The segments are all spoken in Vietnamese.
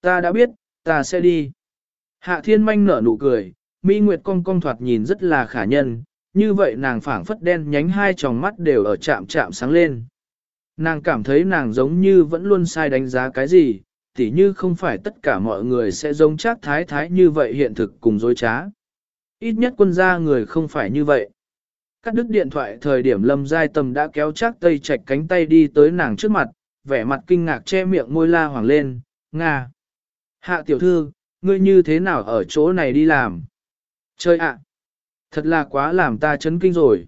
Ta đã biết, ta sẽ đi. Hạ thiên manh nở nụ cười, Mỹ Nguyệt cong cong thoạt nhìn rất là khả nhân, như vậy nàng phảng phất đen nhánh hai tròng mắt đều ở chạm chạm sáng lên. Nàng cảm thấy nàng giống như vẫn luôn sai đánh giá cái gì, tỉ như không phải tất cả mọi người sẽ giống chắc thái thái như vậy hiện thực cùng dối trá. Ít nhất quân gia người không phải như vậy. Cắt đứt điện thoại thời điểm lâm giai tầm đã kéo chắc tây chạch cánh tay đi tới nàng trước mặt, vẻ mặt kinh ngạc che miệng môi la hoàng lên, Nga. Hạ tiểu thư, ngươi như thế nào ở chỗ này đi làm? Chơi ạ! thật là quá làm ta chấn kinh rồi.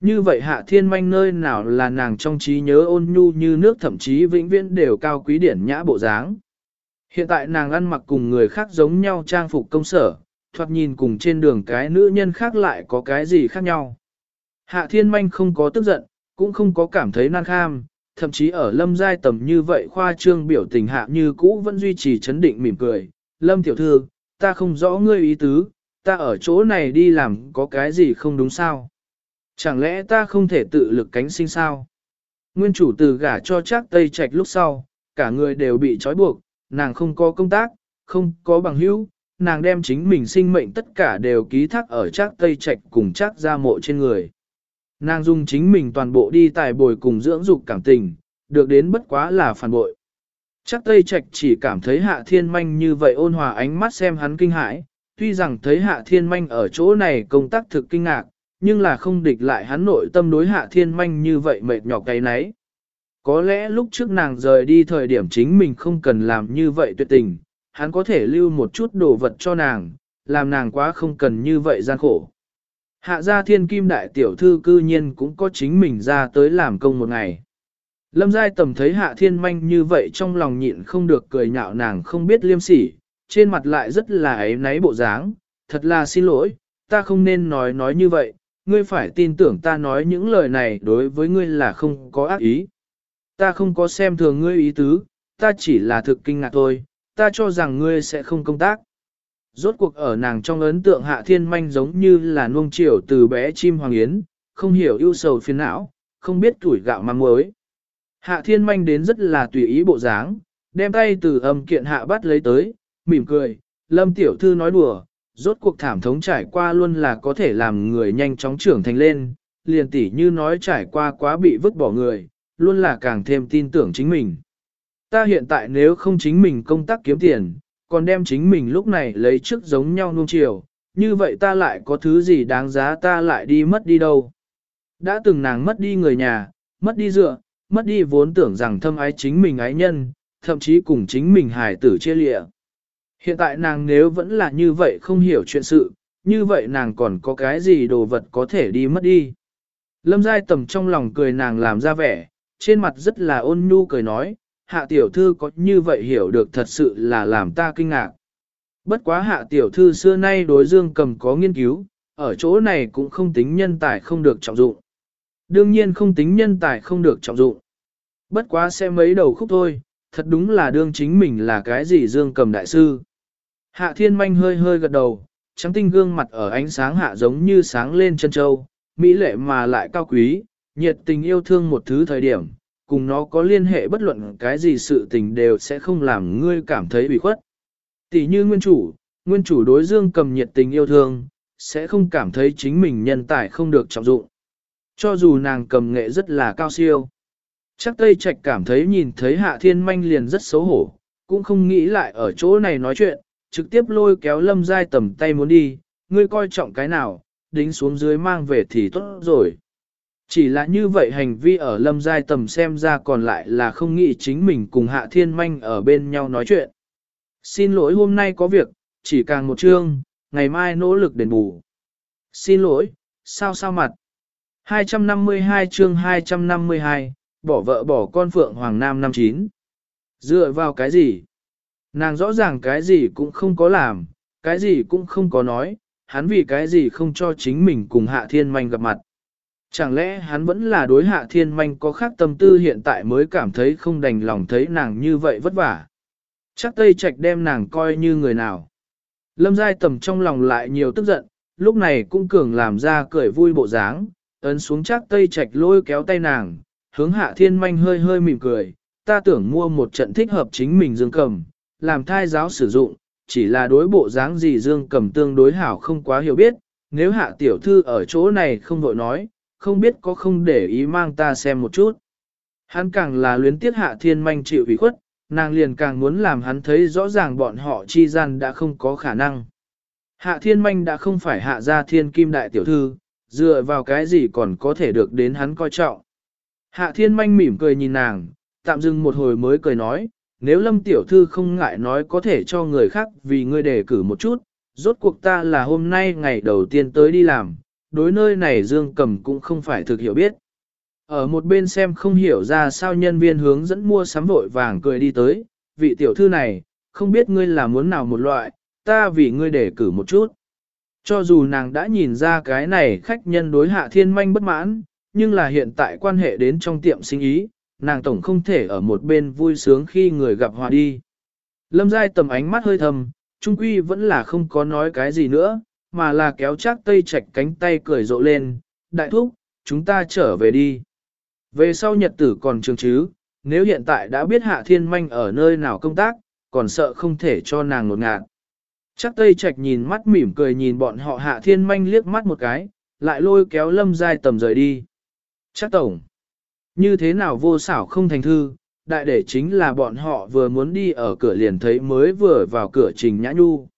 Như vậy hạ thiên manh nơi nào là nàng trong trí nhớ ôn nhu như nước thậm chí vĩnh viễn đều cao quý điển nhã bộ dáng. Hiện tại nàng ăn mặc cùng người khác giống nhau trang phục công sở, thoạt nhìn cùng trên đường cái nữ nhân khác lại có cái gì khác nhau. Hạ thiên manh không có tức giận, cũng không có cảm thấy nan kham, thậm chí ở lâm giai tầm như vậy khoa trương biểu tình hạ như cũ vẫn duy trì chấn định mỉm cười. Lâm tiểu thư, ta không rõ ngươi ý tứ, ta ở chỗ này đi làm có cái gì không đúng sao? Chẳng lẽ ta không thể tự lực cánh sinh sao? Nguyên chủ từ gả cho chắc tây trạch lúc sau, cả người đều bị trói buộc, nàng không có công tác, không có bằng hữu, nàng đem chính mình sinh mệnh tất cả đều ký thác ở chắc tây trạch cùng chắc gia mộ trên người. Nàng dùng chính mình toàn bộ đi tài bồi cùng dưỡng dục cảm tình, được đến bất quá là phản bội. Chắc Tây Trạch chỉ cảm thấy Hạ Thiên Manh như vậy ôn hòa ánh mắt xem hắn kinh hãi, tuy rằng thấy Hạ Thiên Manh ở chỗ này công tác thực kinh ngạc, nhưng là không địch lại hắn nội tâm đối Hạ Thiên Manh như vậy mệt nhọc cái nấy. Có lẽ lúc trước nàng rời đi thời điểm chính mình không cần làm như vậy tuyệt tình, hắn có thể lưu một chút đồ vật cho nàng, làm nàng quá không cần như vậy gian khổ. Hạ gia thiên kim đại tiểu thư cư nhiên cũng có chính mình ra tới làm công một ngày. Lâm Giai tầm thấy hạ thiên manh như vậy trong lòng nhịn không được cười nhạo nàng không biết liêm sỉ, trên mặt lại rất là ấy náy bộ dáng, thật là xin lỗi, ta không nên nói nói như vậy, ngươi phải tin tưởng ta nói những lời này đối với ngươi là không có ác ý. Ta không có xem thường ngươi ý tứ, ta chỉ là thực kinh ngạc thôi, ta cho rằng ngươi sẽ không công tác. Rốt cuộc ở nàng trong ấn tượng hạ thiên manh giống như là nuông chiều từ bé chim hoàng yến, không hiểu ưu sầu phiền não, không biết tuổi gạo mang mới. Hạ thiên manh đến rất là tùy ý bộ dáng, đem tay từ âm kiện hạ bắt lấy tới, mỉm cười, lâm tiểu thư nói đùa, rốt cuộc thảm thống trải qua luôn là có thể làm người nhanh chóng trưởng thành lên, liền tỉ như nói trải qua quá bị vứt bỏ người, luôn là càng thêm tin tưởng chính mình. Ta hiện tại nếu không chính mình công tác kiếm tiền, còn đem chính mình lúc này lấy trước giống nhau nuông chiều, như vậy ta lại có thứ gì đáng giá ta lại đi mất đi đâu. Đã từng nàng mất đi người nhà, mất đi dựa, mất đi vốn tưởng rằng thâm ái chính mình ái nhân, thậm chí cùng chính mình hài tử chia lịa. Hiện tại nàng nếu vẫn là như vậy không hiểu chuyện sự, như vậy nàng còn có cái gì đồ vật có thể đi mất đi. Lâm Giai tầm trong lòng cười nàng làm ra vẻ, trên mặt rất là ôn nhu cười nói, hạ tiểu thư có như vậy hiểu được thật sự là làm ta kinh ngạc. Bất quá hạ tiểu thư xưa nay đối dương cầm có nghiên cứu, ở chỗ này cũng không tính nhân tài không được trọng dụng. Đương nhiên không tính nhân tài không được trọng dụng. Bất quá sẽ mấy đầu khúc thôi, thật đúng là đương chính mình là cái gì dương cầm đại sư. Hạ thiên manh hơi hơi gật đầu, trắng tinh gương mặt ở ánh sáng hạ giống như sáng lên chân châu, mỹ lệ mà lại cao quý, nhiệt tình yêu thương một thứ thời điểm, cùng nó có liên hệ bất luận cái gì sự tình đều sẽ không làm ngươi cảm thấy bị khuất. Tỷ như nguyên chủ, nguyên chủ đối dương cầm nhiệt tình yêu thương, sẽ không cảm thấy chính mình nhân tài không được trọng dụng. Cho dù nàng cầm nghệ rất là cao siêu. Chắc Tây Trạch cảm thấy nhìn thấy Hạ Thiên Manh liền rất xấu hổ, cũng không nghĩ lại ở chỗ này nói chuyện, trực tiếp lôi kéo Lâm Giai tầm tay muốn đi, ngươi coi trọng cái nào, đính xuống dưới mang về thì tốt rồi. Chỉ là như vậy hành vi ở lâm giai tầm xem ra còn lại là không nghĩ chính mình cùng hạ thiên manh ở bên nhau nói chuyện. Xin lỗi hôm nay có việc, chỉ càng một chương, ngày mai nỗ lực đền bù. Xin lỗi, sao sao mặt. 252 chương 252, bỏ vợ bỏ con Phượng Hoàng Nam năm chín. Dựa vào cái gì? Nàng rõ ràng cái gì cũng không có làm, cái gì cũng không có nói, hắn vì cái gì không cho chính mình cùng Hạ Thiên Manh gặp mặt. Chẳng lẽ hắn vẫn là đối hạ thiên manh có khác tâm tư hiện tại mới cảm thấy không đành lòng thấy nàng như vậy vất vả. Chắc Tây Trạch đem nàng coi như người nào. Lâm Giai tầm trong lòng lại nhiều tức giận, lúc này cũng cường làm ra cười vui bộ dáng, ấn xuống chắc Tây Trạch lôi kéo tay nàng, hướng hạ thiên manh hơi hơi mỉm cười, ta tưởng mua một trận thích hợp chính mình dương cầm, làm thai giáo sử dụng, chỉ là đối bộ dáng gì Dương Cầm tương đối hảo không quá hiểu biết, nếu hạ tiểu thư ở chỗ này không vội nói, không biết có không để ý mang ta xem một chút. Hắn càng là luyến tiếc hạ thiên manh chịu ủy khuất, nàng liền càng muốn làm hắn thấy rõ ràng bọn họ chi gian đã không có khả năng. Hạ thiên manh đã không phải hạ gia thiên kim đại tiểu thư, dựa vào cái gì còn có thể được đến hắn coi trọng. Hạ thiên manh mỉm cười nhìn nàng, tạm dừng một hồi mới cười nói, nếu lâm tiểu thư không ngại nói có thể cho người khác vì ngươi đề cử một chút, rốt cuộc ta là hôm nay ngày đầu tiên tới đi làm, đối nơi này dương cầm cũng không phải thực hiểu biết. Ở một bên xem không hiểu ra sao nhân viên hướng dẫn mua sắm vội vàng cười đi tới, vị tiểu thư này, không biết ngươi là muốn nào một loại, ta vì ngươi để cử một chút. Cho dù nàng đã nhìn ra cái này khách nhân đối hạ thiên manh bất mãn, nhưng là hiện tại quan hệ đến trong tiệm sinh ý, nàng tổng không thể ở một bên vui sướng khi người gặp hòa đi. Lâm Giai tầm ánh mắt hơi thầm, Trung Quy vẫn là không có nói cái gì nữa, mà là kéo chắc tây chạch cánh tay cười rộ lên, đại thúc, chúng ta trở về đi. Về sau nhật tử còn trường chứ, nếu hiện tại đã biết hạ thiên manh ở nơi nào công tác, còn sợ không thể cho nàng ngột ngạt. Chắc tây trạch nhìn mắt mỉm cười nhìn bọn họ hạ thiên manh liếc mắt một cái, lại lôi kéo lâm dai tầm rời đi. Chắc tổng, như thế nào vô xảo không thành thư, đại để chính là bọn họ vừa muốn đi ở cửa liền thấy mới vừa vào cửa Trình Nhã Nhu.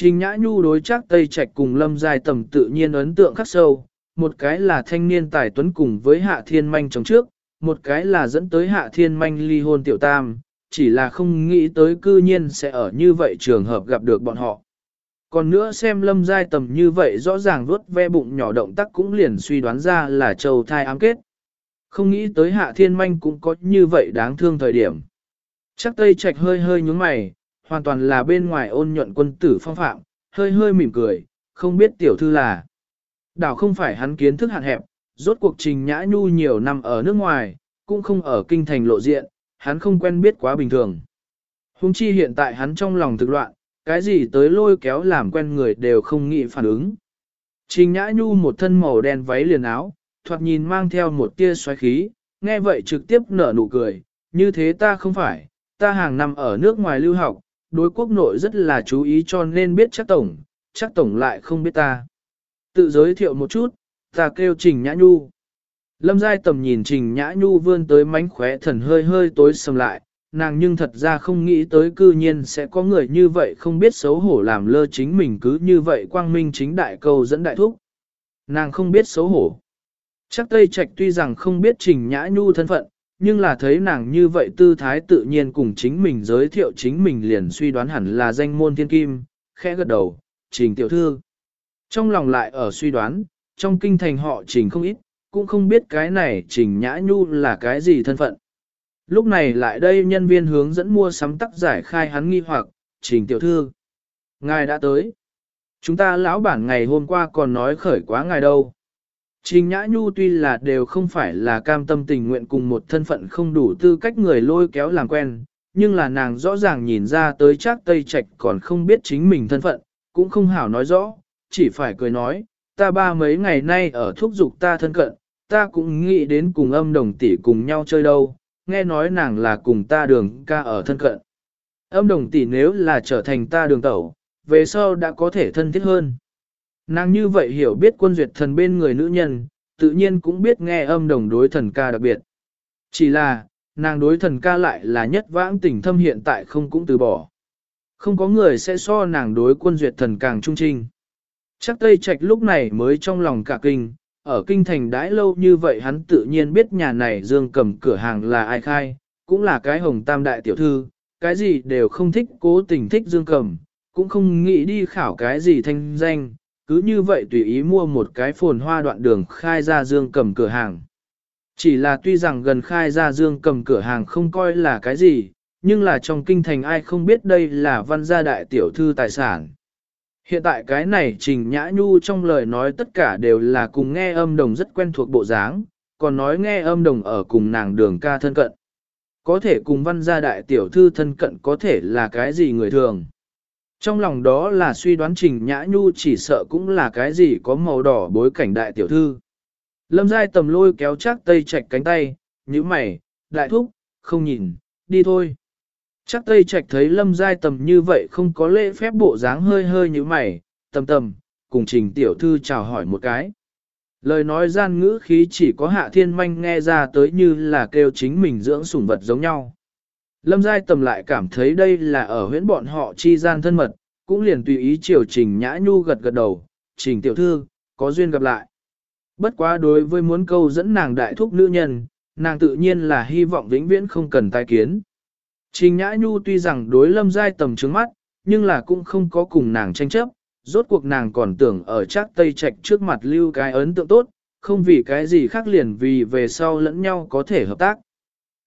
Trình Nhã Nhu đối chắc Tây Trạch cùng Lâm Giai Tầm tự nhiên ấn tượng khắc sâu, một cái là thanh niên tài tuấn cùng với Hạ Thiên Manh trong trước, một cái là dẫn tới Hạ Thiên Manh ly hôn tiểu tam, chỉ là không nghĩ tới cư nhiên sẽ ở như vậy trường hợp gặp được bọn họ. Còn nữa xem Lâm Giai Tầm như vậy rõ ràng vuốt ve bụng nhỏ động tác cũng liền suy đoán ra là châu thai ám kết. Không nghĩ tới hạ thiên manh cũng có như vậy đáng thương thời điểm. Chắc tây trạch hơi hơi nhúng mày, hoàn toàn là bên ngoài ôn nhuận quân tử phong phạm, hơi hơi mỉm cười, không biết tiểu thư là. Đảo không phải hắn kiến thức hạn hẹp, rốt cuộc trình nhã nhu nhiều năm ở nước ngoài, cũng không ở kinh thành lộ diện, hắn không quen biết quá bình thường. Hùng chi hiện tại hắn trong lòng thực loạn, cái gì tới lôi kéo làm quen người đều không nghĩ phản ứng. Trình nhã nhu một thân màu đen váy liền áo, thoạt nhìn mang theo một tia xoáy khí, nghe vậy trực tiếp nở nụ cười, như thế ta không phải, ta hàng năm ở nước ngoài lưu học, đối quốc nội rất là chú ý cho nên biết chắc tổng, chắc tổng lại không biết ta. Tự giới thiệu một chút, ta kêu Trình Nhã Nhu. Lâm Giai tầm nhìn Trình Nhã Nhu vươn tới mánh khóe thần hơi hơi tối sầm lại, nàng nhưng thật ra không nghĩ tới cư nhiên sẽ có người như vậy không biết xấu hổ làm lơ chính mình cứ như vậy quang minh chính đại câu dẫn đại thúc. Nàng không biết xấu hổ. Chắc Tây Trạch tuy rằng không biết Trình Nhã Nhu thân phận, nhưng là thấy nàng như vậy tư thái tự nhiên cùng chính mình giới thiệu chính mình liền suy đoán hẳn là danh môn thiên kim, khẽ gật đầu, Trình tiểu thư. Trong lòng lại ở suy đoán, trong kinh thành họ Trình không ít, cũng không biết cái này Trình Nhã Nhu là cái gì thân phận. Lúc này lại đây nhân viên hướng dẫn mua sắm tắc giải khai hắn nghi hoặc, Trình tiểu thư. Ngài đã tới. Chúng ta lão bản ngày hôm qua còn nói khởi quá ngài đâu. Trình Nhã Nhu tuy là đều không phải là cam tâm tình nguyện cùng một thân phận không đủ tư cách người lôi kéo làm quen, nhưng là nàng rõ ràng nhìn ra tới chắc Tây Trạch còn không biết chính mình thân phận, cũng không hảo nói rõ, chỉ phải cười nói, ta ba mấy ngày nay ở thúc dục ta thân cận, ta cũng nghĩ đến cùng âm đồng tỷ cùng nhau chơi đâu, nghe nói nàng là cùng ta đường ca ở thân cận. Âm đồng tỷ nếu là trở thành ta đường tẩu, về sau đã có thể thân thiết hơn. Nàng như vậy hiểu biết quân duyệt thần bên người nữ nhân, tự nhiên cũng biết nghe âm đồng đối thần ca đặc biệt. Chỉ là, nàng đối thần ca lại là nhất vãng tình thâm hiện tại không cũng từ bỏ. Không có người sẽ so nàng đối quân duyệt thần càng trung trinh. Chắc Tây Trạch lúc này mới trong lòng cả kinh, ở kinh thành đãi lâu như vậy hắn tự nhiên biết nhà này dương cầm cửa hàng là ai khai, cũng là cái hồng tam đại tiểu thư, cái gì đều không thích cố tình thích dương cầm, cũng không nghĩ đi khảo cái gì thanh danh, cứ như vậy tùy ý mua một cái phồn hoa đoạn đường khai ra dương cầm cửa hàng. Chỉ là tuy rằng gần khai ra dương cầm cửa hàng không coi là cái gì, nhưng là trong kinh thành ai không biết đây là văn gia đại tiểu thư tài sản. Hiện tại cái này Trình Nhã Nhu trong lời nói tất cả đều là cùng nghe âm đồng rất quen thuộc bộ dáng, còn nói nghe âm đồng ở cùng nàng đường ca thân cận. Có thể cùng văn gia đại tiểu thư thân cận có thể là cái gì người thường. Trong lòng đó là suy đoán Trình Nhã Nhu chỉ sợ cũng là cái gì có màu đỏ bối cảnh đại tiểu thư. Lâm Giai tầm lôi kéo chắc tây Trạch cánh tay, như mày, đại thúc, không nhìn, đi thôi. Chắc Tây Trạch thấy Lâm Giai Tầm như vậy không có lễ phép bộ dáng hơi hơi như mày, tầm tầm, cùng trình tiểu thư chào hỏi một cái. Lời nói gian ngữ khí chỉ có hạ thiên manh nghe ra tới như là kêu chính mình dưỡng sủng vật giống nhau. Lâm Giai Tầm lại cảm thấy đây là ở huyễn bọn họ chi gian thân mật, cũng liền tùy ý chiều trình nhã nhu gật gật đầu, trình tiểu thư, có duyên gặp lại. Bất quá đối với muốn câu dẫn nàng đại thúc nữ nhân, nàng tự nhiên là hy vọng vĩnh viễn không cần tai kiến. Trình Nhã Nhu tuy rằng đối lâm giai tầm trứng mắt, nhưng là cũng không có cùng nàng tranh chấp, rốt cuộc nàng còn tưởng ở chắc tây trạch trước mặt lưu cái ấn tượng tốt, không vì cái gì khác liền vì về sau lẫn nhau có thể hợp tác.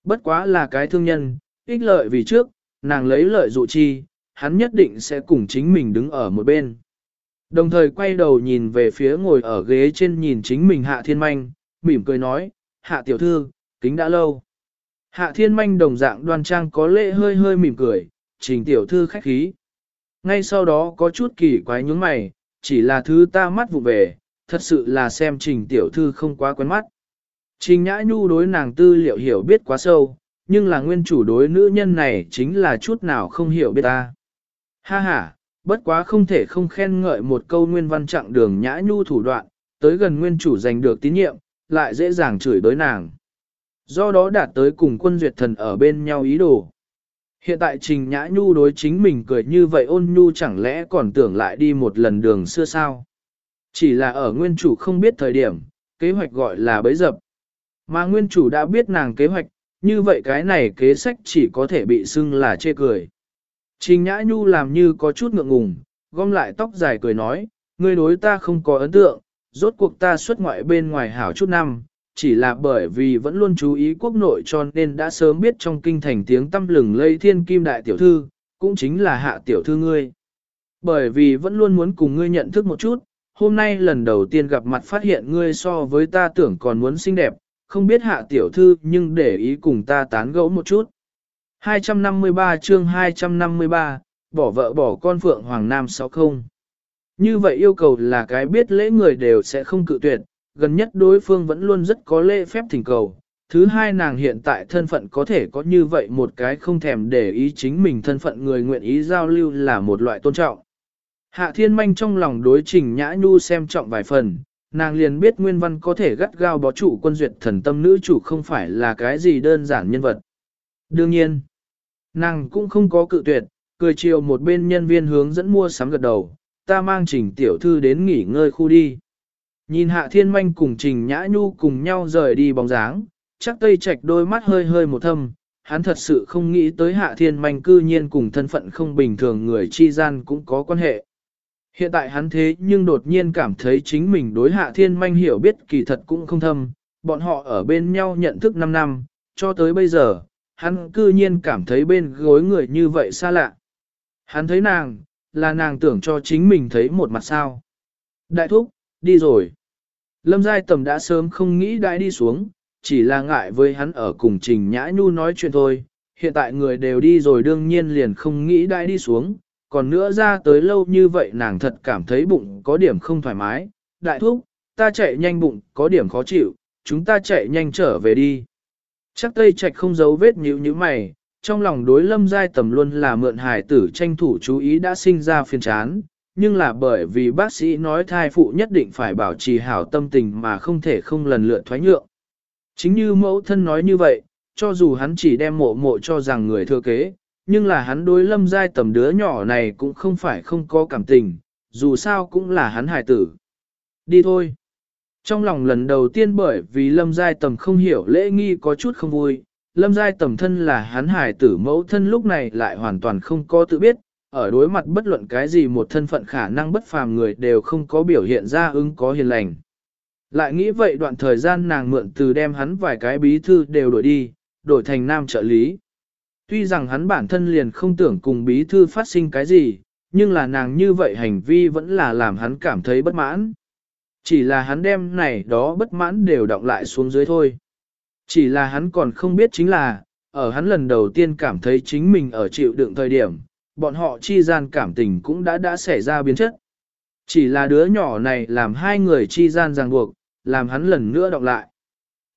Bất quá là cái thương nhân, ích lợi vì trước, nàng lấy lợi dụ chi, hắn nhất định sẽ cùng chính mình đứng ở một bên. Đồng thời quay đầu nhìn về phía ngồi ở ghế trên nhìn chính mình hạ thiên manh, mỉm cười nói, hạ tiểu thư, kính đã lâu. Hạ thiên manh đồng dạng đoan trang có lệ hơi hơi mỉm cười, trình tiểu thư khách khí. Ngay sau đó có chút kỳ quái nhướng mày, chỉ là thứ ta mắt vụ về, thật sự là xem trình tiểu thư không quá quen mắt. Trình nhã nhu đối nàng tư liệu hiểu biết quá sâu, nhưng là nguyên chủ đối nữ nhân này chính là chút nào không hiểu biết ta. Ha ha, bất quá không thể không khen ngợi một câu nguyên văn trạng đường nhã nhu thủ đoạn, tới gần nguyên chủ giành được tín nhiệm, lại dễ dàng chửi đối nàng. Do đó đạt tới cùng quân duyệt thần ở bên nhau ý đồ. Hiện tại Trình Nhã Nhu đối chính mình cười như vậy ôn nhu chẳng lẽ còn tưởng lại đi một lần đường xưa sao? Chỉ là ở nguyên chủ không biết thời điểm, kế hoạch gọi là bấy dập. Mà nguyên chủ đã biết nàng kế hoạch, như vậy cái này kế sách chỉ có thể bị xưng là chê cười. Trình Nhã Nhu làm như có chút ngượng ngùng, gom lại tóc dài cười nói, ngươi đối ta không có ấn tượng, rốt cuộc ta xuất ngoại bên ngoài hảo chút năm, chỉ là bởi vì vẫn luôn chú ý quốc nội cho nên đã sớm biết trong kinh thành tiếng tâm lừng lây thiên kim đại tiểu thư, cũng chính là hạ tiểu thư ngươi. Bởi vì vẫn luôn muốn cùng ngươi nhận thức một chút, hôm nay lần đầu tiên gặp mặt phát hiện ngươi so với ta tưởng còn muốn xinh đẹp, không biết hạ tiểu thư nhưng để ý cùng ta tán gẫu một chút. 253 chương 253, bỏ vợ bỏ con Phượng Hoàng Nam 60. Như vậy yêu cầu là cái biết lễ người đều sẽ không cự tuyệt, gần nhất đối phương vẫn luôn rất có lễ phép thỉnh cầu. Thứ hai nàng hiện tại thân phận có thể có như vậy một cái không thèm để ý chính mình thân phận người nguyện ý giao lưu là một loại tôn trọng. Hạ thiên manh trong lòng đối trình nhã nhu xem trọng vài phần, nàng liền biết nguyên văn có thể gắt gao bó trụ quân duyệt thần tâm nữ chủ không phải là cái gì đơn giản nhân vật. Đương nhiên, nàng cũng không có cự tuyệt, cười chiều một bên nhân viên hướng dẫn mua sắm gật đầu, ta mang trình tiểu thư đến nghỉ ngơi khu đi. Nhìn hạ thiên manh cùng trình nhã nhu cùng nhau rời đi bóng dáng, chắc tây trạch đôi mắt hơi hơi một thâm, hắn thật sự không nghĩ tới hạ thiên manh cư nhiên cùng thân phận không bình thường người chi gian cũng có quan hệ. Hiện tại hắn thế nhưng đột nhiên cảm thấy chính mình đối hạ thiên manh hiểu biết kỳ thật cũng không thâm, bọn họ ở bên nhau nhận thức 5 năm, cho tới bây giờ, hắn cư nhiên cảm thấy bên gối người như vậy xa lạ. Hắn thấy nàng, là nàng tưởng cho chính mình thấy một mặt sao. Đại thúc, đi rồi. Lâm Giai Tầm đã sớm không nghĩ đại đi xuống, chỉ là ngại với hắn ở cùng Trình Nhã Nhu nói chuyện thôi. Hiện tại người đều đi rồi đương nhiên liền không nghĩ đại đi xuống, còn nữa ra tới lâu như vậy nàng thật cảm thấy bụng có điểm không thoải mái. Đại thúc, ta chạy nhanh bụng có điểm khó chịu, chúng ta chạy nhanh trở về đi. Chắc Tây Trạch không giấu vết nhíu như mày, trong lòng đối lâm giai tầm luôn là mượn hài tử tranh thủ chú ý đã sinh ra phiền chán, nhưng là bởi vì bác sĩ nói thai phụ nhất định phải bảo trì hảo tâm tình mà không thể không lần lượt thoái nhượng. Chính như mẫu thân nói như vậy, cho dù hắn chỉ đem mộ mộ cho rằng người thừa kế, nhưng là hắn đối lâm giai tầm đứa nhỏ này cũng không phải không có cảm tình, dù sao cũng là hắn hài tử. Đi thôi. Trong lòng lần đầu tiên bởi vì lâm giai tầm không hiểu lễ nghi có chút không vui, lâm giai tầm thân là hắn hài tử mẫu thân lúc này lại hoàn toàn không có tự biết, ở đối mặt bất luận cái gì một thân phận khả năng bất phàm người đều không có biểu hiện ra ứng có hiền lành. Lại nghĩ vậy đoạn thời gian nàng mượn từ đem hắn vài cái bí thư đều đổi đi, đổi thành nam trợ lý. Tuy rằng hắn bản thân liền không tưởng cùng bí thư phát sinh cái gì, nhưng là nàng như vậy hành vi vẫn là làm hắn cảm thấy bất mãn. Chỉ là hắn đem này đó bất mãn đều động lại xuống dưới thôi. Chỉ là hắn còn không biết chính là, ở hắn lần đầu tiên cảm thấy chính mình ở chịu đựng thời điểm, bọn họ chi gian cảm tình cũng đã đã xảy ra biến chất. Chỉ là đứa nhỏ này làm hai người chi gian ràng buộc, làm hắn lần nữa đọng lại.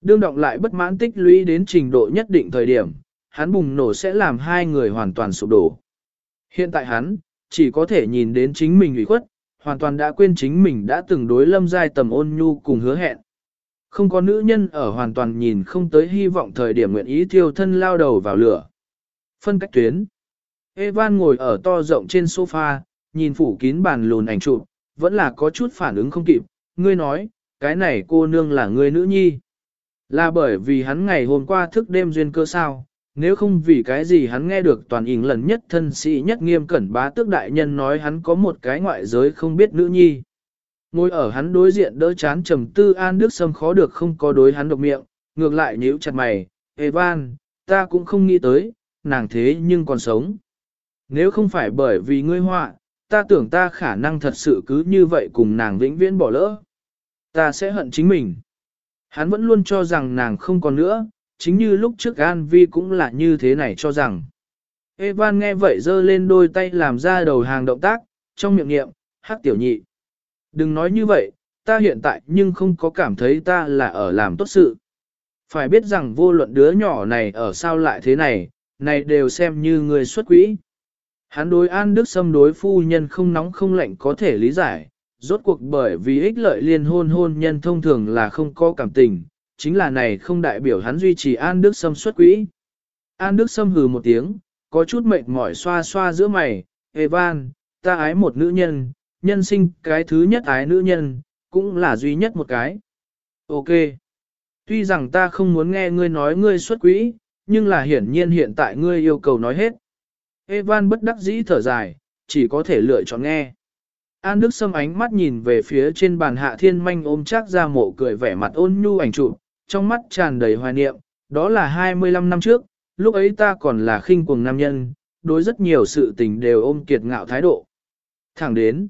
Đương đọng lại bất mãn tích lũy đến trình độ nhất định thời điểm, hắn bùng nổ sẽ làm hai người hoàn toàn sụp đổ. Hiện tại hắn, chỉ có thể nhìn đến chính mình ủy khuất, hoàn toàn đã quên chính mình đã từng đối lâm giai tầm ôn nhu cùng hứa hẹn. Không có nữ nhân ở hoàn toàn nhìn không tới hy vọng thời điểm nguyện ý thiêu thân lao đầu vào lửa. Phân cách tuyến. Evan ngồi ở to rộng trên sofa, nhìn phủ kín bàn lùn ảnh chụp, vẫn là có chút phản ứng không kịp. Ngươi nói, cái này cô nương là người nữ nhi. Là bởi vì hắn ngày hôm qua thức đêm duyên cơ sao, nếu không vì cái gì hắn nghe được toàn ỉn lần nhất thân sĩ nhất nghiêm cẩn bá tước đại nhân nói hắn có một cái ngoại giới không biết nữ nhi. Ngồi ở hắn đối diện đỡ chán trầm tư an đức sâm khó được không có đối hắn độc miệng, ngược lại nhíu chặt mày, Evan, ta cũng không nghĩ tới, nàng thế nhưng còn sống. Nếu không phải bởi vì ngươi họa, ta tưởng ta khả năng thật sự cứ như vậy cùng nàng vĩnh viễn bỏ lỡ. Ta sẽ hận chính mình. Hắn vẫn luôn cho rằng nàng không còn nữa, chính như lúc trước An Vi cũng là như thế này cho rằng. Evan nghe vậy giơ lên đôi tay làm ra đầu hàng động tác, trong miệng niệm, hắc tiểu nhị. Đừng nói như vậy, ta hiện tại nhưng không có cảm thấy ta là ở làm tốt sự. Phải biết rằng vô luận đứa nhỏ này ở sao lại thế này, này đều xem như người xuất quỹ. Hắn đối An Đức Sâm đối phu nhân không nóng không lạnh có thể lý giải, rốt cuộc bởi vì ích lợi liên hôn hôn nhân thông thường là không có cảm tình, chính là này không đại biểu hắn duy trì An Đức Sâm xuất quỹ. An Đức Sâm hừ một tiếng, có chút mệt mỏi xoa xoa giữa mày, Evan, ta ái một nữ nhân, nhân sinh cái thứ nhất ái nữ nhân, cũng là duy nhất một cái. Ok. Tuy rằng ta không muốn nghe ngươi nói ngươi xuất quỹ, nhưng là hiển nhiên hiện tại ngươi yêu cầu nói hết. Evan bất đắc dĩ thở dài, chỉ có thể lựa chọn nghe. An Đức Sâm ánh mắt nhìn về phía trên bàn hạ thiên manh ôm chắc ra mộ cười vẻ mặt ôn nhu ảnh trụ, trong mắt tràn đầy hoài niệm, đó là 25 năm trước, lúc ấy ta còn là khinh cuồng nam nhân, đối rất nhiều sự tình đều ôm kiệt ngạo thái độ. Thẳng đến,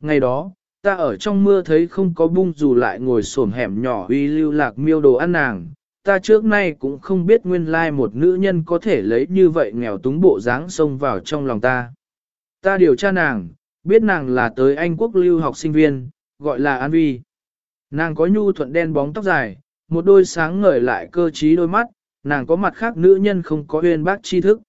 ngày đó, ta ở trong mưa thấy không có bung dù lại ngồi xổm hẻm nhỏ uy lưu lạc miêu đồ ăn nàng, ta trước nay cũng không biết nguyên lai một nữ nhân có thể lấy như vậy nghèo túng bộ dáng xông vào trong lòng ta. Ta điều tra nàng, biết nàng là tới Anh quốc lưu học sinh viên, gọi là An Vi. Nàng có nhu thuận đen bóng tóc dài, một đôi sáng ngời lại cơ trí đôi mắt, nàng có mặt khác nữ nhân không có huyên bác tri thức.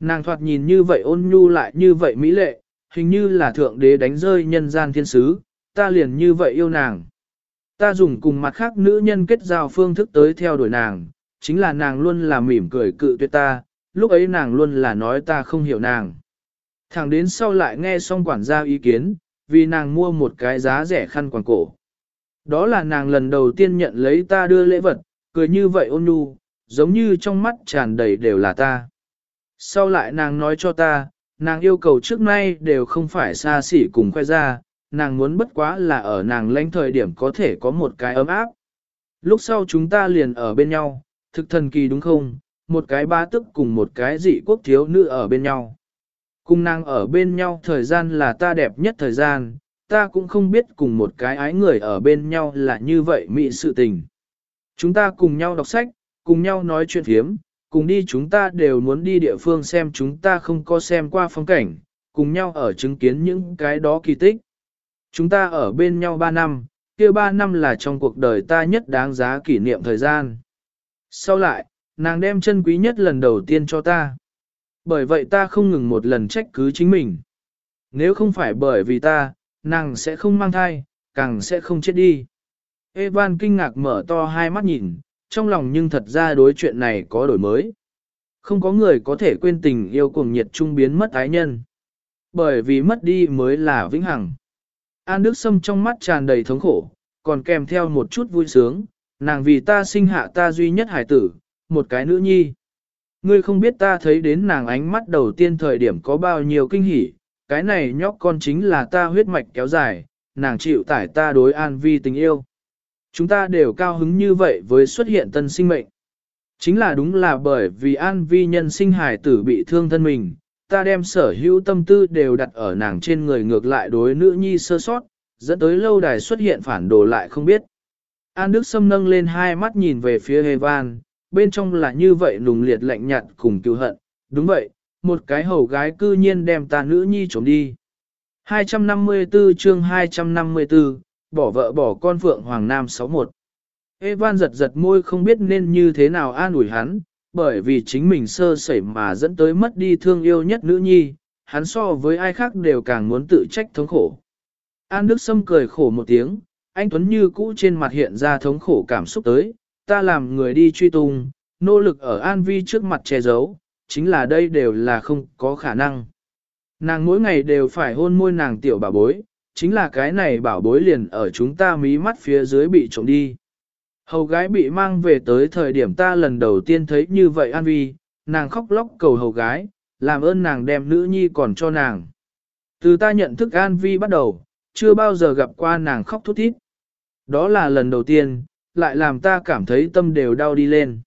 Nàng thoạt nhìn như vậy ôn nhu lại như vậy mỹ lệ, hình như là thượng đế đánh rơi nhân gian thiên sứ, ta liền như vậy yêu nàng. Ta dùng cùng mặt khác nữ nhân kết giao phương thức tới theo đuổi nàng, chính là nàng luôn là mỉm cười cự tuyệt ta, lúc ấy nàng luôn là nói ta không hiểu nàng. Thẳng đến sau lại nghe xong quản gia ý kiến, vì nàng mua một cái giá rẻ khăn quàng cổ. Đó là nàng lần đầu tiên nhận lấy ta đưa lễ vật, cười như vậy ôn nhu, giống như trong mắt tràn đầy đều là ta. Sau lại nàng nói cho ta, nàng yêu cầu trước nay đều không phải xa xỉ cùng khoe ra, nàng muốn bất quá là ở nàng lãnh thời điểm có thể có một cái ấm áp. Lúc sau chúng ta liền ở bên nhau, thực thần kỳ đúng không, một cái ba tức cùng một cái dị quốc thiếu nữ ở bên nhau. Cùng nàng ở bên nhau thời gian là ta đẹp nhất thời gian, ta cũng không biết cùng một cái ái người ở bên nhau là như vậy mị sự tình. Chúng ta cùng nhau đọc sách, cùng nhau nói chuyện phiếm, cùng đi chúng ta đều muốn đi địa phương xem chúng ta không có xem qua phong cảnh, cùng nhau ở chứng kiến những cái đó kỳ tích. Chúng ta ở bên nhau 3 năm, kia 3 năm là trong cuộc đời ta nhất đáng giá kỷ niệm thời gian. Sau lại, nàng đem chân quý nhất lần đầu tiên cho ta. Bởi vậy ta không ngừng một lần trách cứ chính mình. Nếu không phải bởi vì ta, nàng sẽ không mang thai, càng sẽ không chết đi. Evan kinh ngạc mở to hai mắt nhìn, trong lòng nhưng thật ra đối chuyện này có đổi mới. Không có người có thể quên tình yêu cuồng nhiệt trung biến mất ái nhân. Bởi vì mất đi mới là vĩnh hằng. An Đức Sâm trong mắt tràn đầy thống khổ, còn kèm theo một chút vui sướng, nàng vì ta sinh hạ ta duy nhất hải tử, một cái nữ nhi. Ngươi không biết ta thấy đến nàng ánh mắt đầu tiên thời điểm có bao nhiêu kinh hỉ, cái này nhóc con chính là ta huyết mạch kéo dài, nàng chịu tải ta đối an vi tình yêu. Chúng ta đều cao hứng như vậy với xuất hiện tân sinh mệnh. Chính là đúng là bởi vì an vi nhân sinh hải tử bị thương thân mình, ta đem sở hữu tâm tư đều đặt ở nàng trên người ngược lại đối nữ nhi sơ sót, dẫn tới lâu đài xuất hiện phản đồ lại không biết. An Đức Sâm nâng lên hai mắt nhìn về phía Hevan bên trong là như vậy nùng liệt lạnh nhạt cùng cứu hận, đúng vậy, một cái hầu gái cư nhiên đem ta nữ nhi trốn đi. 254 chương 254, bỏ vợ bỏ con Phượng Hoàng Nam 61. Evan giật giật môi không biết nên như thế nào an ủi hắn, bởi vì chính mình sơ sẩy mà dẫn tới mất đi thương yêu nhất nữ nhi, hắn so với ai khác đều càng muốn tự trách thống khổ. An Đức Sâm cười khổ một tiếng, anh Tuấn như cũ trên mặt hiện ra thống khổ cảm xúc tới, ta làm người đi truy tung, nỗ lực ở An Vi trước mặt che giấu, chính là đây đều là không có khả năng. Nàng mỗi ngày đều phải hôn môi nàng tiểu bảo bối, chính là cái này bảo bối liền ở chúng ta mí mắt phía dưới bị trộm đi. Hầu gái bị mang về tới thời điểm ta lần đầu tiên thấy như vậy An Vi, nàng khóc lóc cầu hầu gái, làm ơn nàng đem nữ nhi còn cho nàng. Từ ta nhận thức An Vi bắt đầu, chưa bao giờ gặp qua nàng khóc thút thít. Đó là lần đầu tiên, lại làm ta cảm thấy tâm đều đau đi lên.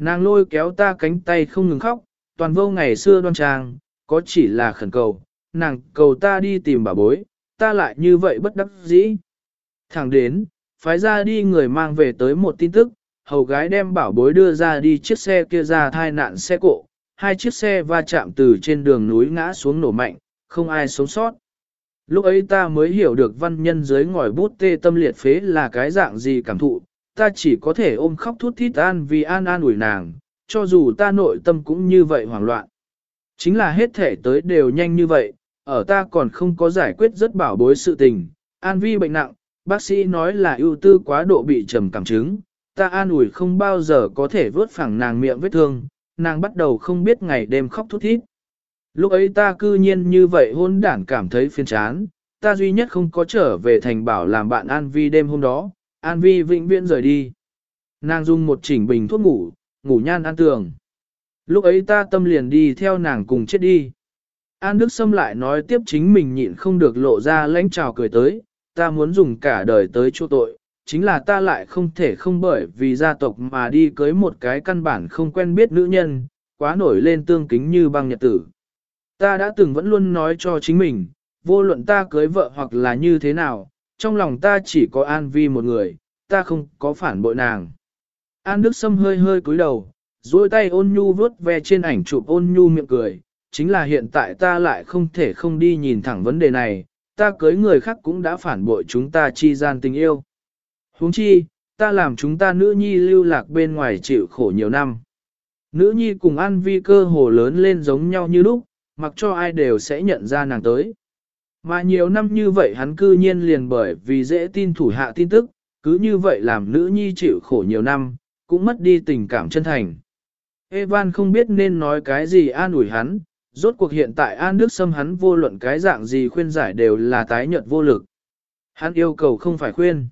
Nàng lôi kéo ta cánh tay không ngừng khóc, toàn vô ngày xưa đoan trang, có chỉ là khẩn cầu, nàng cầu ta đi tìm bà bối, ta lại như vậy bất đắc dĩ. Thẳng đến, phái ra đi người mang về tới một tin tức, hầu gái đem bảo bối đưa ra đi chiếc xe kia ra thai nạn xe cộ, hai chiếc xe va chạm từ trên đường núi ngã xuống nổ mạnh, không ai sống sót. Lúc ấy ta mới hiểu được văn nhân dưới ngòi bút tê tâm liệt phế là cái dạng gì cảm thụ, ta chỉ có thể ôm khóc thút thít an vì an an ủi nàng, cho dù ta nội tâm cũng như vậy hoảng loạn. Chính là hết thể tới đều nhanh như vậy, ở ta còn không có giải quyết rất bảo bối sự tình, an vi bệnh nặng, bác sĩ nói là ưu tư quá độ bị trầm cảm chứng, ta an ủi không bao giờ có thể vớt phẳng nàng miệng vết thương, nàng bắt đầu không biết ngày đêm khóc thút thít. Lúc ấy ta cư nhiên như vậy hôn đản cảm thấy phiền chán, ta duy nhất không có trở về thành bảo làm bạn An Vi đêm hôm đó, An Vi vĩnh viễn rời đi. Nàng dùng một chỉnh bình thuốc ngủ, ngủ nhan an tường. Lúc ấy ta tâm liền đi theo nàng cùng chết đi. An Đức Sâm lại nói tiếp chính mình nhịn không được lộ ra lãnh trào cười tới, ta muốn dùng cả đời tới chỗ tội, chính là ta lại không thể không bởi vì gia tộc mà đi cưới một cái căn bản không quen biết nữ nhân, quá nổi lên tương kính như băng nhật tử. Ta đã từng vẫn luôn nói cho chính mình, vô luận ta cưới vợ hoặc là như thế nào, trong lòng ta chỉ có An Vi một người, ta không có phản bội nàng. An Đức Sâm hơi hơi cúi đầu, duỗi tay ôn nhu vuốt ve trên ảnh chụp ôn nhu miệng cười, chính là hiện tại ta lại không thể không đi nhìn thẳng vấn đề này, ta cưới người khác cũng đã phản bội chúng ta chi gian tình yêu. huống chi, ta làm chúng ta nữ nhi lưu lạc bên ngoài chịu khổ nhiều năm. Nữ nhi cùng An Vi cơ hồ lớn lên giống nhau như lúc, mặc cho ai đều sẽ nhận ra nàng tới. Mà nhiều năm như vậy hắn cư nhiên liền bởi vì dễ tin thủ hạ tin tức, cứ như vậy làm nữ nhi chịu khổ nhiều năm, cũng mất đi tình cảm chân thành. Evan không biết nên nói cái gì an ủi hắn, rốt cuộc hiện tại An Đức Sâm hắn vô luận cái dạng gì khuyên giải đều là tái nhợt vô lực. Hắn yêu cầu không phải khuyên.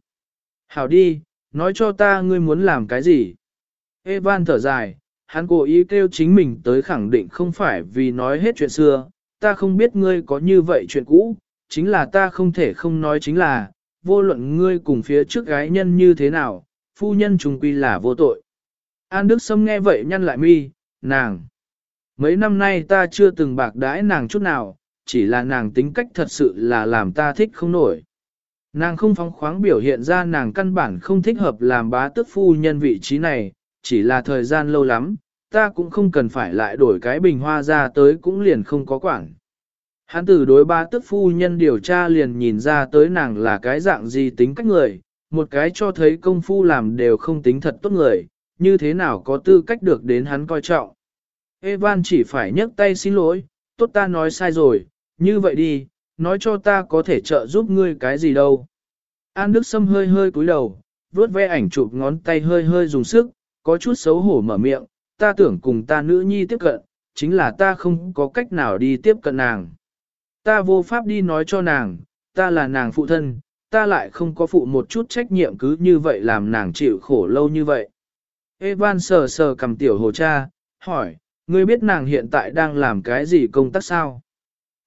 Hảo đi, nói cho ta ngươi muốn làm cái gì. Evan thở dài, hắn cố ý kêu chính mình tới khẳng định không phải vì nói hết chuyện xưa, ta không biết ngươi có như vậy chuyện cũ, chính là ta không thể không nói chính là, vô luận ngươi cùng phía trước gái nhân như thế nào, phu nhân trùng quy là vô tội. An Đức Sâm nghe vậy nhăn lại mi, nàng. Mấy năm nay ta chưa từng bạc đãi nàng chút nào, chỉ là nàng tính cách thật sự là làm ta thích không nổi. Nàng không phóng khoáng biểu hiện ra nàng căn bản không thích hợp làm bá tước phu nhân vị trí này, chỉ là thời gian lâu lắm, ta cũng không cần phải lại đổi cái bình hoa ra tới cũng liền không có quản. Hắn tử đối ba tức phu nhân điều tra liền nhìn ra tới nàng là cái dạng gì tính cách người, một cái cho thấy công phu làm đều không tính thật tốt người, như thế nào có tư cách được đến hắn coi trọng. Evan chỉ phải nhấc tay xin lỗi, tốt ta nói sai rồi, như vậy đi, nói cho ta có thể trợ giúp ngươi cái gì đâu. An Đức Sâm hơi hơi cúi đầu, vuốt ve ảnh chụp ngón tay hơi hơi dùng sức, có chút xấu hổ mở miệng, ta tưởng cùng ta nữ nhi tiếp cận, chính là ta không có cách nào đi tiếp cận nàng. Ta vô pháp đi nói cho nàng, ta là nàng phụ thân, ta lại không có phụ một chút trách nhiệm cứ như vậy làm nàng chịu khổ lâu như vậy. Evan sờ sờ cầm tiểu hồ cha, hỏi, ngươi biết nàng hiện tại đang làm cái gì công tác sao?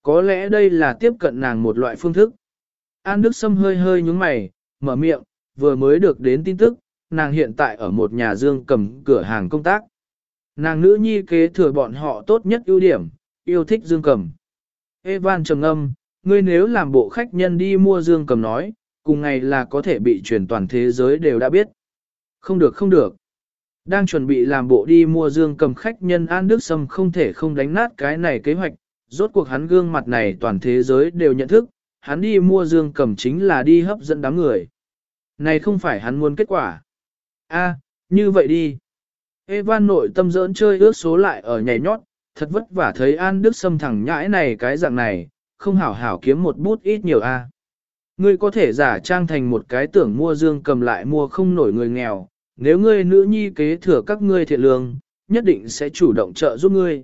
Có lẽ đây là tiếp cận nàng một loại phương thức. An Đức Sâm hơi hơi nhúng mày, mở miệng, vừa mới được đến tin tức, nàng hiện tại ở một nhà dương cầm cửa hàng công tác. Nàng nữ nhi kế thừa bọn họ tốt nhất ưu điểm, yêu thích dương cầm. Evan trầm âm, ngươi nếu làm bộ khách nhân đi mua dương cầm nói, cùng ngày là có thể bị truyền toàn thế giới đều đã biết. Không được không được. Đang chuẩn bị làm bộ đi mua dương cầm khách nhân An Đức Sâm không thể không đánh nát cái này kế hoạch, rốt cuộc hắn gương mặt này toàn thế giới đều nhận thức, hắn đi mua dương cầm chính là đi hấp dẫn đám người. Này không phải hắn muốn kết quả. A, như vậy đi. Evan nội tâm dỡn chơi ước số lại ở nhảy nhót, thật vất vả thấy An Đức Sâm thẳng nhãi này cái dạng này, không hảo hảo kiếm một bút ít nhiều a. Ngươi có thể giả trang thành một cái tưởng mua dương cầm lại mua không nổi người nghèo, nếu ngươi nữ nhi kế thừa các ngươi thiện lương, nhất định sẽ chủ động trợ giúp ngươi.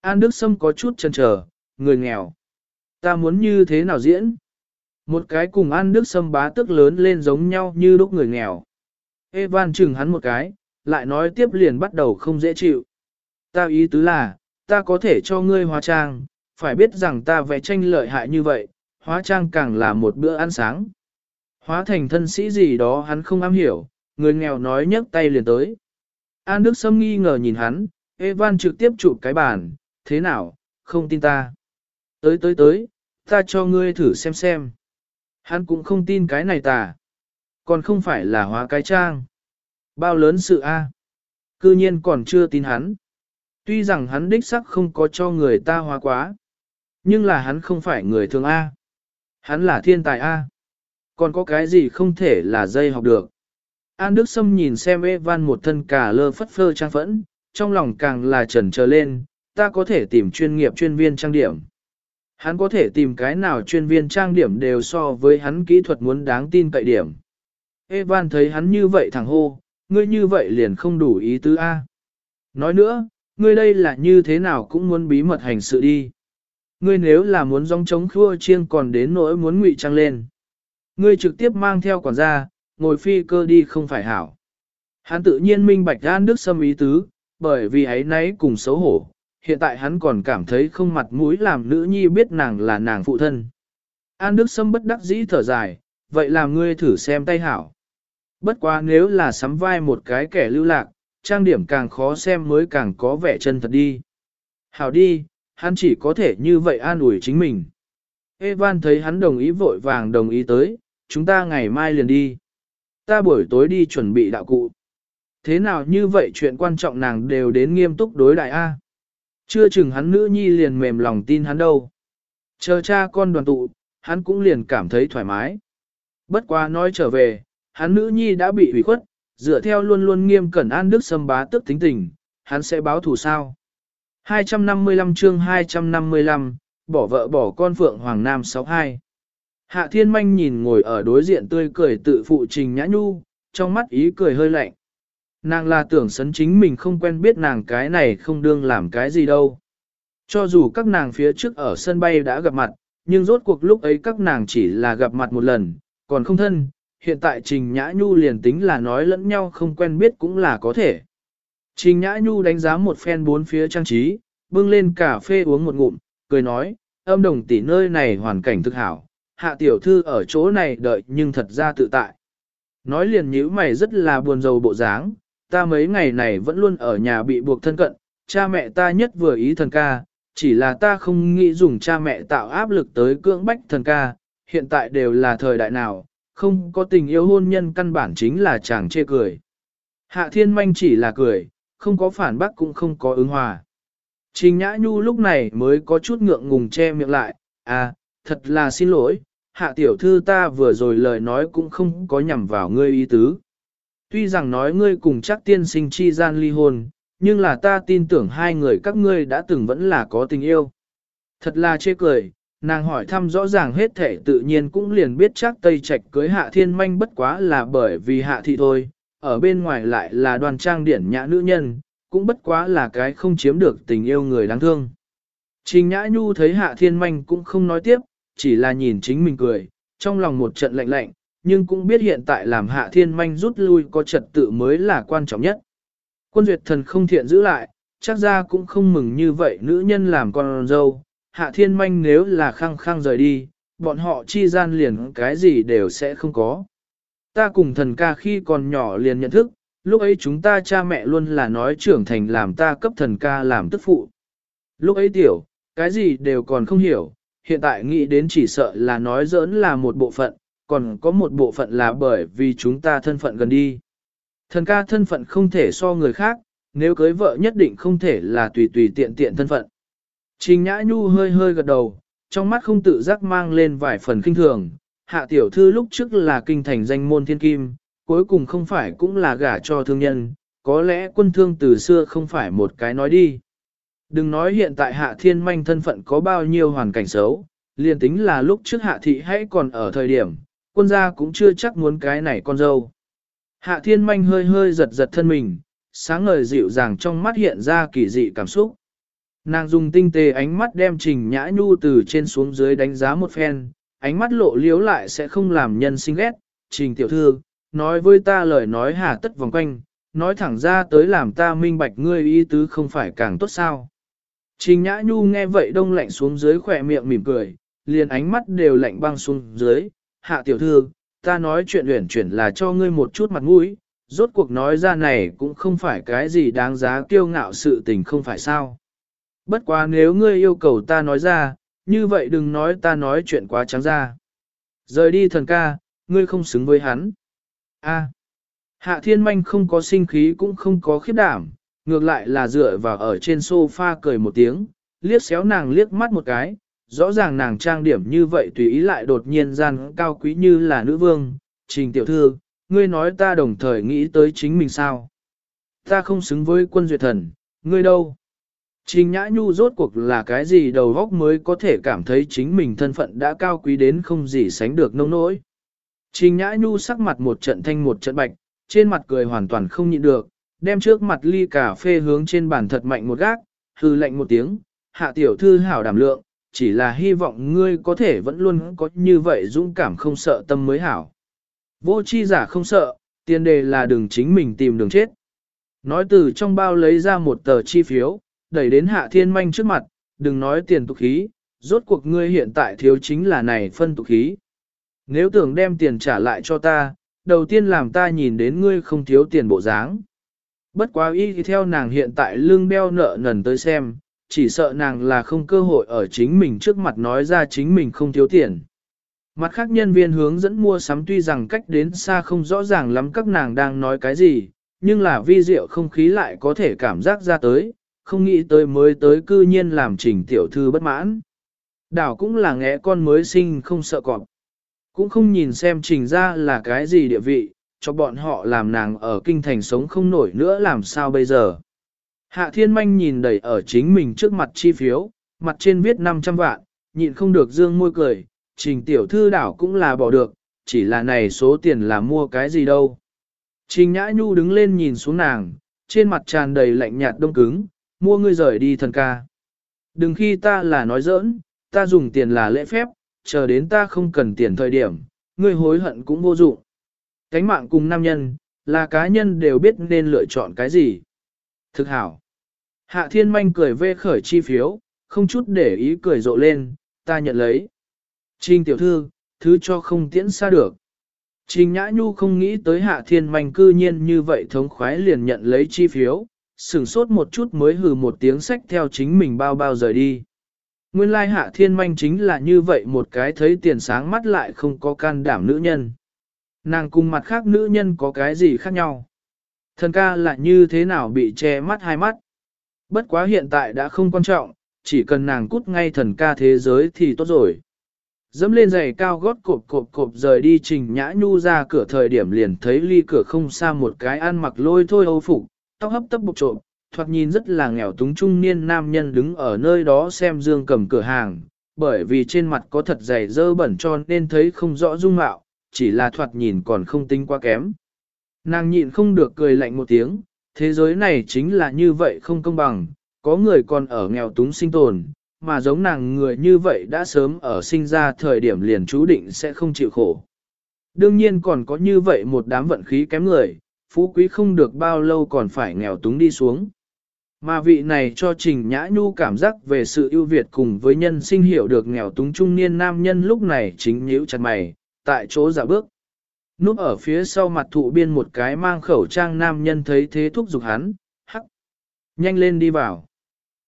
An Đức Sâm có chút chần chờ, người nghèo. Ta muốn như thế nào diễn? Một cái cùng An Đức Sâm bá tức lớn lên giống nhau như lúc người nghèo. Evan chừng hắn một cái, lại nói tiếp liền bắt đầu không dễ chịu. Ta ý tứ là, ta có thể cho ngươi hóa trang, phải biết rằng ta vẽ tranh lợi hại như vậy, hóa trang càng là một bữa ăn sáng. Hóa thành thân sĩ gì đó hắn không am hiểu, người nghèo nói nhấc tay liền tới. An Đức Sâm nghi ngờ nhìn hắn, Evan trực tiếp chụp cái bàn, thế nào, không tin ta. Tới tới tới, ta cho ngươi thử xem xem. Hắn cũng không tin cái này tà. Còn không phải là hóa cái trang. Bao lớn sự a? Cư nhiên còn chưa tin hắn. Tuy rằng hắn đích sắc không có cho người ta hóa quá. Nhưng là hắn không phải người thường A. Hắn là thiên tài A. Còn có cái gì không thể là dây học được. An Đức Sâm nhìn xem Evan một thân cả lơ phất phơ trang phẫn, trong lòng càng là trần trở lên, ta có thể tìm chuyên nghiệp chuyên viên trang điểm. Hắn có thể tìm cái nào chuyên viên trang điểm đều so với hắn kỹ thuật muốn đáng tin cậy điểm. Evan thấy hắn như vậy thẳng hô, ngươi như vậy liền không đủ ý tứ A. Nói nữa, ngươi đây là như thế nào cũng muốn bí mật hành sự đi. Ngươi nếu là muốn dòng chống khua chiêng còn đến nỗi muốn ngụy trang lên. Ngươi trực tiếp mang theo quản gia, ngồi phi cơ đi không phải hảo. Hắn tự nhiên minh bạch An Đức Sâm ý tứ, bởi vì ấy nấy cùng xấu hổ, hiện tại hắn còn cảm thấy không mặt mũi làm nữ nhi biết nàng là nàng phụ thân. An Đức Sâm bất đắc dĩ thở dài, vậy làm ngươi thử xem tay hảo. Bất quá nếu là sắm vai một cái kẻ lưu lạc, trang điểm càng khó xem mới càng có vẻ chân thật đi. Hảo đi, hắn chỉ có thể như vậy an ủi chính mình. Evan thấy hắn đồng ý vội vàng đồng ý tới, chúng ta ngày mai liền đi. Ta buổi tối đi chuẩn bị đạo cụ. Thế nào như vậy chuyện quan trọng nàng đều đến nghiêm túc đối đại A. Chưa chừng hắn nữ nhi liền mềm lòng tin hắn đâu. Chờ cha con đoàn tụ, hắn cũng liền cảm thấy thoải mái. Bất quá nói trở về, hắn nữ nhi đã bị hủy khuất, dựa theo luôn luôn nghiêm cẩn an đức xâm bá tức tính tình, hắn sẽ báo thù sao. 255 chương 255, bỏ vợ bỏ con Phượng Hoàng Nam 62. Hạ Thiên Manh nhìn ngồi ở đối diện tươi cười tự phụ trình nhã nhu, trong mắt ý cười hơi lạnh. Nàng là tưởng sấn chính mình không quen biết nàng cái này không đương làm cái gì đâu. Cho dù các nàng phía trước ở sân bay đã gặp mặt, nhưng rốt cuộc lúc ấy các nàng chỉ là gặp mặt một lần, còn không thân, hiện tại Trình Nhã Nhu liền tính là nói lẫn nhau không quen biết cũng là có thể. Trình Nhã Nhu đánh giá một phen bốn phía trang trí, bưng lên cà phê uống một ngụm, cười nói, âm đồng tỷ nơi này hoàn cảnh thực hảo, hạ tiểu thư ở chỗ này đợi nhưng thật ra tự tại. Nói liền nhíu mày rất là buồn rầu bộ dáng, ta mấy ngày này vẫn luôn ở nhà bị buộc thân cận, cha mẹ ta nhất vừa ý thần ca, chỉ là ta không nghĩ dùng cha mẹ tạo áp lực tới cưỡng bách thần ca, hiện tại đều là thời đại nào, không có tình yêu hôn nhân căn bản chính là chàng chê cười. Hạ thiên manh chỉ là cười, không có phản bác cũng không có ứng hòa. Trình Nhã Nhu lúc này mới có chút ngượng ngùng che miệng lại, à, thật là xin lỗi, hạ tiểu thư ta vừa rồi lời nói cũng không có nhằm vào ngươi ý tứ. Tuy rằng nói ngươi cùng chắc tiên sinh chi gian ly hôn, nhưng là ta tin tưởng hai người các ngươi đã từng vẫn là có tình yêu. Thật là chê cười, nàng hỏi thăm rõ ràng hết thể tự nhiên cũng liền biết chắc Tây Trạch cưới hạ thiên manh bất quá là bởi vì hạ thị thôi, ở bên ngoài lại là đoàn trang điển nhã nữ nhân, cũng bất quá là cái không chiếm được tình yêu người đáng thương. Trình Nhã Nhu thấy hạ thiên manh cũng không nói tiếp, chỉ là nhìn chính mình cười, trong lòng một trận lạnh lạnh, nhưng cũng biết hiện tại làm hạ thiên manh rút lui có trật tự mới là quan trọng nhất. Quân duyệt thần không thiện giữ lại, chắc ra cũng không mừng như vậy nữ nhân làm con dâu, hạ thiên manh nếu là khăng khăng rời đi, bọn họ chi gian liền cái gì đều sẽ không có. Ta cùng thần ca khi còn nhỏ liền nhận thức, lúc ấy chúng ta cha mẹ luôn là nói trưởng thành làm ta cấp thần ca làm tức phụ. Lúc ấy tiểu, cái gì đều còn không hiểu, hiện tại nghĩ đến chỉ sợ là nói giỡn là một bộ phận, còn có một bộ phận là bởi vì chúng ta thân phận gần đi. Thần ca thân phận không thể so người khác, nếu cưới vợ nhất định không thể là tùy tùy tiện tiện thân phận. Trình Nhã Nhu hơi hơi gật đầu, trong mắt không tự giác mang lên vài phần kinh thường. Hạ tiểu thư lúc trước là kinh thành danh môn thiên kim, cuối cùng không phải cũng là gả cho thương nhân, có lẽ quân thương từ xưa không phải một cái nói đi. Đừng nói hiện tại hạ thiên manh thân phận có bao nhiêu hoàn cảnh xấu, liền tính là lúc trước hạ thị hãy còn ở thời điểm, quân gia cũng chưa chắc muốn cái này con dâu. Hạ thiên manh hơi hơi giật giật thân mình, sáng ngời dịu dàng trong mắt hiện ra kỳ dị cảm xúc. Nàng dùng tinh tế ánh mắt đem trình nhã nhu từ trên xuống dưới đánh giá một phen, ánh mắt lộ liếu lại sẽ không làm nhân sinh ghét. Trình tiểu thư, nói với ta lời nói hà tất vòng quanh, nói thẳng ra tới làm ta minh bạch ngươi ý tứ không phải càng tốt sao. Trình nhã nhu nghe vậy đông lạnh xuống dưới khỏe miệng mỉm cười, liền ánh mắt đều lạnh băng xuống dưới. Hạ tiểu thư, ta nói chuyện uyển chuyển là cho ngươi một chút mặt mũi, rốt cuộc nói ra này cũng không phải cái gì đáng giá kiêu ngạo sự tình không phải sao. Bất quá nếu ngươi yêu cầu ta nói ra, như vậy đừng nói ta nói chuyện quá trắng ra. Rời đi thần ca, ngươi không xứng với hắn. A. Hạ thiên manh không có sinh khí cũng không có khiếp đảm, ngược lại là dựa vào ở trên sofa cười một tiếng, liếc xéo nàng liếc mắt một cái, rõ ràng nàng trang điểm như vậy tùy ý lại đột nhiên gian cao quý như là nữ vương, trình tiểu thư, ngươi nói ta đồng thời nghĩ tới chính mình sao. Ta không xứng với quân duyệt thần, ngươi đâu? Trình Nhã Nhu rốt cuộc là cái gì đầu góc mới có thể cảm thấy chính mình thân phận đã cao quý đến không gì sánh được nông nỗi. Trình Nhã Nhu sắc mặt một trận thanh một trận bạch, trên mặt cười hoàn toàn không nhịn được, đem trước mặt ly cà phê hướng trên bàn thật mạnh một gác, hư lệnh một tiếng, hạ tiểu thư hảo đảm lượng, chỉ là hy vọng ngươi có thể vẫn luôn có như vậy dũng cảm không sợ tâm mới hảo. Vô chi giả không sợ, tiền đề là đừng chính mình tìm đường chết. Nói từ trong bao lấy ra một tờ chi phiếu, đẩy đến hạ thiên manh trước mặt, đừng nói tiền tục khí, rốt cuộc ngươi hiện tại thiếu chính là này phân tục khí. Nếu tưởng đem tiền trả lại cho ta, đầu tiên làm ta nhìn đến ngươi không thiếu tiền bộ dáng. Bất quá y thì theo nàng hiện tại lương đeo nợ nần tới xem, chỉ sợ nàng là không cơ hội ở chính mình trước mặt nói ra chính mình không thiếu tiền. Mặt khác nhân viên hướng dẫn mua sắm tuy rằng cách đến xa không rõ ràng lắm các nàng đang nói cái gì, nhưng là vi diệu không khí lại có thể cảm giác ra tới, không nghĩ tới mới tới cư nhiên làm trình tiểu thư bất mãn. Đảo cũng là ngẽ con mới sinh không sợ cọp. Cũng không nhìn xem trình ra là cái gì địa vị, cho bọn họ làm nàng ở kinh thành sống không nổi nữa làm sao bây giờ. Hạ thiên manh nhìn đầy ở chính mình trước mặt chi phiếu, mặt trên viết 500 vạn, nhịn không được dương môi cười, trình tiểu thư đảo cũng là bỏ được, chỉ là này số tiền là mua cái gì đâu. Trình nhã nhu đứng lên nhìn xuống nàng, trên mặt tràn đầy lạnh nhạt đông cứng, mua ngươi rời đi thần ca. Đừng khi ta là nói giỡn, ta dùng tiền là lễ phép, chờ đến ta không cần tiền thời điểm, ngươi hối hận cũng vô dụng. Cánh mạng cùng nam nhân, là cá nhân đều biết nên lựa chọn cái gì. Thực hảo. Hạ thiên manh cười vê khởi chi phiếu, không chút để ý cười rộ lên, ta nhận lấy. Trình tiểu thư, thứ cho không tiễn xa được. Trình Nhã Nhu không nghĩ tới hạ thiên manh cư nhiên như vậy thống khoái liền nhận lấy chi phiếu, sửng sốt một chút mới hừ một tiếng sách theo chính mình bao bao rời đi. Nguyên lai hạ thiên manh chính là như vậy một cái thấy tiền sáng mắt lại không có can đảm nữ nhân. Nàng cùng mặt khác nữ nhân có cái gì khác nhau. Thần ca lại như thế nào bị che mắt hai mắt. Bất quá hiện tại đã không quan trọng, chỉ cần nàng cút ngay thần ca thế giới thì tốt rồi. Dẫm lên giày cao gót cộp cộp cộp rời đi trình nhã nhu ra cửa thời điểm liền thấy ly cửa không xa một cái ăn mặc lôi thôi âu phục, tóc hấp tấp bục trộm, thoạt nhìn rất là nghèo túng trung niên nam nhân đứng ở nơi đó xem dương cầm cửa hàng, bởi vì trên mặt có thật dày dơ bẩn cho nên thấy không rõ dung mạo, chỉ là thoạt nhìn còn không tính quá kém. Nàng nhịn không được cười lạnh một tiếng, thế giới này chính là như vậy không công bằng, có người còn ở nghèo túng sinh tồn, mà giống nàng người như vậy đã sớm ở sinh ra thời điểm liền chú định sẽ không chịu khổ. Đương nhiên còn có như vậy một đám vận khí kém người, phú quý không được bao lâu còn phải nghèo túng đi xuống. Mà vị này cho Trình Nhã Nhu cảm giác về sự ưu việt cùng với nhân sinh hiểu được nghèo túng trung niên nam nhân lúc này chính nhíu chặt mày, tại chỗ giả bước. Núp ở phía sau mặt thụ biên một cái mang khẩu trang nam nhân thấy thế thúc giục hắn, hắc, nhanh lên đi vào.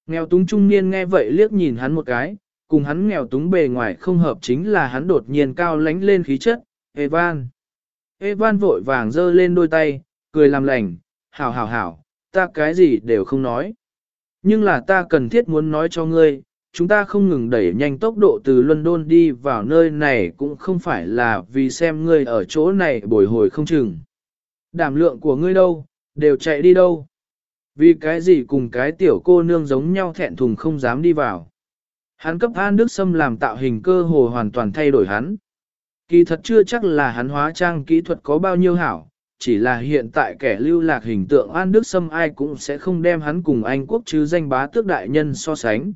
Nghèo túng trung niên nghe vậy liếc nhìn hắn một cái, cùng hắn nghèo túng bề ngoài không hợp chính là hắn đột nhiên cao lánh lên khí chất, Evan. Evan vội vàng giơ lên đôi tay, cười làm lành, hảo hảo hảo, ta cái gì đều không nói. Nhưng là ta cần thiết muốn nói cho ngươi, chúng ta không ngừng đẩy nhanh tốc độ từ London đi vào nơi này cũng không phải là vì xem ngươi ở chỗ này bồi hồi không chừng. Đảm lượng của ngươi đâu, đều chạy đi đâu? Vì cái gì cùng cái tiểu cô nương giống nhau thẹn thùng không dám đi vào. Hắn cấp An Đức Sâm làm tạo hình cơ hồ hoàn toàn thay đổi hắn. Kỳ thật chưa chắc là hắn hóa trang kỹ thuật có bao nhiêu hảo, chỉ là hiện tại kẻ lưu lạc hình tượng An Đức Sâm ai cũng sẽ không đem hắn cùng Anh quốc chứ danh bá tước đại nhân so sánh.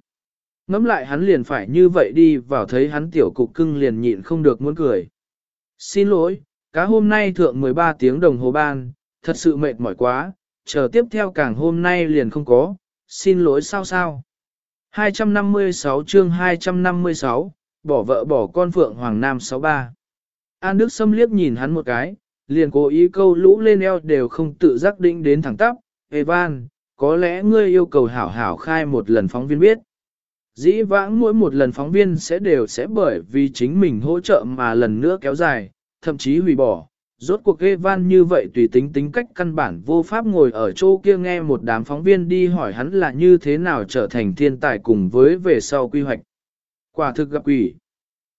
Ngắm lại hắn liền phải như vậy đi vào thấy hắn tiểu cục cưng liền nhịn không được muốn cười. Xin lỗi, cá hôm nay thượng 13 tiếng đồng hồ ban, thật sự mệt mỏi quá, chờ tiếp theo càng hôm nay liền không có, xin lỗi sao sao. 256 chương 256, bỏ vợ bỏ con Phượng Hoàng Nam 63. An Đức Sâm liếc nhìn hắn một cái, liền cố ý câu lũ lên eo đều không tự giác định đến thẳng tắp. Evan, có lẽ ngươi yêu cầu hảo hảo khai một lần phóng viên biết. Dĩ vãng mỗi một lần phóng viên sẽ đều sẽ bởi vì chính mình hỗ trợ mà lần nữa kéo dài, thậm chí hủy bỏ. Rốt cuộc Evan như vậy tùy tính tính cách căn bản vô pháp ngồi ở chỗ kia nghe một đám phóng viên đi hỏi hắn là như thế nào trở thành thiên tài cùng với về sau quy hoạch. Quả thực gặp quỷ.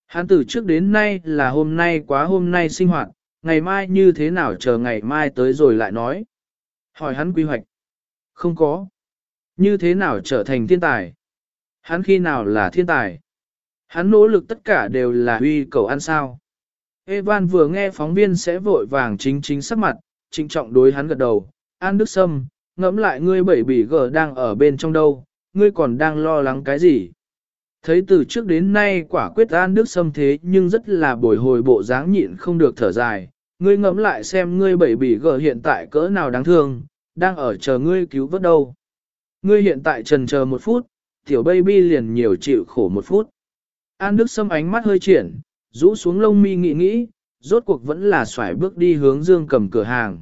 Hắn từ trước đến nay là hôm nay quá hôm nay sinh hoạt, ngày mai như thế nào chờ ngày mai tới rồi lại nói. Hỏi hắn quy hoạch. Không có. Như thế nào trở thành thiên tài? Hắn khi nào là thiên tài? Hắn nỗ lực tất cả đều là huy cầu ăn sao. Evan vừa nghe phóng viên sẽ vội vàng chính chính sắc mặt, trinh trọng đối hắn gật đầu. An Đức Sâm, ngẫm lại ngươi bảy bỉ gờ đang ở bên trong đâu, ngươi còn đang lo lắng cái gì? Thấy từ trước đến nay quả quyết An Đức Sâm thế nhưng rất là bồi hồi bộ dáng nhịn không được thở dài. Ngươi ngẫm lại xem ngươi bảy bỉ gờ hiện tại cỡ nào đáng thương, đang ở chờ ngươi cứu vớt đâu. Ngươi hiện tại trần chờ một phút, tiểu baby liền nhiều chịu khổ một phút. An Đức Sâm ánh mắt hơi triển, rũ xuống lông mi nghĩ nghĩ, rốt cuộc vẫn là xoải bước đi hướng dương cầm cửa hàng.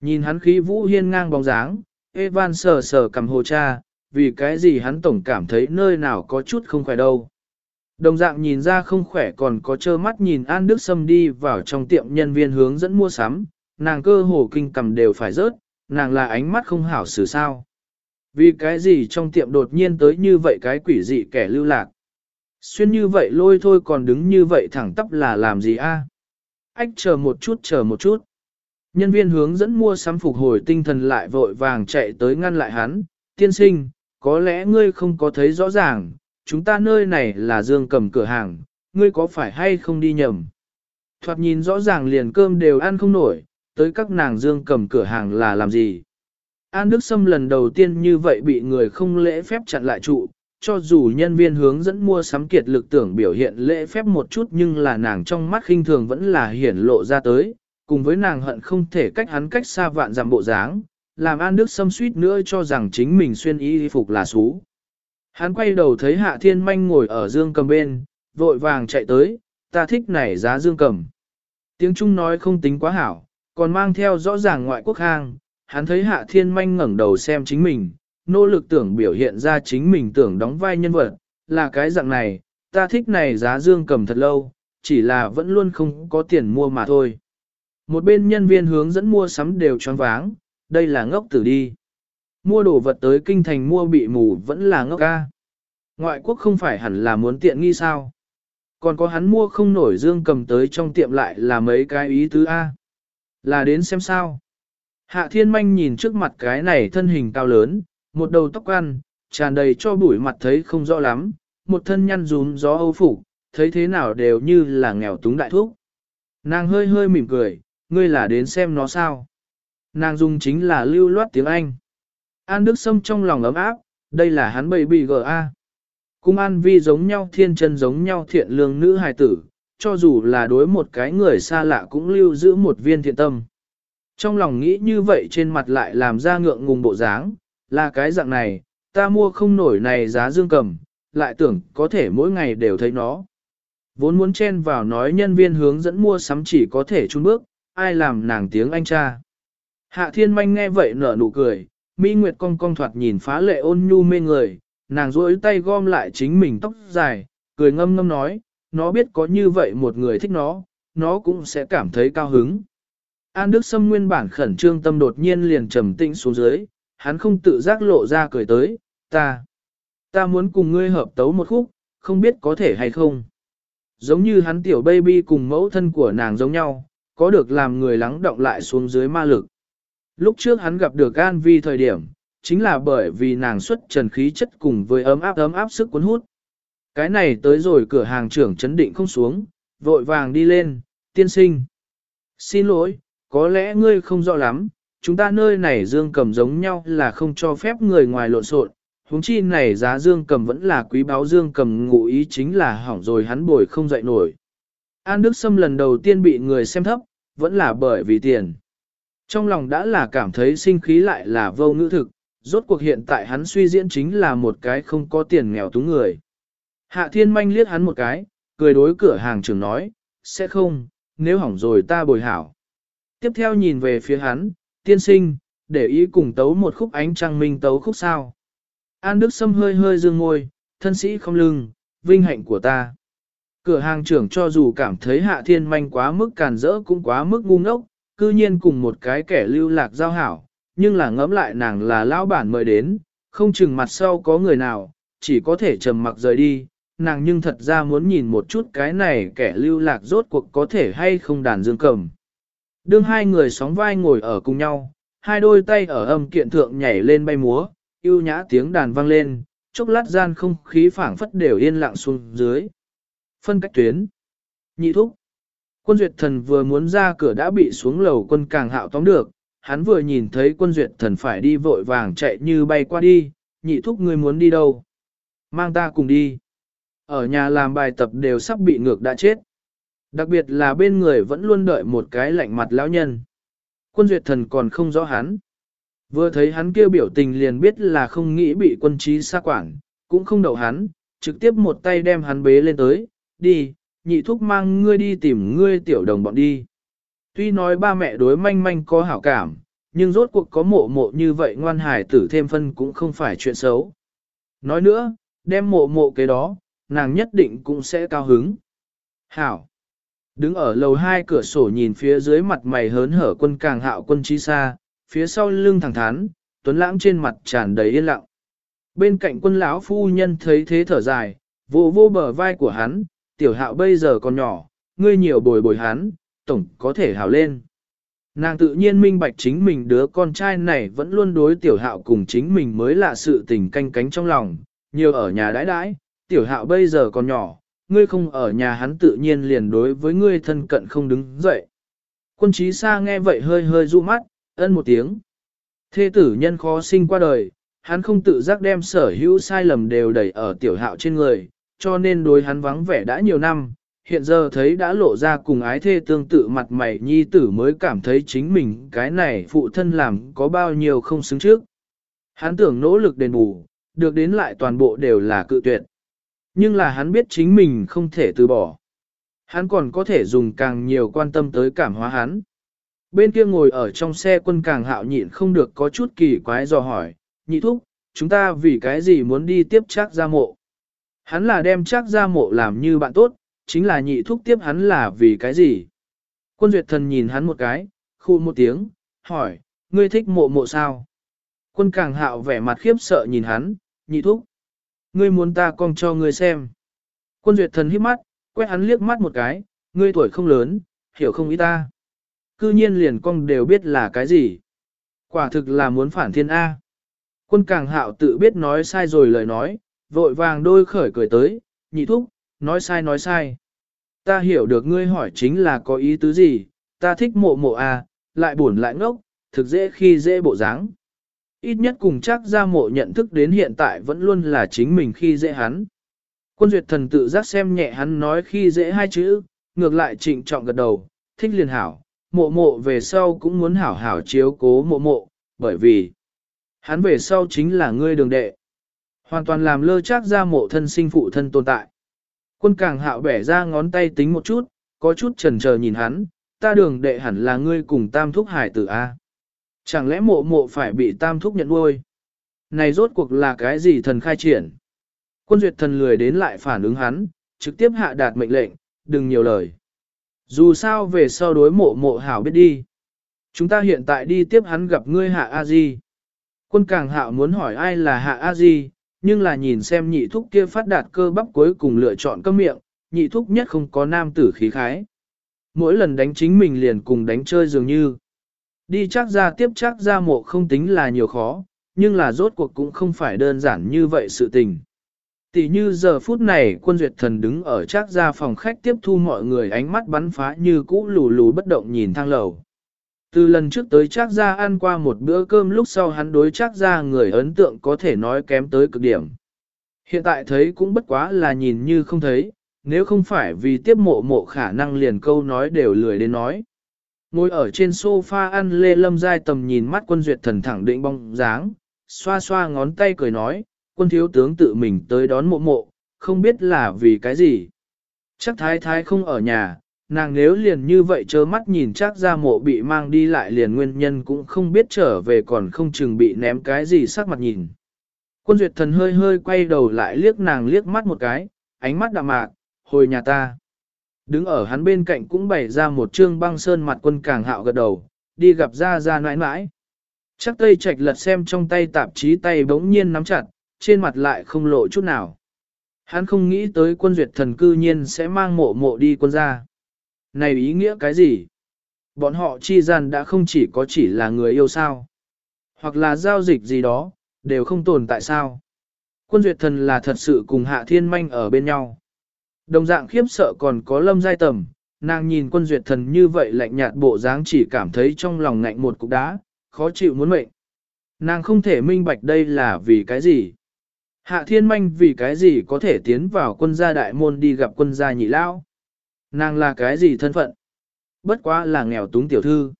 Nhìn hắn khí vũ hiên ngang bóng dáng, Evan sờ sờ cầm hồ cha, vì cái gì hắn tổng cảm thấy nơi nào có chút không khỏe đâu. Đồng dạng nhìn ra không khỏe còn có trơ mắt nhìn An Đức Sâm đi vào trong tiệm nhân viên hướng dẫn mua sắm, nàng cơ hồ kinh cầm đều phải rớt, nàng là ánh mắt không hảo xử sao. Vì cái gì trong tiệm đột nhiên tới như vậy cái quỷ dị kẻ lưu lạc. Xuyên như vậy lôi thôi còn đứng như vậy thẳng tắp là làm gì a? Ách chờ một chút chờ một chút. Nhân viên hướng dẫn mua sắm phục hồi tinh thần lại vội vàng chạy tới ngăn lại hắn. Tiên sinh, có lẽ ngươi không có thấy rõ ràng, chúng ta nơi này là dương cầm cửa hàng, ngươi có phải hay không đi nhầm? Thoạt nhìn rõ ràng liền cơm đều ăn không nổi, tới các nàng dương cầm cửa hàng là làm gì? An Đức Sâm lần đầu tiên như vậy bị người không lễ phép chặn lại trụ, cho dù nhân viên hướng dẫn mua sắm kiệt lực tưởng biểu hiện lễ phép một chút nhưng là nàng trong mắt khinh thường vẫn là hiển lộ ra tới, cùng với nàng hận không thể cách hắn cách xa vạn dặm bộ dáng, làm An Đức xâm suýt nữa cho rằng chính mình xuyên y phục là xú. Hắn quay đầu thấy Hạ Thiên Manh ngồi ở dương cầm bên, vội vàng chạy tới, ta thích này giá dương cầm. Tiếng Trung nói không tính quá hảo, còn mang theo rõ ràng ngoại quốc hang, hắn thấy Hạ Thiên Manh ngẩng đầu xem chính mình, nỗ lực tưởng biểu hiện ra chính mình tưởng đóng vai nhân vật, là cái dạng này, ta thích này giá dương cầm thật lâu, chỉ là vẫn luôn không có tiền mua mà thôi. Một bên nhân viên hướng dẫn mua sắm đều choáng váng, đây là ngốc tử đi. Mua đồ vật tới kinh thành mua bị mù vẫn là ngốc ca. Ngoại quốc không phải hẳn là muốn tiện nghi sao. Còn có hắn mua không nổi dương cầm tới trong tiệm lại là mấy cái ý tứ A. Là đến xem sao. Hạ thiên manh nhìn trước mặt cái này thân hình cao lớn, một đầu tóc ăn, tràn đầy cho bụi mặt thấy không rõ lắm, một thân nhăn rúm gió âu phủ thấy thế nào đều như là nghèo túng đại thuốc. Nàng hơi hơi mỉm cười, ngươi là đến xem nó sao. Nàng dùng chính là lưu loát tiếng Anh. An Đức Sâm trong lòng ấm áp, đây là hắn bầy bì G.A. Cung An Vi giống nhau thiên chân giống nhau thiện lương nữ hài tử, cho dù là đối một cái người xa lạ cũng lưu giữ một viên thiện tâm. Trong lòng nghĩ như vậy trên mặt lại làm ra ngượng ngùng bộ dáng, là cái dạng này, ta mua không nổi này giá dương cầm, lại tưởng có thể mỗi ngày đều thấy nó. Vốn muốn chen vào nói nhân viên hướng dẫn mua sắm chỉ có thể chun bước, ai làm nàng tiếng anh cha. Hạ thiên manh nghe vậy nở nụ cười, Mỹ Nguyệt cong cong thoạt nhìn phá lệ ôn nhu mê người, nàng rỗi tay gom lại chính mình tóc dài, cười ngâm ngâm nói, nó biết có như vậy một người thích nó, nó cũng sẽ cảm thấy cao hứng. An Đức Sâm nguyên bản khẩn trương tâm đột nhiên liền trầm tĩnh xuống dưới, hắn không tự giác lộ ra cười tới, ta, ta muốn cùng ngươi hợp tấu một khúc, không biết có thể hay không. Giống như hắn tiểu baby cùng mẫu thân của nàng giống nhau, có được làm người lắng động lại xuống dưới ma lực lúc trước hắn gặp được An Vi thời điểm, chính là bởi vì nàng xuất trần khí chất cùng với ấm áp ấm áp sức cuốn hút. Cái này tới rồi cửa hàng trưởng chấn định không xuống, vội vàng đi lên, tiên sinh. Xin lỗi, có lẽ ngươi không rõ lắm, chúng ta nơi này dương cầm giống nhau là không cho phép người ngoài lộn xộn. Húng chi này giá dương cầm vẫn là quý báo dương cầm ngụ ý chính là hỏng rồi hắn bồi không dậy nổi. An Đức Sâm lần đầu tiên bị người xem thấp, vẫn là bởi vì tiền. Trong lòng đã là cảm thấy sinh khí lại là vô ngữ thực, rốt cuộc hiện tại hắn suy diễn chính là một cái không có tiền nghèo túng người. Hạ thiên manh liếc hắn một cái, cười đối cửa hàng trưởng nói, sẽ không, nếu hỏng rồi ta bồi hảo. Tiếp theo nhìn về phía hắn, tiên sinh, để ý cùng tấu một khúc ánh trăng minh tấu khúc sao. An Đức Sâm hơi hơi dương ngôi, thân sĩ không lưng, vinh hạnh của ta. Cửa hàng trưởng cho dù cảm thấy hạ thiên manh quá mức càn rỡ cũng quá mức ngu ngốc, cư nhiên cùng một cái kẻ lưu lạc giao hảo, nhưng là ngẫm lại nàng là lão bản mời đến, không chừng mặt sau có người nào, chỉ có thể trầm mặc rời đi, nàng nhưng thật ra muốn nhìn một chút cái này kẻ lưu lạc rốt cuộc có thể hay không đàn dương cầm. Đương hai người sóng vai ngồi ở cùng nhau, hai đôi tay ở âm kiện thượng nhảy lên bay múa, yêu nhã tiếng đàn vang lên, chốc lát gian không khí phảng phất đều yên lặng xuống dưới. Phân cách tuyến. Nhị thúc. Quân duyệt thần vừa muốn ra cửa đã bị xuống lầu quân càng hạo tóm được, hắn vừa nhìn thấy quân duyệt thần phải đi vội vàng chạy như bay qua đi, nhị thúc ngươi muốn đi đâu? Mang ta cùng đi. Ở nhà làm bài tập đều sắp bị ngược đã chết. Đặc biệt là bên người vẫn luôn đợi một cái lạnh mặt lão nhân. Quân duyệt thần còn không rõ hắn. Vừa thấy hắn kêu biểu tình liền biết là không nghĩ bị quân trí xa quản, cũng không đậu hắn, trực tiếp một tay đem hắn bế lên tới, đi, nhị thúc mang ngươi đi tìm ngươi tiểu đồng bọn đi. Tuy nói ba mẹ đối manh manh có hảo cảm, nhưng rốt cuộc có mộ mộ như vậy ngoan hài tử thêm phân cũng không phải chuyện xấu. Nói nữa, đem mộ mộ cái đó, nàng nhất định cũng sẽ cao hứng. Hảo. Đứng ở lầu hai cửa sổ nhìn phía dưới mặt mày hớn hở quân càng hạo quân chi xa, phía sau lưng thẳng thắn, tuấn lãng trên mặt tràn đầy yên lặng. Bên cạnh quân lão phu nhân thấy thế thở dài, vô vô bờ vai của hắn, tiểu hạo bây giờ còn nhỏ, ngươi nhiều bồi bồi hắn, tổng có thể hảo lên. Nàng tự nhiên minh bạch chính mình đứa con trai này vẫn luôn đối tiểu hạo cùng chính mình mới là sự tình canh cánh trong lòng, nhiều ở nhà đãi đãi, tiểu hạo bây giờ còn nhỏ, ngươi không ở nhà hắn tự nhiên liền đối với ngươi thân cận không đứng dậy. Quân trí xa nghe vậy hơi hơi ru mắt, ân một tiếng. Thê tử nhân khó sinh qua đời, hắn không tự giác đem sở hữu sai lầm đều đẩy ở tiểu hạo trên người, cho nên đối hắn vắng vẻ đã nhiều năm, hiện giờ thấy đã lộ ra cùng ái thê tương tự mặt mày nhi tử mới cảm thấy chính mình cái này phụ thân làm có bao nhiêu không xứng trước. Hắn tưởng nỗ lực đền bù, được đến lại toàn bộ đều là cự tuyệt. Nhưng là hắn biết chính mình không thể từ bỏ. Hắn còn có thể dùng càng nhiều quan tâm tới cảm hóa hắn. Bên kia ngồi ở trong xe quân càng hạo nhịn không được có chút kỳ quái dò hỏi, nhị thúc, chúng ta vì cái gì muốn đi tiếp chắc ra mộ. Hắn là đem chắc ra mộ làm như bạn tốt, chính là nhị thúc tiếp hắn là vì cái gì. Quân duyệt thần nhìn hắn một cái, khu một tiếng, hỏi, ngươi thích mộ mộ sao? Quân càng hạo vẻ mặt khiếp sợ nhìn hắn, nhị thúc. Ngươi muốn ta con cho ngươi xem. Quân duyệt thần hít mắt, quét hắn liếc mắt một cái, ngươi tuổi không lớn, hiểu không ý ta. Cư nhiên liền con đều biết là cái gì. Quả thực là muốn phản thiên A. Quân càng hạo tự biết nói sai rồi lời nói, vội vàng đôi khởi cười tới, nhị thúc, nói sai nói sai. Ta hiểu được ngươi hỏi chính là có ý tứ gì, ta thích mộ mộ à lại buồn lại ngốc, thực dễ khi dễ bộ dáng. Ít nhất cùng chắc ra mộ nhận thức đến hiện tại vẫn luôn là chính mình khi dễ hắn. Quân duyệt thần tự giác xem nhẹ hắn nói khi dễ hai chữ, ngược lại trịnh trọng gật đầu, thích liền hảo, mộ mộ về sau cũng muốn hảo hảo chiếu cố mộ mộ, bởi vì hắn về sau chính là ngươi đường đệ. Hoàn toàn làm lơ chắc ra mộ thân sinh phụ thân tồn tại. Quân càng hạo bẻ ra ngón tay tính một chút, có chút chần chờ nhìn hắn, ta đường đệ hẳn là ngươi cùng tam thúc hải tử A. Chẳng lẽ mộ mộ phải bị tam thúc nhận nuôi? Này rốt cuộc là cái gì thần khai triển? Quân duyệt thần lười đến lại phản ứng hắn, trực tiếp hạ đạt mệnh lệnh, đừng nhiều lời. Dù sao về sau đối mộ mộ hảo biết đi. Chúng ta hiện tại đi tiếp hắn gặp ngươi hạ A-di. Quân càng hạo muốn hỏi ai là hạ A-di, nhưng là nhìn xem nhị thúc kia phát đạt cơ bắp cuối cùng lựa chọn cơm miệng, nhị thúc nhất không có nam tử khí khái. Mỗi lần đánh chính mình liền cùng đánh chơi dường như. Đi chắc ra tiếp chắc ra mộ không tính là nhiều khó, nhưng là rốt cuộc cũng không phải đơn giản như vậy sự tình. Tỷ như giờ phút này quân duyệt thần đứng ở chắc ra phòng khách tiếp thu mọi người ánh mắt bắn phá như cũ lù lù bất động nhìn thang lầu. Từ lần trước tới Trác Gia ăn qua một bữa cơm lúc sau hắn đối Trác Gia người ấn tượng có thể nói kém tới cực điểm. Hiện tại thấy cũng bất quá là nhìn như không thấy, nếu không phải vì tiếp mộ mộ khả năng liền câu nói đều lười đến nói. Ngồi ở trên sofa ăn lê lâm dai tầm nhìn mắt quân duyệt thần thẳng định bong dáng, xoa xoa ngón tay cười nói, quân thiếu tướng tự mình tới đón mộ mộ, không biết là vì cái gì. Chắc thái thái không ở nhà, nàng nếu liền như vậy trơ mắt nhìn chắc ra mộ bị mang đi lại liền nguyên nhân cũng không biết trở về còn không chừng bị ném cái gì sắc mặt nhìn. Quân duyệt thần hơi hơi quay đầu lại liếc nàng liếc mắt một cái, ánh mắt đạm mạc, hồi nhà ta. Đứng ở hắn bên cạnh cũng bày ra một trương băng sơn mặt quân càng hạo gật đầu, đi gặp ra ra nãi nãi. Chắc tây trạch lật xem trong tay tạp chí tay bỗng nhiên nắm chặt, trên mặt lại không lộ chút nào. Hắn không nghĩ tới quân duyệt thần cư nhiên sẽ mang mộ mộ đi quân ra. Này ý nghĩa cái gì? Bọn họ chi gian đã không chỉ có chỉ là người yêu sao. Hoặc là giao dịch gì đó, đều không tồn tại sao. Quân duyệt thần là thật sự cùng hạ thiên manh ở bên nhau. Đồng dạng khiếp sợ còn có lâm giai tầm, nàng nhìn quân duyệt thần như vậy lạnh nhạt bộ dáng chỉ cảm thấy trong lòng ngạnh một cục đá, khó chịu muốn mệnh. Nàng không thể minh bạch đây là vì cái gì. Hạ thiên manh vì cái gì có thể tiến vào quân gia đại môn đi gặp quân gia nhị lao. Nàng là cái gì thân phận? Bất quá là nghèo túng tiểu thư.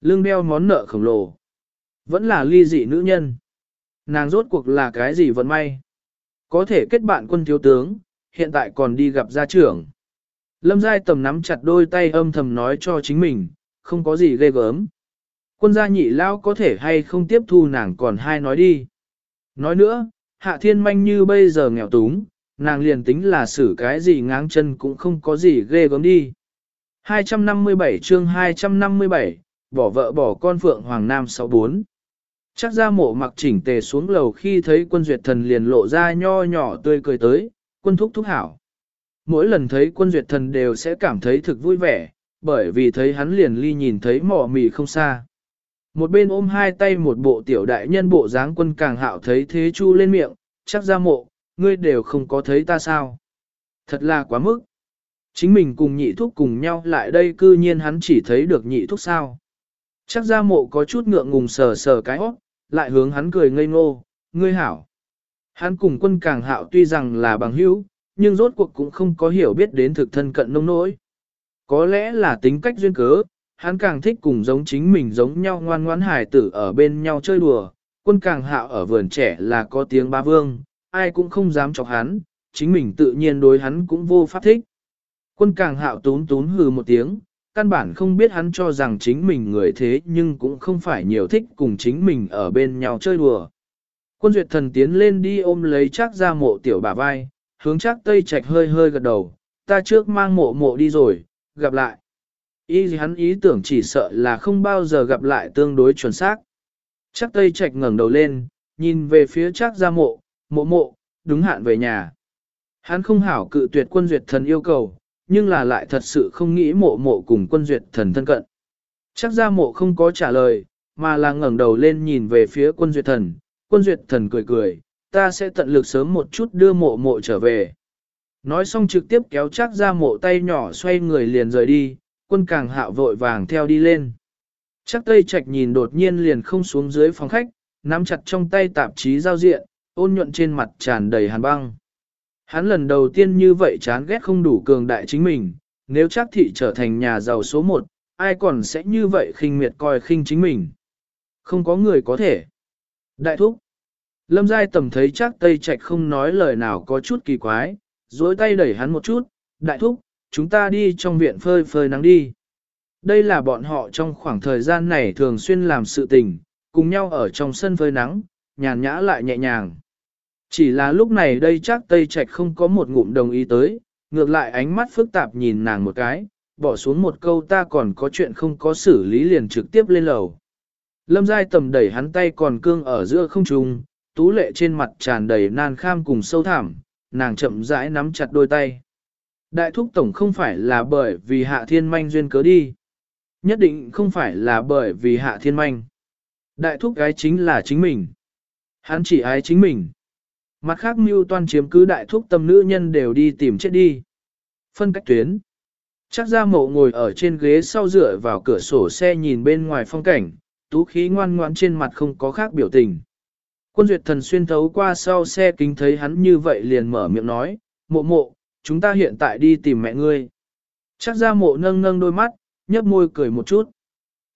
Lương đeo món nợ khổng lồ. Vẫn là ly dị nữ nhân. Nàng rốt cuộc là cái gì vận may? Có thể kết bạn quân thiếu tướng, hiện tại còn đi gặp gia trưởng. Lâm Giai tầm nắm chặt đôi tay âm thầm nói cho chính mình, không có gì ghê gớm. Quân gia nhị lao có thể hay không tiếp thu nàng còn hai nói đi. Nói nữa, hạ thiên manh như bây giờ nghèo túng, nàng liền tính là xử cái gì ngáng chân cũng không có gì ghê gớm đi. 257 chương 257, bỏ vợ bỏ con Phượng Hoàng Nam 64. Chắc ra mộ mặc chỉnh tề xuống lầu khi thấy quân duyệt thần liền lộ ra nho nhỏ tươi cười tới, quân thúc thúc hảo. Mỗi lần thấy quân duyệt thần đều sẽ cảm thấy thực vui vẻ, bởi vì thấy hắn liền ly nhìn thấy mỏ mì không xa. Một bên ôm hai tay một bộ tiểu đại nhân bộ dáng quân càng hạo thấy thế chu lên miệng, chắc ra mộ, ngươi đều không có thấy ta sao. Thật là quá mức. Chính mình cùng nhị thúc cùng nhau lại đây cư nhiên hắn chỉ thấy được nhị thúc sao. Chắc ra mộ có chút ngượng ngùng sờ sờ cái óc, lại hướng hắn cười ngây ngô, ngươi hảo. Hắn cùng quân càng hạo tuy rằng là bằng hữu, nhưng rốt cuộc cũng không có hiểu biết đến thực thân cận nông nỗi. Có lẽ là tính cách duyên cớ, hắn càng thích cùng giống chính mình giống nhau ngoan ngoãn hài tử ở bên nhau chơi đùa, quân càng hạo ở vườn trẻ là có tiếng ba vương, ai cũng không dám chọc hắn, chính mình tự nhiên đối hắn cũng vô pháp thích. Quân càng hạo tún tún hừ một tiếng, căn bản không biết hắn cho rằng chính mình người thế nhưng cũng không phải nhiều thích cùng chính mình ở bên nhau chơi đùa. Quân duyệt thần tiến lên đi ôm lấy chắc ra mộ tiểu bà vai, hướng chắc tây trạch hơi hơi gật đầu, ta trước mang mộ mộ đi rồi, gặp lại. Ý gì hắn ý tưởng chỉ sợ là không bao giờ gặp lại tương đối chuẩn xác. Chắc tây trạch ngẩng đầu lên, nhìn về phía chắc ra mộ, mộ mộ, đúng hạn về nhà. Hắn không hảo cự tuyệt quân duyệt thần yêu cầu, nhưng là lại thật sự không nghĩ mộ mộ cùng quân duyệt thần thân cận. Chắc ra mộ không có trả lời, mà là ngẩng đầu lên nhìn về phía quân duyệt thần, quân duyệt thần cười cười, ta sẽ tận lực sớm một chút đưa mộ mộ trở về. Nói xong trực tiếp kéo chắc ra mộ tay nhỏ xoay người liền rời đi, quân càng hạo vội vàng theo đi lên. Chắc tây trạch nhìn đột nhiên liền không xuống dưới phòng khách, nắm chặt trong tay tạp chí giao diện, ôn nhuận trên mặt tràn đầy hàn băng. Hắn lần đầu tiên như vậy chán ghét không đủ cường đại chính mình, nếu chắc thị trở thành nhà giàu số một, ai còn sẽ như vậy khinh miệt coi khinh chính mình. Không có người có thể. Đại thúc. Lâm Giai tầm thấy chắc Tây Trạch không nói lời nào có chút kỳ quái, dối tay đẩy hắn một chút. Đại thúc, chúng ta đi trong viện phơi phơi nắng đi. Đây là bọn họ trong khoảng thời gian này thường xuyên làm sự tình, cùng nhau ở trong sân phơi nắng, nhàn nhã lại nhẹ nhàng. Chỉ là lúc này đây chắc Tây Trạch không có một ngụm đồng ý tới, ngược lại ánh mắt phức tạp nhìn nàng một cái, bỏ xuống một câu ta còn có chuyện không có xử lý liền trực tiếp lên lầu. Lâm Giai tầm đẩy hắn tay còn cương ở giữa không trung, tú lệ trên mặt tràn đầy nan kham cùng sâu thẳm, nàng chậm rãi nắm chặt đôi tay. Đại thúc tổng không phải là bởi vì hạ thiên manh duyên cớ đi. Nhất định không phải là bởi vì hạ thiên manh. Đại thúc gái chính là chính mình. Hắn chỉ ái chính mình. Mặt khác mưu toan chiếm cứ đại thúc tâm nữ nhân đều đi tìm chết đi. Phân cách tuyến. Chắc ra mộ ngồi ở trên ghế sau dựa vào cửa sổ xe nhìn bên ngoài phong cảnh, tú khí ngoan ngoãn trên mặt không có khác biểu tình. Quân duyệt thần xuyên thấu qua sau xe kính thấy hắn như vậy liền mở miệng nói, mộ mộ, chúng ta hiện tại đi tìm mẹ ngươi. Chắc ra mộ nâng nâng đôi mắt, nhấp môi cười một chút.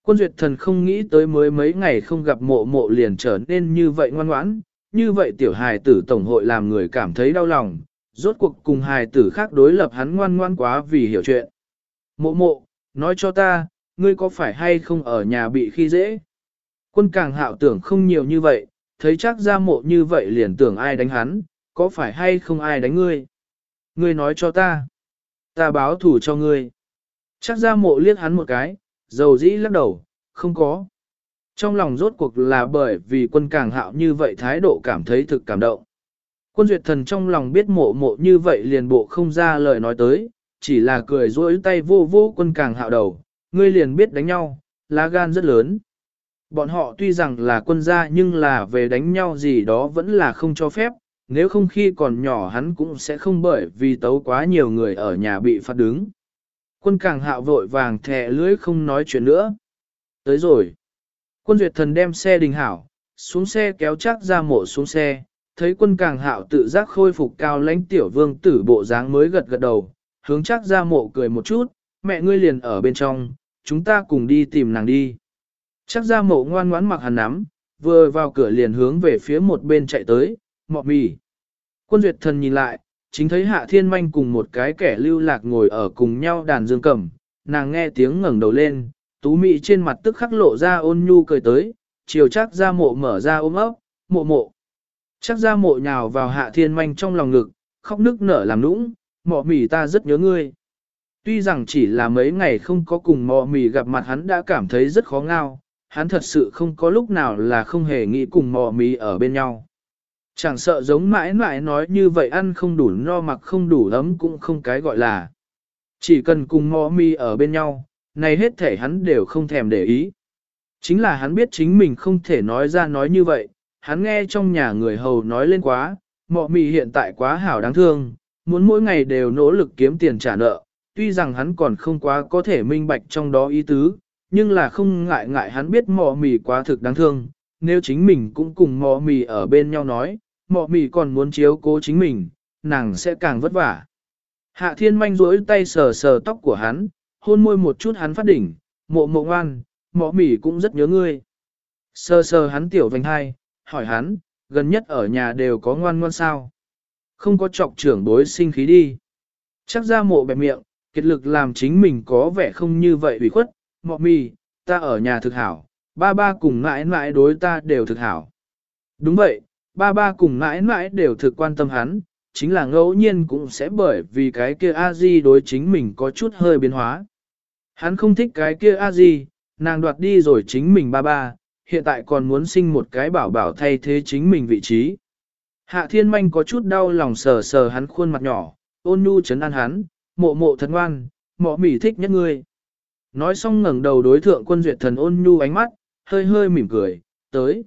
Quân duyệt thần không nghĩ tới mới mấy ngày không gặp mộ mộ liền trở nên như vậy ngoan ngoãn, như vậy tiểu hài tử tổng hội làm người cảm thấy đau lòng, rốt cuộc cùng hài tử khác đối lập hắn ngoan ngoan quá vì hiểu chuyện. Mộ mộ, nói cho ta, ngươi có phải hay không ở nhà bị khi dễ? Quân càng hạo tưởng không nhiều như vậy, thấy chắc ra mộ như vậy liền tưởng ai đánh hắn, có phải hay không ai đánh ngươi? Ngươi nói cho ta. Ta báo thủ cho ngươi. Chắc ra mộ liếc hắn một cái, dầu dĩ lắc đầu, không có. Trong lòng rốt cuộc là bởi vì quân càng hạo như vậy thái độ cảm thấy thực cảm động. Quân duyệt thần trong lòng biết mộ mộ như vậy liền bộ không ra lời nói tới, chỉ là cười rỗi tay vô vô quân càng hạo đầu, ngươi liền biết đánh nhau, lá gan rất lớn. Bọn họ tuy rằng là quân gia nhưng là về đánh nhau gì đó vẫn là không cho phép, nếu không khi còn nhỏ hắn cũng sẽ không bởi vì tấu quá nhiều người ở nhà bị phạt đứng. Quân càng hạo vội vàng thẻ lưỡi không nói chuyện nữa. Tới rồi. Quân duyệt thần đem xe đình hảo, xuống xe kéo chắc ra mộ xuống xe, thấy quân càng hạo tự giác khôi phục cao lãnh tiểu vương tử bộ dáng mới gật gật đầu, hướng chắc ra mộ cười một chút, mẹ ngươi liền ở bên trong, chúng ta cùng đi tìm nàng đi. Chắc ra mộ ngoan ngoãn mặc hàn nắm, vừa vào cửa liền hướng về phía một bên chạy tới, mọ mì. Quân duyệt thần nhìn lại, chính thấy hạ thiên manh cùng một cái kẻ lưu lạc ngồi ở cùng nhau đàn dương cầm, nàng nghe tiếng ngẩng đầu lên, tú mị trên mặt tức khắc lộ ra ôn nhu cười tới, chiều chắc ra mộ mở ra ôm ấp, mộ mộ. Chắc ra mộ nhào vào hạ thiên manh trong lòng ngực, khóc nức nở làm nũng, mọ mì ta rất nhớ ngươi. Tuy rằng chỉ là mấy ngày không có cùng mọ mì gặp mặt hắn đã cảm thấy rất khó ngao, hắn thật sự không có lúc nào là không hề nghĩ cùng mọ mì ở bên nhau. Chẳng sợ giống mãi mãi nói như vậy ăn không đủ no mặc không đủ ấm cũng không cái gọi là. Chỉ cần cùng mò mi ở bên nhau, này hết thể hắn đều không thèm để ý. Chính là hắn biết chính mình không thể nói ra nói như vậy, hắn nghe trong nhà người hầu nói lên quá, mọ mì hiện tại quá hảo đáng thương, muốn mỗi ngày đều nỗ lực kiếm tiền trả nợ, tuy rằng hắn còn không quá có thể minh bạch trong đó ý tứ, nhưng là không ngại ngại hắn biết mọ mì quá thực đáng thương, nếu chính mình cũng cùng mọ mì ở bên nhau nói, mọ mì còn muốn chiếu cố chính mình, nàng sẽ càng vất vả. Hạ thiên manh rỗi tay sờ sờ tóc của hắn, hôn môi một chút hắn phát đỉnh, mộ mộ ngoan, mọ mì cũng rất nhớ ngươi. Sờ sờ hắn tiểu vành hai, hỏi hắn, gần nhất ở nhà đều có ngoan ngoan sao. Không có trọc trưởng bối sinh khí đi. Chắc ra mộ bẹp miệng, kết lực làm chính mình có vẻ không như vậy ủy khuất, mọ mì, ta ở nhà thực hảo, ba ba cùng mãi mãi đối ta đều thực hảo. Đúng vậy, ba ba cùng mãi mãi đều thực quan tâm hắn, chính là ngẫu nhiên cũng sẽ bởi vì cái kia a di đối chính mình có chút hơi biến hóa. Hắn không thích cái kia a di, nàng đoạt đi rồi chính mình ba ba, hiện tại còn muốn sinh một cái bảo bảo thay thế chính mình vị trí. Hạ thiên manh có chút đau lòng sờ sờ hắn khuôn mặt nhỏ, ôn nhu chấn an hắn, mộ mộ thật ngoan, mọ mỉ thích nhất ngươi. Nói xong ngẩng đầu đối thượng quân duyệt thần ôn nhu ánh mắt, hơi hơi mỉm cười, tới.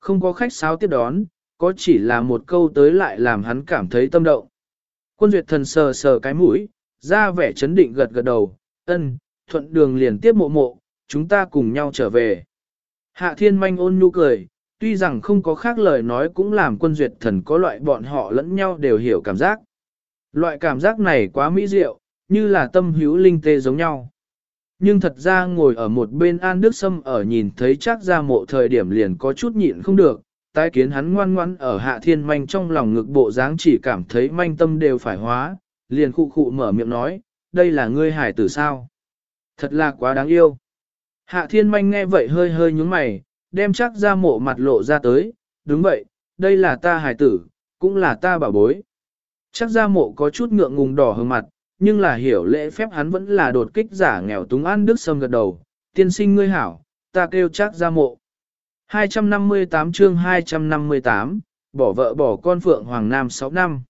Không có khách sáo tiếp đón, có chỉ là một câu tới lại làm hắn cảm thấy tâm động. Quân duyệt thần sờ sờ cái mũi, ra vẻ chấn định gật gật đầu, ân, thuận đường liền tiếp mộ mộ, chúng ta cùng nhau trở về. Hạ thiên manh ôn nhu cười, tuy rằng không có khác lời nói cũng làm quân duyệt thần có loại bọn họ lẫn nhau đều hiểu cảm giác. Loại cảm giác này quá mỹ diệu, như là tâm hữu linh tê giống nhau. Nhưng thật ra ngồi ở một bên An Đức Sâm ở nhìn thấy chắc ra mộ thời điểm liền có chút nhịn không được, tái kiến hắn ngoan ngoan ở hạ thiên manh trong lòng ngực bộ dáng chỉ cảm thấy manh tâm đều phải hóa, liền khụ khụ mở miệng nói, đây là ngươi hải tử sao? Thật là quá đáng yêu. Hạ thiên manh nghe vậy hơi hơi nhúng mày, đem chắc ra mộ mặt lộ ra tới, đúng vậy, đây là ta hải tử, cũng là ta bảo bối. Chắc ra mộ có chút ngượng ngùng đỏ hơn mặt, nhưng là hiểu lễ phép hắn vẫn là đột kích giả nghèo túng an đức sâm gật đầu, tiên sinh ngươi hảo, ta kêu chắc ra mộ. 258 chương 258, bỏ vợ bỏ con Phượng Hoàng Nam 6 năm.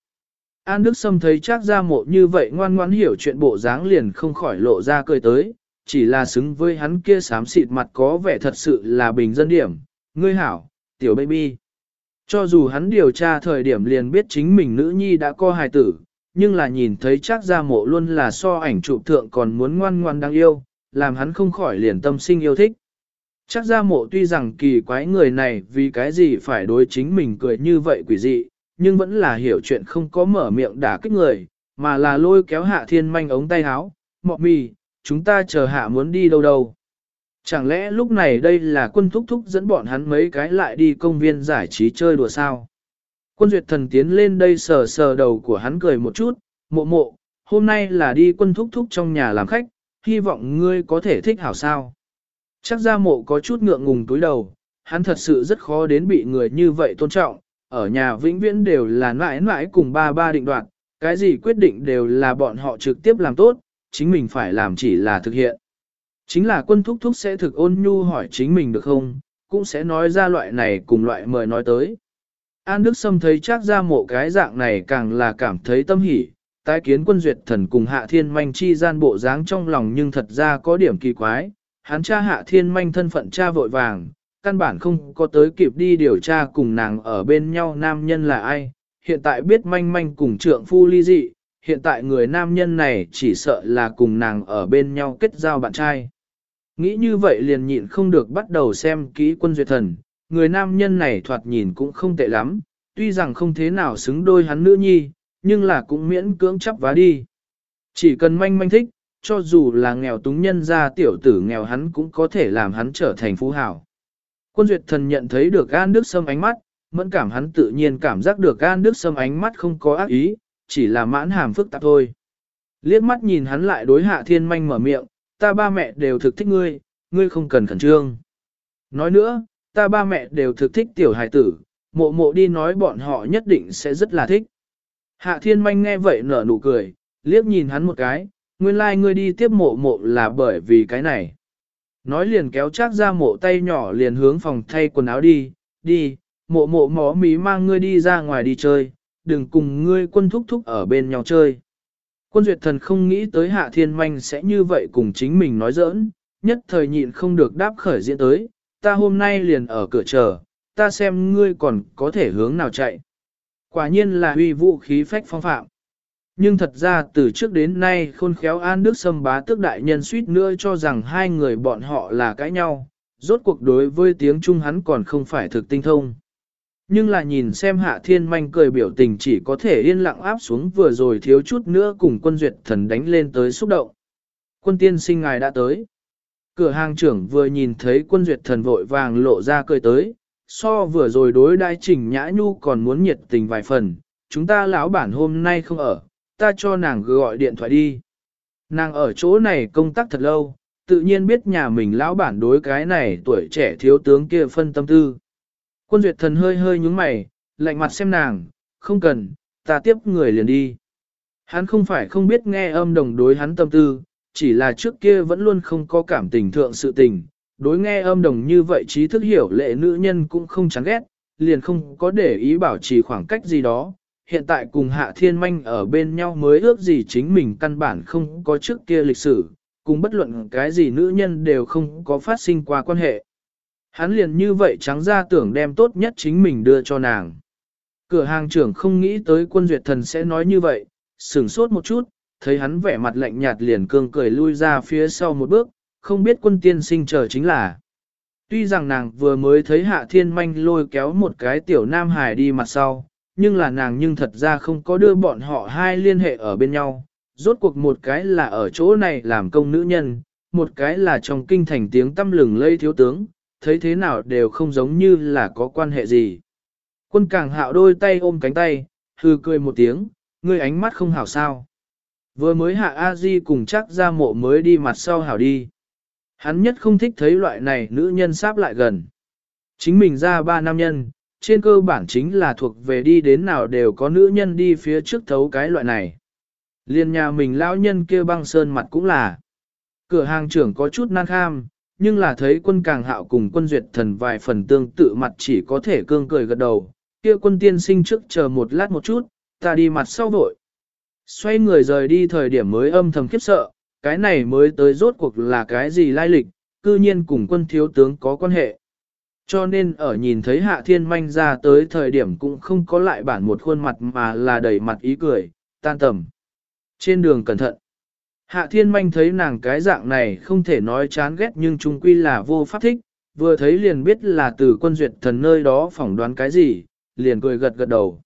An Đức Sâm thấy chắc ra mộ như vậy ngoan ngoãn hiểu chuyện bộ dáng liền không khỏi lộ ra cười tới, chỉ là xứng với hắn kia xám xịt mặt có vẻ thật sự là bình dân điểm, ngươi hảo, tiểu baby. Cho dù hắn điều tra thời điểm liền biết chính mình nữ nhi đã co hài tử, nhưng là nhìn thấy chắc ra mộ luôn là so ảnh chụp thượng còn muốn ngoan ngoan đáng yêu, làm hắn không khỏi liền tâm sinh yêu thích. Chắc ra mộ tuy rằng kỳ quái người này vì cái gì phải đối chính mình cười như vậy quỷ dị, nhưng vẫn là hiểu chuyện không có mở miệng đả kích người, mà là lôi kéo hạ thiên manh ống tay háo, mọ mì, chúng ta chờ hạ muốn đi đâu đâu. Chẳng lẽ lúc này đây là quân thúc thúc dẫn bọn hắn mấy cái lại đi công viên giải trí chơi đùa sao? Quân duyệt thần tiến lên đây sờ sờ đầu của hắn cười một chút, mộ mộ, hôm nay là đi quân thúc thúc trong nhà làm khách, hy vọng ngươi có thể thích hảo sao. Chắc ra mộ có chút ngượng ngùng túi đầu, hắn thật sự rất khó đến bị người như vậy tôn trọng, ở nhà vĩnh viễn đều là mãi mãi cùng ba ba định đoạt, cái gì quyết định đều là bọn họ trực tiếp làm tốt, chính mình phải làm chỉ là thực hiện. Chính là quân thúc thúc sẽ thực ôn nhu hỏi chính mình được không, cũng sẽ nói ra loại này cùng loại mời nói tới. An Đức Sâm thấy chắc ra mộ cái dạng này càng là cảm thấy tâm hỉ, tái kiến quân duyệt thần cùng hạ thiên manh chi gian bộ dáng trong lòng nhưng thật ra có điểm kỳ quái, hắn cha hạ thiên manh thân phận cha vội vàng, căn bản không có tới kịp đi điều tra cùng nàng ở bên nhau nam nhân là ai, hiện tại biết manh manh cùng trượng phu ly dị, hiện tại người nam nhân này chỉ sợ là cùng nàng ở bên nhau kết giao bạn trai. Nghĩ như vậy liền nhịn không được bắt đầu xem kỹ quân duyệt thần, người nam nhân này thoạt nhìn cũng không tệ lắm, tuy rằng không thế nào xứng đôi hắn nữ nhi, nhưng là cũng miễn cưỡng chấp vá đi. Chỉ cần manh manh thích, cho dù là nghèo túng nhân gia tiểu tử nghèo hắn cũng có thể làm hắn trở thành phú hảo. Quân duyệt thần nhận thấy được An Đức Sâm ánh mắt, mẫn cảm hắn tự nhiên cảm giác được An Đức Sâm ánh mắt không có ác ý, chỉ là mãn hàm phức tạp thôi. Liếc mắt nhìn hắn lại đối hạ thiên manh mở miệng, ta ba mẹ đều thực thích ngươi, ngươi không cần khẩn trương. Nói nữa, ta ba mẹ đều thực thích tiểu hài tử, mộ mộ đi nói bọn họ nhất định sẽ rất là thích. Hạ thiên manh nghe vậy nở nụ cười, liếc nhìn hắn một cái, nguyên lai like ngươi đi tiếp mộ mộ là bởi vì cái này. Nói liền kéo chắc ra mộ tay nhỏ liền hướng phòng thay quần áo đi, đi, mộ mộ mó mí mang ngươi đi ra ngoài đi chơi, đừng cùng ngươi quân thúc thúc ở bên nhau chơi. Quân duyệt thần không nghĩ tới hạ thiên manh sẽ như vậy cùng chính mình nói giỡn, nhất thời nhịn không được đáp khởi diễn tới, ta hôm nay liền ở cửa chờ, ta xem ngươi còn có thể hướng nào chạy. Quả nhiên là huy vũ khí phách phong phạm. Nhưng thật ra từ trước đến nay khôn khéo an đức sâm bá tước đại nhân suýt nữa cho rằng hai người bọn họ là cãi nhau, rốt cuộc đối với tiếng Trung hắn còn không phải thực tinh thông. Nhưng là nhìn xem hạ thiên manh cười biểu tình chỉ có thể yên lặng áp xuống vừa rồi thiếu chút nữa cùng quân duyệt thần đánh lên tới xúc động. Quân tiên sinh ngài đã tới. Cửa hàng trưởng vừa nhìn thấy quân duyệt thần vội vàng lộ ra cười tới, so vừa rồi đối đai trình nhã nhu còn muốn nhiệt tình vài phần, chúng ta lão bản hôm nay không ở, ta cho nàng gọi điện thoại đi. Nàng ở chỗ này công tác thật lâu, tự nhiên biết nhà mình lão bản đối cái này tuổi trẻ thiếu tướng kia phân tâm tư. Quân duyệt thần hơi hơi nhúng mày, lạnh mặt xem nàng, không cần, ta tiếp người liền đi. Hắn không phải không biết nghe âm đồng đối hắn tâm tư, chỉ là trước kia vẫn luôn không có cảm tình thượng sự tình, đối nghe âm đồng như vậy trí thức hiểu lệ nữ nhân cũng không chán ghét, liền không có để ý bảo trì khoảng cách gì đó. Hiện tại cùng Hạ Thiên Manh ở bên nhau mới ước gì chính mình căn bản không có trước kia lịch sử, cùng bất luận cái gì nữ nhân đều không có phát sinh qua quan hệ. Hắn liền như vậy trắng ra tưởng đem tốt nhất chính mình đưa cho nàng. Cửa hàng trưởng không nghĩ tới quân duyệt thần sẽ nói như vậy, sửng sốt một chút, thấy hắn vẻ mặt lạnh nhạt liền cương cười lui ra phía sau một bước, không biết quân tiên sinh chờ chính là. Tuy rằng nàng vừa mới thấy hạ thiên manh lôi kéo một cái tiểu nam hài đi mặt sau, nhưng là nàng nhưng thật ra không có đưa bọn họ hai liên hệ ở bên nhau. Rốt cuộc một cái là ở chỗ này làm công nữ nhân, một cái là trong kinh thành tiếng tâm lừng lây thiếu tướng, thấy thế nào đều không giống như là có quan hệ gì. Quân càng hạo đôi tay ôm cánh tay, hư cười một tiếng, ngươi ánh mắt không hảo sao. Vừa mới hạ A Di cùng chắc ra mộ mới đi mặt sau hảo đi. Hắn nhất không thích thấy loại này nữ nhân sáp lại gần. Chính mình ra ba nam nhân, trên cơ bản chính là thuộc về đi đến nào đều có nữ nhân đi phía trước thấu cái loại này. Liên nhà mình lão nhân kia băng sơn mặt cũng là. Cửa hàng trưởng có chút nan kham, nhưng là thấy quân càng hạo cùng quân duyệt thần vài phần tương tự mặt chỉ có thể cương cười gật đầu. Kia quân tiên sinh trước chờ một lát một chút, ta đi mặt sau vội. Xoay người rời đi thời điểm mới âm thầm khiếp sợ, cái này mới tới rốt cuộc là cái gì lai lịch, cư nhiên cùng quân thiếu tướng có quan hệ. Cho nên ở nhìn thấy Hạ Thiên Manh ra tới thời điểm cũng không có lại bản một khuôn mặt mà là đầy mặt ý cười, tan tầm. Trên đường cẩn thận. Hạ Thiên Manh thấy nàng cái dạng này không thể nói chán ghét nhưng trung quy là vô pháp thích, vừa thấy liền biết là từ quân duyệt thần nơi đó phỏng đoán cái gì, liền cười gật gật đầu.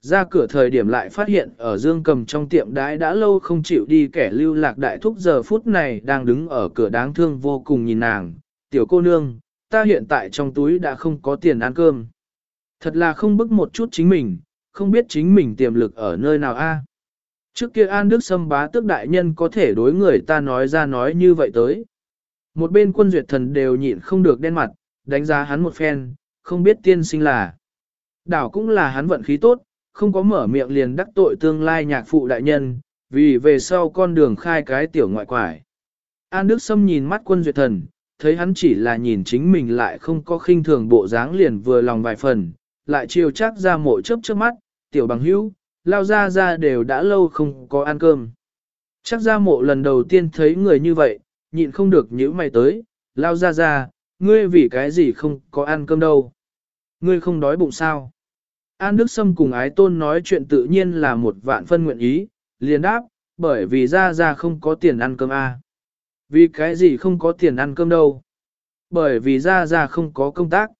Ra cửa thời điểm lại phát hiện ở dương cầm trong tiệm đái đã lâu không chịu đi kẻ lưu lạc đại thúc giờ phút này đang đứng ở cửa đáng thương vô cùng nhìn nàng, tiểu cô nương, ta hiện tại trong túi đã không có tiền ăn cơm. Thật là không bức một chút chính mình, không biết chính mình tiềm lực ở nơi nào a. Trước kia An Đức Sâm bá tước đại nhân có thể đối người ta nói ra nói như vậy tới. Một bên quân duyệt thần đều nhịn không được đen mặt, đánh giá hắn một phen, không biết tiên sinh là. Đảo cũng là hắn vận khí tốt, không có mở miệng liền đắc tội tương lai nhạc phụ đại nhân, vì về sau con đường khai cái tiểu ngoại quải. An Đức Sâm nhìn mắt quân duyệt thần, thấy hắn chỉ là nhìn chính mình lại không có khinh thường bộ dáng liền vừa lòng vài phần, lại chiều chắc ra mộ chớp trước mắt, tiểu bằng hữu, lao ra ra đều đã lâu không có ăn cơm. Chắc ra mộ lần đầu tiên thấy người như vậy, nhịn không được nhíu mày tới, lao ra ra, ngươi vì cái gì không có ăn cơm đâu. Ngươi không đói bụng sao? An Đức Sâm cùng ái tôn nói chuyện tự nhiên là một vạn phân nguyện ý, liền đáp, bởi vì ra ra không có tiền ăn cơm a. À. Vì cái gì không có tiền ăn cơm đâu? Bởi vì ra ra không có công tác.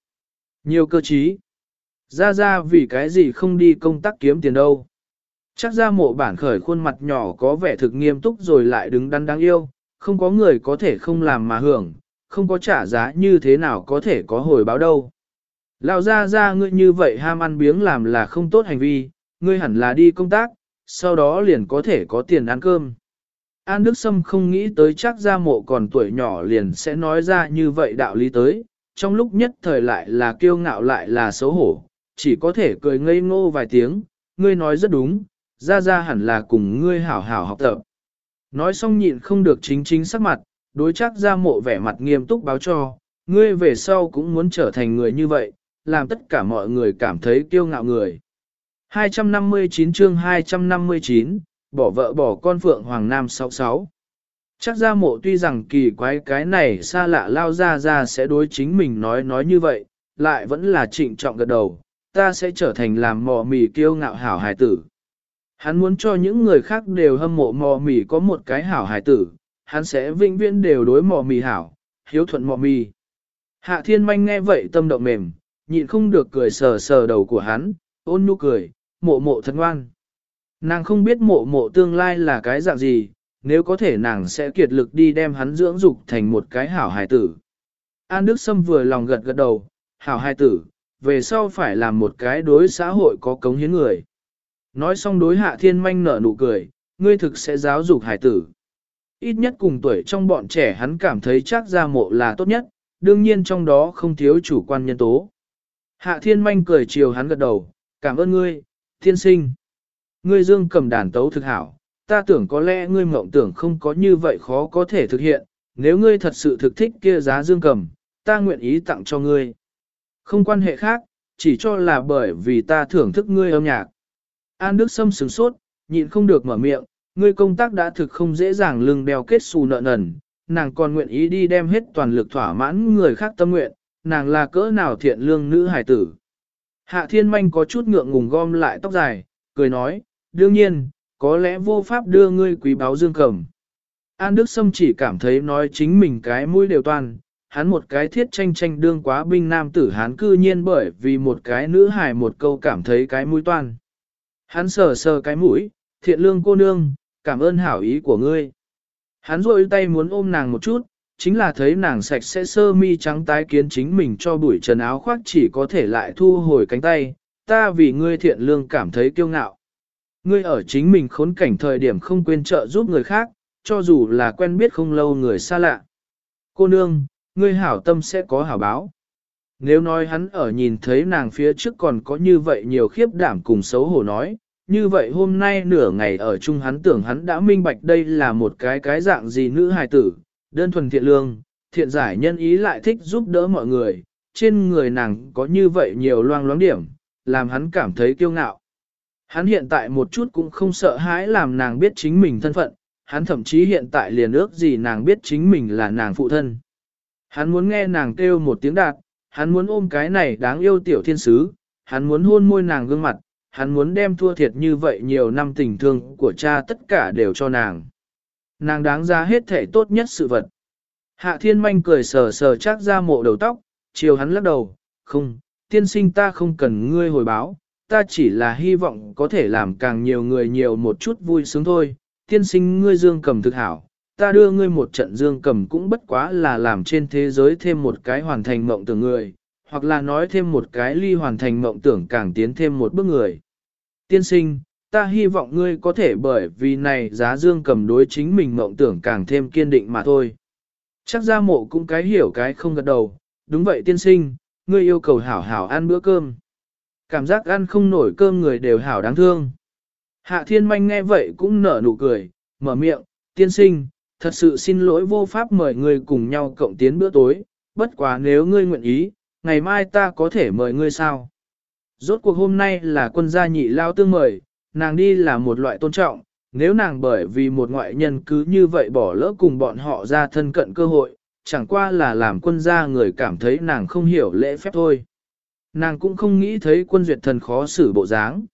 Nhiều cơ trí. Ra ra vì cái gì không đi công tác kiếm tiền đâu? Chắc ra mộ bản khởi khuôn mặt nhỏ có vẻ thực nghiêm túc rồi lại đứng đắn đáng yêu, không có người có thể không làm mà hưởng, không có trả giá như thế nào có thể có hồi báo đâu. Lão ra ra ngươi như vậy ham ăn biếng làm là không tốt hành vi, ngươi hẳn là đi công tác, sau đó liền có thể có tiền ăn cơm. An Đức Sâm không nghĩ tới chắc ra mộ còn tuổi nhỏ liền sẽ nói ra như vậy đạo lý tới, trong lúc nhất thời lại là kiêu ngạo lại là xấu hổ, chỉ có thể cười ngây ngô vài tiếng, ngươi nói rất đúng, ra ra hẳn là cùng ngươi hảo hảo học tập. Nói xong nhịn không được chính chính sắc mặt, đối chắc ra mộ vẻ mặt nghiêm túc báo cho, ngươi về sau cũng muốn trở thành người như vậy, làm tất cả mọi người cảm thấy kiêu ngạo người. 259 chương 259, bỏ vợ bỏ con Phượng Hoàng Nam 66. Chắc ra mộ tuy rằng kỳ quái cái này xa lạ lao ra ra sẽ đối chính mình nói nói như vậy, lại vẫn là trịnh trọng gật đầu, ta sẽ trở thành làm mò mì kiêu ngạo hảo hài tử. Hắn muốn cho những người khác đều hâm mộ mò mì có một cái hảo hài tử, hắn sẽ vĩnh viễn đều đối mò mì hảo, hiếu thuận mò mì. Hạ thiên manh nghe vậy tâm động mềm, nhịn không được cười sờ sờ đầu của hắn, ôn nhu cười, mộ mộ thật ngoan. Nàng không biết mộ mộ tương lai là cái dạng gì, nếu có thể nàng sẽ kiệt lực đi đem hắn dưỡng dục thành một cái hảo hài tử. An Đức Sâm vừa lòng gật gật đầu, hảo hài tử, về sau phải làm một cái đối xã hội có cống hiến người. Nói xong đối hạ thiên manh nở nụ cười, ngươi thực sẽ giáo dục hài tử. Ít nhất cùng tuổi trong bọn trẻ hắn cảm thấy chắc ra mộ là tốt nhất, đương nhiên trong đó không thiếu chủ quan nhân tố. Hạ thiên manh cười chiều hắn gật đầu, cảm ơn ngươi, thiên sinh. Ngươi dương cầm đàn tấu thực hảo, ta tưởng có lẽ ngươi mộng tưởng không có như vậy khó có thể thực hiện, nếu ngươi thật sự thực thích kia giá dương cầm, ta nguyện ý tặng cho ngươi. Không quan hệ khác, chỉ cho là bởi vì ta thưởng thức ngươi âm nhạc. An Đức Sâm sửng sốt, nhịn không được mở miệng, ngươi công tác đã thực không dễ dàng lưng đeo kết xù nợ nần, nàng còn nguyện ý đi đem hết toàn lực thỏa mãn người khác tâm nguyện, nàng là cỡ nào thiện lương nữ hải tử. Hạ thiên manh có chút ngượng ngùng gom lại tóc dài, cười nói, đương nhiên, có lẽ vô pháp đưa ngươi quý báo dương cầm. An Đức Sâm chỉ cảm thấy nói chính mình cái mũi đều toàn, hắn một cái thiết tranh tranh đương quá binh nam tử hắn cư nhiên bởi vì một cái nữ hài một câu cảm thấy cái mũi toàn Hắn sờ sờ cái mũi, thiện lương cô nương, cảm ơn hảo ý của ngươi. Hắn rôi tay muốn ôm nàng một chút, chính là thấy nàng sạch sẽ sơ mi trắng tái kiến chính mình cho bụi trần áo khoác chỉ có thể lại thu hồi cánh tay, ta vì ngươi thiện lương cảm thấy kiêu ngạo. Ngươi ở chính mình khốn cảnh thời điểm không quên trợ giúp người khác, cho dù là quen biết không lâu người xa lạ. Cô nương, ngươi hảo tâm sẽ có hảo báo. Nếu nói hắn ở nhìn thấy nàng phía trước còn có như vậy nhiều khiếp đảm cùng xấu hổ nói, như vậy hôm nay nửa ngày ở chung hắn tưởng hắn đã minh bạch đây là một cái cái dạng gì nữ hài tử, đơn thuần thiện lương, thiện giải nhân ý lại thích giúp đỡ mọi người, trên người nàng có như vậy nhiều loang loáng điểm, làm hắn cảm thấy kiêu ngạo. Hắn hiện tại một chút cũng không sợ hãi làm nàng biết chính mình thân phận, hắn thậm chí hiện tại liền ước gì nàng biết chính mình là nàng phụ thân. Hắn muốn nghe nàng kêu một tiếng đạt, hắn muốn ôm cái này đáng yêu tiểu thiên sứ, hắn muốn hôn môi nàng gương mặt, hắn muốn đem thua thiệt như vậy nhiều năm tình thương của cha tất cả đều cho nàng. Nàng đáng ra hết thể tốt nhất sự vật. Hạ thiên manh cười sờ sờ chắc ra mộ đầu tóc, chiều hắn lắc đầu, không, tiên sinh ta không cần ngươi hồi báo, ta chỉ là hy vọng có thể làm càng nhiều người nhiều một chút vui sướng thôi, tiên sinh ngươi dương cầm thực hảo, ta đưa ngươi một trận dương cầm cũng bất quá là làm trên thế giới thêm một cái hoàn thành mộng tưởng người, hoặc là nói thêm một cái ly hoàn thành mộng tưởng càng tiến thêm một bước người. Tiên sinh, ta hy vọng ngươi có thể bởi vì này giá dương cầm đối chính mình mộng tưởng càng thêm kiên định mà thôi. Chắc ra mộ cũng cái hiểu cái không gật đầu, đúng vậy tiên sinh, ngươi yêu cầu hảo hảo ăn bữa cơm. Cảm giác ăn không nổi cơm người đều hảo đáng thương. Hạ thiên manh nghe vậy cũng nở nụ cười, mở miệng, tiên sinh, thật sự xin lỗi vô pháp mời ngươi cùng nhau cộng tiến bữa tối, bất quá nếu ngươi nguyện ý, ngày mai ta có thể mời ngươi sao. Rốt cuộc hôm nay là quân gia nhị lao tương mời, nàng đi là một loại tôn trọng, nếu nàng bởi vì một ngoại nhân cứ như vậy bỏ lỡ cùng bọn họ ra thân cận cơ hội, chẳng qua là làm quân gia người cảm thấy nàng không hiểu lễ phép thôi. Nàng cũng không nghĩ thấy quân duyệt thần khó xử bộ dáng.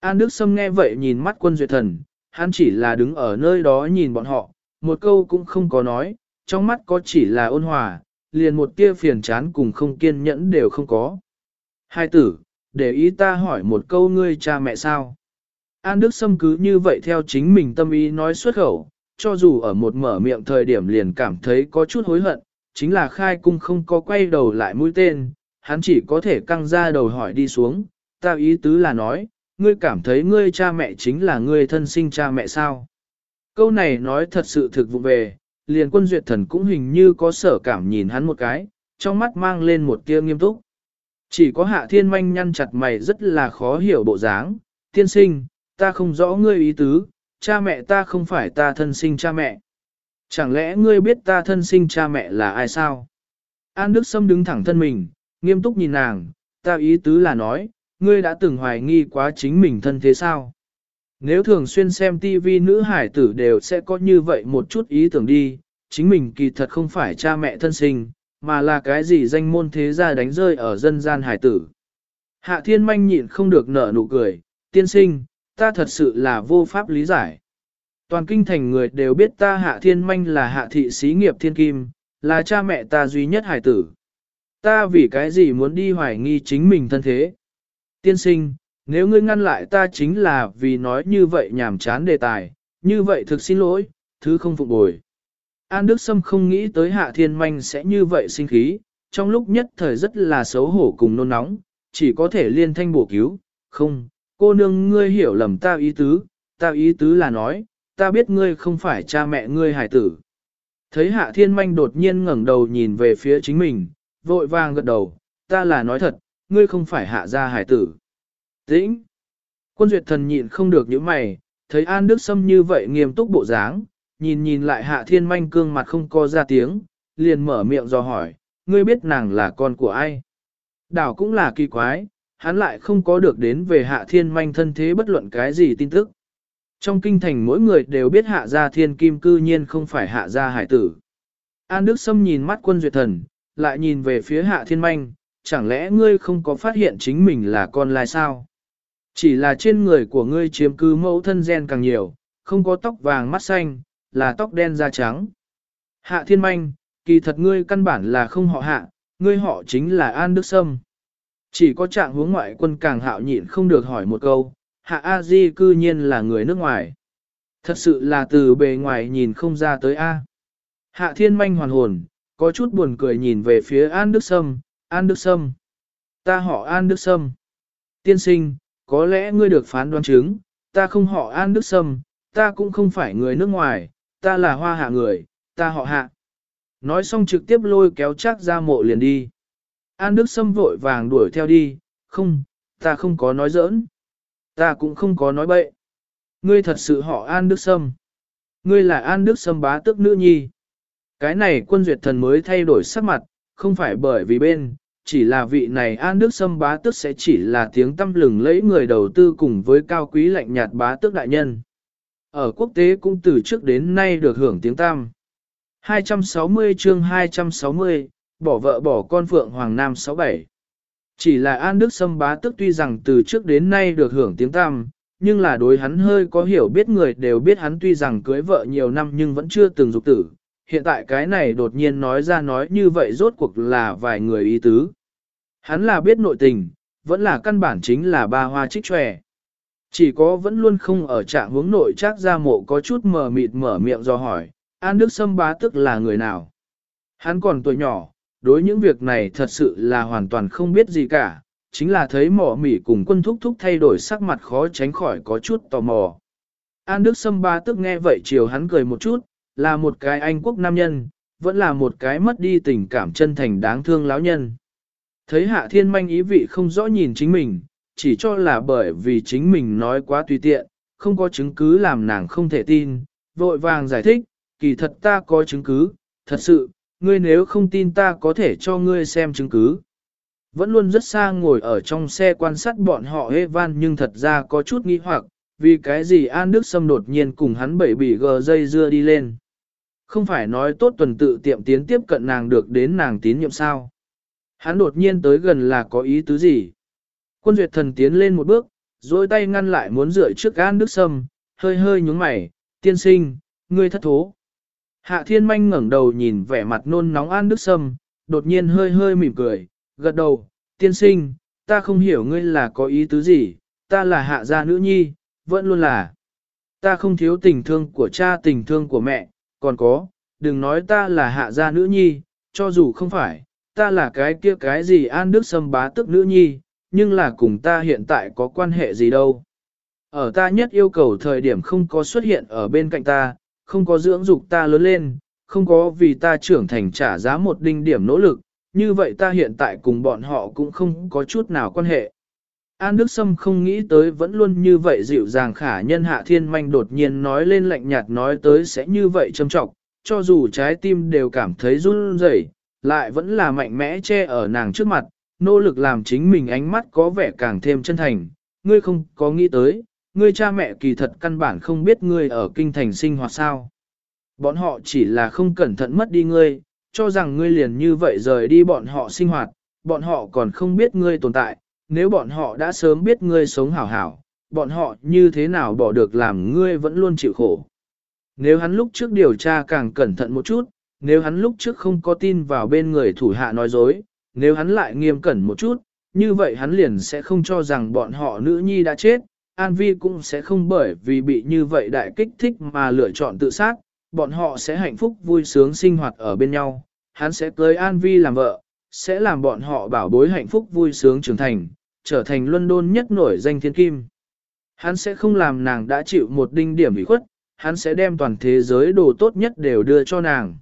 An Đức Sâm nghe vậy nhìn mắt quân duyệt thần, hắn chỉ là đứng ở nơi đó nhìn bọn họ, một câu cũng không có nói, trong mắt có chỉ là ôn hòa, liền một tia phiền chán cùng không kiên nhẫn đều không có. Hai tử, để ý ta hỏi một câu ngươi cha mẹ sao? An Đức Sâm cứ như vậy theo chính mình tâm ý nói xuất khẩu, cho dù ở một mở miệng thời điểm liền cảm thấy có chút hối hận, chính là khai cung không có quay đầu lại mũi tên, hắn chỉ có thể căng ra đầu hỏi đi xuống, ta ý tứ là nói, ngươi cảm thấy ngươi cha mẹ chính là ngươi thân sinh cha mẹ sao? Câu này nói thật sự thực vụ về, liền quân duyệt thần cũng hình như có sở cảm nhìn hắn một cái, trong mắt mang lên một tia nghiêm túc. Chỉ có hạ thiên manh nhăn chặt mày rất là khó hiểu bộ dáng, tiên sinh, ta không rõ ngươi ý tứ, cha mẹ ta không phải ta thân sinh cha mẹ. Chẳng lẽ ngươi biết ta thân sinh cha mẹ là ai sao? An Đức Sâm đứng thẳng thân mình, nghiêm túc nhìn nàng, ta ý tứ là nói, ngươi đã từng hoài nghi quá chính mình thân thế sao? Nếu thường xuyên xem TV nữ hải tử đều sẽ có như vậy một chút ý tưởng đi, chính mình kỳ thật không phải cha mẹ thân sinh, mà là cái gì danh môn thế gia đánh rơi ở dân gian hải tử. Hạ thiên manh nhịn không được nở nụ cười, tiên sinh, ta thật sự là vô pháp lý giải. Toàn kinh thành người đều biết ta hạ thiên manh là hạ thị xí nghiệp thiên kim, là cha mẹ ta duy nhất hải tử. Ta vì cái gì muốn đi hoài nghi chính mình thân thế? Tiên sinh, nếu ngươi ngăn lại ta chính là vì nói như vậy nhảm chán đề tài, như vậy thực xin lỗi, thứ không phục bồi. An Đức Sâm không nghĩ tới Hạ Thiên Manh sẽ như vậy sinh khí, trong lúc nhất thời rất là xấu hổ cùng nôn nóng, chỉ có thể liên thanh bổ cứu, không, cô nương ngươi hiểu lầm ta ý tứ, ta ý tứ là nói, ta biết ngươi không phải cha mẹ ngươi hải tử. Thấy Hạ Thiên Manh đột nhiên ngẩng đầu nhìn về phía chính mình, vội vàng gật đầu, ta là nói thật, ngươi không phải hạ gia hải tử. Tĩnh! Quân duyệt thần nhịn không được những mày, thấy An Đức Sâm như vậy nghiêm túc bộ dáng, nhìn nhìn lại hạ thiên manh cương mặt không co ra tiếng, liền mở miệng do hỏi, ngươi biết nàng là con của ai? Đảo cũng là kỳ quái, hắn lại không có được đến về hạ thiên manh thân thế bất luận cái gì tin tức. Trong kinh thành mỗi người đều biết hạ gia thiên kim cư nhiên không phải hạ gia hải tử. An Đức Sâm nhìn mắt quân duyệt thần, lại nhìn về phía hạ thiên manh, chẳng lẽ ngươi không có phát hiện chính mình là con lai sao? Chỉ là trên người của ngươi chiếm cứ mẫu thân gen càng nhiều, không có tóc vàng mắt xanh, là tóc đen da trắng. Hạ thiên manh, kỳ thật ngươi căn bản là không họ hạ, ngươi họ chính là An Đức Sâm. Chỉ có trạng hướng ngoại quân càng hạo nhịn không được hỏi một câu, hạ A Di cư nhiên là người nước ngoài. Thật sự là từ bề ngoài nhìn không ra tới A. Hạ thiên manh hoàn hồn, có chút buồn cười nhìn về phía An Đức Sâm, An Đức Sâm. Ta họ An Đức Sâm. Tiên sinh, có lẽ ngươi được phán đoán chứng, ta không họ An Đức Sâm, ta cũng không phải người nước ngoài, ta là hoa hạ người, ta họ hạ. Nói xong trực tiếp lôi kéo chắc ra mộ liền đi. An Đức Sâm vội vàng đuổi theo đi, không, ta không có nói giỡn. Ta cũng không có nói bậy. Ngươi thật sự họ An Đức Sâm. Ngươi là An Đức Sâm bá tước nữ nhi. Cái này quân duyệt thần mới thay đổi sắc mặt, không phải bởi vì bên, chỉ là vị này An Đức Sâm bá tước sẽ chỉ là tiếng tâm lừng lẫy người đầu tư cùng với cao quý lạnh nhạt bá tước đại nhân. ở quốc tế cũng từ trước đến nay được hưởng tiếng tam. 260 chương 260, bỏ vợ bỏ con Phượng Hoàng Nam 67. Chỉ là An Đức Sâm bá tức tuy rằng từ trước đến nay được hưởng tiếng tăm, nhưng là đối hắn hơi có hiểu biết người đều biết hắn tuy rằng cưới vợ nhiều năm nhưng vẫn chưa từng dục tử. Hiện tại cái này đột nhiên nói ra nói như vậy rốt cuộc là vài người ý tứ. Hắn là biết nội tình, vẫn là căn bản chính là ba hoa trích tròe. Chỉ có vẫn luôn không ở trạng hướng nội chắc ra mộ có chút mờ mịt mở miệng do hỏi, An Đức Sâm bá tức là người nào? Hắn còn tuổi nhỏ, đối những việc này thật sự là hoàn toàn không biết gì cả, chính là thấy mỏ mỉ cùng quân thúc thúc thay đổi sắc mặt khó tránh khỏi có chút tò mò. An Đức Sâm Ba tức nghe vậy chiều hắn cười một chút, là một cái anh quốc nam nhân, vẫn là một cái mất đi tình cảm chân thành đáng thương lão nhân. Thấy hạ thiên manh ý vị không rõ nhìn chính mình, chỉ cho là bởi vì chính mình nói quá tùy tiện, không có chứng cứ làm nàng không thể tin, vội vàng giải thích, kỳ thật ta có chứng cứ, thật sự, ngươi nếu không tin ta có thể cho ngươi xem chứng cứ. Vẫn luôn rất xa ngồi ở trong xe quan sát bọn họ hê van nhưng thật ra có chút nghi hoặc, vì cái gì An Đức Sâm đột nhiên cùng hắn bảy bị gờ dây dưa đi lên. Không phải nói tốt tuần tự tiệm tiến tiếp cận nàng được đến nàng tín nhiệm sao. Hắn đột nhiên tới gần là có ý tứ gì? Quân duyệt thần tiến lên một bước, rồi tay ngăn lại muốn rửa trước An Đức Sâm, hơi hơi nhúng mày, tiên sinh, ngươi thất thố. Hạ thiên manh ngẩng đầu nhìn vẻ mặt nôn nóng An Đức Sâm, đột nhiên hơi hơi mỉm cười, gật đầu, tiên sinh, ta không hiểu ngươi là có ý tứ gì, ta là hạ gia nữ nhi, vẫn luôn là. Ta không thiếu tình thương của cha tình thương của mẹ, còn có, đừng nói ta là hạ gia nữ nhi, cho dù không phải, ta là cái kia cái gì An Đức Sâm bá tức nữ nhi, nhưng là cùng ta hiện tại có quan hệ gì đâu. Ở ta nhất yêu cầu thời điểm không có xuất hiện ở bên cạnh ta, không có dưỡng dục ta lớn lên, không có vì ta trưởng thành trả giá một đinh điểm nỗ lực, như vậy ta hiện tại cùng bọn họ cũng không có chút nào quan hệ. An Đức Sâm không nghĩ tới vẫn luôn như vậy dịu dàng khả nhân hạ thiên manh đột nhiên nói lên lạnh nhạt nói tới sẽ như vậy châm trọng, cho dù trái tim đều cảm thấy run rẩy, lại vẫn là mạnh mẽ che ở nàng trước mặt, nỗ lực làm chính mình ánh mắt có vẻ càng thêm chân thành, ngươi không có nghĩ tới, ngươi cha mẹ kỳ thật căn bản không biết ngươi ở kinh thành sinh hoạt sao. Bọn họ chỉ là không cẩn thận mất đi ngươi, cho rằng ngươi liền như vậy rời đi bọn họ sinh hoạt, bọn họ còn không biết ngươi tồn tại, nếu bọn họ đã sớm biết ngươi sống hảo hảo, bọn họ như thế nào bỏ được làm ngươi vẫn luôn chịu khổ. Nếu hắn lúc trước điều tra càng cẩn thận một chút, nếu hắn lúc trước không có tin vào bên người thủ hạ nói dối, nếu hắn lại nghiêm cẩn một chút, như vậy hắn liền sẽ không cho rằng bọn họ nữ nhi đã chết, An Vi cũng sẽ không bởi vì bị như vậy đại kích thích mà lựa chọn tự sát, bọn họ sẽ hạnh phúc vui sướng sinh hoạt ở bên nhau, hắn sẽ cưới An Vi làm vợ, sẽ làm bọn họ bảo bối hạnh phúc vui sướng trưởng thành, trở thành London nhất nổi danh thiên kim. Hắn sẽ không làm nàng đã chịu một đinh điểm ủy khuất, hắn sẽ đem toàn thế giới đồ tốt nhất đều đưa cho nàng.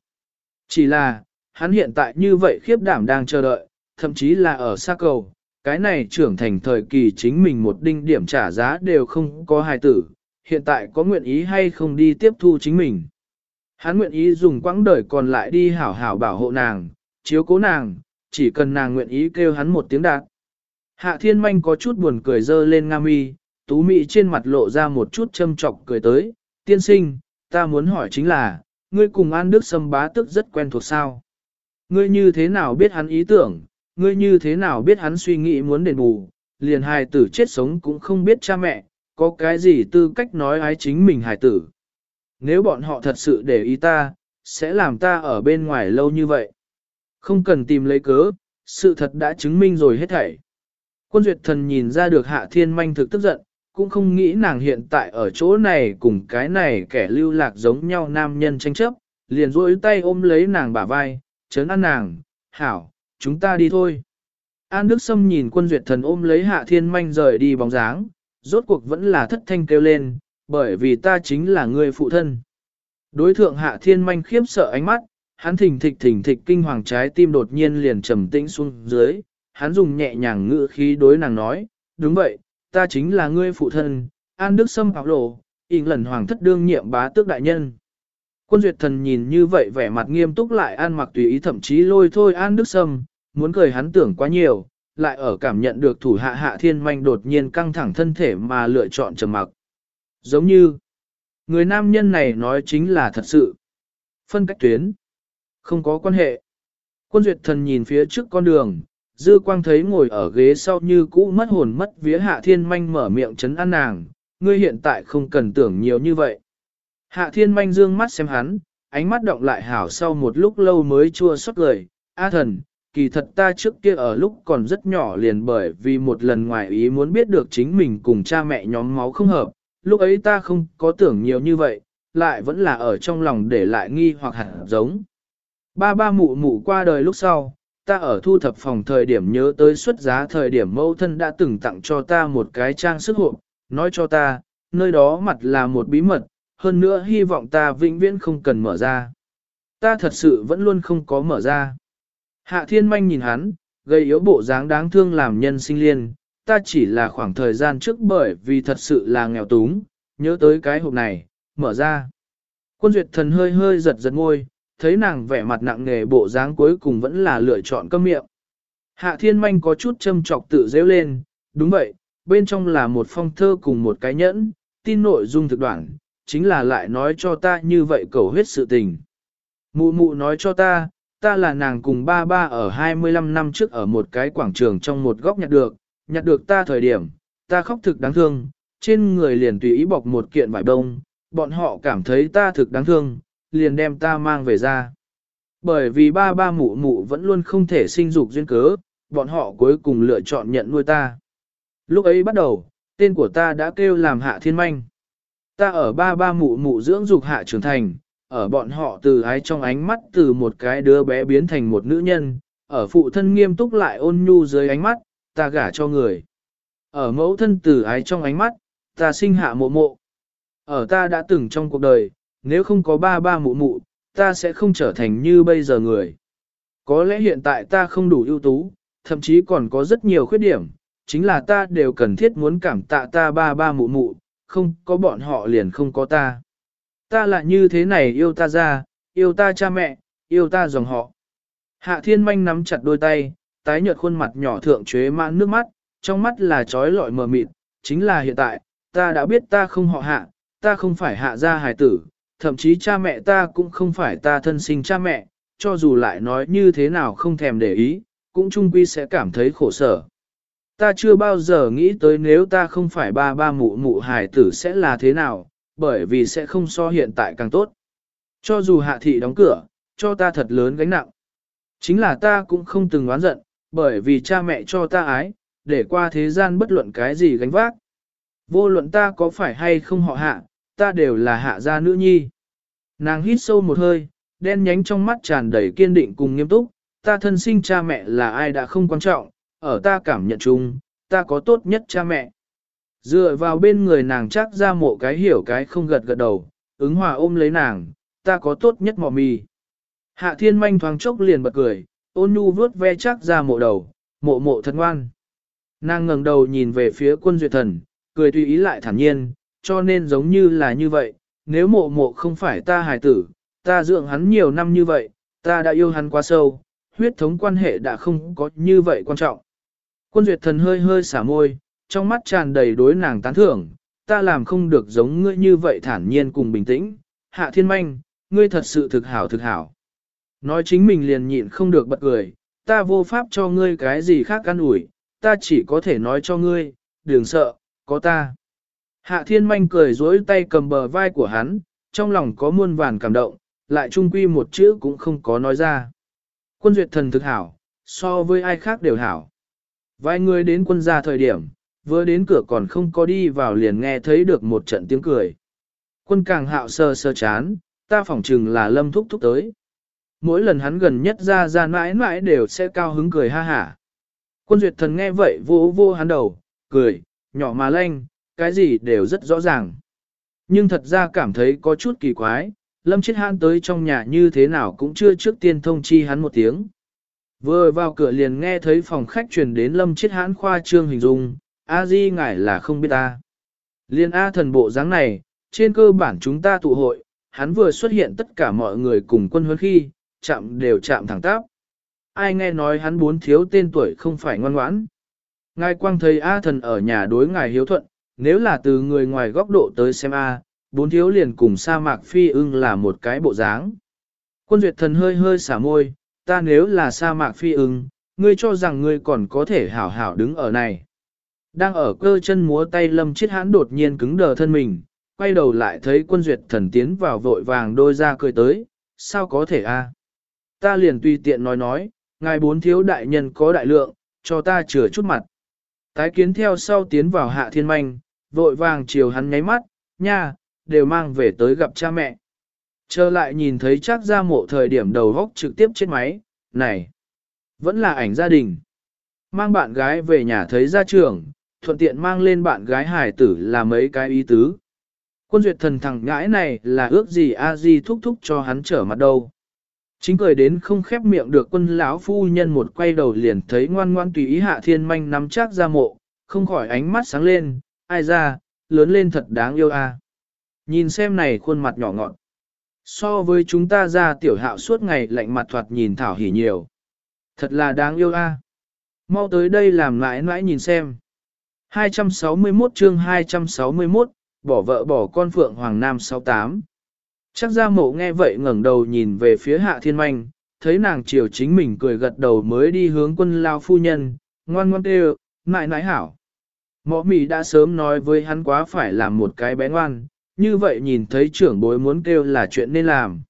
Chỉ là, hắn hiện tại như vậy khiếp đảm đang chờ đợi, thậm chí là ở xa cầu, cái này trưởng thành thời kỳ chính mình một đinh điểm trả giá đều không có hài tử, hiện tại có nguyện ý hay không đi tiếp thu chính mình. Hắn nguyện ý dùng quãng đời còn lại đi hảo hảo bảo hộ nàng, chiếu cố nàng, chỉ cần nàng nguyện ý kêu hắn một tiếng đạt. Hạ thiên manh có chút buồn cười dơ lên nga mi, tú mị trên mặt lộ ra một chút châm trọc cười tới, tiên sinh, ta muốn hỏi chính là, ngươi cùng An Đức Sâm bá tức rất quen thuộc sao? Ngươi như thế nào biết hắn ý tưởng, ngươi như thế nào biết hắn suy nghĩ muốn đền bù, liền hài tử chết sống cũng không biết cha mẹ, có cái gì tư cách nói ái chính mình hài tử. Nếu bọn họ thật sự để ý ta, sẽ làm ta ở bên ngoài lâu như vậy. Không cần tìm lấy cớ, sự thật đã chứng minh rồi hết thảy. Quân duyệt thần nhìn ra được hạ thiên manh thực tức giận, cũng không nghĩ nàng hiện tại ở chỗ này cùng cái này kẻ lưu lạc giống nhau nam nhân tranh chấp, liền duỗi tay ôm lấy nàng bả vai, chấn an nàng, hảo, chúng ta đi thôi. An Đức Sâm nhìn quân duyệt thần ôm lấy hạ thiên manh rời đi bóng dáng, rốt cuộc vẫn là thất thanh kêu lên, bởi vì ta chính là người phụ thân. Đối thượng hạ thiên manh khiếp sợ ánh mắt, hắn thỉnh thịch thỉnh thịch kinh hoàng trái tim đột nhiên liền trầm tĩnh xuống dưới, hắn dùng nhẹ nhàng ngữ khí đối nàng nói, đúng vậy, ta chính là ngươi phụ thân, An Đức Sâm học lộ, in lần hoàng thất đương nhiệm bá tước đại nhân. Quân duyệt thần nhìn như vậy vẻ mặt nghiêm túc lại an mặc tùy ý thậm chí lôi thôi An Đức Sâm, muốn cười hắn tưởng quá nhiều, lại ở cảm nhận được thủ hạ hạ thiên manh đột nhiên căng thẳng thân thể mà lựa chọn trầm mặc. Giống như, Người nam nhân này nói chính là thật sự. Phân cách tuyến. Không có quan hệ. Quân duyệt thần nhìn phía trước con đường, dư quang thấy ngồi ở ghế sau như cũ mất hồn mất vía hạ thiên manh mở miệng chấn an nàng, ngươi hiện tại không cần tưởng nhiều như vậy. Hạ thiên manh dương mắt xem hắn, ánh mắt động lại hảo sau một lúc lâu mới chua xót lời, A thần, kỳ thật ta trước kia ở lúc còn rất nhỏ liền bởi vì một lần ngoài ý muốn biết được chính mình cùng cha mẹ nhóm máu không hợp, lúc ấy ta không có tưởng nhiều như vậy, lại vẫn là ở trong lòng để lại nghi hoặc hẳn giống. Ba ba mụ mụ qua đời lúc sau, ta ở thu thập phòng thời điểm nhớ tới xuất giá thời điểm mẫu thân đã từng tặng cho ta một cái trang sức hộp, nói cho ta, nơi đó mặt là một bí mật, hơn nữa hy vọng ta vĩnh viễn không cần mở ra. Ta thật sự vẫn luôn không có mở ra. Hạ thiên manh nhìn hắn, gây yếu bộ dáng đáng thương làm nhân sinh liên, ta chỉ là khoảng thời gian trước bởi vì thật sự là nghèo túng, nhớ tới cái hộp này, mở ra. Quân duyệt thần hơi hơi giật giật ngôi, thấy nàng vẻ mặt nặng nề bộ dáng cuối cùng vẫn là lựa chọn câm miệng. Hạ thiên manh có chút châm trọc tự dễ lên, đúng vậy, bên trong là một phong thơ cùng một cái nhẫn, tin nội dung thực đoạn, chính là lại nói cho ta như vậy cầu huyết sự tình. Mụ mụ nói cho ta, ta là nàng cùng ba ba ở 25 năm trước ở một cái quảng trường trong một góc nhặt được, nhặt được ta thời điểm, ta khóc thực đáng thương, trên người liền tùy ý bọc một kiện vải đông, bọn họ cảm thấy ta thực đáng thương, liền đem ta mang về ra. Bởi vì ba ba mụ mụ vẫn luôn không thể sinh dục duyên cớ, bọn họ cuối cùng lựa chọn nhận nuôi ta. Lúc ấy bắt đầu, tên của ta đã kêu làm hạ thiên manh. Ta ở ba ba mụ mụ dưỡng dục hạ trưởng thành, ở bọn họ từ ái trong ánh mắt từ một cái đứa bé biến thành một nữ nhân, ở phụ thân nghiêm túc lại ôn nhu dưới ánh mắt, ta gả cho người. Ở mẫu thân từ ái trong ánh mắt, ta sinh hạ mộ mộ. Ở ta đã từng trong cuộc đời, nếu không có ba ba mụ mụ, ta sẽ không trở thành như bây giờ người. Có lẽ hiện tại ta không đủ ưu tú, thậm chí còn có rất nhiều khuyết điểm, chính là ta đều cần thiết muốn cảm tạ ta ba ba mụ mụ, không có bọn họ liền không có ta. Ta là như thế này yêu ta ra, yêu ta cha mẹ, yêu ta dòng họ. Hạ thiên manh nắm chặt đôi tay, tái nhợt khuôn mặt nhỏ thượng chế mãn nước mắt, trong mắt là trói lọi mờ mịt, chính là hiện tại, ta đã biết ta không họ hạ, ta không phải hạ gia hài tử, thậm chí cha mẹ ta cũng không phải ta thân sinh cha mẹ, cho dù lại nói như thế nào không thèm để ý, cũng chung quy sẽ cảm thấy khổ sở. Ta chưa bao giờ nghĩ tới nếu ta không phải ba ba mụ mụ hài tử sẽ là thế nào, bởi vì sẽ không so hiện tại càng tốt. Cho dù hạ thị đóng cửa, cho ta thật lớn gánh nặng. Chính là ta cũng không từng oán giận, bởi vì cha mẹ cho ta ái, để qua thế gian bất luận cái gì gánh vác. Vô luận ta có phải hay không họ hạ, ta đều là hạ gia nữ nhi. Nàng hít sâu một hơi, đen nhánh trong mắt tràn đầy kiên định cùng nghiêm túc, ta thân sinh cha mẹ là ai đã không quan trọng, ở ta cảm nhận chung, ta có tốt nhất cha mẹ. Dựa vào bên người nàng chắc ra mộ cái hiểu cái không gật gật đầu, ứng hòa ôm lấy nàng, ta có tốt nhất mò mì. Hạ thiên manh thoáng chốc liền bật cười, ôn nhu vuốt ve chắc ra mộ đầu, mộ mộ thật ngoan. Nàng ngẩng đầu nhìn về phía quân duyệt thần, cười tùy ý lại thản nhiên, cho nên giống như là như vậy, nếu mộ mộ không phải ta hài tử, ta dưỡng hắn nhiều năm như vậy, ta đã yêu hắn quá sâu, huyết thống quan hệ đã không có như vậy quan trọng. Quân duyệt thần hơi hơi xả môi, trong mắt tràn đầy đối nàng tán thưởng, ta làm không được giống ngươi như vậy thản nhiên cùng bình tĩnh, hạ thiên manh, ngươi thật sự thực hảo thực hảo. Nói chính mình liền nhịn không được bật cười, ta vô pháp cho ngươi cái gì khác căn ủi, ta chỉ có thể nói cho ngươi, đừng sợ, có ta. Hạ thiên manh cười dối tay cầm bờ vai của hắn, trong lòng có muôn vàn cảm động, lại trung quy một chữ cũng không có nói ra. Quân duyệt thần thực hảo, so với ai khác đều hảo. Vài người đến quân gia thời điểm, vừa đến cửa còn không có đi vào liền nghe thấy được một trận tiếng cười. Quân càng hạo sơ sơ chán, ta phỏng chừng là lâm thúc thúc tới. Mỗi lần hắn gần nhất ra ra mãi mãi đều sẽ cao hứng cười ha hả. Quân duyệt thần nghe vậy vô vô hắn đầu, cười, nhỏ mà lanh, cái gì đều rất rõ ràng. Nhưng thật ra cảm thấy có chút kỳ quái, lâm chết hắn tới trong nhà như thế nào cũng chưa trước tiên thông chi hắn một tiếng. Vừa vào cửa liền nghe thấy phòng khách truyền đến lâm chết hãn khoa trương hình dung, A Di ngài là không biết ta. Liên A thần bộ dáng này, trên cơ bản chúng ta tụ hội, hắn vừa xuất hiện tất cả mọi người cùng quân huấn khi, chạm đều chạm thẳng tắp. Ai nghe nói hắn bốn thiếu tên tuổi không phải ngoan ngoãn. Ngài quang thấy A thần ở nhà đối ngài hiếu thuận, nếu là từ người ngoài góc độ tới xem A, bốn thiếu liền cùng sa mạc phi ưng là một cái bộ dáng. Quân duyệt thần hơi hơi xả môi, ta nếu là sa mạc phi ưng, ngươi cho rằng ngươi còn có thể hảo hảo đứng ở này. Đang ở cơ chân múa tay lâm chết hãn đột nhiên cứng đờ thân mình, quay đầu lại thấy quân duyệt thần tiến vào vội vàng đôi ra cười tới, sao có thể a? Ta liền tùy tiện nói nói, ngài bốn thiếu đại nhân có đại lượng, cho ta chừa chút mặt. Tái kiến theo sau tiến vào hạ thiên manh, vội vàng chiều hắn nháy mắt, nha, đều mang về tới gặp cha mẹ. Trở lại nhìn thấy chắc ra mộ thời điểm đầu góc trực tiếp trên máy, này, vẫn là ảnh gia đình. Mang bạn gái về nhà thấy gia trưởng, thuận tiện mang lên bạn gái hải tử là mấy cái ý tứ. Quân duyệt thần thằng ngãi này là ước gì a di thúc thúc cho hắn trở mặt đâu. Chính cười đến không khép miệng được quân lão phu nhân một quay đầu liền thấy ngoan ngoan tùy ý hạ thiên manh nắm chắc ra mộ, không khỏi ánh mắt sáng lên, ai ra, lớn lên thật đáng yêu a. Nhìn xem này khuôn mặt nhỏ ngọn. So với chúng ta ra tiểu hạo suốt ngày lạnh mặt thoạt nhìn thảo hỉ nhiều. Thật là đáng yêu a. Mau tới đây làm lại mãi nhìn xem. 261 chương 261, bỏ vợ bỏ con Phượng Hoàng Nam 68. Chắc ra mộ nghe vậy ngẩng đầu nhìn về phía hạ thiên manh, thấy nàng chiều chính mình cười gật đầu mới đi hướng quân lao phu nhân, ngoan ngoan tê nại nãi hảo. Mọ mì đã sớm nói với hắn quá phải làm một cái bé ngoan, như vậy nhìn thấy trưởng bối muốn kêu là chuyện nên làm.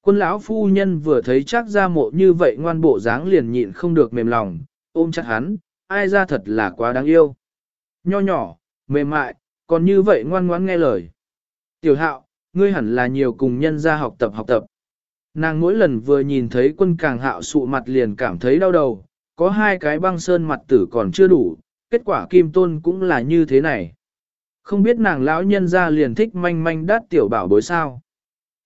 Quân lão phu nhân vừa thấy chắc ra mộ như vậy ngoan bộ dáng liền nhịn không được mềm lòng, ôm chặt hắn, ai ra thật là quá đáng yêu. Nho nhỏ, mềm mại, còn như vậy ngoan ngoãn nghe lời. Tiểu hạo, ngươi hẳn là nhiều cùng nhân ra học tập học tập. Nàng mỗi lần vừa nhìn thấy quân càng hạo sụ mặt liền cảm thấy đau đầu, có hai cái băng sơn mặt tử còn chưa đủ, kết quả kim tôn cũng là như thế này. Không biết nàng lão nhân ra liền thích manh manh đát tiểu bảo bối sao.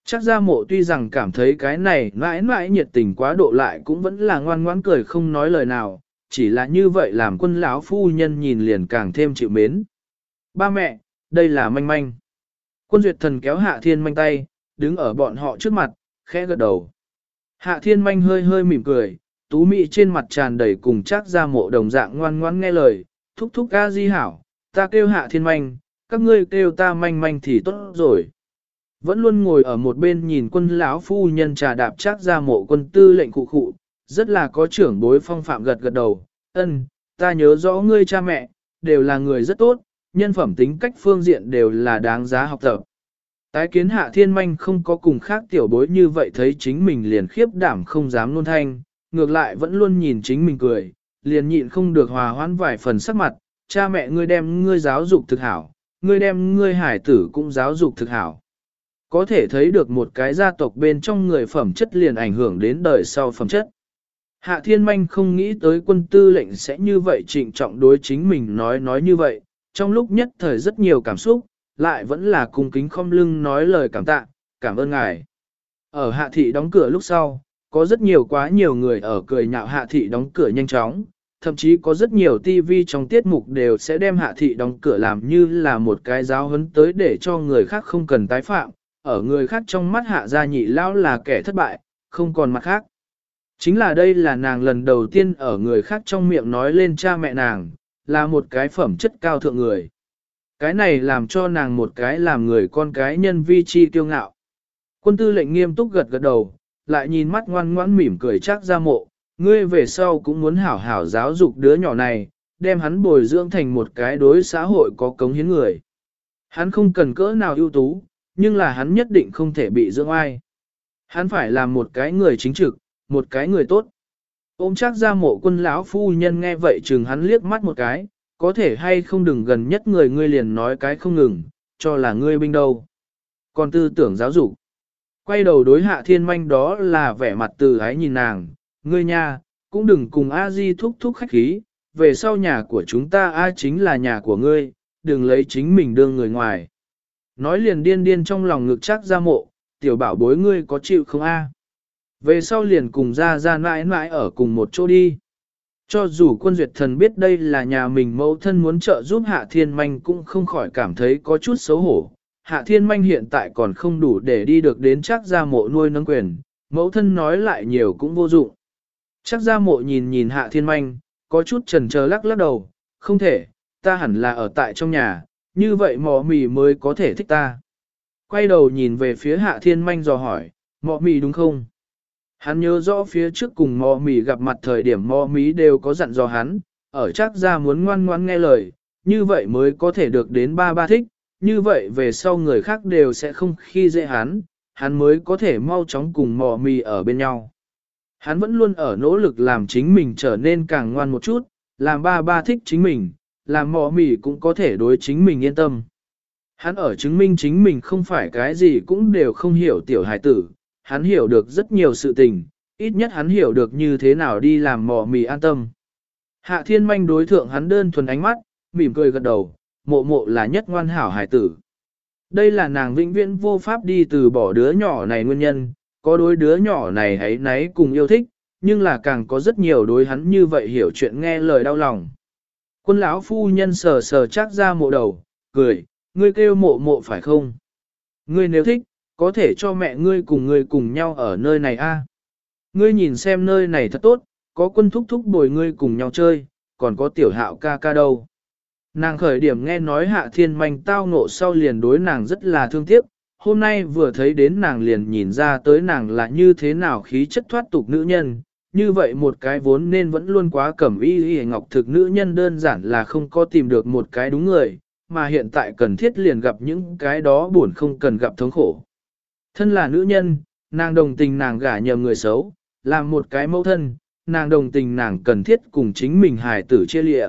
Chắc ra mộ tuy rằng cảm thấy cái này mãi mãi nhiệt tình quá độ lại cũng vẫn là ngoan ngoãn cười không nói lời nào, chỉ là như vậy làm quân lão phu nhân nhìn liền càng thêm chịu mến. Ba mẹ, đây là manh manh. Quân duyệt thần kéo hạ thiên manh tay, đứng ở bọn họ trước mặt, khẽ gật đầu. Hạ thiên manh hơi hơi mỉm cười, tú mị trên mặt tràn đầy cùng chắc ra mộ đồng dạng ngoan ngoãn nghe lời, thúc thúc ca di hảo, ta kêu hạ thiên manh, các ngươi kêu ta manh manh thì tốt rồi. Vẫn luôn ngồi ở một bên nhìn quân lão phu nhân trà đạp chắc ra mộ quân tư lệnh cụ cụ rất là có trưởng bối phong phạm gật gật đầu, ân, ta nhớ rõ ngươi cha mẹ, đều là người rất tốt, nhân phẩm tính cách phương diện đều là đáng giá học tập. Tái kiến hạ thiên manh không có cùng khác tiểu bối như vậy thấy chính mình liền khiếp đảm không dám nôn thanh, ngược lại vẫn luôn nhìn chính mình cười, liền nhịn không được hòa hoãn vài phần sắc mặt, cha mẹ ngươi đem ngươi giáo dục thực hảo, ngươi đem ngươi hải tử cũng giáo dục thực hảo. Có thể thấy được một cái gia tộc bên trong người phẩm chất liền ảnh hưởng đến đời sau phẩm chất. Hạ Thiên Manh không nghĩ tới quân tư lệnh sẽ như vậy trịnh trọng đối chính mình nói nói như vậy, trong lúc nhất thời rất nhiều cảm xúc, lại vẫn là cung kính không lưng nói lời cảm tạ, cảm ơn ngài. Ở hạ thị đóng cửa lúc sau, có rất nhiều quá nhiều người ở cười nhạo hạ thị đóng cửa nhanh chóng, thậm chí có rất nhiều TV trong tiết mục đều sẽ đem hạ thị đóng cửa làm như là một cái giáo huấn tới để cho người khác không cần tái phạm, ở người khác trong mắt hạ gia nhị lão là kẻ thất bại, không còn mặt khác. Chính là đây là nàng lần đầu tiên ở người khác trong miệng nói lên cha mẹ nàng, là một cái phẩm chất cao thượng người. Cái này làm cho nàng một cái làm người con cái nhân vi chi kiêu ngạo. Quân tư lệnh nghiêm túc gật gật đầu, lại nhìn mắt ngoan ngoãn mỉm cười chắc ra mộ, ngươi về sau cũng muốn hảo hảo giáo dục đứa nhỏ này, đem hắn bồi dưỡng thành một cái đối xã hội có cống hiến người. Hắn không cần cỡ nào ưu tú, nhưng là hắn nhất định không thể bị dưỡng ai. Hắn phải làm một cái người chính trực, một cái người tốt. Ôm chắc ra mộ quân lão phu nhân nghe vậy chừng hắn liếc mắt một cái, có thể hay không đừng gần nhất người ngươi liền nói cái không ngừng, cho là ngươi binh đâu. Còn tư tưởng giáo dục. Quay đầu đối hạ thiên manh đó là vẻ mặt từ ái nhìn nàng, ngươi nha, cũng đừng cùng a di thúc thúc khách khí, về sau nhà của chúng ta a chính là nhà của ngươi, đừng lấy chính mình đương người ngoài. Nói liền điên điên trong lòng ngực chắc ra mộ, tiểu bảo bối ngươi có chịu không a? Về sau liền cùng ra ra mãi mãi ở cùng một chỗ đi. Cho dù quân duyệt thần biết đây là nhà mình mẫu thân muốn trợ giúp Hạ Thiên Manh cũng không khỏi cảm thấy có chút xấu hổ. Hạ Thiên Manh hiện tại còn không đủ để đi được đến chắc gia mộ nuôi nâng quyền, mẫu thân nói lại nhiều cũng vô dụng. Chắc gia mộ nhìn nhìn Hạ Thiên Manh, có chút trần chờ lắc lắc đầu, không thể, ta hẳn là ở tại trong nhà, như vậy mỏ mì mới có thể thích ta. Quay đầu nhìn về phía hạ thiên manh dò hỏi, mỏ mì đúng không? Hắn nhớ rõ phía trước cùng mò mì gặp mặt thời điểm mò mí đều có dặn dò hắn, ở chắc ra muốn ngoan ngoan nghe lời, như vậy mới có thể được đến ba ba thích, như vậy về sau người khác đều sẽ không khi dễ hắn, hắn mới có thể mau chóng cùng mò mì ở bên nhau. Hắn vẫn luôn ở nỗ lực làm chính mình trở nên càng ngoan một chút, làm ba ba thích chính mình, làm mò mì cũng có thể đối chính mình yên tâm. Hắn ở chứng minh chính mình không phải cái gì cũng đều không hiểu tiểu hải tử, hắn hiểu được rất nhiều sự tình, ít nhất hắn hiểu được như thế nào đi làm mò mì an tâm. Hạ thiên manh đối thượng hắn đơn thuần ánh mắt, mỉm cười gật đầu, mộ mộ là nhất ngoan hảo hải tử. Đây là nàng vĩnh viễn vô pháp đi từ bỏ đứa nhỏ này nguyên nhân, có đối đứa nhỏ này hãy náy cùng yêu thích, nhưng là càng có rất nhiều đối hắn như vậy hiểu chuyện nghe lời đau lòng. Quân lão phu nhân sờ sờ chắc ra mộ đầu, cười, ngươi kêu mộ mộ phải không? Ngươi nếu thích, có thể cho mẹ ngươi cùng ngươi cùng nhau ở nơi này a. Ngươi nhìn xem nơi này thật tốt, có quân thúc thúc bồi ngươi cùng nhau chơi, còn có tiểu hạo ca ca đâu. Nàng khởi điểm nghe nói hạ thiên manh tao ngộ sau liền đối nàng rất là thương tiếc, hôm nay vừa thấy đến nàng liền nhìn ra tới nàng là như thế nào khí chất thoát tục nữ nhân, như vậy một cái vốn nên vẫn luôn quá cẩm y y ngọc thực nữ nhân đơn giản là không có tìm được một cái đúng người, mà hiện tại cần thiết liền gặp những cái đó buồn không cần gặp thống khổ. Thân là nữ nhân, nàng đồng tình nàng gả nhầm người xấu, làm một cái mẫu thân, nàng đồng tình nàng cần thiết cùng chính mình hài tử chia lịa.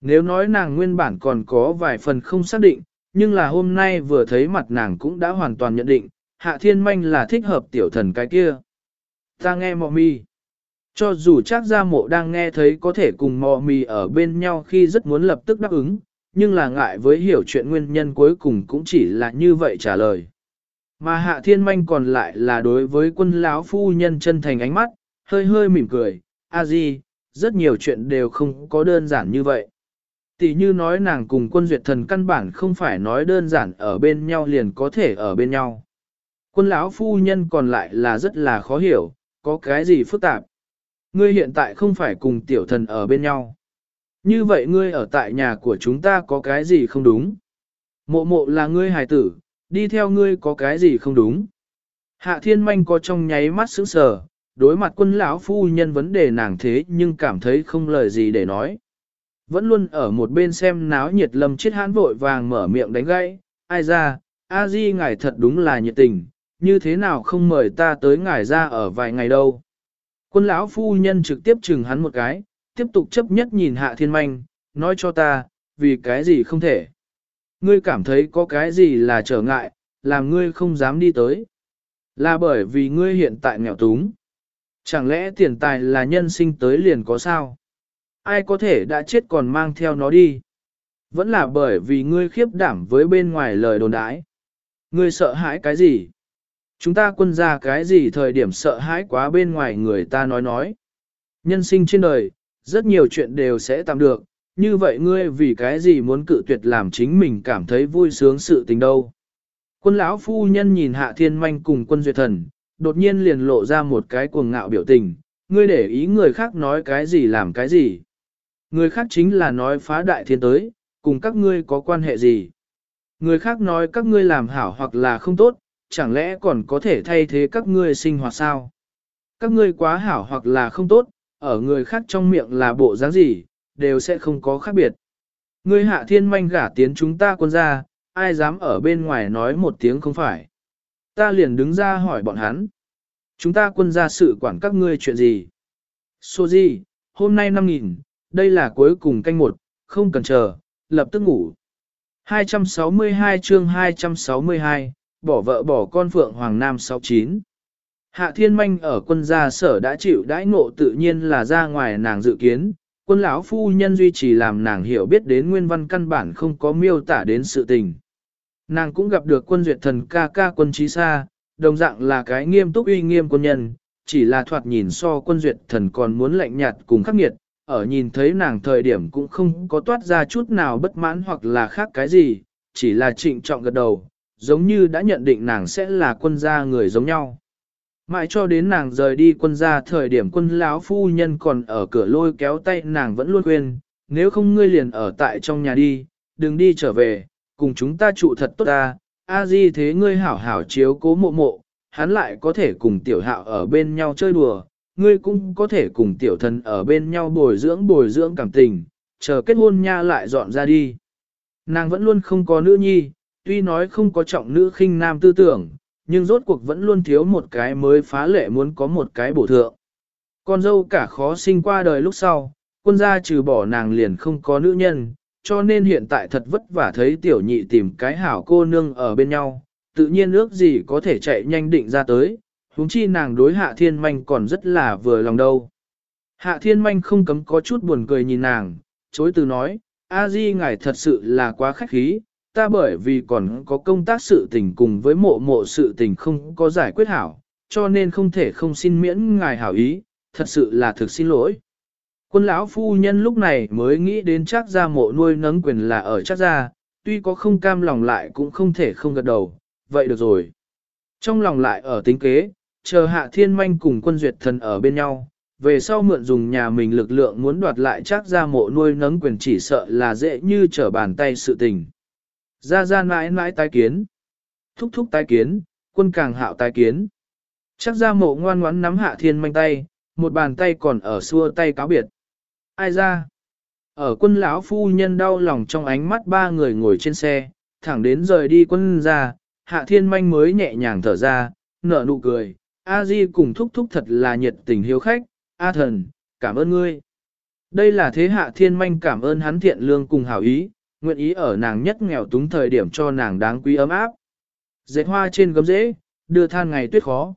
Nếu nói nàng nguyên bản còn có vài phần không xác định, nhưng là hôm nay vừa thấy mặt nàng cũng đã hoàn toàn nhận định, hạ thiên manh là thích hợp tiểu thần cái kia. Ta nghe mọ mi. Cho dù chắc Gia mộ đang nghe thấy có thể cùng mọ mì ở bên nhau khi rất muốn lập tức đáp ứng, nhưng là ngại với hiểu chuyện nguyên nhân cuối cùng cũng chỉ là như vậy trả lời. Mà hạ thiên manh còn lại là đối với quân lão phu nhân chân thành ánh mắt, hơi hơi mỉm cười, a di, rất nhiều chuyện đều không có đơn giản như vậy. Tỷ như nói nàng cùng quân duyệt thần căn bản không phải nói đơn giản ở bên nhau liền có thể ở bên nhau. Quân lão phu nhân còn lại là rất là khó hiểu, có cái gì phức tạp. Ngươi hiện tại không phải cùng tiểu thần ở bên nhau. Như vậy ngươi ở tại nhà của chúng ta có cái gì không đúng? Mộ mộ là ngươi hài tử, đi theo ngươi có cái gì không đúng. Hạ thiên manh có trong nháy mắt sững sờ, đối mặt quân lão phu nhân vấn đề nàng thế nhưng cảm thấy không lời gì để nói. Vẫn luôn ở một bên xem náo nhiệt lâm chết hãn vội vàng mở miệng đánh gãy, ai ra, a di ngài thật đúng là nhiệt tình, như thế nào không mời ta tới ngài ra ở vài ngày đâu. Quân lão phu nhân trực tiếp chừng hắn một cái, tiếp tục chấp nhất nhìn hạ thiên manh, nói cho ta, vì cái gì không thể. Ngươi cảm thấy có cái gì là trở ngại, làm ngươi không dám đi tới. Là bởi vì ngươi hiện tại nghèo túng. Chẳng lẽ tiền tài là nhân sinh tới liền có sao? Ai có thể đã chết còn mang theo nó đi? Vẫn là bởi vì ngươi khiếp đảm với bên ngoài lời đồn đãi. Ngươi sợ hãi cái gì? Chúng ta quân ra cái gì thời điểm sợ hãi quá bên ngoài người ta nói nói. Nhân sinh trên đời, rất nhiều chuyện đều sẽ tạm được, như vậy ngươi vì cái gì muốn cự tuyệt làm chính mình cảm thấy vui sướng sự tình đâu. Quân lão phu nhân nhìn hạ thiên manh cùng quân duyệt thần, đột nhiên liền lộ ra một cái cuồng ngạo biểu tình, ngươi để ý người khác nói cái gì làm cái gì. Người khác chính là nói phá đại thiên tới, cùng các ngươi có quan hệ gì. Người khác nói các ngươi làm hảo hoặc là không tốt, chẳng lẽ còn có thể thay thế các ngươi sinh hoạt sao? Các ngươi quá hảo hoặc là không tốt, ở người khác trong miệng là bộ dáng gì, đều sẽ không có khác biệt. Ngươi hạ thiên manh gả tiến chúng ta quân ra, ai dám ở bên ngoài nói một tiếng không phải. Ta liền đứng ra hỏi bọn hắn. Chúng ta quân ra sự quản các ngươi chuyện gì? Số gì, hôm nay 5.000, đây là cuối cùng canh một, không cần chờ, lập tức ngủ. 262 chương 262, bỏ vợ bỏ con Phượng Hoàng Nam 69. Hạ Thiên Manh ở quân gia sở đã chịu đãi ngộ tự nhiên là ra ngoài nàng dự kiến, quân lão phu nhân duy trì làm nàng hiểu biết đến nguyên văn căn bản không có miêu tả đến sự tình. Nàng cũng gặp được quân duyệt thần ca ca quân trí xa, đồng dạng là cái nghiêm túc uy nghiêm quân nhân, chỉ là thoạt nhìn so quân duyệt thần còn muốn lạnh nhạt cùng khắc nghiệt, ở nhìn thấy nàng thời điểm cũng không có toát ra chút nào bất mãn hoặc là khác cái gì, chỉ là trịnh trọng gật đầu, giống như đã nhận định nàng sẽ là quân gia người giống nhau. Mãi cho đến nàng rời đi quân gia thời điểm quân lão phu nhân còn ở cửa lôi kéo tay nàng vẫn luôn quên, nếu không ngươi liền ở tại trong nhà đi, đừng đi trở về, cùng chúng ta trụ thật tốt ta, a di thế ngươi hảo hảo chiếu cố mộ mộ, hắn lại có thể cùng tiểu hạo ở bên nhau chơi đùa, ngươi cũng có thể cùng tiểu thần ở bên nhau bồi dưỡng bồi dưỡng cảm tình, chờ kết hôn nha lại dọn ra đi. Nàng vẫn luôn không có nữ nhi, tuy nói không có trọng nữ khinh nam tư tưởng, nhưng rốt cuộc vẫn luôn thiếu một cái mới phá lệ muốn có một cái bổ thượng. Con dâu cả khó sinh qua đời lúc sau, quân gia trừ bỏ nàng liền không có nữ nhân, cho nên hiện tại thật vất vả thấy tiểu nhị tìm cái hảo cô nương ở bên nhau, tự nhiên ước gì có thể chạy nhanh định ra tới, huống chi nàng đối hạ thiên manh còn rất là vừa lòng đâu. Hạ thiên manh không cấm có chút buồn cười nhìn nàng, chối từ nói, a di ngài thật sự là quá khách khí, ta bởi vì còn có công tác sự tình cùng với mộ mộ sự tình không có giải quyết hảo, cho nên không thể không xin miễn ngài hảo ý, thật sự là thực xin lỗi. Quân lão phu nhân lúc này mới nghĩ đến chắc ra mộ nuôi nấng quyền là ở chắc ra, tuy có không cam lòng lại cũng không thể không gật đầu, vậy được rồi. Trong lòng lại ở tính kế, chờ hạ thiên manh cùng quân duyệt thần ở bên nhau, về sau mượn dùng nhà mình lực lượng muốn đoạt lại chắc ra mộ nuôi nấng quyền chỉ sợ là dễ như trở bàn tay sự tình. Ra ra mãi mãi tái kiến. Thúc thúc tái kiến, quân càng hạo tái kiến. Chắc ra mộ ngoan ngoãn nắm hạ thiên manh tay, một bàn tay còn ở xua tay cáo biệt. Ai ra? Ở quân lão phu nhân đau lòng trong ánh mắt ba người ngồi trên xe, thẳng đến rời đi quân ra, hạ thiên manh mới nhẹ nhàng thở ra, nở nụ cười. A Di cùng thúc thúc thật là nhiệt tình hiếu khách, A thần, cảm ơn ngươi. Đây là thế hạ thiên manh cảm ơn hắn thiện lương cùng hảo ý, nguyện ý ở nàng nhất nghèo túng thời điểm cho nàng đáng quý ấm áp. Dệt hoa trên gấm rễ, đưa than ngày tuyết khó.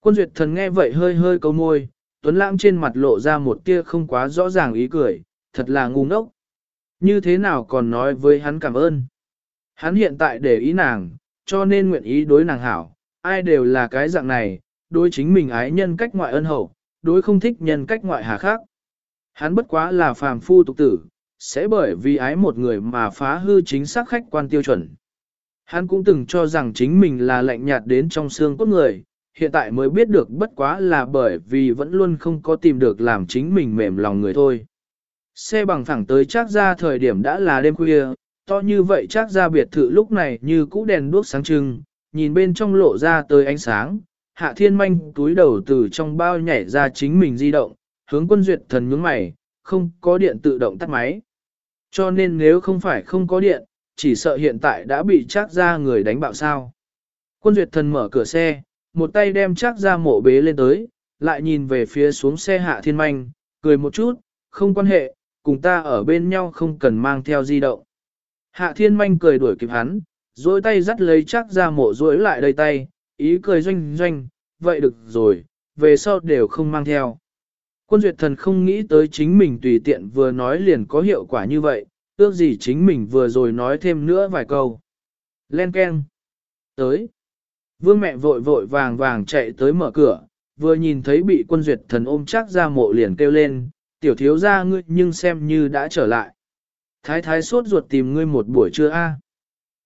Quân duyệt thần nghe vậy hơi hơi câu môi, Tuấn Lãng trên mặt lộ ra một tia không quá rõ ràng ý cười, thật là ngu ngốc. Như thế nào còn nói với hắn cảm ơn. Hắn hiện tại để ý nàng, cho nên nguyện ý đối nàng hảo, ai đều là cái dạng này, đối chính mình ái nhân cách ngoại ân hậu, đối không thích nhân cách ngoại hà khác. Hắn bất quá là phàm phu tục tử, sẽ bởi vì ái một người mà phá hư chính xác khách quan tiêu chuẩn. Hắn cũng từng cho rằng chính mình là lạnh nhạt đến trong xương cốt người, hiện tại mới biết được bất quá là bởi vì vẫn luôn không có tìm được làm chính mình mềm lòng người thôi. Xe bằng thẳng tới chắc ra thời điểm đã là đêm khuya, to như vậy chắc ra biệt thự lúc này như cũ đèn đuốc sáng trưng, nhìn bên trong lộ ra tới ánh sáng, hạ thiên manh túi đầu từ trong bao nhảy ra chính mình di động, hướng quân duyệt thần nhướng mày, không có điện tự động tắt máy. Cho nên nếu không phải không có điện, chỉ sợ hiện tại đã bị chắc ra người đánh bạo sao. Quân duyệt thần mở cửa xe, một tay đem chắc ra mộ bế lên tới, lại nhìn về phía xuống xe hạ thiên manh, cười một chút, không quan hệ, cùng ta ở bên nhau không cần mang theo di động. Hạ thiên manh cười đuổi kịp hắn, dối tay dắt lấy chắc ra mộ dối lại đầy tay, ý cười doanh doanh, vậy được rồi, về sau đều không mang theo. Quân duyệt thần không nghĩ tới chính mình tùy tiện vừa nói liền có hiệu quả như vậy, ước gì chính mình vừa rồi nói thêm nữa vài câu. Len Ken. Tới. Vương mẹ vội vội vàng vàng chạy tới mở cửa, vừa nhìn thấy bị quân duyệt thần ôm chắc ra mộ liền kêu lên, tiểu thiếu ra ngươi nhưng xem như đã trở lại. Thái thái sốt ruột tìm ngươi một buổi trưa a.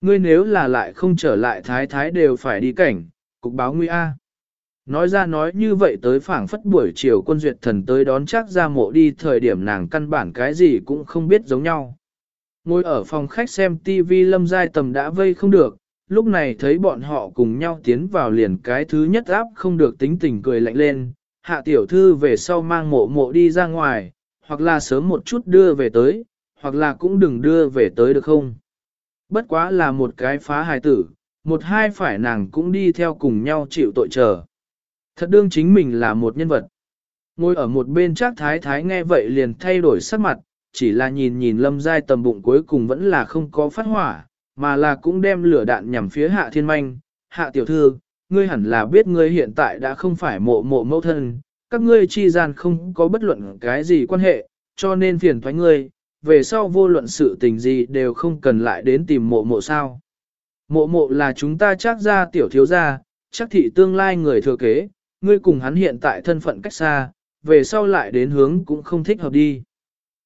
Ngươi nếu là lại không trở lại thái thái đều phải đi cảnh, cục báo nguy a. Nói ra nói như vậy tới phảng phất buổi chiều quân duyệt thần tới đón chắc ra mộ đi thời điểm nàng căn bản cái gì cũng không biết giống nhau. Ngồi ở phòng khách xem TV lâm giai tầm đã vây không được, lúc này thấy bọn họ cùng nhau tiến vào liền cái thứ nhất áp không được tính tình cười lạnh lên, hạ tiểu thư về sau mang mộ mộ đi ra ngoài, hoặc là sớm một chút đưa về tới, hoặc là cũng đừng đưa về tới được không. Bất quá là một cái phá hài tử, một hai phải nàng cũng đi theo cùng nhau chịu tội chờ. Thật đương chính mình là một nhân vật. Ngồi ở một bên chắc thái thái nghe vậy liền thay đổi sắc mặt, chỉ là nhìn nhìn lâm giai tầm bụng cuối cùng vẫn là không có phát hỏa, mà là cũng đem lửa đạn nhằm phía hạ thiên manh. Hạ tiểu thư, ngươi hẳn là biết ngươi hiện tại đã không phải mộ mộ mẫu thân, các ngươi chi gian không có bất luận cái gì quan hệ, cho nên phiền thoái ngươi, về sau vô luận sự tình gì đều không cần lại đến tìm mộ mộ sao. Mộ mộ là chúng ta chắc ra tiểu thiếu gia, chắc thị tương lai người thừa kế, ngươi cùng hắn hiện tại thân phận cách xa, về sau lại đến hướng cũng không thích hợp đi.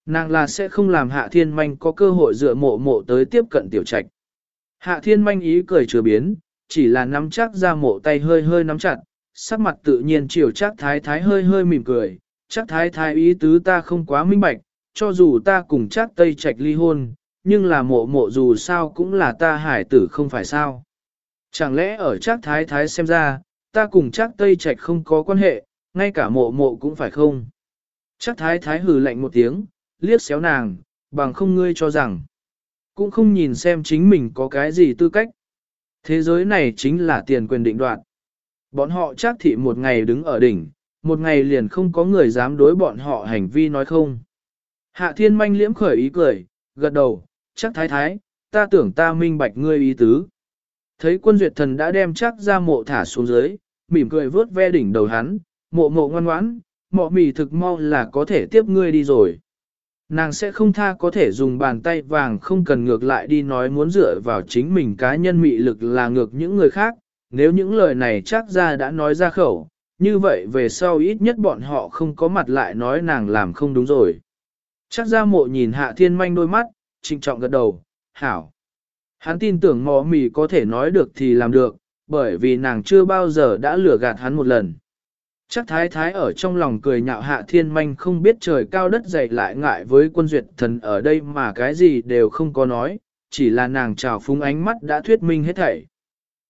Nàng là sẽ không làm hạ thiên manh có cơ hội dựa mộ mộ tới tiếp cận tiểu trạch. Hạ thiên manh ý cười chưa biến, chỉ là nắm chắc ra mộ tay hơi hơi nắm chặt, sắc mặt tự nhiên chiều chắc thái thái hơi hơi mỉm cười, chắc thái thái ý tứ ta không quá minh bạch, cho dù ta cùng chắc tây trạch ly hôn, nhưng là mộ mộ dù sao cũng là ta hải tử không phải sao. Chẳng lẽ ở chắc thái thái xem ra, ta cùng chắc tây trạch không có quan hệ, ngay cả mộ mộ cũng phải không? Chắc thái thái hừ lạnh một tiếng, liếc xéo nàng, bằng không ngươi cho rằng. Cũng không nhìn xem chính mình có cái gì tư cách. Thế giới này chính là tiền quyền định đoạt. Bọn họ chắc thị một ngày đứng ở đỉnh, một ngày liền không có người dám đối bọn họ hành vi nói không. Hạ thiên manh liễm khởi ý cười, gật đầu, chắc thái thái, ta tưởng ta minh bạch ngươi ý tứ. Thấy quân duyệt thần đã đem chắc ra mộ thả xuống dưới, mỉm cười vớt ve đỉnh đầu hắn, mộ mộ ngoan ngoãn, mọ mì thực mau là có thể tiếp ngươi đi rồi. Nàng sẽ không tha có thể dùng bàn tay vàng không cần ngược lại đi nói muốn dựa vào chính mình cá nhân mị lực là ngược những người khác, nếu những lời này chắc ra đã nói ra khẩu, như vậy về sau ít nhất bọn họ không có mặt lại nói nàng làm không đúng rồi. Chắc ra mộ nhìn hạ thiên manh đôi mắt, trịnh trọng gật đầu, hảo. Hắn tin tưởng mò mì có thể nói được thì làm được, bởi vì nàng chưa bao giờ đã lừa gạt hắn một lần. Chắc thái thái ở trong lòng cười nhạo hạ thiên manh không biết trời cao đất dày lại ngại với quân duyệt thần ở đây mà cái gì đều không có nói, chỉ là nàng trào phúng ánh mắt đã thuyết minh hết thảy.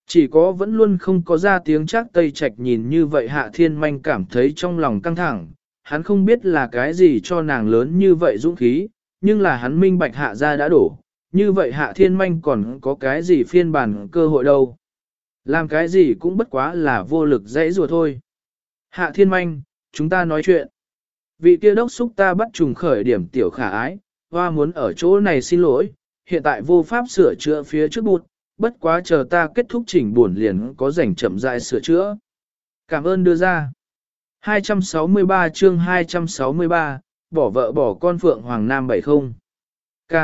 Chỉ có vẫn luôn không có ra tiếng chắc tây trạch nhìn như vậy hạ thiên manh cảm thấy trong lòng căng thẳng, hắn không biết là cái gì cho nàng lớn như vậy dũng khí, nhưng là hắn minh bạch hạ ra đã đổ, như vậy hạ thiên manh còn có cái gì phiên bản cơ hội đâu. Làm cái gì cũng bất quá là vô lực dãy rùa thôi. Hạ thiên manh, chúng ta nói chuyện. Vị kia đốc xúc ta bắt trùng khởi điểm tiểu khả ái, hoa muốn ở chỗ này xin lỗi, hiện tại vô pháp sửa chữa phía trước bụt, bất quá chờ ta kết thúc chỉnh buồn liền có rảnh chậm rãi sửa chữa. Cảm ơn đưa ra. 263 chương 263, bỏ vợ bỏ con Phượng Hoàng Nam 70. K.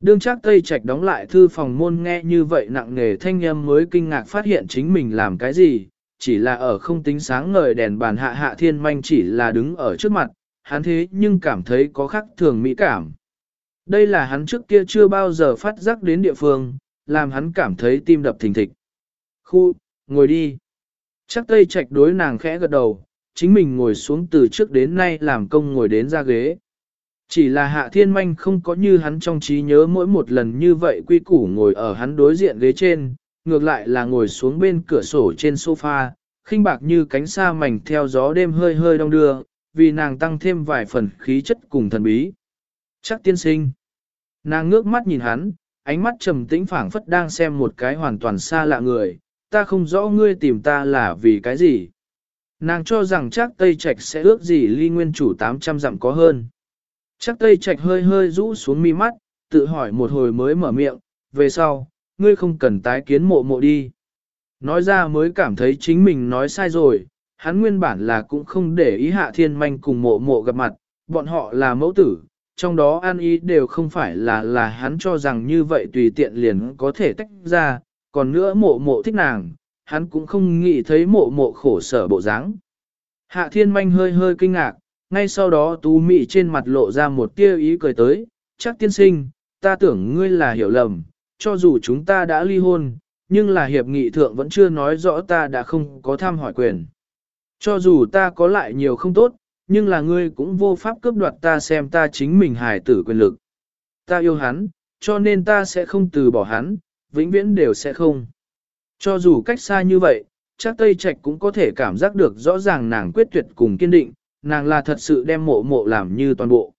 Đương chắc Tây Trạch đóng lại thư phòng môn nghe như vậy nặng nề thanh âm mới kinh ngạc phát hiện chính mình làm cái gì, chỉ là ở không tính sáng ngời đèn bàn hạ hạ thiên manh chỉ là đứng ở trước mặt, hắn thế nhưng cảm thấy có khắc thường mỹ cảm. Đây là hắn trước kia chưa bao giờ phát giác đến địa phương, làm hắn cảm thấy tim đập thình thịch. Khu, ngồi đi. Chắc Tây Trạch đối nàng khẽ gật đầu, chính mình ngồi xuống từ trước đến nay làm công ngồi đến ra ghế. Chỉ là hạ thiên manh không có như hắn trong trí nhớ mỗi một lần như vậy quy củ ngồi ở hắn đối diện ghế trên, ngược lại là ngồi xuống bên cửa sổ trên sofa, khinh bạc như cánh sa mảnh theo gió đêm hơi hơi đông đưa, vì nàng tăng thêm vài phần khí chất cùng thần bí. Chắc tiên sinh. Nàng ngước mắt nhìn hắn, ánh mắt trầm tĩnh phảng phất đang xem một cái hoàn toàn xa lạ người, ta không rõ ngươi tìm ta là vì cái gì. Nàng cho rằng chắc Tây Trạch sẽ ước gì ly nguyên chủ 800 dặm có hơn. Chắc Tây Trạch hơi hơi rũ xuống mi mắt, tự hỏi một hồi mới mở miệng, về sau, ngươi không cần tái kiến mộ mộ đi. Nói ra mới cảm thấy chính mình nói sai rồi, hắn nguyên bản là cũng không để ý hạ thiên manh cùng mộ mộ gặp mặt, bọn họ là mẫu tử, trong đó an ý đều không phải là là hắn cho rằng như vậy tùy tiện liền có thể tách ra, còn nữa mộ mộ thích nàng, hắn cũng không nghĩ thấy mộ mộ khổ sở bộ dáng. Hạ thiên manh hơi hơi kinh ngạc, ngay sau đó tú mị trên mặt lộ ra một tia ý cười tới, chắc tiên sinh, ta tưởng ngươi là hiểu lầm, cho dù chúng ta đã ly hôn, nhưng là hiệp nghị thượng vẫn chưa nói rõ ta đã không có tham hỏi quyền. Cho dù ta có lại nhiều không tốt, nhưng là ngươi cũng vô pháp cướp đoạt ta xem ta chính mình hài tử quyền lực. Ta yêu hắn, cho nên ta sẽ không từ bỏ hắn, vĩnh viễn đều sẽ không. Cho dù cách xa như vậy, chắc Tây Trạch cũng có thể cảm giác được rõ ràng nàng quyết tuyệt cùng kiên định, nàng là thật sự đem mộ mộ làm như toàn bộ.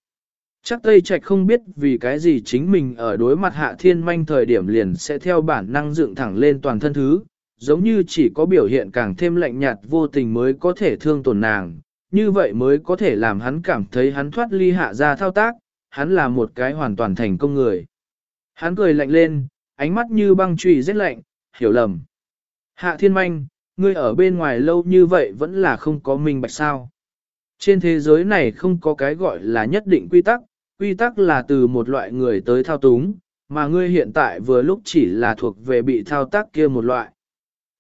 Chắc Tây Trạch không biết vì cái gì chính mình ở đối mặt hạ thiên manh thời điểm liền sẽ theo bản năng dựng thẳng lên toàn thân thứ, giống như chỉ có biểu hiện càng thêm lạnh nhạt vô tình mới có thể thương tổn nàng, như vậy mới có thể làm hắn cảm thấy hắn thoát ly hạ ra thao tác, hắn là một cái hoàn toàn thành công người. Hắn cười lạnh lên, ánh mắt như băng trùy rất lạnh, hiểu lầm. Hạ thiên manh, ngươi ở bên ngoài lâu như vậy vẫn là không có minh bạch sao. Trên thế giới này không có cái gọi là nhất định quy tắc, quy tắc là từ một loại người tới thao túng, mà ngươi hiện tại vừa lúc chỉ là thuộc về bị thao tác kia một loại.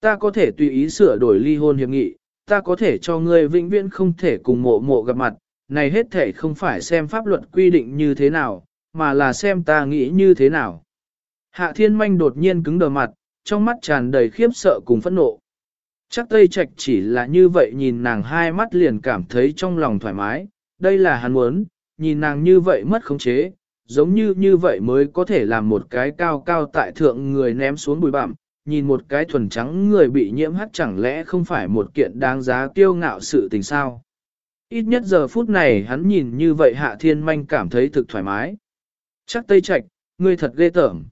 Ta có thể tùy ý sửa đổi ly hôn hiệp nghị, ta có thể cho ngươi vĩnh viễn không thể cùng mộ mộ gặp mặt, này hết thể không phải xem pháp luật quy định như thế nào, mà là xem ta nghĩ như thế nào. Hạ thiên manh đột nhiên cứng đờ mặt, trong mắt tràn đầy khiếp sợ cùng phẫn nộ. Chắc Tây Trạch chỉ là như vậy nhìn nàng hai mắt liền cảm thấy trong lòng thoải mái, đây là hắn muốn, nhìn nàng như vậy mất khống chế, giống như như vậy mới có thể làm một cái cao cao tại thượng người ném xuống bụi bặm, nhìn một cái thuần trắng người bị nhiễm hắt chẳng lẽ không phải một kiện đáng giá kiêu ngạo sự tình sao. Ít nhất giờ phút này hắn nhìn như vậy Hạ Thiên Manh cảm thấy thực thoải mái. Chắc Tây Trạch, ngươi thật ghê tởm.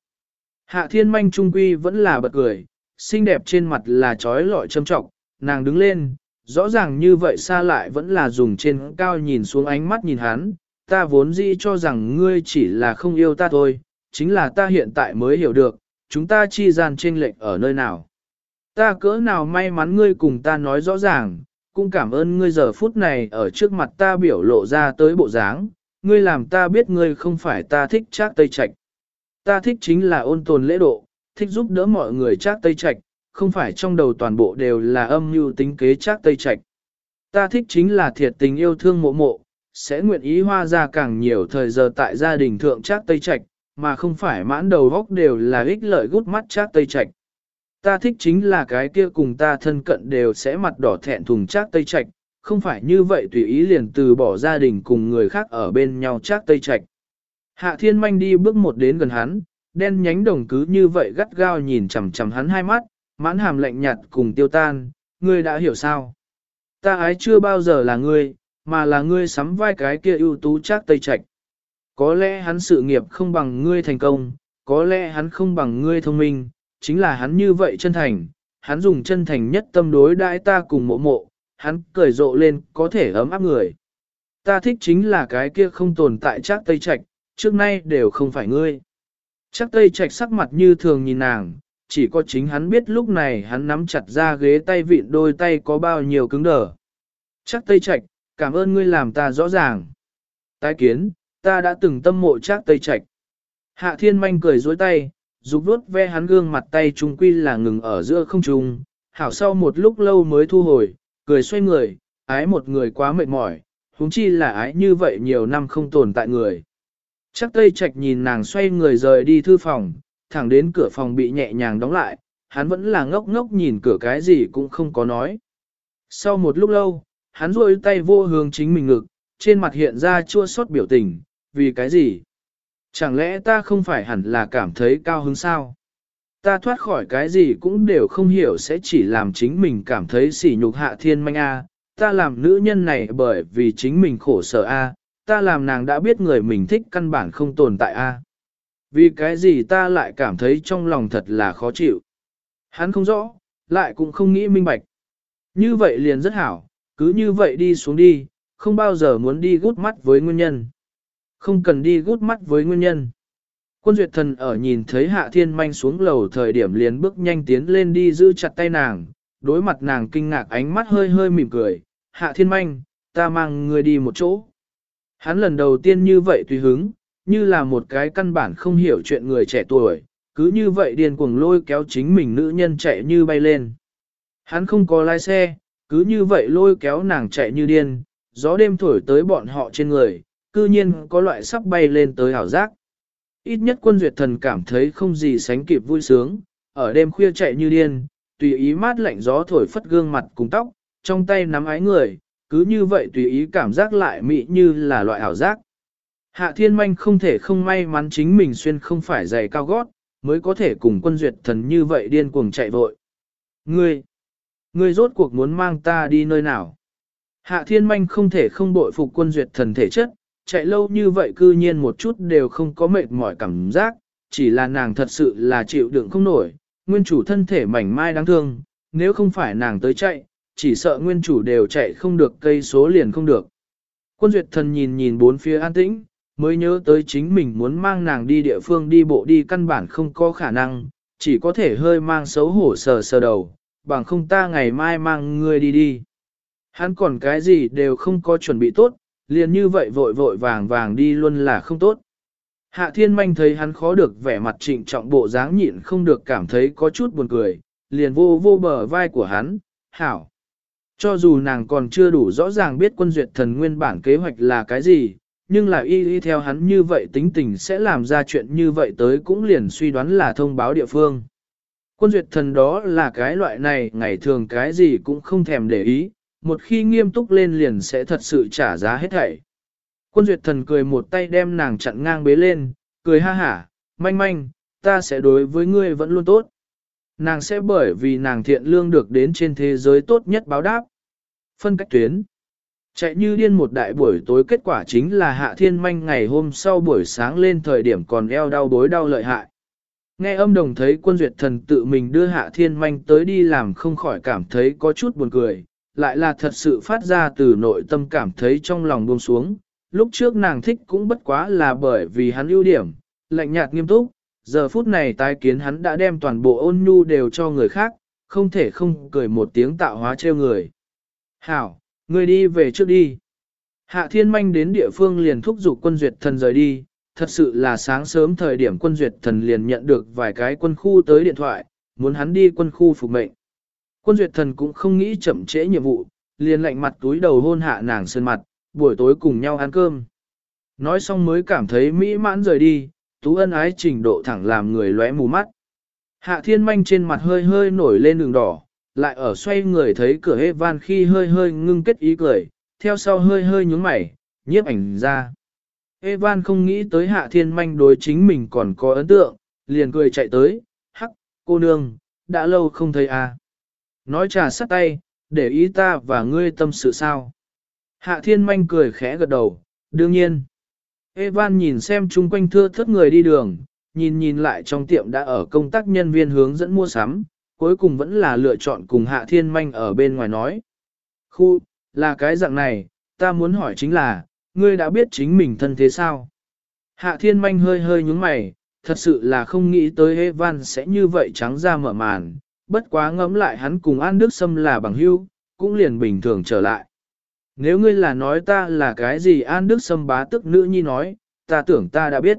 Hạ Thiên Manh trung quy vẫn là bật cười, xinh đẹp trên mặt là trói lọi châm trọng, nàng đứng lên, rõ ràng như vậy xa lại vẫn là dùng trên cao nhìn xuống ánh mắt nhìn hắn, ta vốn dĩ cho rằng ngươi chỉ là không yêu ta thôi, chính là ta hiện tại mới hiểu được, chúng ta chi gian chênh lệch ở nơi nào. Ta cỡ nào may mắn ngươi cùng ta nói rõ ràng, cũng cảm ơn ngươi giờ phút này ở trước mặt ta biểu lộ ra tới bộ dáng, ngươi làm ta biết ngươi không phải ta thích trác tây trạch. Ta thích chính là ôn tồn lễ độ, thích giúp đỡ mọi người trác tây trạch, không phải trong đầu toàn bộ đều là âm mưu tính kế trác tây trạch. Ta thích chính là thiệt tình yêu thương mộ mộ, sẽ nguyện ý hoa ra càng nhiều thời giờ tại gia đình thượng trác tây trạch, mà không phải mãn đầu góc đều là ích lợi gút mắt trác tây trạch. Ta thích chính là cái kia cùng ta thân cận đều sẽ mặt đỏ thẹn thùng trác tây trạch, không phải như vậy tùy ý liền từ bỏ gia đình cùng người khác ở bên nhau trác tây trạch. Hạ thiên manh đi bước một đến gần hắn, đen nhánh đồng cứ như vậy gắt gao nhìn chằm chằm hắn hai mắt, mãn hàm lạnh nhạt cùng tiêu tan, ngươi đã hiểu sao? Ta ái chưa bao giờ là ngươi, mà là ngươi sắm vai cái kia ưu tú chắc tây trạch. Có lẽ hắn sự nghiệp không bằng ngươi thành công, có lẽ hắn không bằng ngươi thông minh, chính là hắn như vậy chân thành, hắn dùng chân thành nhất tâm đối đãi ta cùng mộ mộ, hắn cười rộ lên có thể ấm áp người. Ta thích chính là cái kia không tồn tại chắc tây trạch, trước nay đều không phải ngươi. Chắc tây trạch sắc mặt như thường nhìn nàng, chỉ có chính hắn biết lúc này hắn nắm chặt ra ghế tay vịn đôi tay có bao nhiêu cứng đờ. Chắc tây trạch, cảm ơn ngươi làm ta rõ ràng. Tái kiến, ta đã từng tâm mộ chắc tây trạch. Hạ thiên manh cười dối tay, dục vuốt ve hắn gương mặt tay trung quy là ngừng ở giữa không trung, hảo sau một lúc lâu mới thu hồi, cười xoay người, ái một người quá mệt mỏi, huống chi là ái như vậy nhiều năm không tồn tại người. Chắc tây trạch nhìn nàng xoay người rời đi thư phòng, thẳng đến cửa phòng bị nhẹ nhàng đóng lại, hắn vẫn là ngốc ngốc nhìn cửa cái gì cũng không có nói. Sau một lúc lâu, hắn rôi tay vô hướng chính mình ngực, trên mặt hiện ra chua xót biểu tình, vì cái gì? Chẳng lẽ ta không phải hẳn là cảm thấy cao hứng sao? Ta thoát khỏi cái gì cũng đều không hiểu sẽ chỉ làm chính mình cảm thấy sỉ nhục hạ thiên manh A, ta làm nữ nhân này bởi vì chính mình khổ sở A, ta làm nàng đã biết người mình thích căn bản không tồn tại A. Vì cái gì ta lại cảm thấy trong lòng thật là khó chịu. Hắn không rõ, lại cũng không nghĩ minh bạch. Như vậy liền rất hảo, cứ như vậy đi xuống đi, không bao giờ muốn đi gút mắt với nguyên nhân. Không cần đi gút mắt với nguyên nhân. Quân duyệt thần ở nhìn thấy hạ thiên manh xuống lầu thời điểm liền bước nhanh tiến lên đi giữ chặt tay nàng, đối mặt nàng kinh ngạc ánh mắt hơi hơi mỉm cười, hạ thiên manh, ta mang người đi một chỗ. Hắn lần đầu tiên như vậy tùy hứng, như là một cái căn bản không hiểu chuyện người trẻ tuổi, cứ như vậy điên cuồng lôi kéo chính mình nữ nhân chạy như bay lên. Hắn không có lái xe, cứ như vậy lôi kéo nàng chạy như điên, gió đêm thổi tới bọn họ trên người, cư nhiên có loại sắp bay lên tới hảo giác. Ít nhất quân duyệt thần cảm thấy không gì sánh kịp vui sướng, ở đêm khuya chạy như điên, tùy ý mát lạnh gió thổi phất gương mặt cùng tóc, trong tay nắm ái người, cứ như vậy tùy ý cảm giác lại mị như là loại ảo giác. Hạ thiên manh không thể không may mắn chính mình xuyên không phải giày cao gót, mới có thể cùng quân duyệt thần như vậy điên cuồng chạy vội. Ngươi, ngươi rốt cuộc muốn mang ta đi nơi nào? Hạ thiên manh không thể không bội phục quân duyệt thần thể chất, chạy lâu như vậy cư nhiên một chút đều không có mệt mỏi cảm giác, chỉ là nàng thật sự là chịu đựng không nổi, nguyên chủ thân thể mảnh mai đáng thương, nếu không phải nàng tới chạy, chỉ sợ nguyên chủ đều chạy không được cây số liền không được. Quân duyệt thần nhìn nhìn bốn phía an tĩnh, mới nhớ tới chính mình muốn mang nàng đi địa phương đi bộ đi căn bản không có khả năng, chỉ có thể hơi mang xấu hổ sờ sờ đầu, bằng không ta ngày mai mang ngươi đi đi. Hắn còn cái gì đều không có chuẩn bị tốt, liền như vậy vội vội vàng vàng đi luôn là không tốt. Hạ thiên manh thấy hắn khó được vẻ mặt trịnh trọng bộ dáng nhịn không được cảm thấy có chút buồn cười, liền vô vô bờ vai của hắn, hảo. Cho dù nàng còn chưa đủ rõ ràng biết quân duyệt thần nguyên bản kế hoạch là cái gì, nhưng là y y theo hắn như vậy tính tình sẽ làm ra chuyện như vậy tới cũng liền suy đoán là thông báo địa phương. Quân duyệt thần đó là cái loại này ngày thường cái gì cũng không thèm để ý, một khi nghiêm túc lên liền sẽ thật sự trả giá hết thảy. Quân duyệt thần cười một tay đem nàng chặn ngang bế lên, cười ha hả, manh manh, ta sẽ đối với ngươi vẫn luôn tốt. Nàng sẽ bởi vì nàng thiện lương được đến trên thế giới tốt nhất báo đáp. Phân cách tuyến. Chạy như điên một đại buổi tối kết quả chính là hạ thiên manh ngày hôm sau buổi sáng lên thời điểm còn eo đau bối đau lợi hại. Nghe âm đồng thấy quân duyệt thần tự mình đưa hạ thiên manh tới đi làm không khỏi cảm thấy có chút buồn cười, lại là thật sự phát ra từ nội tâm cảm thấy trong lòng buông xuống. Lúc trước nàng thích cũng bất quá là bởi vì hắn ưu điểm, lạnh nhạt nghiêm túc, giờ phút này tái kiến hắn đã đem toàn bộ ôn nhu đều cho người khác, không thể không cười một tiếng tạo hóa trêu người. Hảo, người đi về trước đi. Hạ thiên manh đến địa phương liền thúc giục quân duyệt thần rời đi, thật sự là sáng sớm thời điểm quân duyệt thần liền nhận được vài cái quân khu tới điện thoại, muốn hắn đi quân khu phục mệnh. Quân duyệt thần cũng không nghĩ chậm trễ nhiệm vụ, liền lạnh mặt túi đầu hôn hạ nàng sơn mặt, buổi tối cùng nhau ăn cơm. Nói xong mới cảm thấy mỹ mãn rời đi, tú ân ái trình độ thẳng làm người lóe mù mắt. Hạ thiên manh trên mặt hơi hơi nổi lên đường đỏ, lại ở xoay người thấy cửa hê van khi hơi hơi ngưng kết ý cười, theo sau hơi hơi nhúng mày, nhiếp ảnh ra. Evan không nghĩ tới hạ thiên manh đối chính mình còn có ấn tượng, liền cười chạy tới, hắc, cô nương, đã lâu không thấy à. Nói trà sắt tay, để ý ta và ngươi tâm sự sao. Hạ thiên manh cười khẽ gật đầu, đương nhiên. Evan nhìn xem chung quanh thưa thớt người đi đường, nhìn nhìn lại trong tiệm đã ở công tác nhân viên hướng dẫn mua sắm, cuối cùng vẫn là lựa chọn cùng hạ thiên manh ở bên ngoài nói. Khu, là cái dạng này, ta muốn hỏi chính là, ngươi đã biết chính mình thân thế sao? Hạ thiên manh hơi hơi nhúng mày, thật sự là không nghĩ tới Evan sẽ như vậy trắng ra mở màn, bất quá ngẫm lại hắn cùng An Đức Sâm là bằng hữu, cũng liền bình thường trở lại. Nếu ngươi là nói ta là cái gì An Đức Sâm bá tức nữ nhi nói, ta tưởng ta đã biết.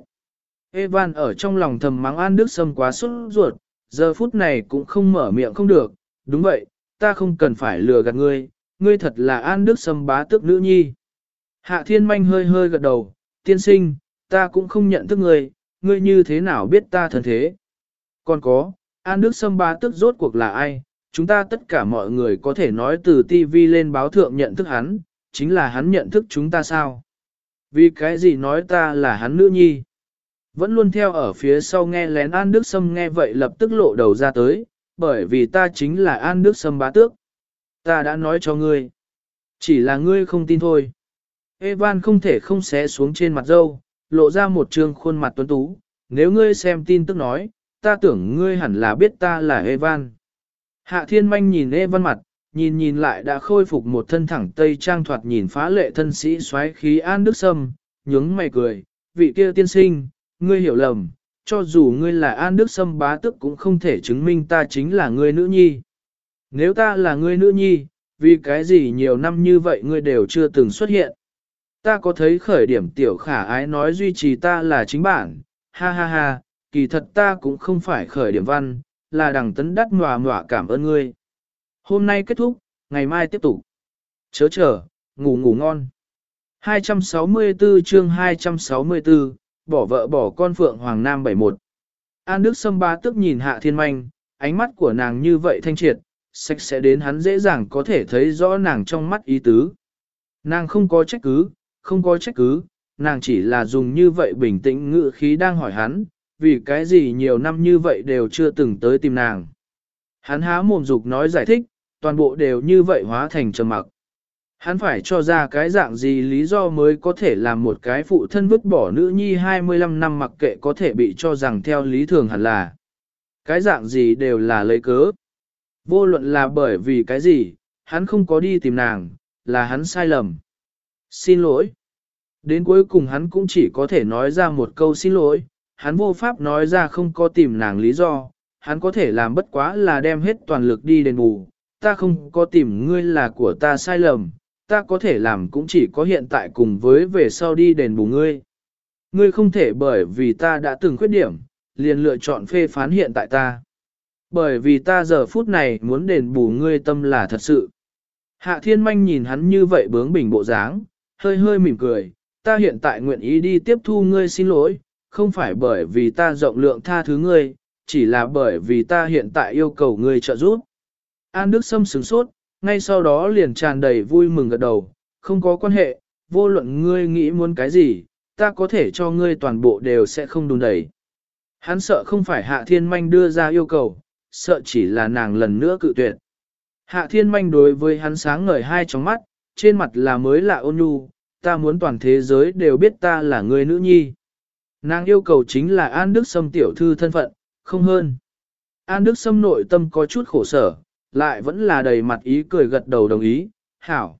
Evan ở trong lòng thầm mắng An Đức Sâm quá sốt ruột, giờ phút này cũng không mở miệng không được, đúng vậy, ta không cần phải lừa gạt ngươi, ngươi thật là An Đức Sâm bá tức nữ nhi. Hạ thiên manh hơi hơi gật đầu, tiên sinh, ta cũng không nhận thức ngươi, ngươi như thế nào biết ta thân thế. Còn có, An Đức Sâm bá tức rốt cuộc là ai, chúng ta tất cả mọi người có thể nói từ TV lên báo thượng nhận thức hắn, chính là hắn nhận thức chúng ta sao. Vì cái gì nói ta là hắn nữ nhi. Vẫn luôn theo ở phía sau nghe lén An Đức Sâm nghe vậy lập tức lộ đầu ra tới, bởi vì ta chính là An Đức Sâm bá tước. Ta đã nói cho ngươi. Chỉ là ngươi không tin thôi. Evan không thể không xé xuống trên mặt dâu, lộ ra một trương khuôn mặt tuấn tú. Nếu ngươi xem tin tức nói, ta tưởng ngươi hẳn là biết ta là Evan. Hạ thiên manh nhìn Evan mặt, nhìn nhìn lại đã khôi phục một thân thẳng tây trang thoạt nhìn phá lệ thân sĩ xoáy khí an đức sâm, nhướng mày cười, vị kia tiên sinh, ngươi hiểu lầm, cho dù ngươi là an đức sâm bá tức cũng không thể chứng minh ta chính là ngươi nữ nhi. Nếu ta là ngươi nữ nhi, vì cái gì nhiều năm như vậy ngươi đều chưa từng xuất hiện. Ta có thấy khởi điểm tiểu khả ái nói duy trì ta là chính bản, ha ha ha, kỳ thật ta cũng không phải khởi điểm văn, là đằng tấn đắt mòa mòa cảm ơn ngươi. Hôm nay kết thúc, ngày mai tiếp tục. Chớ chờ, ngủ ngủ ngon. 264 chương 264, bỏ vợ bỏ con Phượng Hoàng Nam 71. An Đức Sâm ba tức nhìn Hạ Thiên Manh, ánh mắt của nàng như vậy thanh triệt, sạch sẽ đến hắn dễ dàng có thể thấy rõ nàng trong mắt ý tứ. Nàng không có trách cứ, không có trách cứ, nàng chỉ là dùng như vậy bình tĩnh ngự khí đang hỏi hắn, vì cái gì nhiều năm như vậy đều chưa từng tới tìm nàng. Hắn há mồm dục nói giải thích, toàn bộ đều như vậy hóa thành trầm mặc. Hắn phải cho ra cái dạng gì lý do mới có thể làm một cái phụ thân vứt bỏ nữ nhi 25 năm mặc kệ có thể bị cho rằng theo lý thường hẳn là. Cái dạng gì đều là lấy cớ. Vô luận là bởi vì cái gì, hắn không có đi tìm nàng, là hắn sai lầm. Xin lỗi. Đến cuối cùng hắn cũng chỉ có thể nói ra một câu xin lỗi, hắn vô pháp nói ra không có tìm nàng lý do, hắn có thể làm bất quá là đem hết toàn lực đi đền bù, ta không có tìm ngươi là của ta sai lầm, ta có thể làm cũng chỉ có hiện tại cùng với về sau đi đền bù ngươi. Ngươi không thể bởi vì ta đã từng khuyết điểm, liền lựa chọn phê phán hiện tại ta. Bởi vì ta giờ phút này muốn đền bù ngươi tâm là thật sự. Hạ thiên manh nhìn hắn như vậy bướng bỉnh bộ dáng, hơi hơi mỉm cười, ta hiện tại nguyện ý đi tiếp thu ngươi xin lỗi, không phải bởi vì ta rộng lượng tha thứ ngươi, chỉ là bởi vì ta hiện tại yêu cầu ngươi trợ giúp. An Đức Sâm sửng sốt, ngay sau đó liền tràn đầy vui mừng gật đầu, không có quan hệ, vô luận ngươi nghĩ muốn cái gì, ta có thể cho ngươi toàn bộ đều sẽ không đùn đẩy. Hắn sợ không phải hạ thiên manh đưa ra yêu cầu, sợ chỉ là nàng lần nữa cự tuyệt. Hạ thiên manh đối với hắn sáng ngời hai tròng mắt, trên mặt là mới lạ ôn nhu, ta muốn toàn thế giới đều biết ta là người nữ nhi. Nàng yêu cầu chính là An Đức Sâm tiểu thư thân phận, không hơn. An Đức Sâm nội tâm có chút khổ sở, lại vẫn là đầy mặt ý cười gật đầu đồng ý, hảo.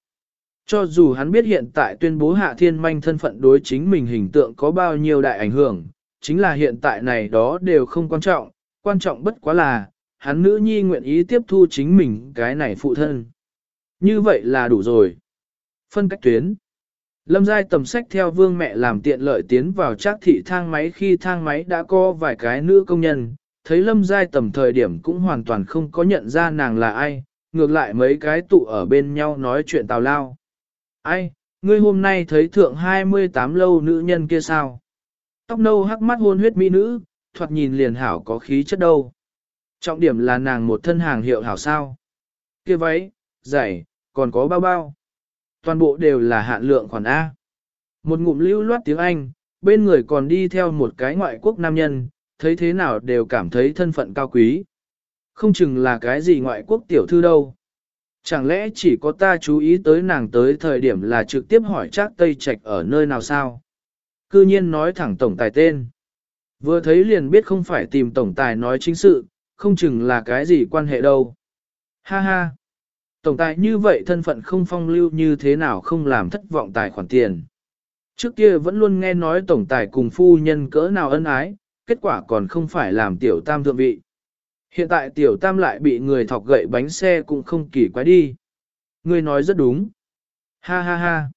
Cho dù hắn biết hiện tại tuyên bố hạ thiên manh thân phận đối chính mình hình tượng có bao nhiêu đại ảnh hưởng, chính là hiện tại này đó đều không quan trọng, quan trọng bất quá là, hắn nữ nhi nguyện ý tiếp thu chính mình cái này phụ thân. Như vậy là đủ rồi. Phân cách tuyến. Lâm Giai tầm sách theo vương mẹ làm tiện lợi tiến vào trác thị thang máy khi thang máy đã có vài cái nữ công nhân, thấy Lâm Giai tầm thời điểm cũng hoàn toàn không có nhận ra nàng là ai, ngược lại mấy cái tụ ở bên nhau nói chuyện tào lao. Ai, ngươi hôm nay thấy thượng 28 lâu nữ nhân kia sao? Tóc nâu hắc mắt hôn huyết mỹ nữ, thoạt nhìn liền hảo có khí chất đâu. Trọng điểm là nàng một thân hàng hiệu hảo sao. kia váy, giày, còn có bao bao. Toàn bộ đều là hạn lượng khoản A. Một ngụm lưu loát tiếng Anh, bên người còn đi theo một cái ngoại quốc nam nhân, thấy thế nào đều cảm thấy thân phận cao quý. Không chừng là cái gì ngoại quốc tiểu thư đâu. Chẳng lẽ chỉ có ta chú ý tới nàng tới thời điểm là trực tiếp hỏi chắc Tây Trạch ở nơi nào sao? Cư nhiên nói thẳng tổng tài tên. Vừa thấy liền biết không phải tìm tổng tài nói chính sự, không chừng là cái gì quan hệ đâu. Ha ha! Tổng tài như vậy thân phận không phong lưu như thế nào không làm thất vọng tài khoản tiền. Trước kia vẫn luôn nghe nói tổng tài cùng phu nhân cỡ nào ân ái, kết quả còn không phải làm tiểu tam thượng vị. Hiện tại tiểu tam lại bị người thọc gậy bánh xe cũng không kỳ quái đi. Người nói rất đúng. Ha ha ha.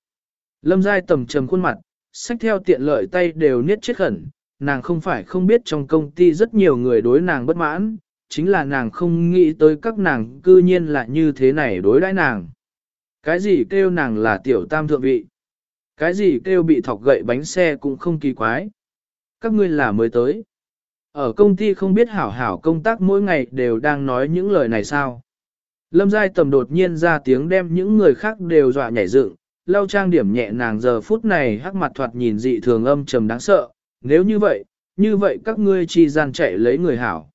Lâm Giai tầm trầm khuôn mặt, sách theo tiện lợi tay đều niết chết khẩn, nàng không phải không biết trong công ty rất nhiều người đối nàng bất mãn, chính là nàng không nghĩ tới các nàng cư nhiên là như thế này đối đãi nàng. Cái gì kêu nàng là tiểu tam thượng vị? Cái gì kêu bị thọc gậy bánh xe cũng không kỳ quái? Các ngươi là mới tới. Ở công ty không biết hảo hảo công tác mỗi ngày đều đang nói những lời này sao? Lâm Giai tầm đột nhiên ra tiếng đem những người khác đều dọa nhảy dựng, lau trang điểm nhẹ nàng giờ phút này hắc mặt thoạt nhìn dị thường âm trầm đáng sợ, nếu như vậy, như vậy các ngươi chỉ gian chạy lấy người hảo.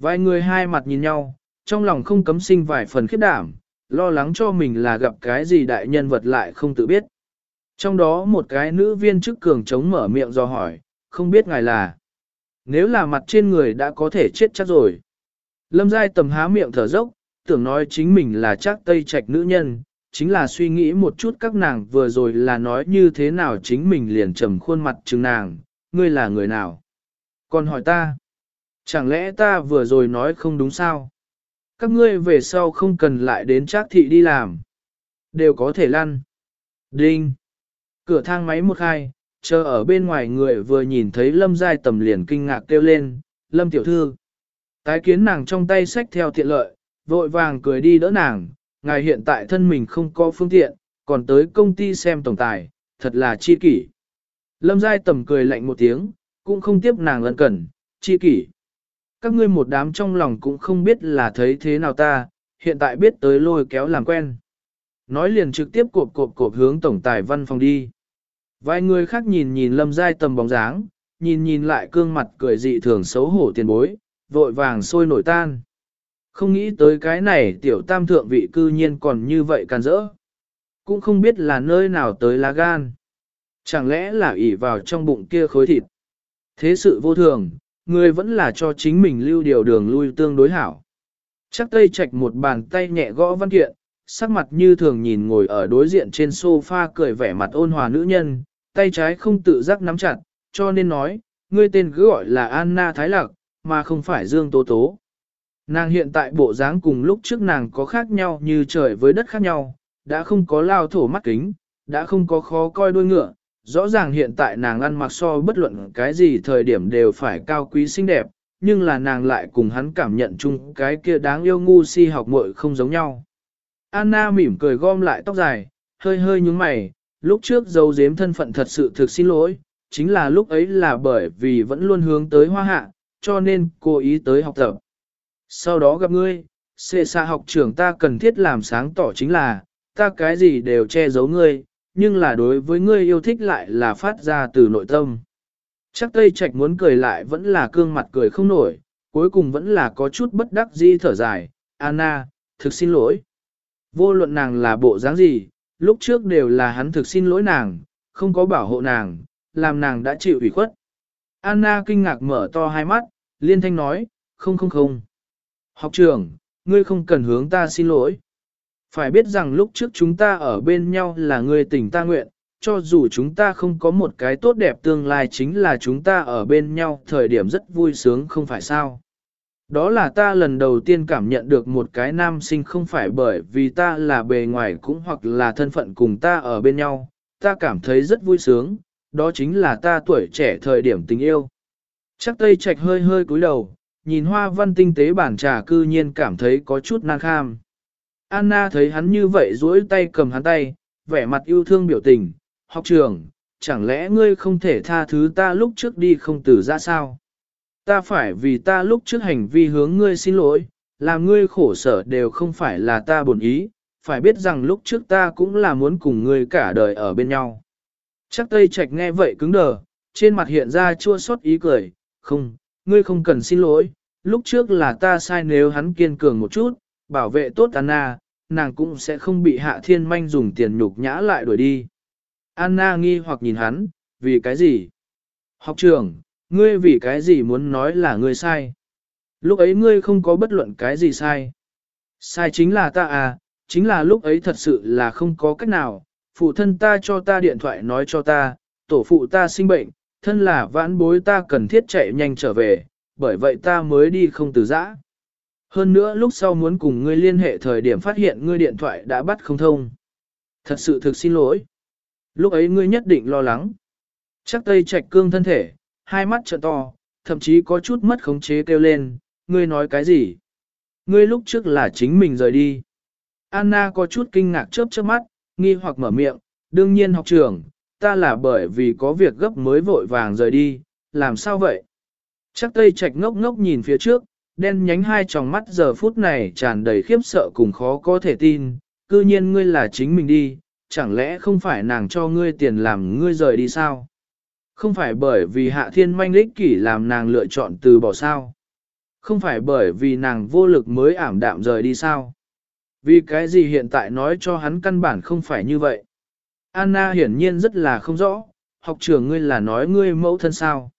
Vài người hai mặt nhìn nhau, trong lòng không cấm sinh vài phần khiếp đảm, lo lắng cho mình là gặp cái gì đại nhân vật lại không tự biết. Trong đó một cái nữ viên chức cường chống mở miệng do hỏi, không biết ngài là. Nếu là mặt trên người đã có thể chết chắc rồi. Lâm Giai tầm há miệng thở dốc, tưởng nói chính mình là chắc tây trạch nữ nhân, chính là suy nghĩ một chút các nàng vừa rồi là nói như thế nào chính mình liền trầm khuôn mặt chừng nàng, ngươi là người nào? Còn hỏi ta, chẳng lẽ ta vừa rồi nói không đúng sao? Các ngươi về sau không cần lại đến trác thị đi làm. Đều có thể lăn. Đinh. Cửa thang máy một hai, chờ ở bên ngoài người vừa nhìn thấy lâm giai tầm liền kinh ngạc kêu lên, lâm tiểu thư. Tái kiến nàng trong tay sách theo tiện lợi, vội vàng cười đi đỡ nàng, ngài hiện tại thân mình không có phương tiện, còn tới công ty xem tổng tài, thật là chi kỷ. Lâm Giai tầm cười lạnh một tiếng, cũng không tiếp nàng ân cần, chi kỷ. Các ngươi một đám trong lòng cũng không biết là thấy thế nào ta, hiện tại biết tới lôi kéo làm quen. Nói liền trực tiếp cộp cộp cộp hướng tổng tài văn phòng đi. Vài người khác nhìn nhìn lâm giai tầm bóng dáng, nhìn nhìn lại cương mặt cười dị thường xấu hổ tiền bối, vội vàng sôi nổi tan. Không nghĩ tới cái này tiểu tam thượng vị cư nhiên còn như vậy can rỡ. Cũng không biết là nơi nào tới lá gan. Chẳng lẽ là ỉ vào trong bụng kia khối thịt. Thế sự vô thường, người vẫn là cho chính mình lưu điều đường lui tương đối hảo. Chắc tây chạch một bàn tay nhẹ gõ văn kiện, sắc mặt như thường nhìn ngồi ở đối diện trên sofa cười vẻ mặt ôn hòa nữ nhân, tay trái không tự giác nắm chặt, cho nên nói, ngươi tên cứ gọi là Anna Thái Lạc, mà không phải Dương Tố Tố. Nàng hiện tại bộ dáng cùng lúc trước nàng có khác nhau như trời với đất khác nhau, đã không có lao thổ mắt kính, đã không có khó coi đuôi ngựa, rõ ràng hiện tại nàng ăn mặc so bất luận cái gì thời điểm đều phải cao quý xinh đẹp, nhưng là nàng lại cùng hắn cảm nhận chung cái kia đáng yêu ngu si học muội không giống nhau. Anna mỉm cười gom lại tóc dài, hơi hơi nhúng mày, lúc trước giấu giếm thân phận thật sự thực xin lỗi, chính là lúc ấy là bởi vì vẫn luôn hướng tới hoa hạ, cho nên cố ý tới học tập. Sau đó gặp ngươi, xệ xa học trưởng ta cần thiết làm sáng tỏ chính là, ta cái gì đều che giấu ngươi, nhưng là đối với ngươi yêu thích lại là phát ra từ nội tâm. Chắc Tây Trạch muốn cười lại vẫn là cương mặt cười không nổi, cuối cùng vẫn là có chút bất đắc di thở dài, Anna, thực xin lỗi. Vô luận nàng là bộ dáng gì, lúc trước đều là hắn thực xin lỗi nàng, không có bảo hộ nàng, làm nàng đã chịu ủy khuất. Anna kinh ngạc mở to hai mắt, liên thanh nói, không không không. Học trưởng, ngươi không cần hướng ta xin lỗi. Phải biết rằng lúc trước chúng ta ở bên nhau là ngươi tình ta nguyện, cho dù chúng ta không có một cái tốt đẹp tương lai chính là chúng ta ở bên nhau thời điểm rất vui sướng không phải sao. Đó là ta lần đầu tiên cảm nhận được một cái nam sinh không phải bởi vì ta là bề ngoài cũng hoặc là thân phận cùng ta ở bên nhau, ta cảm thấy rất vui sướng, đó chính là ta tuổi trẻ thời điểm tình yêu. Chắc tây trạch hơi hơi cúi đầu, nhìn hoa văn tinh tế bản trà cư nhiên cảm thấy có chút nan kham. Anna thấy hắn như vậy duỗi tay cầm hắn tay, vẻ mặt yêu thương biểu tình, học trường, chẳng lẽ ngươi không thể tha thứ ta lúc trước đi không tử ra sao? Ta phải vì ta lúc trước hành vi hướng ngươi xin lỗi, làm ngươi khổ sở đều không phải là ta buồn ý, phải biết rằng lúc trước ta cũng là muốn cùng ngươi cả đời ở bên nhau. Chắc Tây Trạch nghe vậy cứng đờ, trên mặt hiện ra chua xót ý cười, không, ngươi không cần xin lỗi, lúc trước là ta sai nếu hắn kiên cường một chút, bảo vệ tốt Anna, nàng cũng sẽ không bị hạ thiên manh dùng tiền nhục nhã lại đuổi đi. Anna nghi hoặc nhìn hắn, vì cái gì? Học trưởng, ngươi vì cái gì muốn nói là ngươi sai? Lúc ấy ngươi không có bất luận cái gì sai. Sai chính là ta à, chính là lúc ấy thật sự là không có cách nào, phụ thân ta cho ta điện thoại nói cho ta, tổ phụ ta sinh bệnh, thân là vãn bối ta cần thiết chạy nhanh trở về, bởi vậy ta mới đi không từ giã. Hơn nữa lúc sau muốn cùng ngươi liên hệ thời điểm phát hiện ngươi điện thoại đã bắt không thông. Thật sự thực xin lỗi. Lúc ấy ngươi nhất định lo lắng. Chắc tây trạch cương thân thể, hai mắt trợn to, thậm chí có chút mất khống chế kêu lên, ngươi nói cái gì? Ngươi lúc trước là chính mình rời đi. Anna có chút kinh ngạc chớp chớp mắt, nghi hoặc mở miệng, đương nhiên học trưởng, ta là bởi vì có việc gấp mới vội vàng rời đi, làm sao vậy? Chắc tây trạch ngốc ngốc nhìn phía trước, đen nhánh hai tròng mắt giờ phút này tràn đầy khiếp sợ cùng khó có thể tin, cư nhiên ngươi là chính mình đi, chẳng lẽ không phải nàng cho ngươi tiền làm ngươi rời đi sao? Không phải bởi vì hạ thiên manh lích kỷ làm nàng lựa chọn từ bỏ sao? Không phải bởi vì nàng vô lực mới ảm đạm rời đi sao? Vì cái gì hiện tại nói cho hắn căn bản không phải như vậy? Anna hiển nhiên rất là không rõ, học trưởng ngươi là nói ngươi mẫu thân sao?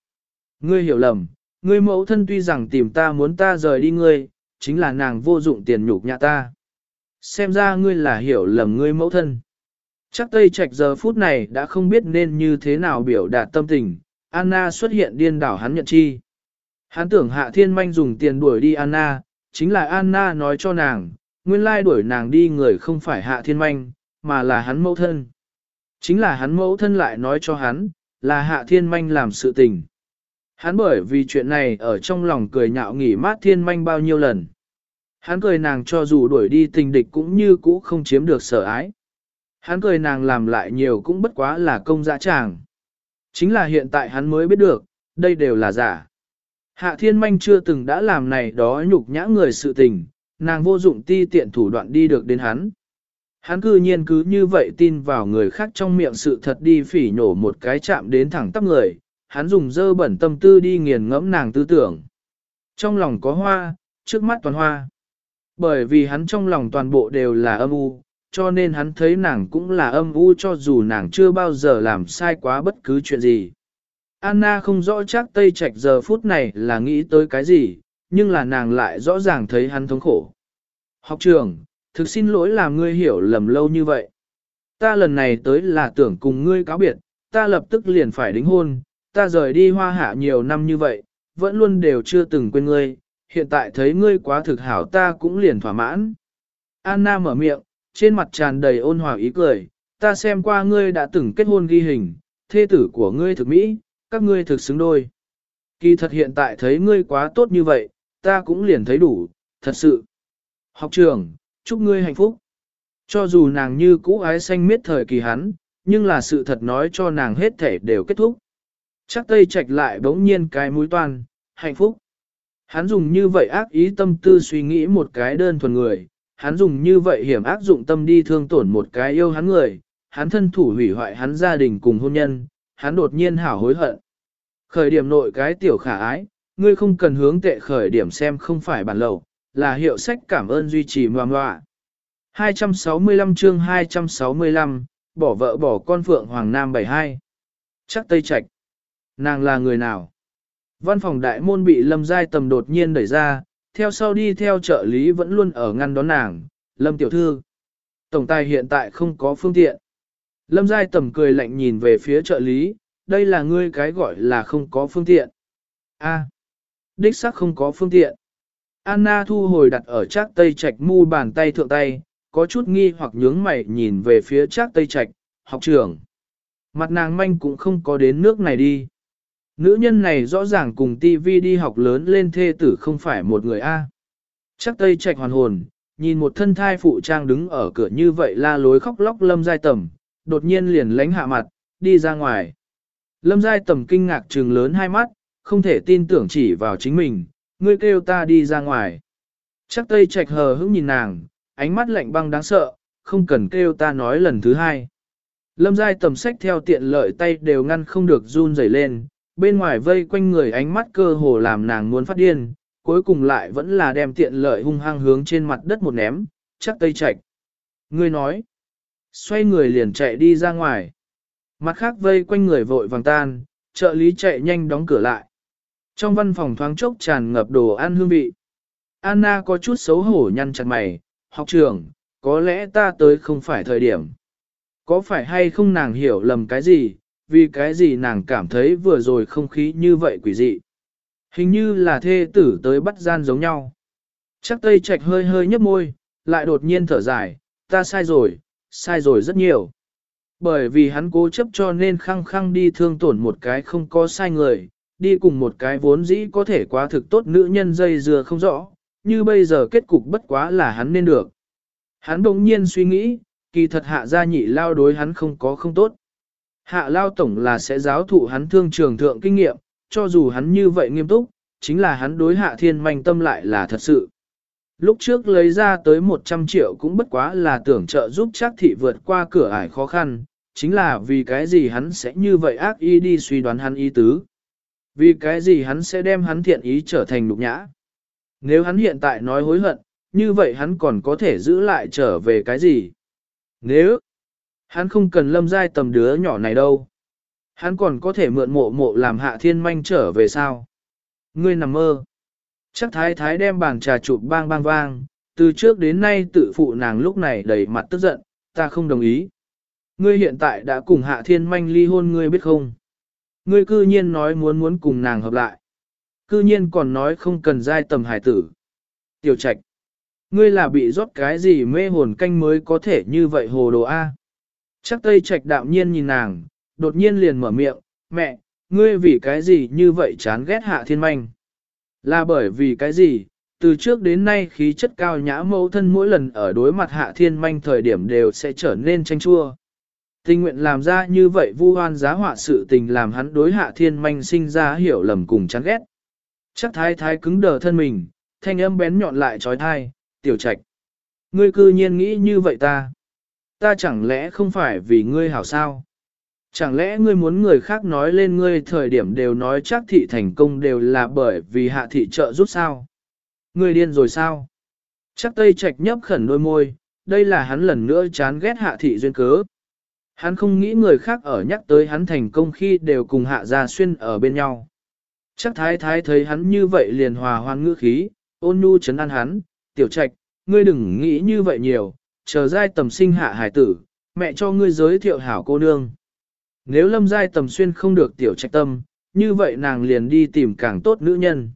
Ngươi hiểu lầm, ngươi mẫu thân tuy rằng tìm ta muốn ta rời đi ngươi, chính là nàng vô dụng tiền nhục nhã ta. Xem ra ngươi là hiểu lầm ngươi mẫu thân. Chắc Tây Trạch giờ phút này đã không biết nên như thế nào biểu đạt tâm tình, Anna xuất hiện điên đảo hắn nhận chi. Hắn tưởng Hạ Thiên Manh dùng tiền đuổi đi Anna, chính là Anna nói cho nàng, nguyên lai đuổi nàng đi người không phải Hạ Thiên Manh, mà là hắn mẫu thân. Chính là hắn mẫu thân lại nói cho hắn, là Hạ Thiên Manh làm sự tình. Hắn bởi vì chuyện này ở trong lòng cười nhạo nghỉ mát Thiên Manh bao nhiêu lần. Hắn cười nàng cho dù đuổi đi tình địch cũng như cũ không chiếm được sở ái. Hắn cười nàng làm lại nhiều cũng bất quá là công dã tràng. Chính là hiện tại hắn mới biết được, đây đều là giả. Hạ thiên manh chưa từng đã làm này đó nhục nhã người sự tình, nàng vô dụng ti tiện thủ đoạn đi được đến hắn. Hắn cư nhiên cứ như vậy tin vào người khác trong miệng sự thật đi phỉ nhổ một cái chạm đến thẳng tắp người, hắn dùng dơ bẩn tâm tư đi nghiền ngẫm nàng tư tưởng. Trong lòng có hoa, trước mắt toàn hoa. Bởi vì hắn trong lòng toàn bộ đều là âm u, cho nên hắn thấy nàng cũng là âm u cho dù nàng chưa bao giờ làm sai quá bất cứ chuyện gì. Anna không rõ chắc Tây Trạch giờ phút này là nghĩ tới cái gì, nhưng là nàng lại rõ ràng thấy hắn thống khổ. Học trường, thực xin lỗi làm ngươi hiểu lầm lâu như vậy. Ta lần này tới là tưởng cùng ngươi cáo biệt, ta lập tức liền phải đính hôn, ta rời đi hoa hạ nhiều năm như vậy, vẫn luôn đều chưa từng quên ngươi, hiện tại thấy ngươi quá thực hảo ta cũng liền thỏa mãn. Anna mở miệng, trên mặt tràn đầy ôn hòa ý cười, ta xem qua ngươi đã từng kết hôn ghi hình, thê tử của ngươi thực mỹ, các ngươi thực xứng đôi. Kỳ thật hiện tại thấy ngươi quá tốt như vậy, ta cũng liền thấy đủ, thật sự. Học trường, chúc ngươi hạnh phúc. Cho dù nàng như cũ ái xanh miết thời kỳ hắn, nhưng là sự thật nói cho nàng hết thể đều kết thúc. Chắc tây trạch lại bỗng nhiên cái mũi toan, hạnh phúc. Hắn dùng như vậy ác ý tâm tư suy nghĩ một cái đơn thuần người, hắn dùng như vậy hiểm ác dụng tâm đi thương tổn một cái yêu hắn người, hắn thân thủ hủy hoại hắn gia đình cùng hôn nhân, hắn đột nhiên hảo hối hận. Khởi điểm nội cái tiểu khả ái, ngươi không cần hướng tệ khởi điểm xem không phải bản lầu, là hiệu sách cảm ơn duy trì ngoà ngoạ. 265 chương 265, bỏ vợ bỏ con Phượng Hoàng Nam 72. Chắc Tây Trạch. Nàng là người nào? Văn phòng đại môn bị Lâm Giai Tầm đột nhiên đẩy ra, theo sau đi theo trợ lý vẫn luôn ở ngăn đón nàng, Lâm Tiểu Thư. Tổng tài hiện tại không có phương tiện. Lâm Giai Tầm cười lạnh nhìn về phía trợ lý, đây là ngươi cái gọi là không có phương tiện. A, đích xác không có phương tiện. Anna thu hồi đặt ở chắc tây Trạch mu bàn tay thượng tay, có chút nghi hoặc nhướng mày nhìn về phía chắc tây Trạch, học trưởng. Mặt nàng manh cũng không có đến nước này đi. Nữ nhân này rõ ràng cùng TV đi học lớn lên thê tử không phải một người A. Chắc tây Trạch hoàn hồn, nhìn một thân thai phụ trang đứng ở cửa như vậy la lối khóc lóc lâm giai tầm, đột nhiên liền lánh hạ mặt, đi ra ngoài. Lâm giai tầm kinh ngạc trừng lớn hai mắt, không thể tin tưởng chỉ vào chính mình, ngươi kêu ta đi ra ngoài. Chắc tây trạch hờ hững nhìn nàng, ánh mắt lạnh băng đáng sợ, không cần kêu ta nói lần thứ hai. Lâm giai tầm sách theo tiện lợi tay đều ngăn không được run rẩy lên, bên ngoài vây quanh người ánh mắt cơ hồ làm nàng muốn phát điên, cuối cùng lại vẫn là đem tiện lợi hung hăng hướng trên mặt đất một ném, chắc tây trạch. Ngươi nói, xoay người liền chạy đi ra ngoài. Mặt khác vây quanh người vội vàng tan, trợ lý chạy nhanh đóng cửa lại. Trong văn phòng thoáng chốc tràn ngập đồ ăn hương vị. Anna có chút xấu hổ nhăn chặt mày, học trưởng, có lẽ ta tới không phải thời điểm. Có phải hay không nàng hiểu lầm cái gì, vì cái gì nàng cảm thấy vừa rồi không khí như vậy quỷ dị. Hình như là thê tử tới bắt gian giống nhau. Chắc tây trạch hơi hơi nhấp môi, lại đột nhiên thở dài, ta sai rồi, sai rồi rất nhiều. Bởi vì hắn cố chấp cho nên khăng khăng đi thương tổn một cái không có sai người, đi cùng một cái vốn dĩ có thể quá thực tốt nữ nhân dây dưa không rõ, như bây giờ kết cục bất quá là hắn nên được. Hắn bỗng nhiên suy nghĩ, kỳ thật hạ gia nhị lao đối hắn không có không tốt. Hạ lao tổng là sẽ giáo thụ hắn thương trường thượng kinh nghiệm, cho dù hắn như vậy nghiêm túc, chính là hắn đối hạ thiên manh tâm lại là thật sự. Lúc trước lấy ra tới 100 triệu cũng bất quá là tưởng trợ giúp chắc thị vượt qua cửa ải khó khăn, chính là vì cái gì hắn sẽ như vậy ác ý đi suy đoán hắn ý tứ. Vì cái gì hắn sẽ đem hắn thiện ý trở thành nục nhã. Nếu hắn hiện tại nói hối hận, như vậy hắn còn có thể giữ lại trở về cái gì? Nếu hắn không cần lâm giai tầm đứa nhỏ này đâu, hắn còn có thể mượn mộ mộ làm hạ thiên manh trở về sao? Ngươi nằm mơ. Chắc thái thái đem bàn trà chụp bang bang vang, từ trước đến nay tự phụ nàng lúc này đầy mặt tức giận, ta không đồng ý. Ngươi hiện tại đã cùng hạ thiên manh ly hôn ngươi biết không? Ngươi cư nhiên nói muốn muốn cùng nàng hợp lại. Cư nhiên còn nói không cần giai tầm hải tử. Tiểu trạch. Ngươi là bị rót cái gì mê hồn canh mới có thể như vậy hồ đồ A. Chắc tây trạch đạm nhiên nhìn nàng, đột nhiên liền mở miệng, mẹ, ngươi vì cái gì như vậy chán ghét hạ thiên manh. Là bởi vì cái gì, từ trước đến nay khí chất cao nhã mẫu thân mỗi lần ở đối mặt hạ thiên manh thời điểm đều sẽ trở nên tranh chua. Tình nguyện làm ra như vậy vu hoan giá họa sự tình làm hắn đối hạ thiên manh sinh ra hiểu lầm cùng chán ghét. Chắc thái thái cứng đờ thân mình, thanh âm bén nhọn lại trói thai, tiểu trạch. Ngươi cư nhiên nghĩ như vậy ta. Ta chẳng lẽ không phải vì ngươi hảo sao? Chẳng lẽ ngươi muốn người khác nói lên ngươi thời điểm đều nói chắc thị thành công đều là bởi vì hạ thị trợ giúp sao? Ngươi điên rồi sao? Chắc tây trạch nhấp khẩn đôi môi, đây là hắn lần nữa chán ghét hạ thị duyên cớ. Hắn không nghĩ người khác ở nhắc tới hắn thành công khi đều cùng hạ gia xuyên ở bên nhau. Chắc thái thái thấy hắn như vậy liền hòa hoan ngữ khí, ôn nhu chấn an hắn, tiểu trạch, ngươi đừng nghĩ như vậy nhiều, chờ giai tầm sinh hạ hải tử, mẹ cho ngươi giới thiệu hảo cô nương. Nếu lâm giai tầm xuyên không được tiểu trạch tâm, như vậy nàng liền đi tìm càng tốt nữ nhân.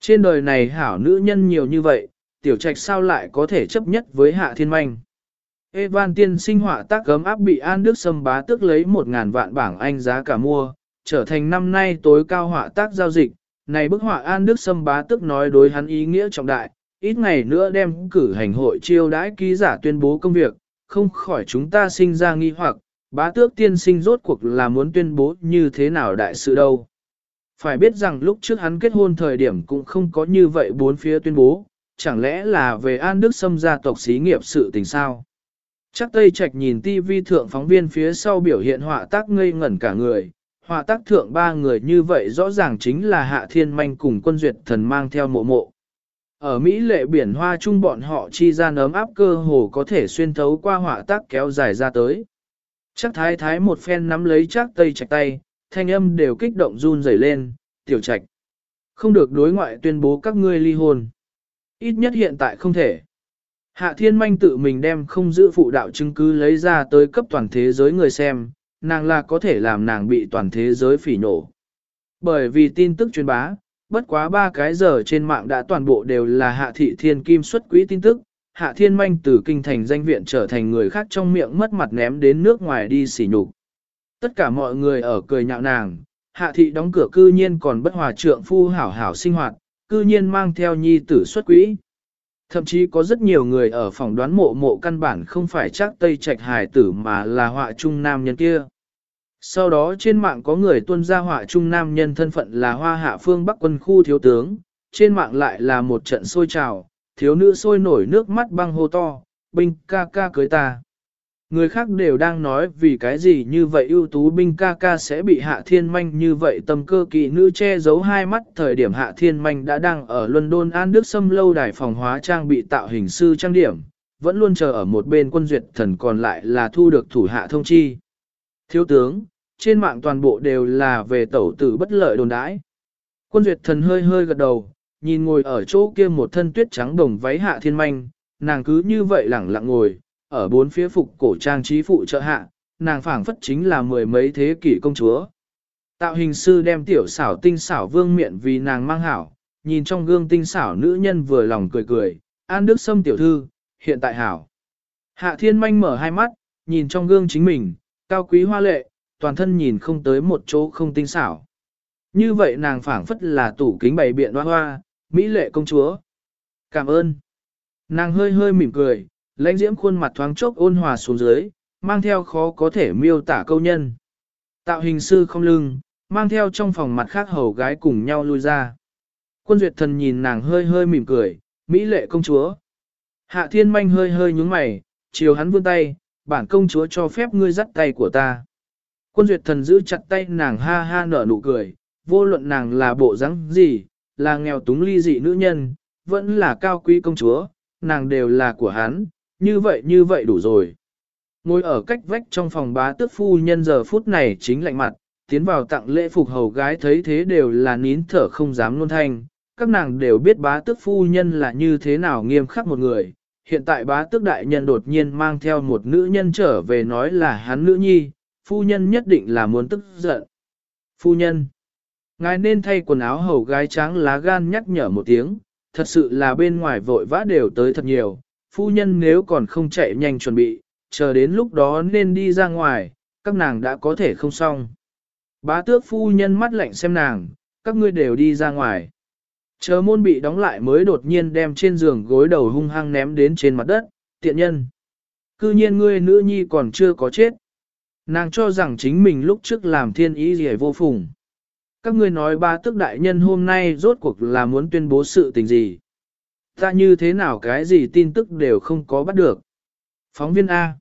Trên đời này hảo nữ nhân nhiều như vậy, tiểu trạch sao lại có thể chấp nhất với hạ thiên manh. Evan tiên sinh họa tác gấm áp bị An Đức Sâm bá tước lấy 1.000 vạn bảng Anh giá cả mua, trở thành năm nay tối cao họa tác giao dịch. Này bức họa An Đức Sâm bá tước nói đối hắn ý nghĩa trọng đại, ít ngày nữa đem cử hành hội chiêu đãi ký giả tuyên bố công việc, không khỏi chúng ta sinh ra nghi hoặc, bá tước tiên sinh rốt cuộc là muốn tuyên bố như thế nào đại sự đâu. Phải biết rằng lúc trước hắn kết hôn thời điểm cũng không có như vậy bốn phía tuyên bố, chẳng lẽ là về An Đức xâm gia tộc xí nghiệp sự tình sao? Chắc Tây Trạch nhìn TV thượng phóng viên phía sau biểu hiện họa tác ngây ngẩn cả người, họa tác thượng ba người như vậy rõ ràng chính là Hạ Thiên Manh cùng quân duyệt thần mang theo mộ mộ. Ở Mỹ lệ biển hoa chung bọn họ chi ra ấm áp cơ hồ có thể xuyên thấu qua họa tác kéo dài ra tới. Chắc thái thái một phen nắm lấy chắc tây chạch tay, thanh âm đều kích động run rẩy lên, tiểu trạch. Không được đối ngoại tuyên bố các ngươi ly hôn. Ít nhất hiện tại không thể. Hạ thiên manh tự mình đem không giữ phụ đạo chứng cứ lấy ra tới cấp toàn thế giới người xem, nàng là có thể làm nàng bị toàn thế giới phỉ nổ. Bởi vì tin tức truyền bá, bất quá ba cái giờ trên mạng đã toàn bộ đều là hạ thị thiên kim xuất quỹ tin tức, hạ thiên manh từ kinh thành danh viện trở thành người khác trong miệng mất mặt ném đến nước ngoài đi xỉ nhục. Tất cả mọi người ở cười nhạo nàng, hạ thị đóng cửa cư nhiên còn bất hòa trượng phu hảo hảo sinh hoạt, cư nhiên mang theo nhi tử xuất quỹ. Thậm chí có rất nhiều người ở phòng đoán mộ mộ căn bản không phải chắc tây trạch Hải tử mà là họa trung nam nhân kia. Sau đó trên mạng có người tuân ra họa trung nam nhân thân phận là hoa hạ phương bắc quân khu thiếu tướng, trên mạng lại là một trận sôi trào, thiếu nữ sôi nổi nước mắt băng hô to, binh ca ca cưới ta. Người khác đều đang nói vì cái gì như vậy ưu tú binh ca ca sẽ bị hạ thiên manh như vậy tâm cơ kỵ nữ che giấu hai mắt thời điểm hạ thiên manh đã đang ở London An Đức Sâm lâu đài phòng hóa trang bị tạo hình sư trang điểm, vẫn luôn chờ ở một bên quân duyệt thần còn lại là thu được thủ hạ thông chi. Thiếu tướng, trên mạng toàn bộ đều là về tẩu tử bất lợi đồn đãi. Quân duyệt thần hơi hơi gật đầu, nhìn ngồi ở chỗ kia một thân tuyết trắng đồng váy hạ thiên manh, nàng cứ như vậy lẳng lặng ngồi, ở bốn phía phục cổ trang trí phụ trợ hạ, nàng phảng phất chính là mười mấy thế kỷ công chúa. Tạo hình sư đem tiểu xảo tinh xảo vương miệng vì nàng mang hảo, nhìn trong gương tinh xảo nữ nhân vừa lòng cười cười, An Đức Sâm tiểu thư, hiện tại hảo. Hạ thiên manh mở hai mắt, nhìn trong gương chính mình, cao quý hoa lệ, toàn thân nhìn không tới một chỗ không tinh xảo. Như vậy nàng phảng phất là tủ kính bày biện hoa hoa, mỹ lệ công chúa. Cảm ơn. Nàng hơi hơi mỉm cười, lãnh diễm khuôn mặt thoáng chốc ôn hòa xuống dưới, mang theo khó có thể miêu tả câu nhân. Tạo hình sư không lưng, mang theo trong phòng mặt khác hầu gái cùng nhau lui ra. Quân duyệt thần nhìn nàng hơi hơi mỉm cười, mỹ lệ công chúa. Hạ thiên manh hơi hơi nhúng mày, chiều hắn vươn tay, bản công chúa cho phép ngươi dắt tay của ta. Quân duyệt thần giữ chặt tay nàng ha ha nở nụ cười, vô luận nàng là bộ dáng gì, là nghèo túng ly dị nữ nhân, vẫn là cao quý công chúa, nàng đều là của hắn, như vậy như vậy đủ rồi. Ngồi ở cách vách trong phòng bá tước phu nhân giờ phút này chính lạnh mặt, tiến vào tặng lễ phục hầu gái thấy thế đều là nín thở không dám luôn thanh. Các nàng đều biết bá tước phu nhân là như thế nào nghiêm khắc một người. Hiện tại bá tước đại nhân đột nhiên mang theo một nữ nhân trở về nói là hắn nữ nhi, phu nhân nhất định là muốn tức giận. Phu nhân, ngài nên thay quần áo hầu gái trắng lá gan nhắc nhở một tiếng, thật sự là bên ngoài vội vã đều tới thật nhiều, phu nhân nếu còn không chạy nhanh chuẩn bị, chờ đến lúc đó nên đi ra ngoài, các nàng đã có thể không xong. Bá tước phu nhân mắt lạnh xem nàng, các ngươi đều đi ra ngoài. Chờ môn bị đóng lại mới đột nhiên đem trên giường gối đầu hung hăng ném đến trên mặt đất, tiện nhân. Cư nhiên ngươi nữ nhi còn chưa có chết. Nàng cho rằng chính mình lúc trước làm thiên ý gì vô phùng. Các ngươi nói ba tước đại nhân hôm nay rốt cuộc là muốn tuyên bố sự tình gì. Ta như thế nào cái gì tin tức đều không có bắt được. Phóng viên A.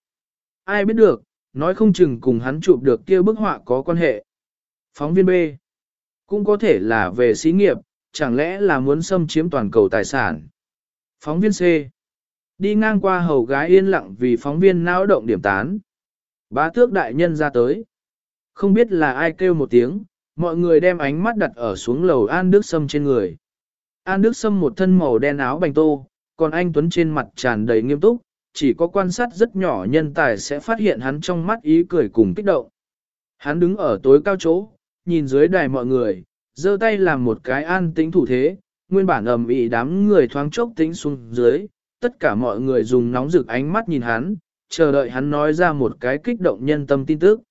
Ai biết được, nói không chừng cùng hắn chụp được kia bức họa có quan hệ. Phóng viên B. Cũng có thể là về xí nghiệp, chẳng lẽ là muốn xâm chiếm toàn cầu tài sản. Phóng viên C. Đi ngang qua hầu gái yên lặng vì phóng viên náo động điểm tán. Bá tước đại nhân ra tới. Không biết là ai kêu một tiếng, mọi người đem ánh mắt đặt ở xuống lầu An Đức Sâm trên người. An Đức Sâm một thân màu đen áo bành tô, còn anh Tuấn trên mặt tràn đầy nghiêm túc, chỉ có quan sát rất nhỏ nhân tài sẽ phát hiện hắn trong mắt ý cười cùng kích động. Hắn đứng ở tối cao chỗ, nhìn dưới đài mọi người, giơ tay làm một cái an tĩnh thủ thế, nguyên bản ầm ĩ đám người thoáng chốc tĩnh xuống dưới, tất cả mọi người dùng nóng rực ánh mắt nhìn hắn, chờ đợi hắn nói ra một cái kích động nhân tâm tin tức.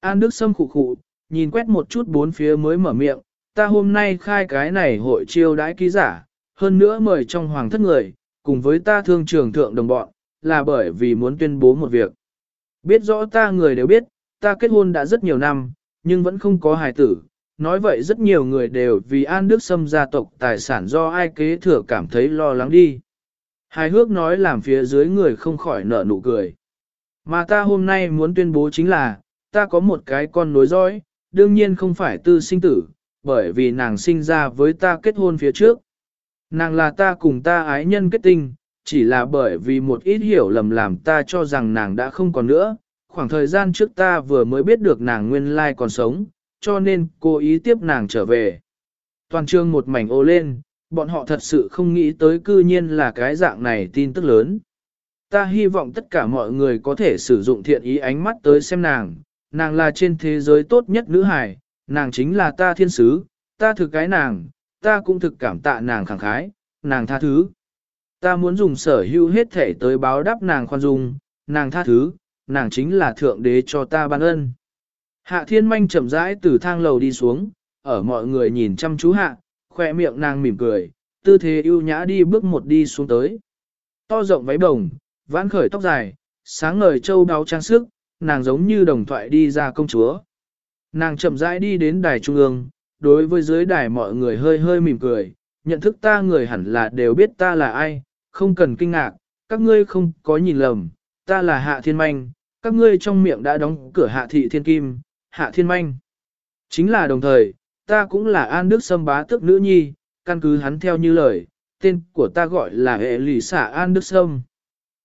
An Đức Sâm khụ khụ, nhìn quét một chút bốn phía mới mở miệng, ta hôm nay khai cái này hội chiêu đãi ký giả, hơn nữa mời trong hoàng thất người, cùng với ta thương trường thượng đồng bọn, là bởi vì muốn tuyên bố một việc. Biết rõ ta người đều biết, ta kết hôn đã rất nhiều năm, nhưng vẫn không có hài tử. Nói vậy rất nhiều người đều vì An Đức Sâm gia tộc tài sản do ai kế thừa cảm thấy lo lắng đi. Hài hước nói làm phía dưới người không khỏi nở nụ cười. Mà ta hôm nay muốn tuyên bố chính là, ta có một cái con nối dõi, đương nhiên không phải tư sinh tử, bởi vì nàng sinh ra với ta kết hôn phía trước. Nàng là ta cùng ta ái nhân kết tinh, chỉ là bởi vì một ít hiểu lầm làm ta cho rằng nàng đã không còn nữa. Khoảng thời gian trước ta vừa mới biết được nàng nguyên lai còn sống, cho nên cô ý tiếp nàng trở về. Toàn trường một mảnh ô lên, bọn họ thật sự không nghĩ tới cư nhiên là cái dạng này tin tức lớn. Ta hy vọng tất cả mọi người có thể sử dụng thiện ý ánh mắt tới xem nàng, nàng là trên thế giới tốt nhất nữ hài, nàng chính là ta thiên sứ, ta thực cái nàng, ta cũng thực cảm tạ nàng khẳng khái, nàng tha thứ. Ta muốn dùng sở hữu hết thể tới báo đáp nàng khoan dung, nàng tha thứ, nàng chính là thượng đế cho ta ban ân. Hạ thiên manh chậm rãi từ thang lầu đi xuống, ở mọi người nhìn chăm chú hạ, khoe miệng nàng mỉm cười, tư thế ưu nhã đi bước một đi xuống tới. To rộng váy bồng, vãn khởi tóc dài, sáng ngời châu đáo trang sức, nàng giống như đồng thoại đi ra công chúa. Nàng chậm rãi đi đến đài trung ương, đối với dưới đài mọi người hơi hơi mỉm cười, nhận thức ta người hẳn là đều biết ta là ai, không cần kinh ngạc, các ngươi không có nhìn lầm, ta là Hạ Thiên Manh, các ngươi trong miệng đã đóng cửa Hạ Thị Thiên Kim, Hạ Thiên Manh. Chính là đồng thời, ta cũng là An Đức Sâm bá tước nữ nhi, căn cứ hắn theo như lời, tên của ta gọi là hệ lì xả An Đức Sâm.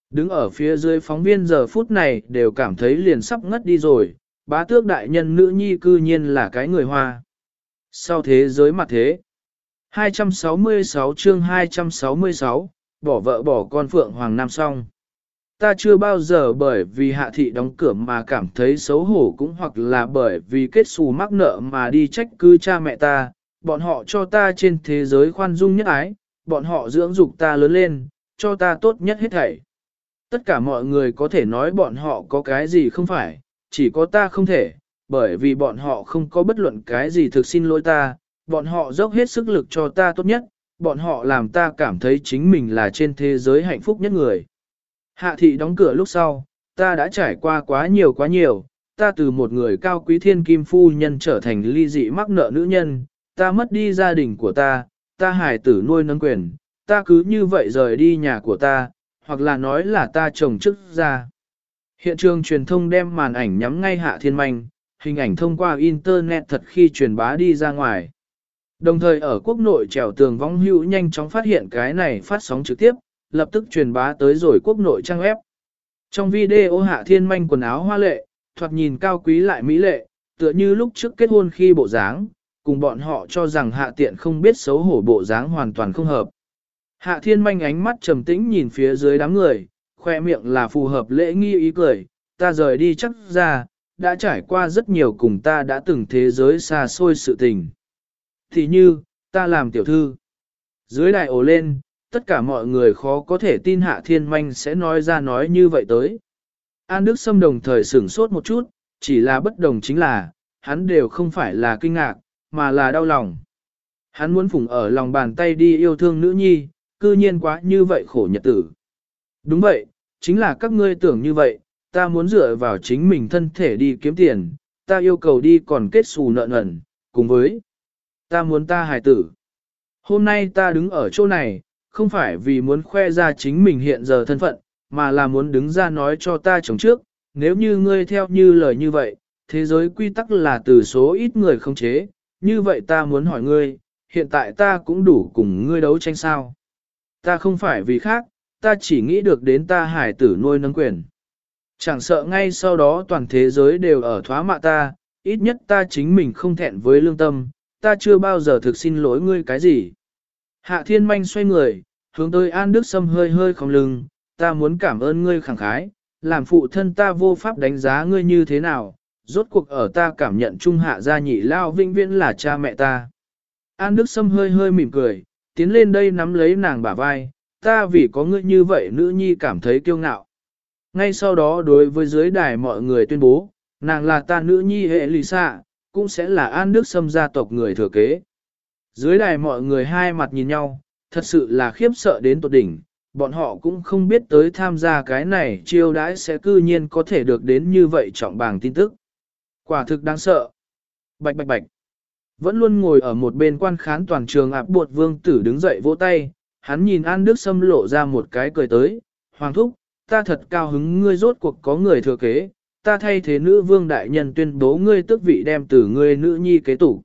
Đứng ở phía dưới phóng viên giờ phút này đều cảm thấy liền sắp ngất đi rồi, bá tước đại nhân nữ nhi cư nhiên là cái người hoa. Sau thế giới mặt thế. 266 chương 266, bỏ vợ bỏ con Phượng Hoàng Nam song. Ta chưa bao giờ bởi vì hạ thị đóng cửa mà cảm thấy xấu hổ cũng hoặc là bởi vì kết xù mắc nợ mà đi trách cứ cha mẹ ta, bọn họ cho ta trên thế giới khoan dung nhất ái, bọn họ dưỡng dục ta lớn lên, cho ta tốt nhất hết thảy. Tất cả mọi người có thể nói bọn họ có cái gì không phải, chỉ có ta không thể, bởi vì bọn họ không có bất luận cái gì thực xin lỗi ta, bọn họ dốc hết sức lực cho ta tốt nhất, bọn họ làm ta cảm thấy chính mình là trên thế giới hạnh phúc nhất người. Hạ thị đóng cửa lúc sau, ta đã trải qua quá nhiều quá nhiều, ta từ một người cao quý thiên kim phu nhân trở thành ly dị mắc nợ nữ nhân, ta mất đi gia đình của ta, ta hài tử nuôi nâng quyền, ta cứ như vậy rời đi nhà của ta, hoặc là nói là ta chồng chức ra. Hiện trường truyền thông đem màn ảnh nhắm ngay hạ thiên manh, hình ảnh thông qua Internet thật khi truyền bá đi ra ngoài. Đồng thời ở quốc nội trèo tường vong hữu nhanh chóng phát hiện cái này phát sóng trực tiếp, lập tức truyền bá tới rồi quốc nội trang web. Trong video hạ thiên manh quần áo hoa lệ, thoạt nhìn cao quý lại mỹ lệ, tựa như lúc trước kết hôn khi bộ dáng, cùng bọn họ cho rằng hạ tiện không biết xấu hổ bộ dáng hoàn toàn không hợp. Hạ thiên manh ánh mắt trầm tĩnh nhìn phía dưới đám người, khoe miệng là phù hợp lễ nghi ý cười, ta rời đi chắc ra, đã trải qua rất nhiều cùng ta đã từng thế giới xa xôi sự tình. Thì như, ta làm tiểu thư. Dưới đại ổ lên, tất cả mọi người khó có thể tin hạ thiên manh sẽ nói ra nói như vậy tới. An Đức Sâm đồng thời sửng sốt một chút, chỉ là bất đồng chính là, hắn đều không phải là kinh ngạc, mà là đau lòng. Hắn muốn phụng ở lòng bàn tay đi yêu thương nữ nhi, cư nhiên quá như vậy khổ nhật tử. Đúng vậy, chính là các ngươi tưởng như vậy, ta muốn dựa vào chính mình thân thể đi kiếm tiền, ta yêu cầu đi còn kết xù nợ nần, cùng với ta muốn ta hài tử. Hôm nay ta đứng ở chỗ này, không phải vì muốn khoe ra chính mình hiện giờ thân phận, mà là muốn đứng ra nói cho ta chồng trước, nếu như ngươi theo như lời như vậy, thế giới quy tắc là từ số ít người không chế, như vậy ta muốn hỏi ngươi, hiện tại ta cũng đủ cùng ngươi đấu tranh sao. Ta không phải vì khác, ta chỉ nghĩ được đến ta hải tử nuôi nâng quyền. Chẳng sợ ngay sau đó toàn thế giới đều ở thoá mạ ta, ít nhất ta chính mình không thẹn với lương tâm, ta chưa bao giờ thực xin lỗi ngươi cái gì. Hạ thiên manh xoay người, hướng tới An Đức Sâm hơi hơi không lưng, ta muốn cảm ơn ngươi khẳng khái, làm phụ thân ta vô pháp đánh giá ngươi như thế nào, rốt cuộc ở ta cảm nhận trung hạ gia nhị lao vinh viễn là cha mẹ ta. An Đức Sâm hơi hơi mỉm cười, tiến lên đây nắm lấy nàng bả vai, ta vì có ngươi như vậy nữ nhi cảm thấy kiêu ngạo. Ngay sau đó đối với dưới đài mọi người tuyên bố, nàng là ta nữ nhi hệ lì xạ, cũng sẽ là an đức Sâm gia tộc người thừa kế. Dưới đài mọi người hai mặt nhìn nhau, thật sự là khiếp sợ đến tột đỉnh, bọn họ cũng không biết tới tham gia cái này chiêu đãi sẽ cư nhiên có thể được đến như vậy trọng bảng tin tức. Quả thực đáng sợ. Bạch bạch bạch. Vẫn luôn ngồi ở một bên quan khán toàn trường ạp buộc vương tử đứng dậy vỗ tay, hắn nhìn An Đức Sâm lộ ra một cái cười tới, Hoàng Thúc, ta thật cao hứng ngươi rốt cuộc có người thừa kế, ta thay thế nữ vương đại nhân tuyên bố ngươi tước vị đem từ ngươi nữ nhi kế tục.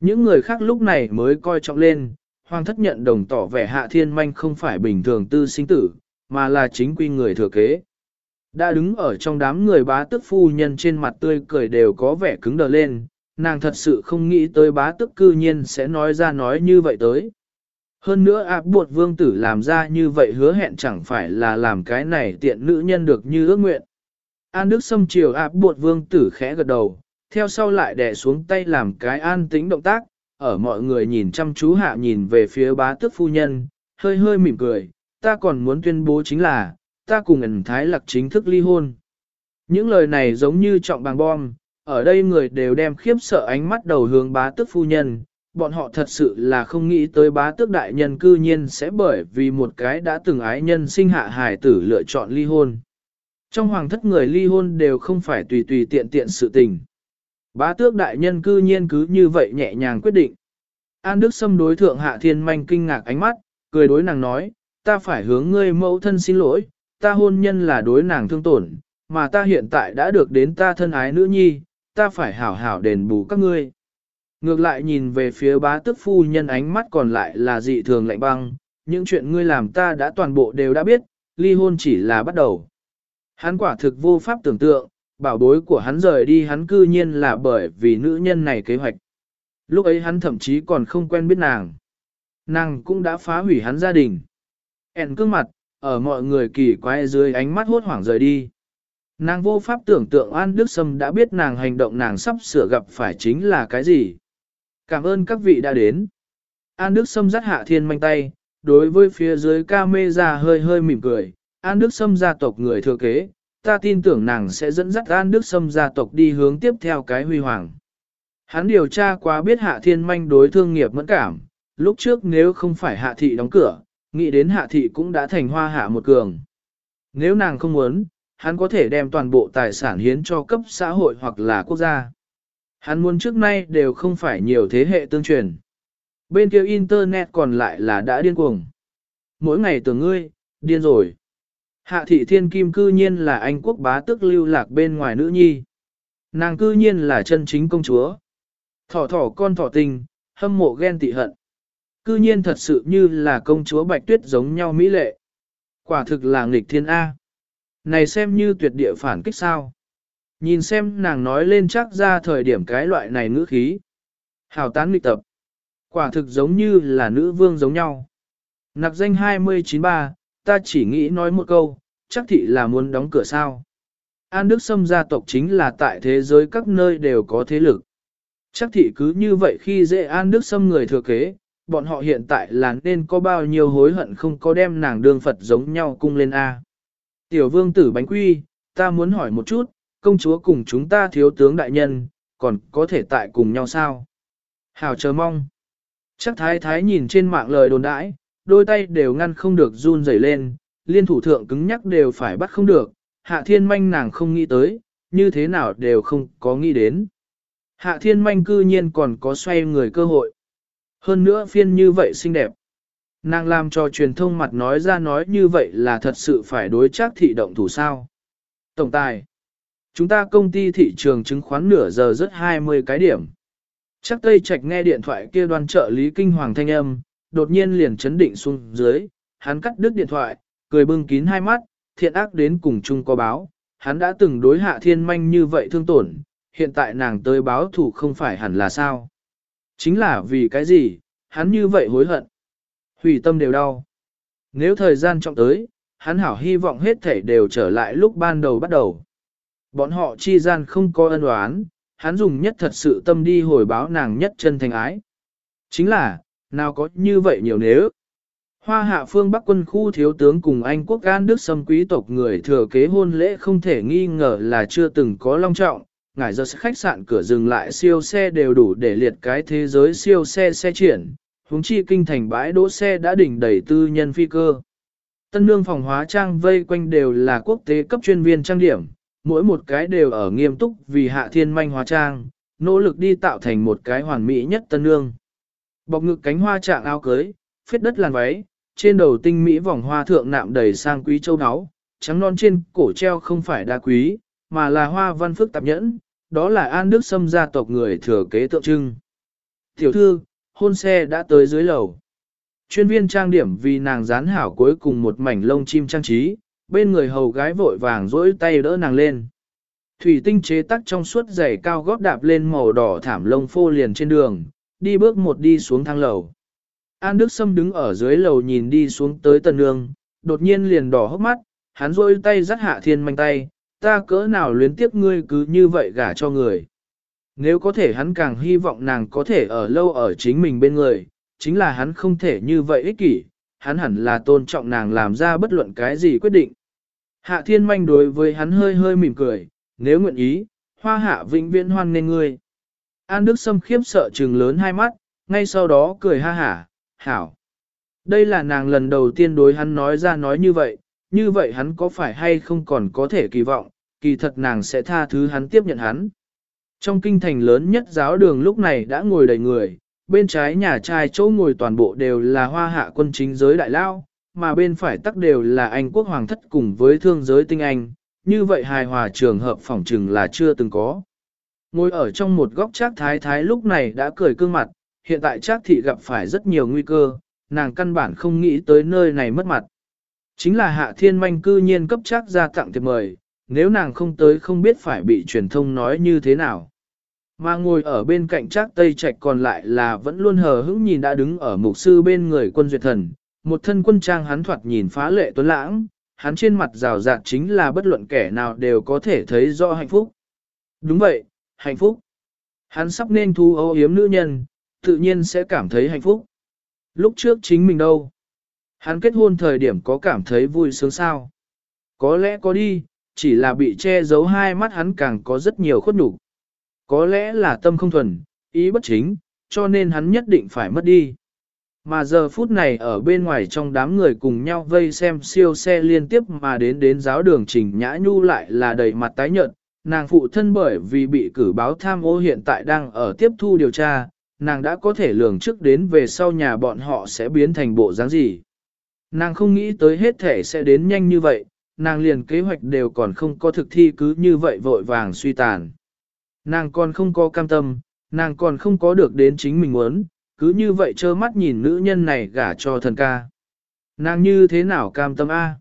Những người khác lúc này mới coi trọng lên, hoàng thất nhận đồng tỏ vẻ hạ thiên manh không phải bình thường tư sinh tử, mà là chính quy người thừa kế. Đã đứng ở trong đám người bá tức phu nhân trên mặt tươi cười đều có vẻ cứng đờ lên, nàng thật sự không nghĩ tới bá tức cư nhiên sẽ nói ra nói như vậy tới. Hơn nữa áp buộc vương tử làm ra như vậy hứa hẹn chẳng phải là làm cái này tiện nữ nhân được như ước nguyện. An Đức Sâm chiều áp buộc vương tử khẽ gật đầu, theo sau lại đè xuống tay làm cái an tĩnh động tác, ở mọi người nhìn chăm chú hạ nhìn về phía bá tước phu nhân, hơi hơi mỉm cười, ta còn muốn tuyên bố chính là, ta cùng ẩn thái lạc chính thức ly hôn. Những lời này giống như trọng bằng bom, ở đây người đều đem khiếp sợ ánh mắt đầu hướng bá tước phu nhân, bọn họ thật sự là không nghĩ tới bá tước đại nhân cư nhiên sẽ bởi vì một cái đã từng ái nhân sinh hạ hài tử lựa chọn ly hôn. Trong hoàng thất người ly hôn đều không phải tùy tùy tiện tiện sự tình. Bá tước đại nhân cư nhiên cứ như vậy nhẹ nhàng quyết định. An Đức Sâm đối thượng hạ thiên manh kinh ngạc ánh mắt, cười đối nàng nói, ta phải hướng ngươi mẫu thân xin lỗi, ta hôn nhân là đối nàng thương tổn, mà ta hiện tại đã được đến ta thân ái nữ nhi, ta phải hảo hảo đền bù các ngươi. Ngược lại nhìn về phía bá tước phu nhân ánh mắt còn lại là dị thường lạnh băng, những chuyện ngươi làm ta đã toàn bộ đều đã biết, ly hôn chỉ là bắt đầu. Hắn quả thực vô pháp tưởng tượng, bảo bối của hắn rời đi hắn cư nhiên là bởi vì nữ nhân này kế hoạch. Lúc ấy hắn thậm chí còn không quen biết nàng. Nàng cũng đã phá hủy hắn gia đình. Ẻn cương mặt, ở mọi người kỳ quái dưới ánh mắt hốt hoảng rời đi. Nàng vô pháp tưởng tượng An Đức Sâm đã biết nàng hành động nàng sắp sửa gặp phải chính là cái gì. Cảm ơn các vị đã đến. An Đức Sâm dắt hạ thiên manh tay, đối với phía dưới ca mê ra hơi hơi mỉm cười. An Đức Sâm gia tộc người thừa kế, ta tin tưởng nàng sẽ dẫn dắt An Đức Sâm gia tộc đi hướng tiếp theo cái huy hoàng. Hắn điều tra quá biết hạ thiên manh đối thương nghiệp mẫn cảm, lúc trước nếu không phải hạ thị đóng cửa, nghĩ đến hạ thị cũng đã thành hoa hạ một cường. Nếu nàng không muốn, hắn có thể đem toàn bộ tài sản hiến cho cấp xã hội hoặc là quốc gia. Hắn muốn trước nay đều không phải nhiều thế hệ tương truyền. Bên kia Internet còn lại là đã điên cuồng. Mỗi ngày tưởng ngươi, điên rồi. Hạ thị thiên kim cư nhiên là anh quốc bá tước lưu lạc bên ngoài nữ nhi. Nàng cư nhiên là chân chính công chúa. Thỏ thỏ con thỏ tình, hâm mộ ghen tị hận. Cư nhiên thật sự như là công chúa bạch tuyết giống nhau mỹ lệ. Quả thực là nghịch thiên A. Này xem như tuyệt địa phản kích sao. Nhìn xem nàng nói lên chắc ra thời điểm cái loại này ngữ khí. Hào tán nghịch tập. Quả thực giống như là nữ vương giống nhau. Nặc danh 293, ta chỉ nghĩ nói một câu, chắc thị là muốn đóng cửa sao. An Đức Sâm gia tộc chính là tại thế giới các nơi đều có thế lực. Chắc thị cứ như vậy khi dễ An Đức Sâm người thừa kế, bọn họ hiện tại là nên có bao nhiêu hối hận không có đem nàng đương Phật giống nhau cung lên A. Tiểu vương tử bánh quy, ta muốn hỏi một chút, công chúa cùng chúng ta thiếu tướng đại nhân, còn có thể tại cùng nhau sao? Hảo chờ mong. Chắc thái thái nhìn trên mạng lời đồn đãi, đôi tay đều ngăn không được run rẩy lên, liên thủ thượng cứng nhắc đều phải bắt không được, hạ thiên manh nàng không nghĩ tới, như thế nào đều không có nghĩ đến. Hạ thiên manh cư nhiên còn có xoay người cơ hội. Hơn nữa phiên như vậy xinh đẹp. Nàng làm cho truyền thông mặt nói ra nói như vậy là thật sự phải đối chắc thị động thủ sao. Tổng tài. Chúng ta công ty thị trường chứng khoán nửa giờ rất 20 cái điểm. Chắc Tây Trạch nghe điện thoại kia đoàn trợ lý kinh hoàng thanh âm, đột nhiên liền chấn định xuống dưới, hắn cắt đứt điện thoại, cười bưng kín hai mắt, thiện ác đến cùng chung có báo, hắn đã từng đối hạ thiên manh như vậy thương tổn, hiện tại nàng tới báo thủ không phải hẳn là sao. Chính là vì cái gì, hắn như vậy hối hận. Hủy tâm đều đau. Nếu thời gian trọng tới, hắn hảo hy vọng hết thể đều trở lại lúc ban đầu bắt đầu. Bọn họ chi gian không có ân oán, hắn dùng nhất thật sự tâm đi hồi báo nàng nhất chân thành ái. Chính là, nào có như vậy nhiều nếu. Hoa hạ phương Bắc quân khu thiếu tướng cùng Anh quốc gan đức xâm quý tộc người thừa kế hôn lễ không thể nghi ngờ là chưa từng có long trọng. Ngải giờ khách sạn cửa dừng lại siêu xe đều đủ để liệt cái thế giới siêu xe xe triển. huống chi kinh thành bãi đỗ xe đã đỉnh đầy tư nhân phi cơ. Tân nương phòng hóa trang vây quanh đều là quốc tế cấp chuyên viên trang điểm, mỗi một cái đều ở nghiêm túc vì hạ thiên manh hóa trang, nỗ lực đi tạo thành một cái hoàn mỹ nhất tân nương. Bọc ngực cánh hoa trạng áo cưới, phết đất làn váy, trên đầu tinh mỹ vòng hoa thượng nạm đầy sang quý châu áo, trắng non trên cổ treo không phải đa quý, mà là hoa văn phức tạp nhẫn, đó là An Đức Sâm gia tộc người thừa kế tượng trưng. Tiểu thư, hôn xe đã tới dưới lầu. Chuyên viên trang điểm vì nàng dán hảo cuối cùng một mảnh lông chim trang trí, bên người hầu gái vội vàng dỗi tay đỡ nàng lên. Thủy tinh chế tắc trong suốt giày cao gót đạp lên màu đỏ thảm lông phô liền trên đường, đi bước một đi xuống thang lầu. An Đức Sâm đứng ở dưới lầu nhìn đi xuống tới tần nương, đột nhiên liền đỏ hốc mắt, hắn rôi tay dắt hạ thiên manh tay, ta cỡ nào luyến tiếc ngươi cứ như vậy gả cho người. Nếu có thể hắn càng hy vọng nàng có thể ở lâu ở chính mình bên người, chính là hắn không thể như vậy ích kỷ, hắn hẳn là tôn trọng nàng làm ra bất luận cái gì quyết định. Hạ thiên manh đối với hắn hơi hơi mỉm cười, nếu nguyện ý, hoa hạ vĩnh viễn hoan nên ngươi. An Đức Sâm khiếp sợ trừng lớn hai mắt, ngay sau đó cười ha hả, hảo. Đây là nàng lần đầu tiên đối hắn nói ra nói như vậy, như vậy hắn có phải hay không còn có thể kỳ vọng, kỳ thật nàng sẽ tha thứ hắn tiếp nhận hắn. Trong kinh thành lớn nhất giáo đường lúc này đã ngồi đầy người, bên trái nhà trai chỗ ngồi toàn bộ đều là hoa hạ quân chính giới đại lao, mà bên phải tắc đều là Anh quốc hoàng thất cùng với thương giới tinh anh, như vậy hài hòa trường hợp phỏng trừng là chưa từng có. Ngồi ở trong một góc trác thái thái lúc này đã cười cương mặt, hiện tại trác thị gặp phải rất nhiều nguy cơ, nàng căn bản không nghĩ tới nơi này mất mặt. Chính là hạ thiên manh cư nhiên cấp trác ra tặng thiệp mời, nếu nàng không tới không biết phải bị truyền thông nói như thế nào. Mà ngồi ở bên cạnh trác tây trạch còn lại là vẫn luôn hờ hững nhìn đã đứng ở mục sư bên người quân duyệt thần, một thân quân trang hắn thoạt nhìn phá lệ tuấn lãng, hắn trên mặt rào rạt chính là bất luận kẻ nào đều có thể thấy rõ hạnh phúc. Đúng vậy, hạnh phúc. Hắn sắp nên thu ô yếm nữ nhân, tự nhiên sẽ cảm thấy hạnh phúc. Lúc trước chính mình đâu? Hắn kết hôn thời điểm có cảm thấy vui sướng sao? Có lẽ có đi, chỉ là bị che giấu hai mắt hắn càng có rất nhiều khuất nhục. Có lẽ là tâm không thuần, ý bất chính, cho nên hắn nhất định phải mất đi. Mà giờ phút này ở bên ngoài trong đám người cùng nhau vây xem siêu xe liên tiếp mà đến đến giáo đường trình nhã nhu lại là đầy mặt tái nhợt, nàng phụ thân bởi vì bị cử báo tham ô hiện tại đang ở tiếp thu điều tra, nàng đã có thể lường trước đến về sau nhà bọn họ sẽ biến thành bộ dáng gì. Nàng không nghĩ tới hết thể sẽ đến nhanh như vậy, nàng liền kế hoạch đều còn không có thực thi cứ như vậy vội vàng suy tàn. Nàng còn không có cam tâm, nàng còn không có được đến chính mình muốn, cứ như vậy trơ mắt nhìn nữ nhân này gả cho thần ca. Nàng như thế nào cam tâm A?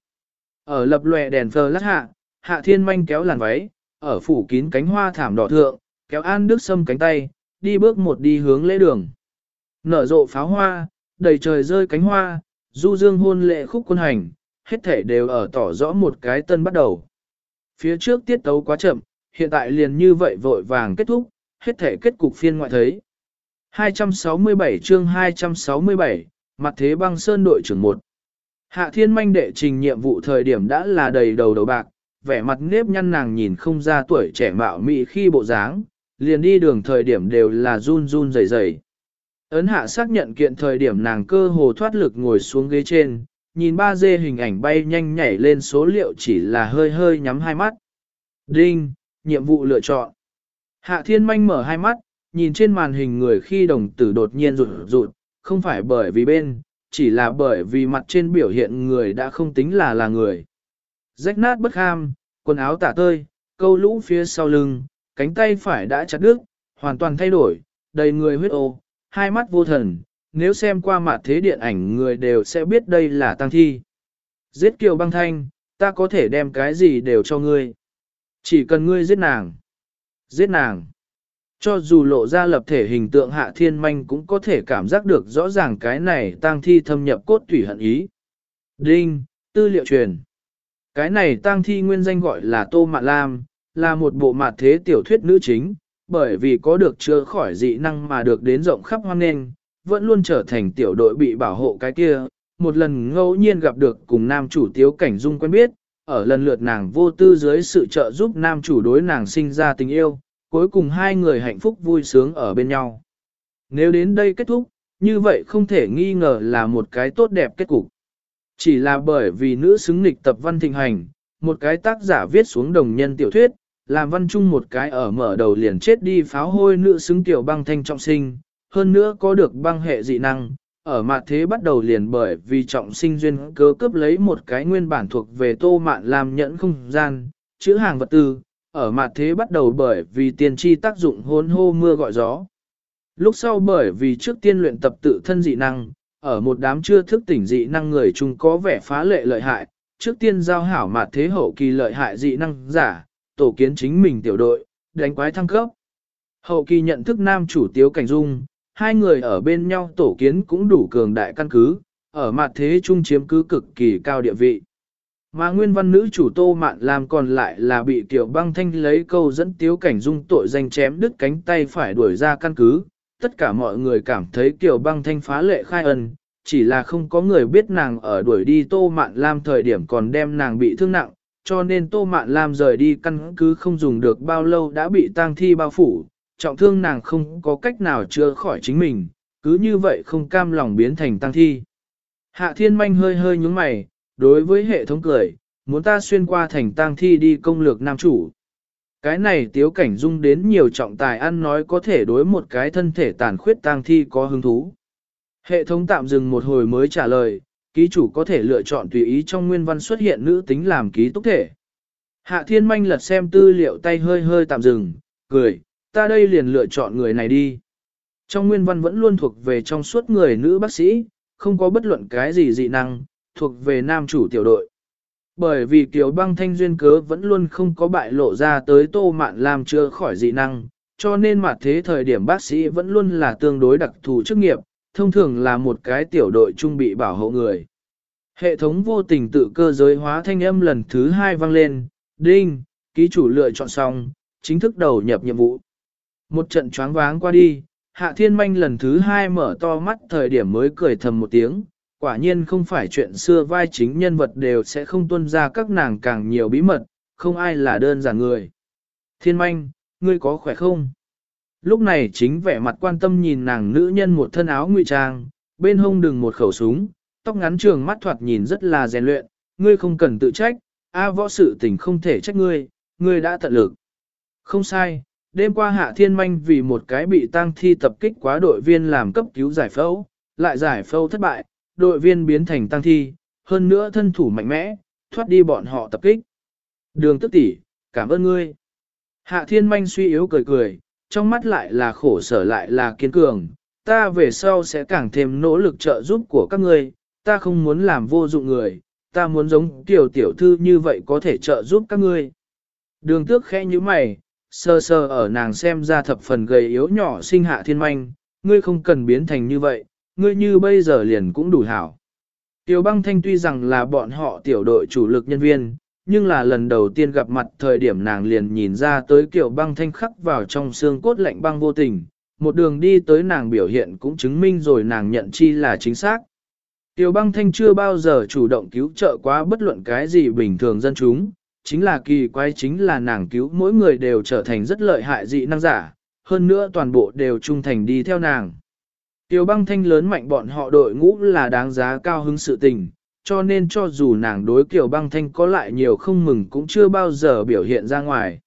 Ở lập lòe đèn phờ lát hạ, hạ thiên manh kéo làn váy, ở phủ kín cánh hoa thảm đỏ thượng, kéo an đức sâm cánh tay, đi bước một đi hướng lễ đường. Nở rộ pháo hoa, đầy trời rơi cánh hoa, du dương hôn lệ khúc quân hành, hết thể đều ở tỏ rõ một cái tân bắt đầu. Phía trước tiết tấu quá chậm, hiện tại liền như vậy vội vàng kết thúc, hết thể kết cục phiên ngoại thấy. 267 chương 267, mặt thế băng sơn đội trưởng 1. Hạ thiên manh đệ trình nhiệm vụ thời điểm đã là đầy đầu đầu bạc, vẻ mặt nếp nhăn nàng nhìn không ra tuổi trẻ mạo mị khi bộ dáng, liền đi đường thời điểm đều là run run rẩy rẩy. Ấn hạ xác nhận kiện thời điểm nàng cơ hồ thoát lực ngồi xuống ghế trên, nhìn ba dê hình ảnh bay nhanh nhảy lên số liệu chỉ là hơi hơi nhắm hai mắt. Đinh, nhiệm vụ lựa chọn. Hạ thiên manh mở hai mắt, nhìn trên màn hình người khi đồng tử đột nhiên rụt rụt, không phải bởi vì bên, chỉ là bởi vì mặt trên biểu hiện người đã không tính là là người. Rách nát bất ham, quần áo tả tơi, câu lũ phía sau lưng, cánh tay phải đã chặt đứt, hoàn toàn thay đổi, đầy người huyết ô, hai mắt vô thần, nếu xem qua mặt thế điện ảnh người đều sẽ biết đây là tăng thi. Giết kiều băng thanh, ta có thể đem cái gì đều cho ngươi. Chỉ cần ngươi giết nàng. Giết nàng. Cho dù lộ ra lập thể hình tượng hạ thiên manh cũng có thể cảm giác được rõ ràng cái này tang thi thâm nhập cốt thủy hận ý. Đinh, tư liệu truyền. Cái này tang thi nguyên danh gọi là Tô Mạn Lam, là một bộ mạt thế tiểu thuyết nữ chính, bởi vì có được chữa khỏi dị năng mà được đến rộng khắp hoang nền, vẫn luôn trở thành tiểu đội bị bảo hộ cái kia. Một lần ngẫu nhiên gặp được cùng nam chủ tiếu cảnh dung quen biết, ở lần lượt nàng vô tư dưới sự trợ giúp nam chủ đối nàng sinh ra tình yêu, cuối cùng hai người hạnh phúc vui sướng ở bên nhau. Nếu đến đây kết thúc, như vậy không thể nghi ngờ là một cái tốt đẹp kết cục. Chỉ là bởi vì nữ xứng nghịch tập văn thịnh hành, một cái tác giả viết xuống đồng nhân tiểu thuyết, làm văn chung một cái ở mở đầu liền chết đi pháo hôi nữ xứng tiểu băng thanh trọng sinh, hơn nữa có được băng hệ dị năng, ở mặt thế bắt đầu liền bởi vì trọng sinh duyên cơ cướp lấy một cái nguyên bản thuộc về tô mạn làm nhẫn không gian, chữ hàng vật tư, ở mặt thế bắt đầu bởi vì tiền tri tác dụng hôn hô mưa gọi gió. Lúc sau bởi vì trước tiên luyện tập tự thân dị năng, ở một đám chưa thức tỉnh dị năng người chung có vẻ phá lệ lợi hại, trước tiên giao hảo mặt thế hậu kỳ lợi hại dị năng giả, tổ kiến chính mình tiểu đội, đánh quái thăng cấp. Hậu kỳ nhận thức nam chủ tiếu cảnh dung, hai người ở bên nhau tổ kiến cũng đủ cường đại căn cứ, ở mặt thế chung chiếm cứ cực kỳ cao địa vị. Mà nguyên văn nữ chủ tô mạn làm còn lại là bị tiểu băng thanh lấy câu dẫn tiếu cảnh dung tội danh chém đứt cánh tay phải đuổi ra căn cứ. Tất cả mọi người cảm thấy kiều băng thanh phá lệ khai ân, chỉ là không có người biết nàng ở đuổi đi tô mạn lam thời điểm còn đem nàng bị thương nặng, cho nên tô mạn lam rời đi căn cứ không dùng được bao lâu đã bị tang thi bao phủ, trọng thương nàng không có cách nào chữa khỏi chính mình, cứ như vậy không cam lòng biến thành tang thi. Hạ thiên manh hơi hơi nhúng mày, đối với hệ thống cười, muốn ta xuyên qua thành tang thi đi công lược nam chủ. Cái này tiếu cảnh dung đến nhiều trọng tài ăn nói có thể đối một cái thân thể tàn khuyết tang thi có hứng thú. Hệ thống tạm dừng một hồi mới trả lời, ký chủ có thể lựa chọn tùy ý trong nguyên văn xuất hiện nữ tính làm ký túc thể. Hạ thiên manh lật xem tư liệu tay hơi hơi tạm dừng, cười, ta đây liền lựa chọn người này đi. Trong nguyên văn vẫn luôn thuộc về trong suốt người nữ bác sĩ, không có bất luận cái gì dị năng, thuộc về nam chủ tiểu đội. Bởi vì Kiều băng thanh duyên cớ vẫn luôn không có bại lộ ra tới tô mạn làm chưa khỏi dị năng, cho nên mà thế thời điểm bác sĩ vẫn luôn là tương đối đặc thù chức nghiệp, thông thường là một cái tiểu đội trung bị bảo hộ người. Hệ thống vô tình tự cơ giới hóa thanh âm lần thứ hai vang lên, đinh, ký chủ lựa chọn xong, chính thức đầu nhập nhiệm vụ. Một trận choáng váng qua đi, Hạ Thiên Manh lần thứ hai mở to mắt thời điểm mới cười thầm một tiếng, quả nhiên không phải chuyện xưa vai chính nhân vật đều sẽ không tuân ra các nàng càng nhiều bí mật, không ai là đơn giản người. Thiên Manh, ngươi có khỏe không? Lúc này chính vẻ mặt quan tâm nhìn nàng nữ nhân một thân áo ngụy trang, bên hông đừng một khẩu súng, tóc ngắn trường mắt thoạt nhìn rất là rèn luyện, ngươi không cần tự trách, a võ sự tình không thể trách ngươi, ngươi đã tận lực. Không sai, đêm qua hạ thiên manh vì một cái bị tang thi tập kích quá đội viên làm cấp cứu giải phẫu, lại giải phẫu thất bại, đội viên biến thành tăng thi, hơn nữa thân thủ mạnh mẽ, thoát đi bọn họ tập kích. Đường tức tỷ, cảm ơn ngươi. Hạ thiên manh suy yếu cười cười, trong mắt lại là khổ sở lại là kiên cường, ta về sau sẽ càng thêm nỗ lực trợ giúp của các ngươi, ta không muốn làm vô dụng người, ta muốn giống tiểu tiểu thư như vậy có thể trợ giúp các ngươi. Đường tước khẽ như mày, sơ sơ ở nàng xem ra thập phần gầy yếu nhỏ sinh hạ thiên manh, ngươi không cần biến thành như vậy, ngươi như bây giờ liền cũng đủ hảo. Tiểu băng thanh tuy rằng là bọn họ tiểu đội chủ lực nhân viên, nhưng là lần đầu tiên gặp mặt thời điểm nàng liền nhìn ra tới kiểu băng thanh khắc vào trong xương cốt lạnh băng vô tình, một đường đi tới nàng biểu hiện cũng chứng minh rồi nàng nhận chi là chính xác. Tiểu băng thanh chưa bao giờ chủ động cứu trợ quá bất luận cái gì bình thường dân chúng, chính là kỳ quái chính là nàng cứu mỗi người đều trở thành rất lợi hại dị năng giả, hơn nữa toàn bộ đều trung thành đi theo nàng. Tiểu băng thanh lớn mạnh bọn họ đội ngũ là đáng giá cao hứng sự tình, cho nên cho dù nàng đối kiểu băng thanh có lại nhiều không mừng cũng chưa bao giờ biểu hiện ra ngoài.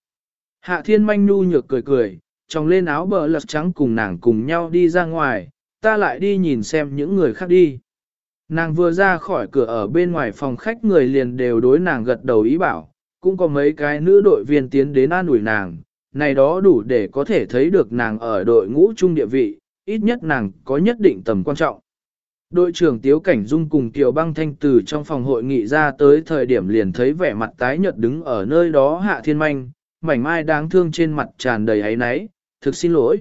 Hạ thiên manh nu nhược cười cười, trong lên áo bờ lật trắng cùng nàng cùng nhau đi ra ngoài, ta lại đi nhìn xem những người khác đi. Nàng vừa ra khỏi cửa ở bên ngoài phòng khách người liền đều đối nàng gật đầu ý bảo, cũng có mấy cái nữ đội viên tiến đến an ủi nàng, này đó đủ để có thể thấy được nàng ở đội ngũ trung địa vị, ít nhất nàng có nhất định tầm quan trọng. Đội trưởng Tiếu Cảnh Dung cùng Kiều Băng Thanh từ trong phòng hội nghị ra tới thời điểm liền thấy vẻ mặt tái nhợt đứng ở nơi đó hạ thiên manh, mảnh mai đáng thương trên mặt tràn đầy ấy náy, thực xin lỗi.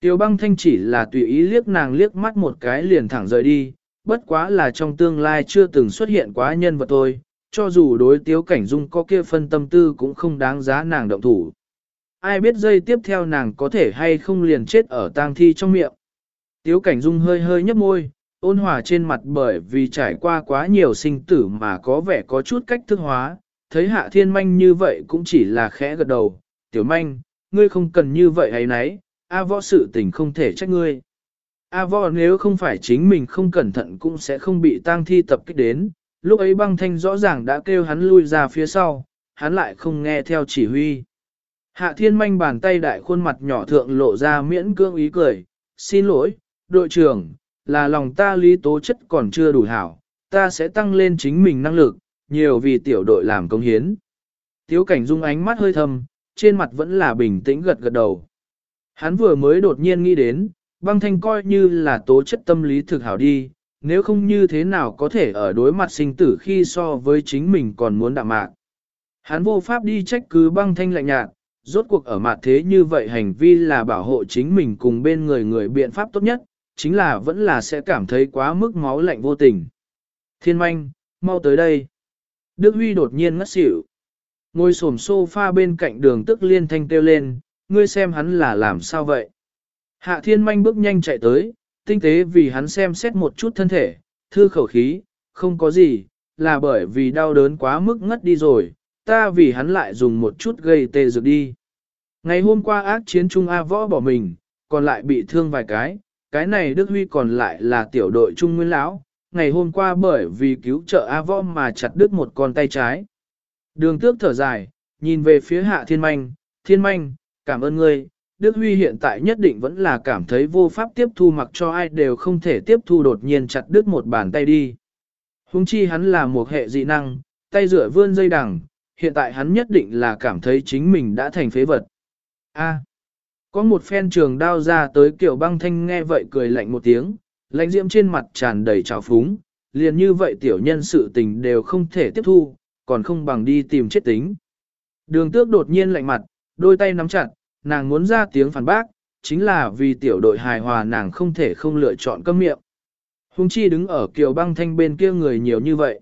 Tiêu băng thanh chỉ là tùy ý liếc nàng liếc mắt một cái liền thẳng rời đi, bất quá là trong tương lai chưa từng xuất hiện quá nhân vật thôi, cho dù đối tiếu cảnh dung có kia phân tâm tư cũng không đáng giá nàng động thủ. Ai biết dây tiếp theo nàng có thể hay không liền chết ở tang thi trong miệng. Tiếu cảnh dung hơi hơi nhấp môi, ôn hòa trên mặt bởi vì trải qua quá nhiều sinh tử mà có vẻ có chút cách thức hóa, thấy hạ thiên manh như vậy cũng chỉ là khẽ gật đầu, tiểu manh, ngươi không cần như vậy hay nấy, A võ sự tình không thể trách ngươi. A võ nếu không phải chính mình không cẩn thận cũng sẽ không bị tang thi tập kích đến, lúc ấy băng thanh rõ ràng đã kêu hắn lui ra phía sau, hắn lại không nghe theo chỉ huy. Hạ thiên manh bàn tay đại khuôn mặt nhỏ thượng lộ ra miễn cưỡng ý cười, xin lỗi, đội trưởng, là lòng ta lý tố chất còn chưa đủ hảo, ta sẽ tăng lên chính mình năng lực, nhiều vì tiểu đội làm công hiến. Tiếu cảnh dung ánh mắt hơi thâm, trên mặt vẫn là bình tĩnh gật gật đầu. Hắn vừa mới đột nhiên nghĩ đến, băng thanh coi như là tố chất tâm lý thực hảo đi, nếu không như thế nào có thể ở đối mặt sinh tử khi so với chính mình còn muốn đạm mạc. Hắn vô pháp đi trách cứ băng thanh lạnh nhạt, rốt cuộc ở mặt thế như vậy hành vi là bảo hộ chính mình cùng bên người người biện pháp tốt nhất, chính là vẫn là sẽ cảm thấy quá mức máu lạnh vô tình. Thiên manh, mau tới đây. Đức Huy đột nhiên ngất xỉu. Ngồi xổm sofa bên cạnh đường tức liên thanh kêu lên, ngươi xem hắn là làm sao vậy. Hạ thiên manh bước nhanh chạy tới, tinh tế vì hắn xem xét một chút thân thể, thư khẩu khí, không có gì, là bởi vì đau đớn quá mức ngất đi rồi, ta vì hắn lại dùng một chút gây tê dược đi. Ngày hôm qua ác chiến Trung A võ bỏ mình, còn lại bị thương vài cái, cái này Đức Huy còn lại là tiểu đội Trung Nguyên Lão, ngày hôm qua bởi vì cứu trợ A võ mà chặt đứt một con tay trái. Đường tước thở dài, nhìn về phía hạ thiên manh, thiên manh, cảm ơn ngươi, Đức Huy hiện tại nhất định vẫn là cảm thấy vô pháp tiếp thu mặc cho ai đều không thể tiếp thu đột nhiên chặt đứt một bàn tay đi. Hùng chi hắn là một hệ dị năng, tay rửa vươn dây đằng, hiện tại hắn nhất định là cảm thấy chính mình đã thành phế vật. A. À, có một phen trường đao ra tới kiểu băng thanh nghe vậy cười lạnh một tiếng, lạnh diễm trên mặt tràn đầy trào phúng, liền như vậy tiểu nhân sự tình đều không thể tiếp thu, còn không bằng đi tìm chết tính. Đường tước đột nhiên lạnh mặt, đôi tay nắm chặt, nàng muốn ra tiếng phản bác, chính là vì tiểu đội hài hòa nàng không thể không lựa chọn câm miệng. Hùng chi đứng ở kiều băng thanh bên kia người nhiều như vậy.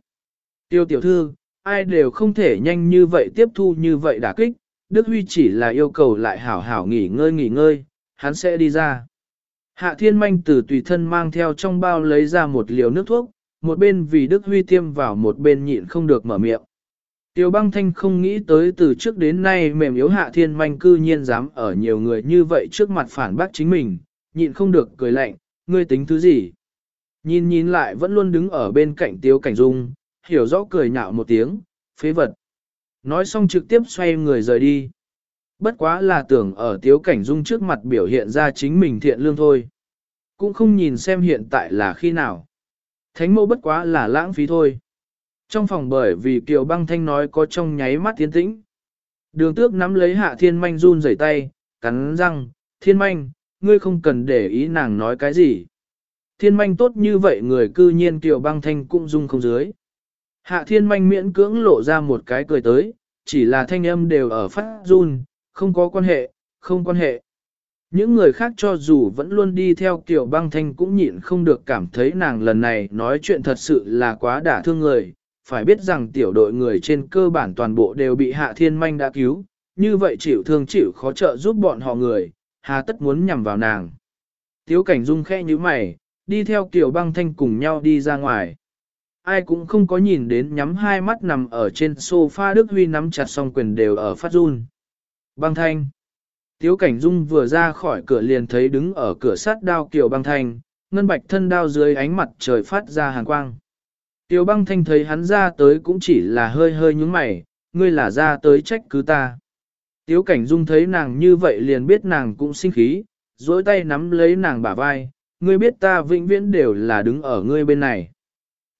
Tiêu tiểu thư, ai đều không thể nhanh như vậy tiếp thu như vậy đả kích, Đức Huy chỉ là yêu cầu lại hảo hảo nghỉ ngơi nghỉ ngơi, hắn sẽ đi ra. Hạ thiên manh từ tùy thân mang theo trong bao lấy ra một liều nước thuốc, một bên vì Đức Huy tiêm vào một bên nhịn không được mở miệng. Tiêu băng thanh không nghĩ tới từ trước đến nay mềm yếu hạ thiên manh cư nhiên dám ở nhiều người như vậy trước mặt phản bác chính mình, nhịn không được cười lạnh, ngươi tính thứ gì. Nhìn nhìn lại vẫn luôn đứng ở bên cạnh tiêu cảnh dung, hiểu rõ cười nhạo một tiếng, phế vật. Nói xong trực tiếp xoay người rời đi. Bất quá là tưởng ở tiếu cảnh dung trước mặt biểu hiện ra chính mình thiện lương thôi. Cũng không nhìn xem hiện tại là khi nào. Thánh mẫu bất quá là lãng phí thôi. Trong phòng bởi vì Kiều băng thanh nói có trong nháy mắt tiến tĩnh. Đường tước nắm lấy hạ thiên manh run rẩy tay, cắn răng, thiên manh, ngươi không cần để ý nàng nói cái gì. Thiên manh tốt như vậy người cư nhiên Kiều băng thanh cũng dung không dưới. Hạ thiên manh miễn cưỡng lộ ra một cái cười tới, chỉ là thanh âm đều ở phát run, không có quan hệ, không quan hệ. Những người khác cho dù vẫn luôn đi theo kiểu băng thanh cũng nhịn không được cảm thấy nàng lần này nói chuyện thật sự là quá đả thương người. Phải biết rằng tiểu đội người trên cơ bản toàn bộ đều bị hạ thiên manh đã cứu, như vậy chịu thương chịu khó trợ giúp bọn họ người, hà tất muốn nhằm vào nàng. Tiếu cảnh dung khẽ như mày, đi theo kiểu băng thanh cùng nhau đi ra ngoài ai cũng không có nhìn đến nhắm hai mắt nằm ở trên sofa Đức Huy nắm chặt song quyền đều ở phát run. Băng thanh. Tiếu cảnh dung vừa ra khỏi cửa liền thấy đứng ở cửa sát đao kiều băng thanh, ngân bạch thân đao dưới ánh mặt trời phát ra hàn quang. Tiếu băng thanh thấy hắn ra tới cũng chỉ là hơi hơi nhúng mày, ngươi là ra tới trách cứ ta. Tiếu cảnh dung thấy nàng như vậy liền biết nàng cũng sinh khí, dối tay nắm lấy nàng bả vai, ngươi biết ta vĩnh viễn đều là đứng ở ngươi bên này.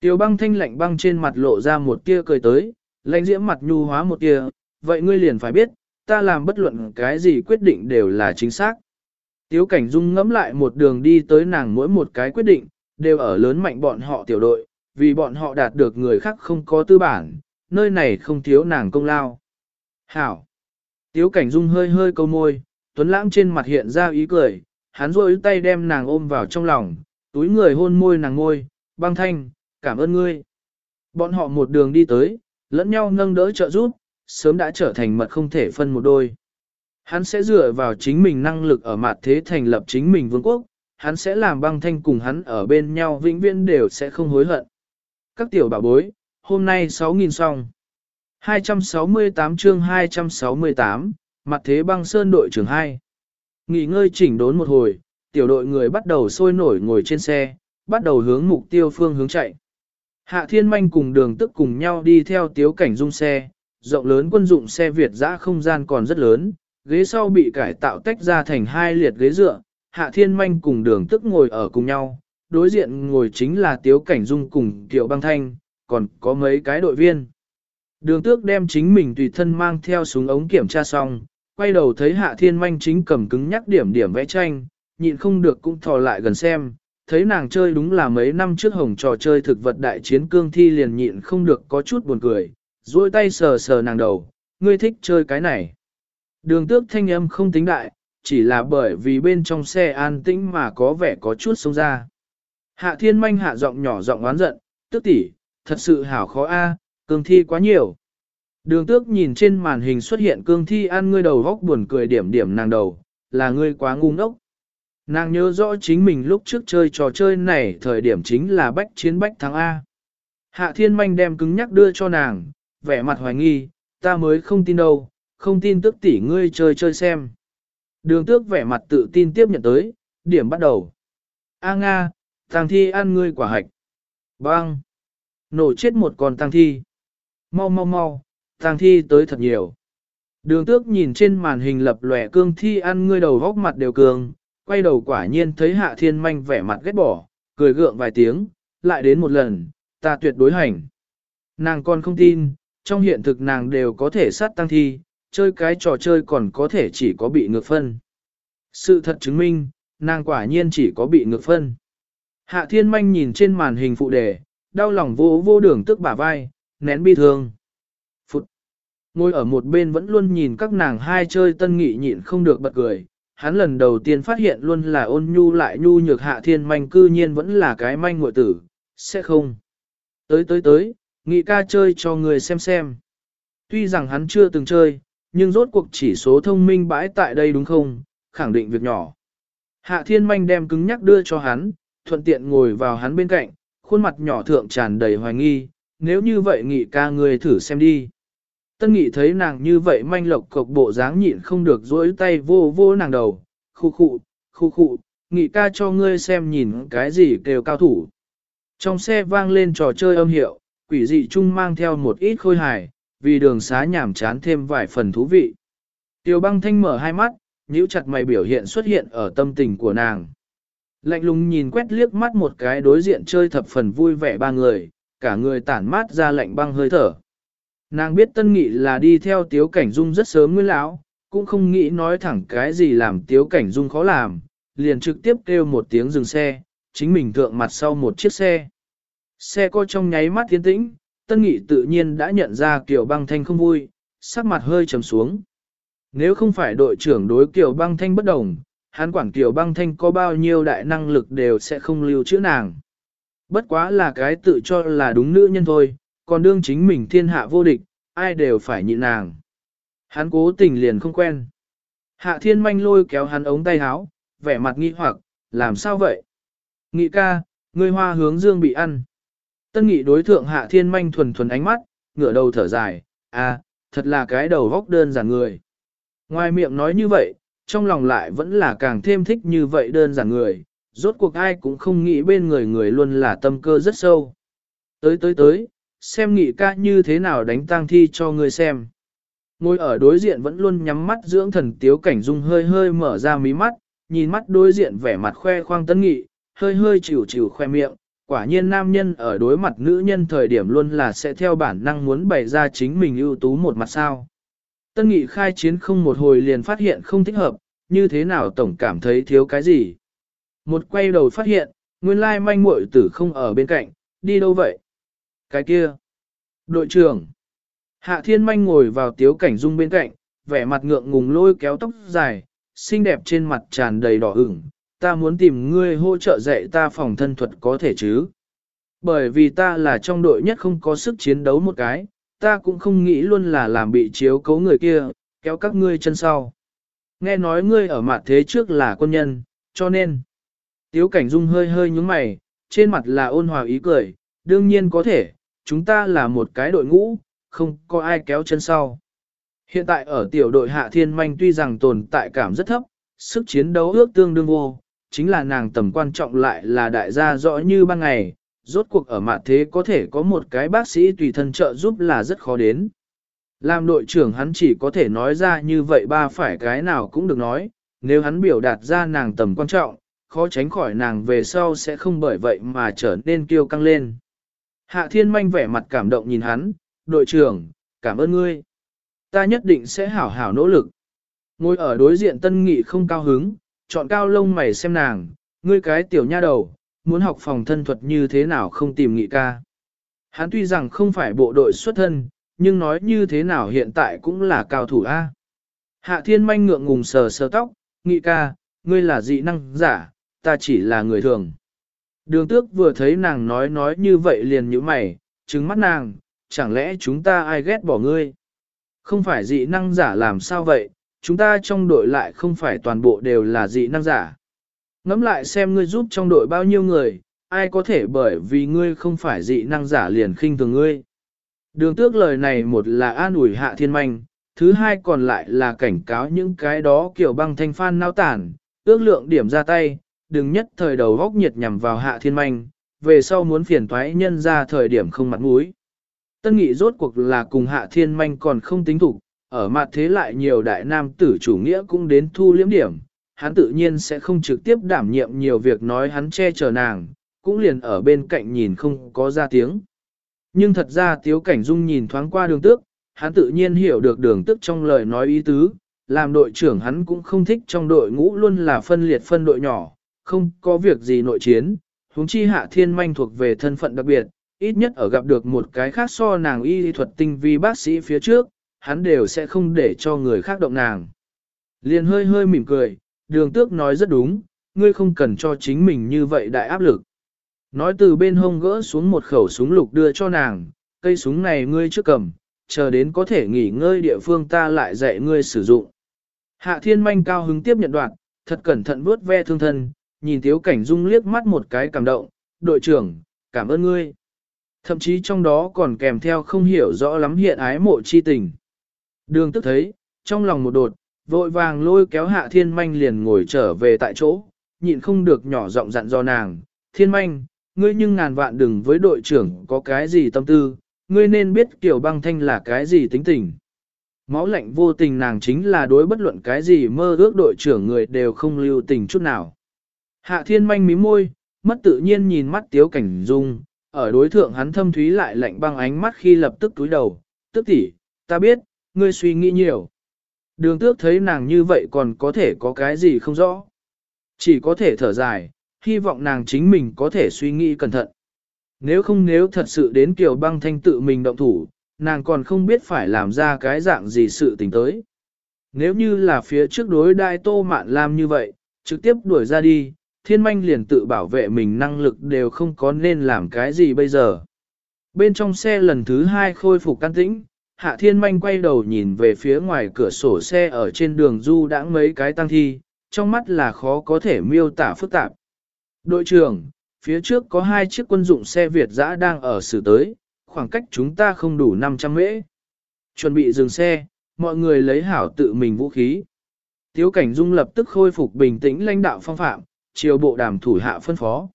Tiêu băng thanh lạnh băng trên mặt lộ ra một tia cười tới, lãnh diễm mặt nhu hóa một tia, vậy ngươi liền phải biết, ta làm bất luận cái gì quyết định đều là chính xác. Tiếu cảnh dung ngẫm lại một đường đi tới nàng mỗi một cái quyết định, đều ở lớn mạnh bọn họ tiểu đội, vì bọn họ đạt được người khác không có tư bản, nơi này không thiếu nàng công lao. Hảo! Tiếu cảnh dung hơi hơi câu môi, tuấn lãng trên mặt hiện ra ý cười, hắn rôi tay đem nàng ôm vào trong lòng, túi người hôn môi nàng ngôi, băng thanh, cảm ơn ngươi. Bọn họ một đường đi tới, lẫn nhau nâng đỡ trợ giúp, sớm đã trở thành mật không thể phân một đôi. Hắn sẽ dựa vào chính mình năng lực ở mặt thế thành lập chính mình vương quốc, hắn sẽ làm băng thanh cùng hắn ở bên nhau vĩnh viễn đều sẽ không hối hận. Các tiểu bảo bối, hôm nay 6.000 xong. 268 chương 268, mặt thế băng sơn đội trưởng 2. Nghỉ ngơi chỉnh đốn một hồi, tiểu đội người bắt đầu sôi nổi ngồi trên xe, bắt đầu hướng mục tiêu phương hướng chạy. Hạ Thiên Manh cùng đường tức cùng nhau đi theo tiếu cảnh dung xe, rộng lớn quân dụng xe Việt dã không gian còn rất lớn, ghế sau bị cải tạo tách ra thành hai liệt ghế dựa, Hạ Thiên Manh cùng đường tức ngồi ở cùng nhau, đối diện ngồi chính là tiếu cảnh dung cùng Kiều Băng Thanh, còn có mấy cái đội viên. Đường tước đem chính mình tùy thân mang theo súng ống kiểm tra xong, quay đầu thấy Hạ Thiên Manh chính cầm cứng nhắc điểm điểm vẽ tranh, nhịn không được cũng thò lại gần xem, thấy nàng chơi đúng là mấy năm trước hồng trò chơi thực vật đại chiến cương thi liền nhịn không được có chút buồn cười, duỗi tay sờ sờ nàng đầu, ngươi thích chơi cái này. Đường tước thanh âm không tính đại, chỉ là bởi vì bên trong xe an tĩnh mà có vẻ có chút sống ra. Hạ thiên manh hạ giọng nhỏ giọng oán giận, tước tỷ, thật sự hảo khó a, cương thi quá nhiều. Đường tước nhìn trên màn hình xuất hiện cương thi ăn ngươi đầu góc buồn cười điểm điểm nàng đầu, là ngươi quá ngu ngốc. Nàng nhớ rõ chính mình lúc trước chơi trò chơi này thời điểm chính là bách chiến bách thắng A. Hạ thiên manh đem cứng nhắc đưa cho nàng, vẻ mặt hoài nghi, ta mới không tin đâu, không tin tức tỷ ngươi chơi chơi xem. Đường tước vẻ mặt tự tin tiếp nhận tới, điểm bắt đầu. A Nga, tàng thi ăn ngươi quả hạch. Bang! Nổ chết một con tàng thi. Mau mau mau, tàng thi tới thật nhiều. Đường tước nhìn trên màn hình lập lòe cương thi ăn ngươi đầu góc mặt đều cường, quay đầu quả nhiên thấy hạ thiên manh vẻ mặt ghét bỏ, cười gượng vài tiếng, lại đến một lần, ta tuyệt đối hành. Nàng còn không tin, trong hiện thực nàng đều có thể sát tăng thi, chơi cái trò chơi còn có thể chỉ có bị ngược phân. Sự thật chứng minh, nàng quả nhiên chỉ có bị ngược phân. Hạ thiên manh nhìn trên màn hình phụ đề, đau lòng vô vô đường tức bả vai, nén bi thương. Phụt! Ngồi ở một bên vẫn luôn nhìn các nàng hai chơi tân nghị nhịn không được bật cười. Hắn lần đầu tiên phát hiện luôn là ôn nhu lại nhu nhược hạ thiên manh cư nhiên vẫn là cái manh ngội tử, sẽ không. Tới tới tới, nghị ca chơi cho người xem xem. Tuy rằng hắn chưa từng chơi, nhưng rốt cuộc chỉ số thông minh bãi tại đây đúng không, khẳng định việc nhỏ. Hạ thiên manh đem cứng nhắc đưa cho hắn, thuận tiện ngồi vào hắn bên cạnh, khuôn mặt nhỏ thượng tràn đầy hoài nghi, nếu như vậy nghị ca người thử xem đi. Tân nghị thấy nàng như vậy manh lộc cộc bộ dáng nhịn không được dối tay vô vô nàng đầu, khu khu, khu khu, nghị ca cho ngươi xem nhìn cái gì kêu cao thủ. Trong xe vang lên trò chơi âm hiệu, quỷ dị chung mang theo một ít khôi hài, vì đường xá nhảm chán thêm vài phần thú vị. Tiêu băng thanh mở hai mắt, nhíu chặt mày biểu hiện xuất hiện ở tâm tình của nàng. Lạnh lùng nhìn quét liếc mắt một cái đối diện chơi thập phần vui vẻ ba người, cả người tản mát ra lạnh băng hơi thở. Nàng biết tân nghị là đi theo tiếu cảnh dung rất sớm nguyên lão, cũng không nghĩ nói thẳng cái gì làm tiếu cảnh dung khó làm, liền trực tiếp kêu một tiếng dừng xe, chính mình thượng mặt sau một chiếc xe. Xe coi trong nháy mắt tiến tĩnh, tân nghị tự nhiên đã nhận ra kiểu băng thanh không vui, sắc mặt hơi trầm xuống. Nếu không phải đội trưởng đối kiểu băng thanh bất đồng, hắn quản kiểu băng thanh có bao nhiêu đại năng lực đều sẽ không lưu trữ nàng. Bất quá là cái tự cho là đúng nữ nhân thôi, còn đương chính mình thiên hạ vô địch, ai đều phải nhịn nàng. Hắn cố tình liền không quen. Hạ thiên manh lôi kéo hắn ống tay áo, vẻ mặt nghi hoặc, làm sao vậy? Nghị ca, người hoa hướng dương bị ăn. Tân nghị đối thượng hạ thiên manh thuần thuần ánh mắt, ngửa đầu thở dài, à, thật là cái đầu góc đơn giản người. Ngoài miệng nói như vậy, trong lòng lại vẫn là càng thêm thích như vậy đơn giản người, rốt cuộc ai cũng không nghĩ bên người người luôn là tâm cơ rất sâu. Tới tới tới, xem nghị ca như thế nào đánh tang thi cho người xem. Ngồi ở đối diện vẫn luôn nhắm mắt dưỡng thần tiếu cảnh dung hơi hơi mở ra mí mắt, nhìn mắt đối diện vẻ mặt khoe khoang tân nghị, hơi hơi chịu chịu khoe miệng, quả nhiên nam nhân ở đối mặt nữ nhân thời điểm luôn là sẽ theo bản năng muốn bày ra chính mình ưu tú một mặt sao. Tân nghị khai chiến không một hồi liền phát hiện không thích hợp, như thế nào tổng cảm thấy thiếu cái gì. Một quay đầu phát hiện, nguyên lai manh muội tử không ở bên cạnh, đi đâu vậy? Cái kia. Đội trưởng. Hạ thiên manh ngồi vào tiếu cảnh dung bên cạnh, vẻ mặt ngượng ngùng lôi kéo tóc dài, xinh đẹp trên mặt tràn đầy đỏ ửng, ta muốn tìm ngươi hỗ trợ dạy ta phòng thân thuật có thể chứ. Bởi vì ta là trong đội nhất không có sức chiến đấu một cái, ta cũng không nghĩ luôn là làm bị chiếu cấu người kia, kéo các ngươi chân sau. Nghe nói ngươi ở mặt thế trước là quân nhân, cho nên. Tiếu cảnh dung hơi hơi nhúng mày, trên mặt là ôn hòa ý cười, đương nhiên có thể, chúng ta là một cái đội ngũ, không có ai kéo chân sau. Hiện tại ở tiểu đội hạ thiên manh tuy rằng tồn tại cảm rất thấp, sức chiến đấu ước tương đương vô, chính là nàng tầm quan trọng lại là đại gia rõ như ban ngày, rốt cuộc ở mặt thế có thể có một cái bác sĩ tùy thân trợ giúp là rất khó đến. Làm đội trưởng hắn chỉ có thể nói ra như vậy ba phải cái nào cũng được nói, nếu hắn biểu đạt ra nàng tầm quan trọng, khó tránh khỏi nàng về sau sẽ không bởi vậy mà trở nên kiêu căng lên. Hạ thiên manh vẻ mặt cảm động nhìn hắn, đội trưởng, cảm ơn ngươi. Ta nhất định sẽ hảo hảo nỗ lực. Ngồi ở đối diện tân nghị không cao hứng, chọn cao lông mày xem nàng, ngươi cái tiểu nha đầu, muốn học phòng thân thuật như thế nào không tìm nghị ca. Hắn tuy rằng không phải bộ đội xuất thân, nhưng nói như thế nào hiện tại cũng là cao thủ A. Hạ thiên manh ngượng ngùng sờ sờ tóc, nghị ca, ngươi là dị năng giả, ta chỉ là người thường. Đường tước vừa thấy nàng nói nói như vậy liền như mày, trứng mắt nàng, chẳng lẽ chúng ta ai ghét bỏ ngươi? Không phải dị năng giả làm sao vậy, chúng ta trong đội lại không phải toàn bộ đều là dị năng giả. Ngắm lại xem ngươi giúp trong đội bao nhiêu người, ai có thể bởi vì ngươi không phải dị năng giả liền khinh thường ngươi. Đường tước lời này một là an ủi hạ thiên manh, thứ hai còn lại là cảnh cáo những cái đó kiểu băng thanh phan nao tản, ước lượng điểm ra tay, đừng nhất thời đầu góc nhiệt nhằm vào hạ thiên manh, về sau muốn phiền toái nhân ra thời điểm không mặt mũi. Tân nghị rốt cuộc là cùng hạ thiên manh còn không tính thủ, ở mặt thế lại nhiều đại nam tử chủ nghĩa cũng đến thu liếm điểm, hắn tự nhiên sẽ không trực tiếp đảm nhiệm nhiều việc nói hắn che chở nàng, cũng liền ở bên cạnh nhìn không có ra tiếng. Nhưng thật ra tiếu cảnh dung nhìn thoáng qua đường tước, hắn tự nhiên hiểu được đường tước trong lời nói ý tứ, làm đội trưởng hắn cũng không thích trong đội ngũ luôn là phân liệt phân đội nhỏ, không có việc gì nội chiến, huống chi hạ thiên manh thuộc về thân phận đặc biệt, ít nhất ở gặp được một cái khác so nàng y thuật tinh vi bác sĩ phía trước, hắn đều sẽ không để cho người khác động nàng. Liền hơi hơi mỉm cười, đường tước nói rất đúng, ngươi không cần cho chính mình như vậy đại áp lực. Nói từ bên hông gỡ xuống một khẩu súng lục đưa cho nàng, cây súng này ngươi trước cầm, chờ đến có thể nghỉ ngơi địa phương ta lại dạy ngươi sử dụng. Hạ thiên manh cao hứng tiếp nhận đoạn, thật cẩn thận vuốt ve thương thân, nhìn Tiếu Cảnh Dung liếc mắt một cái cảm động, đội trưởng, cảm ơn ngươi. Thậm chí trong đó còn kèm theo không hiểu rõ lắm hiện ái mộ chi tình. Đường tức thấy, trong lòng một đột, vội vàng lôi kéo hạ thiên manh liền ngồi trở về tại chỗ, nhịn không được nhỏ giọng dặn do nàng, thiên manh, ngươi nhưng ngàn vạn đừng với đội trưởng có cái gì tâm tư, ngươi nên biết kiểu băng thanh là cái gì tính tình. Máu lạnh vô tình nàng chính là đối bất luận cái gì mơ ước đội trưởng người đều không lưu tình chút nào. Hạ thiên manh mí môi, mất tự nhiên nhìn mắt tiếu cảnh dung, ở đối thượng hắn thâm thúy lại lạnh băng ánh mắt khi lập tức túi đầu, tức tỉ, ta biết, ngươi suy nghĩ nhiều. Đường tước thấy nàng như vậy còn có thể có cái gì không rõ. Chỉ có thể thở dài, hy vọng nàng chính mình có thể suy nghĩ cẩn thận. Nếu không nếu thật sự đến kiểu băng thanh tự mình động thủ, nàng còn không biết phải làm ra cái dạng gì sự tình tới. Nếu như là phía trước đối đai tô mạn làm như vậy, trực tiếp đuổi ra đi, thiên manh liền tự bảo vệ mình năng lực đều không có nên làm cái gì bây giờ. Bên trong xe lần thứ hai khôi phục can tĩnh, hạ thiên manh quay đầu nhìn về phía ngoài cửa sổ xe ở trên đường du đã mấy cái tăng thi, trong mắt là khó có thể miêu tả phức tạp. Đội trưởng, phía trước có hai chiếc quân dụng xe Việt dã đang ở xử tới, khoảng cách chúng ta không đủ 500 mễ. Chuẩn bị dừng xe, mọi người lấy hảo tự mình vũ khí. Tiếu cảnh dung lập tức khôi phục bình tĩnh lãnh đạo phong phạm, chiều bộ đàm thủ hạ phân phó.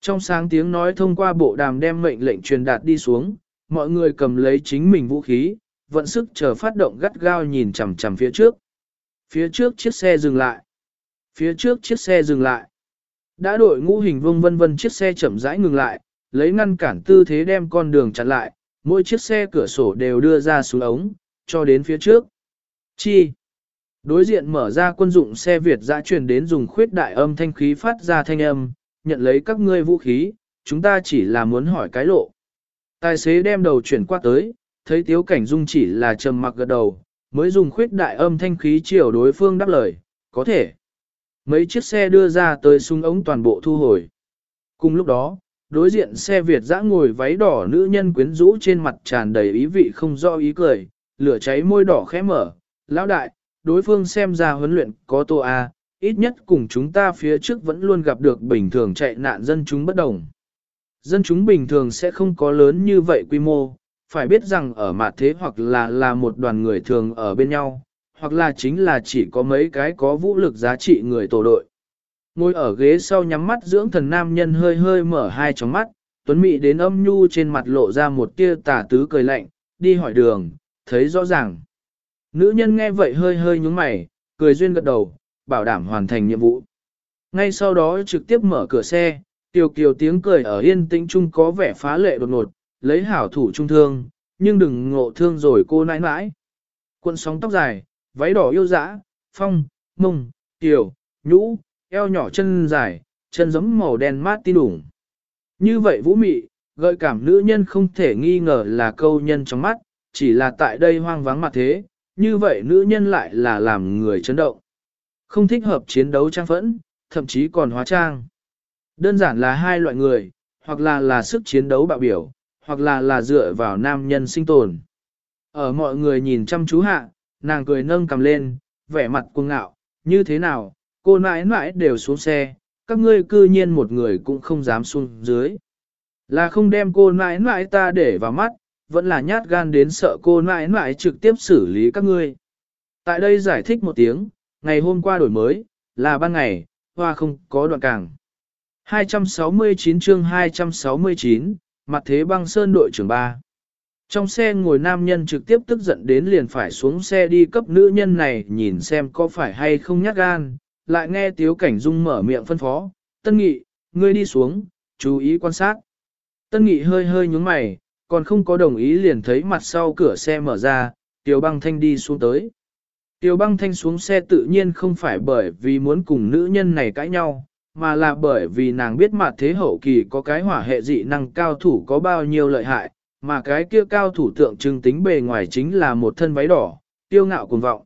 Trong sáng tiếng nói thông qua bộ đàm đem mệnh lệnh truyền đạt đi xuống, mọi người cầm lấy chính mình vũ khí, vận sức chờ phát động gắt gao nhìn chằm chằm phía trước. Phía trước chiếc xe dừng lại. Phía trước chiếc xe dừng lại. Đã đội ngũ hình vương vân vân chiếc xe chậm rãi ngừng lại, lấy ngăn cản tư thế đem con đường chặn lại, mỗi chiếc xe cửa sổ đều đưa ra xuống ống, cho đến phía trước. Chi? Đối diện mở ra quân dụng xe Việt dã truyền đến dùng khuyết đại âm thanh khí phát ra thanh âm, nhận lấy các ngươi vũ khí, chúng ta chỉ là muốn hỏi cái lộ. Tài xế đem đầu chuyển qua tới, thấy tiếu cảnh dung chỉ là trầm mặc gật đầu, mới dùng khuyết đại âm thanh khí chiều đối phương đáp lời, có thể. Mấy chiếc xe đưa ra tới súng ống toàn bộ thu hồi. Cùng lúc đó, đối diện xe Việt dã ngồi váy đỏ nữ nhân quyến rũ trên mặt tràn đầy ý vị không do ý cười, lửa cháy môi đỏ khẽ mở, lão đại, đối phương xem ra huấn luyện có tô A, ít nhất cùng chúng ta phía trước vẫn luôn gặp được bình thường chạy nạn dân chúng bất đồng. Dân chúng bình thường sẽ không có lớn như vậy quy mô, phải biết rằng ở mặt thế hoặc là là một đoàn người thường ở bên nhau, hoặc là chính là chỉ có mấy cái có vũ lực giá trị người tổ đội. Ngồi ở ghế sau nhắm mắt dưỡng thần nam nhân hơi hơi mở hai tròng mắt, tuấn mỹ đến âm nhu trên mặt lộ ra một tia tà tứ cười lạnh, đi hỏi đường, thấy rõ ràng. Nữ nhân nghe vậy hơi hơi nhúng mày, cười duyên gật đầu, bảo đảm hoàn thành nhiệm vụ. Ngay sau đó trực tiếp mở cửa xe, Tiểu kiều tiếng cười ở yên tĩnh chung có vẻ phá lệ đột ngột, lấy hảo thủ trung thương, nhưng đừng ngộ thương rồi cô nãi nãi. cuộn sóng tóc dài, váy đỏ yêu dã, phong, mông, tiểu, nhũ, eo nhỏ chân dài, chân giống màu đen mát tin đủng. Như vậy vũ mị, gợi cảm nữ nhân không thể nghi ngờ là câu nhân trong mắt, chỉ là tại đây hoang vắng mặt thế, như vậy nữ nhân lại là làm người chấn động. Không thích hợp chiến đấu trang phẫn, thậm chí còn hóa trang. Đơn giản là hai loại người, hoặc là là sức chiến đấu bạo biểu, hoặc là là dựa vào nam nhân sinh tồn. Ở mọi người nhìn chăm chú hạ, nàng cười nâng cầm lên, vẻ mặt cuồng ngạo, như thế nào, cô nãi nãi đều xuống xe, các ngươi cư nhiên một người cũng không dám xuống dưới. Là không đem cô nãi nãi ta để vào mắt, vẫn là nhát gan đến sợ cô mãi mãi trực tiếp xử lý các ngươi. Tại đây giải thích một tiếng, ngày hôm qua đổi mới, là ban ngày, hoa không có đoạn càng. 269 chương 269, mặt thế băng sơn đội trưởng 3. Trong xe ngồi nam nhân trực tiếp tức giận đến liền phải xuống xe đi cấp nữ nhân này nhìn xem có phải hay không nhát gan, lại nghe Tiếu Cảnh Dung mở miệng phân phó, Tân Nghị, ngươi đi xuống, chú ý quan sát. Tân Nghị hơi hơi nhúng mày, còn không có đồng ý liền thấy mặt sau cửa xe mở ra, Tiêu băng thanh đi xuống tới. Tiêu băng thanh xuống xe tự nhiên không phải bởi vì muốn cùng nữ nhân này cãi nhau, mà là bởi vì nàng biết mặt thế hậu kỳ có cái hỏa hệ dị năng cao thủ có bao nhiêu lợi hại, mà cái kia cao thủ tượng trưng tính bề ngoài chính là một thân váy đỏ, tiêu ngạo cuồng vọng.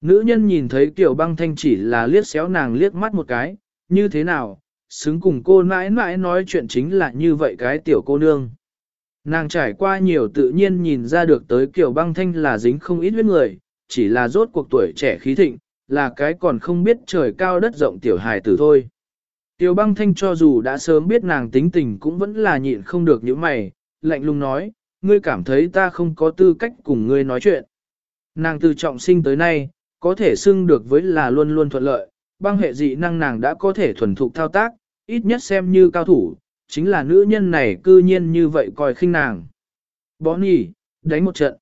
Nữ nhân nhìn thấy Kiều băng thanh chỉ là liếc xéo nàng liếc mắt một cái, như thế nào, xứng cùng cô mãi mãi nói chuyện chính là như vậy cái tiểu cô nương. Nàng trải qua nhiều tự nhiên nhìn ra được tới Kiều băng thanh là dính không ít huyết người, chỉ là rốt cuộc tuổi trẻ khí thịnh, là cái còn không biết trời cao đất rộng tiểu hài tử thôi. Tiểu băng thanh cho dù đã sớm biết nàng tính tình cũng vẫn là nhịn không được những mày, lạnh lùng nói, ngươi cảm thấy ta không có tư cách cùng ngươi nói chuyện. Nàng từ trọng sinh tới nay, có thể xưng được với là luôn luôn thuận lợi, băng hệ dị năng nàng đã có thể thuần thục thao tác, ít nhất xem như cao thủ, chính là nữ nhân này cư nhiên như vậy coi khinh nàng. Bó nhỉ, đánh một trận.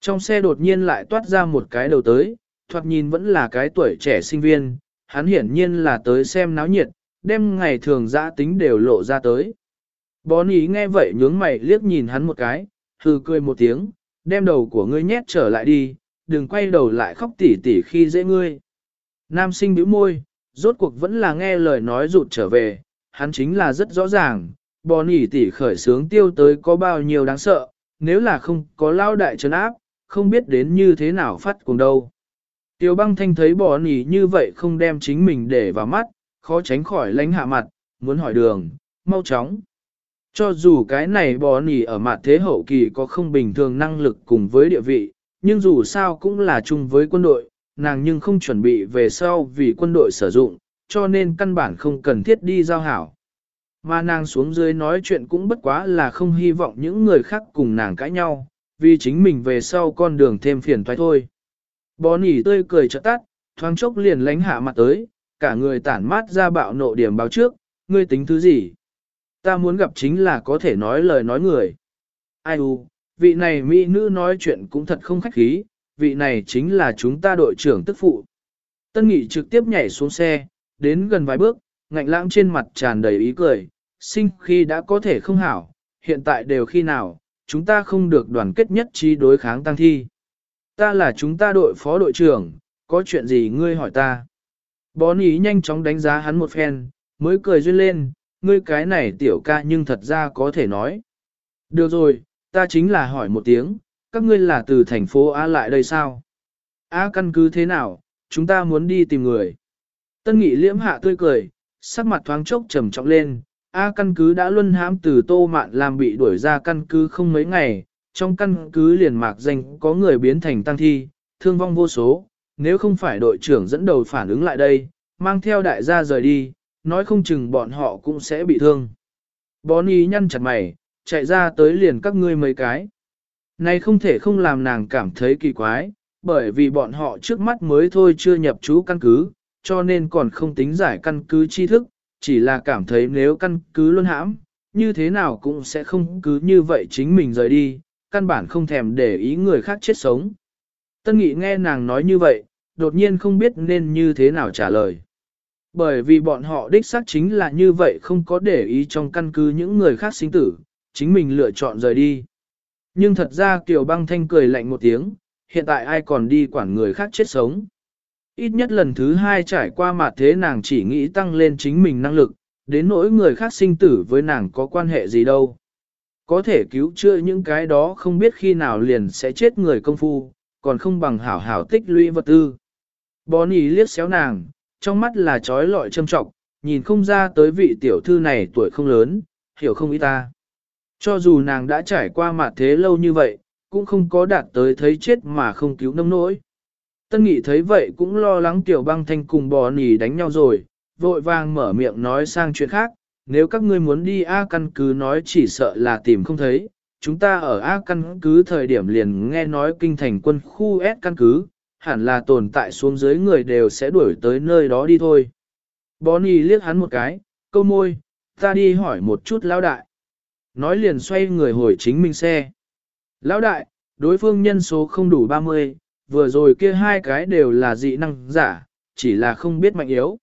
Trong xe đột nhiên lại toát ra một cái đầu tới, thoạt nhìn vẫn là cái tuổi trẻ sinh viên, hắn hiển nhiên là tới xem náo nhiệt, đem ngày thường giã tính đều lộ ra tới. Bón ý nghe vậy nhướng mày liếc nhìn hắn một cái, hừ cười một tiếng, đem đầu của ngươi nhét trở lại đi, đừng quay đầu lại khóc tỉ tỉ khi dễ ngươi. Nam sinh bĩu môi, rốt cuộc vẫn là nghe lời nói rụt trở về, hắn chính là rất rõ ràng, bò ý tỉ khởi sướng tiêu tới có bao nhiêu đáng sợ, nếu là không có lao đại trấn áp, không biết đến như thế nào phát cùng đâu. Tiêu băng thanh thấy bò nỉ như vậy không đem chính mình để vào mắt, khó tránh khỏi lánh hạ mặt, muốn hỏi đường, mau chóng. Cho dù cái này bò nỉ ở mặt thế hậu kỳ có không bình thường năng lực cùng với địa vị, nhưng dù sao cũng là chung với quân đội, nàng nhưng không chuẩn bị về sau vì quân đội sử dụng, cho nên căn bản không cần thiết đi giao hảo. Mà nàng xuống dưới nói chuyện cũng bất quá là không hy vọng những người khác cùng nàng cãi nhau, vì chính mình về sau con đường thêm phiền toái thôi. Bò nỉ tươi cười chợt tắt, thoáng chốc liền lánh hạ mặt tới, cả người tản mát ra bạo nộ điểm báo trước, ngươi tính thứ gì? Ta muốn gặp chính là có thể nói lời nói người. Ai u, vị này mỹ nữ nói chuyện cũng thật không khách khí, vị này chính là chúng ta đội trưởng tức phụ. Tân Nghị trực tiếp nhảy xuống xe, đến gần vài bước, ngạnh lãng trên mặt tràn đầy ý cười, sinh khi đã có thể không hảo, hiện tại đều khi nào, chúng ta không được đoàn kết nhất trí đối kháng tăng thi. Ta là chúng ta đội phó đội trưởng, có chuyện gì ngươi hỏi ta? Bón ý nhanh chóng đánh giá hắn một phen, mới cười duyên lên, ngươi cái này tiểu ca nhưng thật ra có thể nói. Được rồi, ta chính là hỏi một tiếng, các ngươi là từ thành phố A lại đây sao? A căn cứ thế nào, chúng ta muốn đi tìm người. Tân nghị liễm hạ tươi cười, sắc mặt thoáng chốc trầm trọng lên, A căn cứ đã luân hãm từ tô mạn làm bị đuổi ra căn cứ không mấy ngày, trong căn cứ liền mạc danh có người biến thành tăng thi, thương vong vô số, nếu không phải đội trưởng dẫn đầu phản ứng lại đây, mang theo đại gia rời đi, nói không chừng bọn họ cũng sẽ bị thương. Bonnie nhăn chặt mày, chạy ra tới liền các ngươi mấy cái. Này không thể không làm nàng cảm thấy kỳ quái, bởi vì bọn họ trước mắt mới thôi chưa nhập trú căn cứ, cho nên còn không tính giải căn cứ tri thức, chỉ là cảm thấy nếu căn cứ luôn hãm, như thế nào cũng sẽ không cứ như vậy chính mình rời đi, căn bản không thèm để ý người khác chết sống. Tân Nghị nghe nàng nói như vậy, đột nhiên không biết nên như thế nào trả lời. Bởi vì bọn họ đích xác chính là như vậy không có để ý trong căn cứ những người khác sinh tử, chính mình lựa chọn rời đi. Nhưng thật ra Kiều Băng Thanh cười lạnh một tiếng, hiện tại ai còn đi quản người khác chết sống. Ít nhất lần thứ hai trải qua mặt thế nàng chỉ nghĩ tăng lên chính mình năng lực, đến nỗi người khác sinh tử với nàng có quan hệ gì đâu. Có thể cứu chữa những cái đó không biết khi nào liền sẽ chết người công phu, còn không bằng hảo hảo tích lũy vật tư. Bonnie liếc xéo nàng, trong mắt là trói lọi châm trọng, nhìn không ra tới vị tiểu thư này tuổi không lớn, hiểu không ý ta. Cho dù nàng đã trải qua mặt thế lâu như vậy, cũng không có đạt tới thấy chết mà không cứu nông nỗi. Tân nghị thấy vậy cũng lo lắng tiểu băng thanh cùng bò nỉ đánh nhau rồi, vội vàng mở miệng nói sang chuyện khác, nếu các ngươi muốn đi A căn cứ nói chỉ sợ là tìm không thấy, chúng ta ở A căn cứ thời điểm liền nghe nói kinh thành quân khu S căn cứ, hẳn là tồn tại xuống dưới người đều sẽ đuổi tới nơi đó đi thôi. Bonnie liếc hắn một cái, câu môi, ta đi hỏi một chút lão đại. Nói liền xoay người hồi chính mình xe. Lão đại, đối phương nhân số không đủ 30, vừa rồi kia hai cái đều là dị năng giả, chỉ là không biết mạnh yếu.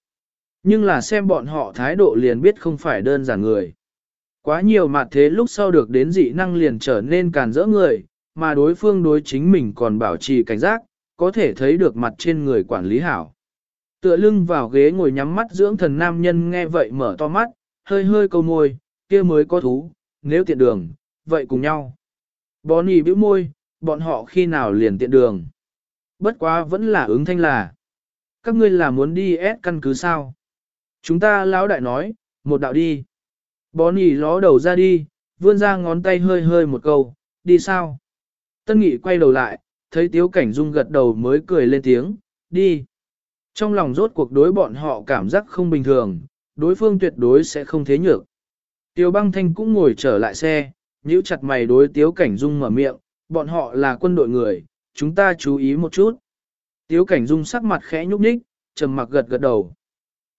Nhưng là xem bọn họ thái độ liền biết không phải đơn giản người. Quá nhiều mặt thế lúc sau được đến dị năng liền trở nên càn rỡ người, mà đối phương đối chính mình còn bảo trì cảnh giác, có thể thấy được mặt trên người quản lý hảo. Tựa lưng vào ghế ngồi nhắm mắt dưỡng thần nam nhân nghe vậy mở to mắt, hơi hơi câu môi, kia mới có thú, nếu tiện đường, vậy cùng nhau. Bonnie bĩu môi, bọn họ khi nào liền tiện đường. Bất quá vẫn là ứng thanh là. Các ngươi là muốn đi ép căn cứ sao? Chúng ta lão đại nói, một đạo đi. Bonnie ló đầu ra đi, vươn ra ngón tay hơi hơi một câu, đi sao? Tân nghị quay đầu lại, thấy tiếu cảnh dung gật đầu mới cười lên tiếng, đi. Trong lòng rốt cuộc đối bọn họ cảm giác không bình thường, đối phương tuyệt đối sẽ không thế nhược. Tiêu băng thanh cũng ngồi trở lại xe, nhíu chặt mày đối tiếu cảnh dung mở miệng, bọn họ là quân đội người, chúng ta chú ý một chút. Tiếu cảnh dung sắc mặt khẽ nhúc nhích, trầm mặc gật gật đầu.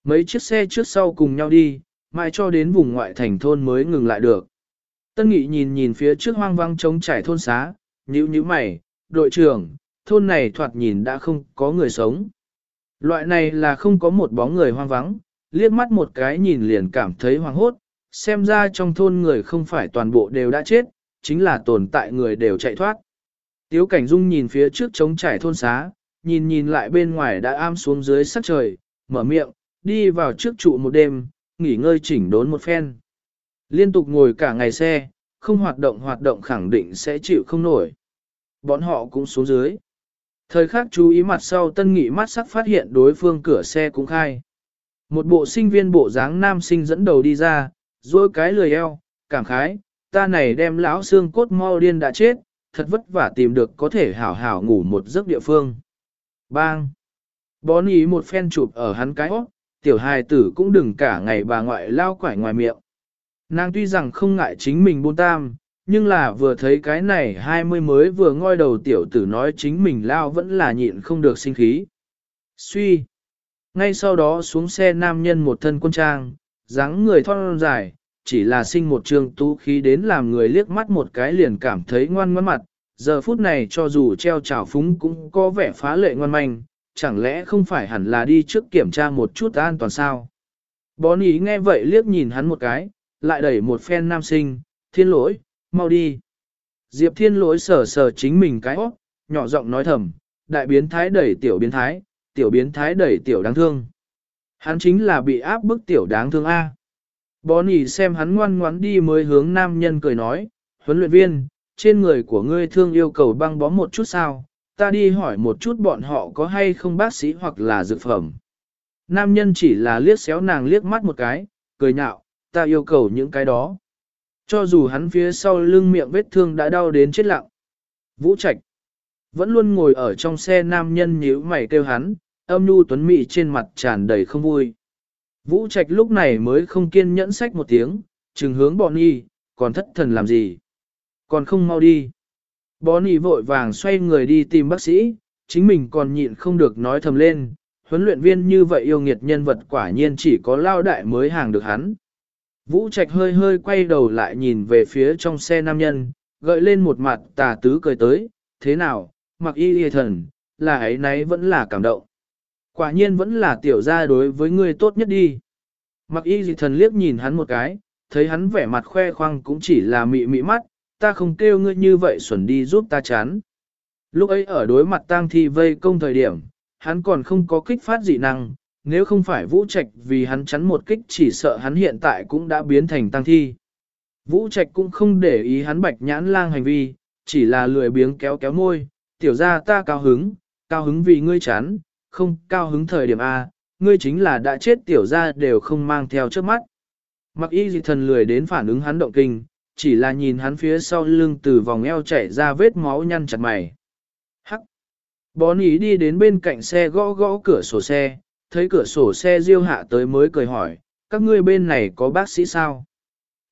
Mấy chiếc xe trước sau cùng nhau đi, mai cho đến vùng ngoại thành thôn mới ngừng lại được. Tân Nghị nhìn nhìn phía trước hoang vắng trống trải thôn xá, nhíu nhíu mày, đội trưởng, thôn này thoạt nhìn đã không có người sống. Loại này là không có một bóng người hoang vắng, liếc mắt một cái nhìn liền cảm thấy hoang hốt, xem ra trong thôn người không phải toàn bộ đều đã chết, chính là tồn tại người đều chạy thoát. Tiếu cảnh dung nhìn phía trước trống trải thôn xá, nhìn nhìn lại bên ngoài đã am xuống dưới sắc trời, mở miệng, đi vào trước trụ một đêm, nghỉ ngơi chỉnh đốn một phen. Liên tục ngồi cả ngày xe, không hoạt động hoạt động khẳng định sẽ chịu không nổi. Bọn họ cũng xuống dưới. Thời khắc chú ý mặt sau tân nghị mắt sắc phát hiện đối phương cửa xe cũng khai. Một bộ sinh viên bộ dáng nam sinh dẫn đầu đi ra, dối cái lười eo, cảm khái, ta này đem lão xương cốt mau điên đã chết, thật vất vả tìm được có thể hảo hảo ngủ một giấc địa phương. Bang! Bón ý một phen chụp ở hắn cái hót, tiểu hài tử cũng đừng cả ngày bà ngoại lao quải ngoài miệng. Nàng tuy rằng không ngại chính mình buôn tam, nhưng là vừa thấy cái này hai mươi mới vừa ngoi đầu tiểu tử nói chính mình lao vẫn là nhịn không được sinh khí. Suy! Ngay sau đó xuống xe nam nhân một thân quân trang, dáng người thon dài, chỉ là sinh một trường tú khí đến làm người liếc mắt một cái liền cảm thấy ngoan ngoãn mặt, giờ phút này cho dù treo trào phúng cũng có vẻ phá lệ ngoan manh, chẳng lẽ không phải hẳn là đi trước kiểm tra một chút an toàn sao? Bón ý nghe vậy liếc nhìn hắn một cái, lại đẩy một phen nam sinh, thiên lỗi, mau đi. Diệp thiên lỗi sờ sờ chính mình cái óc, nhỏ giọng nói thầm, đại biến thái đẩy tiểu biến thái, tiểu biến thái đẩy tiểu đáng thương. Hắn chính là bị áp bức tiểu đáng thương A. Bonnie xem hắn ngoan ngoãn đi mới hướng nam nhân cười nói, huấn luyện viên, trên người của ngươi thương yêu cầu băng bó một chút sao, ta đi hỏi một chút bọn họ có hay không bác sĩ hoặc là dược phẩm. Nam nhân chỉ là liếc xéo nàng liếc mắt một cái, cười nhạo, ta yêu cầu những cái đó. Cho dù hắn phía sau lưng miệng vết thương đã đau đến chết lặng. Vũ Trạch vẫn luôn ngồi ở trong xe nam nhân nhíu mày kêu hắn, âm nhu tuấn mị trên mặt tràn đầy không vui. Vũ Trạch lúc này mới không kiên nhẫn sách một tiếng, trừng hướng bọn y, còn thất thần làm gì? Còn không mau đi. Bọn y vội vàng xoay người đi tìm bác sĩ, chính mình còn nhịn không được nói thầm lên, huấn luyện viên như vậy yêu nghiệt nhân vật quả nhiên chỉ có lao đại mới hàng được hắn. Vũ Trạch hơi hơi quay đầu lại nhìn về phía trong xe nam nhân, gợi lên một mặt tà tứ cười tới, thế nào, mặc y y thần, là ấy nấy vẫn là cảm động. Quả nhiên vẫn là tiểu gia đối với ngươi tốt nhất đi. Mặc y dị thần liếc nhìn hắn một cái, thấy hắn vẻ mặt khoe khoang cũng chỉ là mị mị mắt, ta không kêu ngươi như vậy xuẩn đi giúp ta chán. Lúc ấy ở đối mặt tang thi vây công thời điểm, hắn còn không có kích phát dị năng, nếu không phải Vũ Trạch vì hắn chắn một kích chỉ sợ hắn hiện tại cũng đã biến thành tăng thi. Vũ Trạch cũng không để ý hắn bạch nhãn lang hành vi, chỉ là lười biếng kéo kéo môi, tiểu ra ta cao hứng, cao hứng vì ngươi chán, không cao hứng thời điểm A, ngươi chính là đã chết tiểu ra đều không mang theo trước mắt. Mặc y dị thần lười đến phản ứng hắn động kinh, chỉ là nhìn hắn phía sau lưng từ vòng eo chảy ra vết máu nhăn chặt mày. Hắc! Bón ý đi đến bên cạnh xe gõ gõ cửa sổ xe, thấy cửa sổ xe riêu hạ tới mới cười hỏi, các ngươi bên này có bác sĩ sao?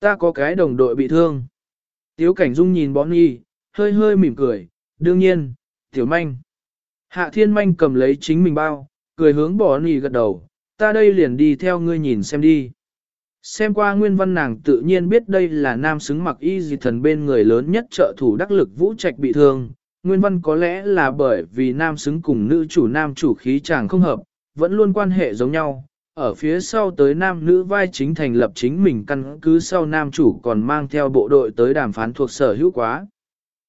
Ta có cái đồng đội bị thương. Tiếu cảnh dung nhìn bón y, hơi hơi mỉm cười, đương nhiên, tiểu manh. Hạ thiên manh cầm lấy chính mình bao, cười hướng bỏ nì gật đầu, ta đây liền đi theo ngươi nhìn xem đi. Xem qua nguyên văn nàng tự nhiên biết đây là nam xứng mặc y dị thần bên người lớn nhất trợ thủ đắc lực vũ trạch bị thương. Nguyên văn có lẽ là bởi vì nam xứng cùng nữ chủ nam chủ khí chàng không hợp, vẫn luôn quan hệ giống nhau. Ở phía sau tới nam nữ vai chính thành lập chính mình căn cứ sau nam chủ còn mang theo bộ đội tới đàm phán thuộc sở hữu quá.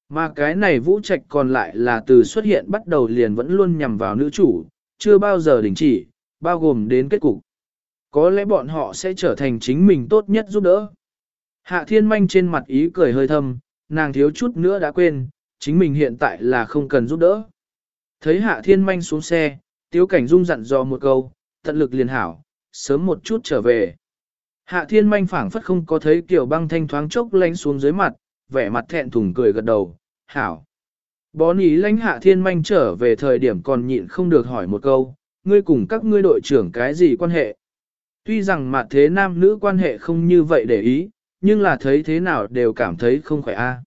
Mà cái này vũ trạch còn lại là từ xuất hiện bắt đầu liền vẫn luôn nhằm vào nữ chủ, chưa bao giờ đình chỉ, bao gồm đến kết cục. Có lẽ bọn họ sẽ trở thành chính mình tốt nhất giúp đỡ. Hạ thiên manh trên mặt ý cười hơi thâm, nàng thiếu chút nữa đã quên, chính mình hiện tại là không cần giúp đỡ. Thấy hạ thiên manh xuống xe, tiếu cảnh dung dặn dò một câu, tận lực liền hảo, sớm một chút trở về. Hạ thiên manh phảng phất không có thấy kiểu băng thanh thoáng chốc lánh xuống dưới mặt, vẻ mặt thẹn thùng cười gật đầu, hảo. Bón ý lãnh hạ thiên manh trở về thời điểm còn nhịn không được hỏi một câu, ngươi cùng các ngươi đội trưởng cái gì quan hệ? Tuy rằng mặt thế nam nữ quan hệ không như vậy để ý, nhưng là thấy thế nào đều cảm thấy không khỏe a. À.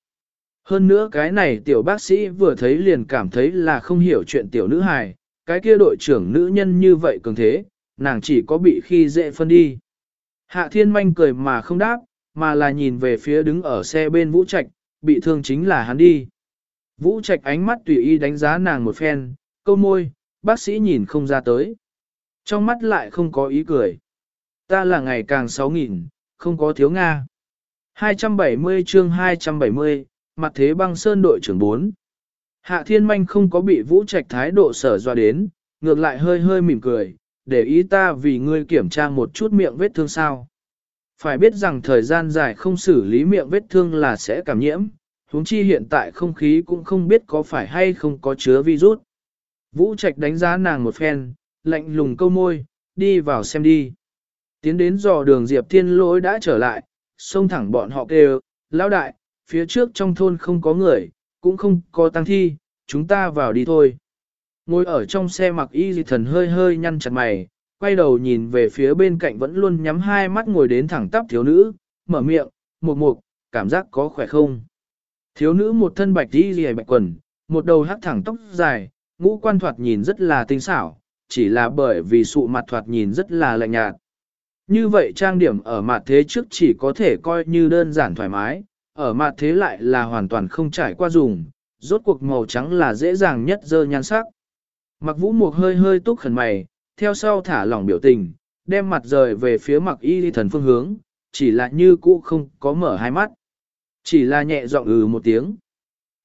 Hơn nữa cái này tiểu bác sĩ vừa thấy liền cảm thấy là không hiểu chuyện tiểu nữ hài, cái kia đội trưởng nữ nhân như vậy cường thế, nàng chỉ có bị khi dễ phân đi. Hạ thiên manh cười mà không đáp, mà là nhìn về phía đứng ở xe bên vũ trạch, bị thương chính là hắn đi. Vũ Trạch ánh mắt tùy ý đánh giá nàng một phen, câu môi, bác sĩ nhìn không ra tới. Trong mắt lại không có ý cười. Ta là ngày càng sáu nghìn, không có thiếu Nga. 270 chương 270, mặt thế băng sơn đội trưởng 4. Hạ thiên manh không có bị vũ trạch thái độ sở doa đến, ngược lại hơi hơi mỉm cười, để ý ta vì ngươi kiểm tra một chút miệng vết thương sao. Phải biết rằng thời gian dài không xử lý miệng vết thương là sẽ cảm nhiễm, huống chi hiện tại không khí cũng không biết có phải hay không có chứa virus. Vũ Trạch đánh giá nàng một phen, lạnh lùng câu môi, đi vào xem đi. Tiến đến dò đường Diệp Thiên lỗi đã trở lại, xông thẳng bọn họ kêu, lão đại, phía trước trong thôn không có người, cũng không có tăng thi, chúng ta vào đi thôi. Ngồi ở trong xe mặc y dị thần hơi hơi nhăn chặt mày, quay đầu nhìn về phía bên cạnh vẫn luôn nhắm hai mắt ngồi đến thẳng tắp thiếu nữ, mở miệng, mục mục, cảm giác có khỏe không? Thiếu nữ một thân bạch đi rìa bạch quần, một đầu hắc thẳng tóc dài, ngũ quan thoạt nhìn rất là tinh xảo, chỉ là bởi vì sụ mặt thoạt nhìn rất là lạnh nhạt. Như vậy trang điểm ở mặt thế trước chỉ có thể coi như đơn giản thoải mái, ở mặt thế lại là hoàn toàn không trải qua dùng, rốt cuộc màu trắng là dễ dàng nhất dơ nhan sắc. Mặc vũ mục hơi hơi túc khẩn mày, theo sau thả lỏng biểu tình, đem mặt rời về phía mặc y thần phương hướng, chỉ là như cũ không có mở hai mắt. Chỉ là nhẹ giọng ừ một tiếng.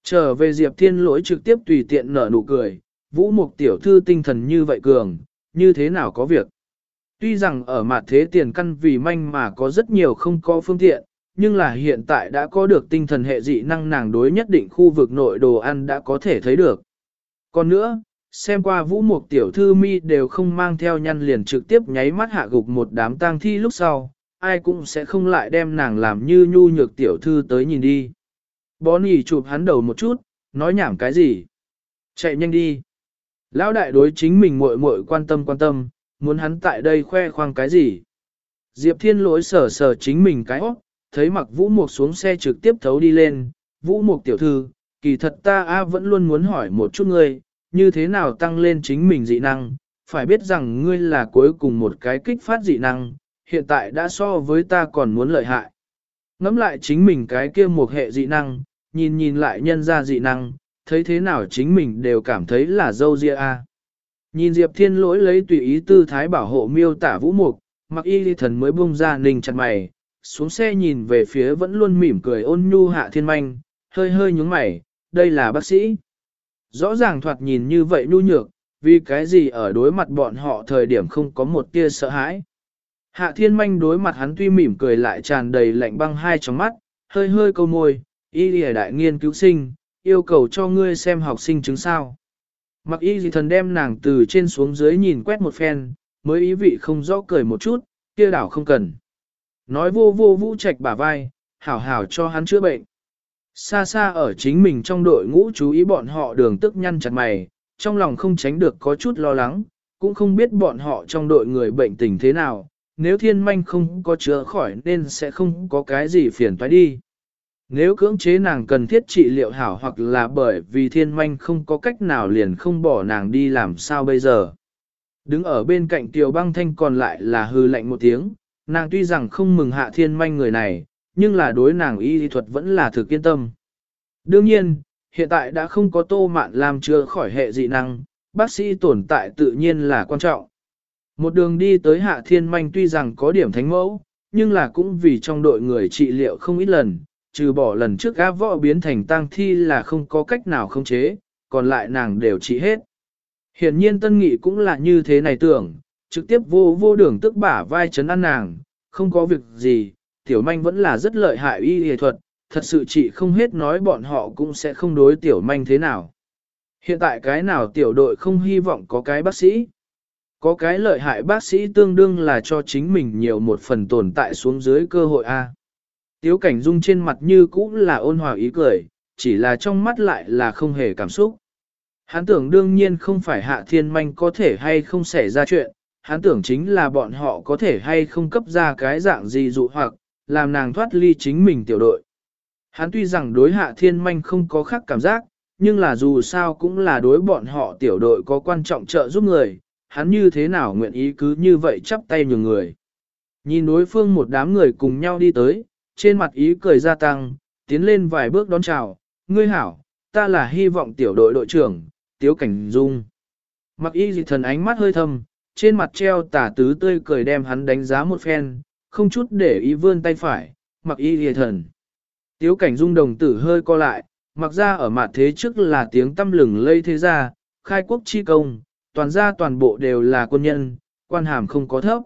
Trở về Diệp Thiên lỗi trực tiếp tùy tiện nở nụ cười, vũ mục tiểu thư tinh thần như vậy cường, như thế nào có việc. Tuy rằng ở mặt thế tiền căn vì manh mà có rất nhiều không có phương tiện, nhưng là hiện tại đã có được tinh thần hệ dị năng nàng đối nhất định khu vực nội đồ ăn đã có thể thấy được. Còn nữa, xem qua vũ mục tiểu thư mi đều không mang theo nhăn liền trực tiếp nháy mắt hạ gục một đám tang thi lúc sau, ai cũng sẽ không lại đem nàng làm như nhu nhược tiểu thư tới nhìn đi. Bonnie chụp hắn đầu một chút, nói nhảm cái gì? Chạy nhanh đi. Lão đại đối chính mình muội muội quan tâm quan tâm, muốn hắn tại đây khoe khoang cái gì? Diệp Thiên lỗi sở sở chính mình cái óc, thấy mặc Vũ Mục xuống xe trực tiếp thấu đi lên, Vũ Mục tiểu thư, kỳ thật ta a vẫn luôn muốn hỏi một chút ngươi, như thế nào tăng lên chính mình dị năng, phải biết rằng ngươi là cuối cùng một cái kích phát dị năng, hiện tại đã so với ta còn muốn lợi hại. Ngắm lại chính mình cái kia một hệ dị năng, nhìn nhìn lại nhân ra dị năng, thấy thế nào chính mình đều cảm thấy là dâu ria a. Nhìn Diệp Thiên lỗi lấy tùy ý tư thái bảo hộ miêu tả vũ mục, mặc y thần mới bung ra ninh chặt mày, xuống xe nhìn về phía vẫn luôn mỉm cười ôn nhu hạ thiên manh, hơi hơi nhúng mày, đây là bác sĩ. Rõ ràng thoạt nhìn như vậy nhu nhược, Vì cái gì ở đối mặt bọn họ thời điểm không có một tia sợ hãi. Hạ thiên manh đối mặt hắn tuy mỉm cười lại tràn đầy lạnh băng hai trong mắt, hơi hơi câu môi, y lìa đại nghiên cứu sinh, yêu cầu cho ngươi xem học sinh chứng sao. Mặc y gì thần đem nàng từ trên xuống dưới nhìn quét một phen, mới ý vị không rõ cười một chút, kia đảo không cần. Nói vô vô vũ trạch bả vai, hảo hảo cho hắn chữa bệnh. Xa xa ở chính mình trong đội ngũ chú ý bọn họ đường tức nhăn chặt mày, trong lòng không tránh được có chút lo lắng, cũng không biết bọn họ trong đội người bệnh tình thế nào, nếu thiên manh không có chữa khỏi nên sẽ không có cái gì phiền toái đi. Nếu cưỡng chế nàng cần thiết trị liệu hảo hoặc là bởi vì thiên manh không có cách nào liền không bỏ nàng đi làm sao bây giờ. Đứng ở bên cạnh tiểu băng thanh còn lại là hư lạnh một tiếng, nàng tuy rằng không mừng hạ thiên manh người này, nhưng là đối nàng y thuật vẫn là thực yên tâm. Đương nhiên, hiện tại đã không có tô mạn làm chưa khỏi hệ dị năng, bác sĩ tồn tại tự nhiên là quan trọng. Một đường đi tới hạ thiên manh tuy rằng có điểm thánh mẫu, nhưng là cũng vì trong đội người trị liệu không ít lần, trừ bỏ lần trước gã võ biến thành tang thi là không có cách nào không chế, còn lại nàng đều trị hết. Hiển nhiên tân nghị cũng là như thế này tưởng, trực tiếp vô vô đường tức bả vai chấn ăn nàng, không có việc gì, tiểu manh vẫn là rất lợi hại y y thuật, thật sự chị không hết nói bọn họ cũng sẽ không đối tiểu manh thế nào. Hiện tại cái nào tiểu đội không hy vọng có cái bác sĩ. Có cái lợi hại bác sĩ tương đương là cho chính mình nhiều một phần tồn tại xuống dưới cơ hội A. Tiếu cảnh dung trên mặt như cũ là ôn hòa ý cười, chỉ là trong mắt lại là không hề cảm xúc. Hắn tưởng đương nhiên không phải hạ thiên manh có thể hay không xảy ra chuyện, hắn tưởng chính là bọn họ có thể hay không cấp ra cái dạng gì dụ hoặc, làm nàng thoát ly chính mình tiểu đội. Hắn tuy rằng đối hạ thiên manh không có khác cảm giác, nhưng là dù sao cũng là đối bọn họ tiểu đội có quan trọng trợ giúp người, hắn như thế nào nguyện ý cứ như vậy chắp tay nhường người. Nhìn đối phương một đám người cùng nhau đi tới, trên mặt ý cười gia tăng, tiến lên vài bước đón chào, ngươi hảo, ta là hy vọng tiểu đội đội trưởng, Tiếu Cảnh Dung. Mặc y dị thần ánh mắt hơi thâm, trên mặt treo tả tứ tươi cười đem hắn đánh giá một phen, không chút để ý vươn tay phải, mặc y dị thần. Tiếu Cảnh Dung đồng tử hơi co lại, mặc ra ở mặt thế trước là tiếng tâm lừng lây thế gia, khai quốc chi công, toàn gia toàn bộ đều là quân nhân, quan hàm không có thấp.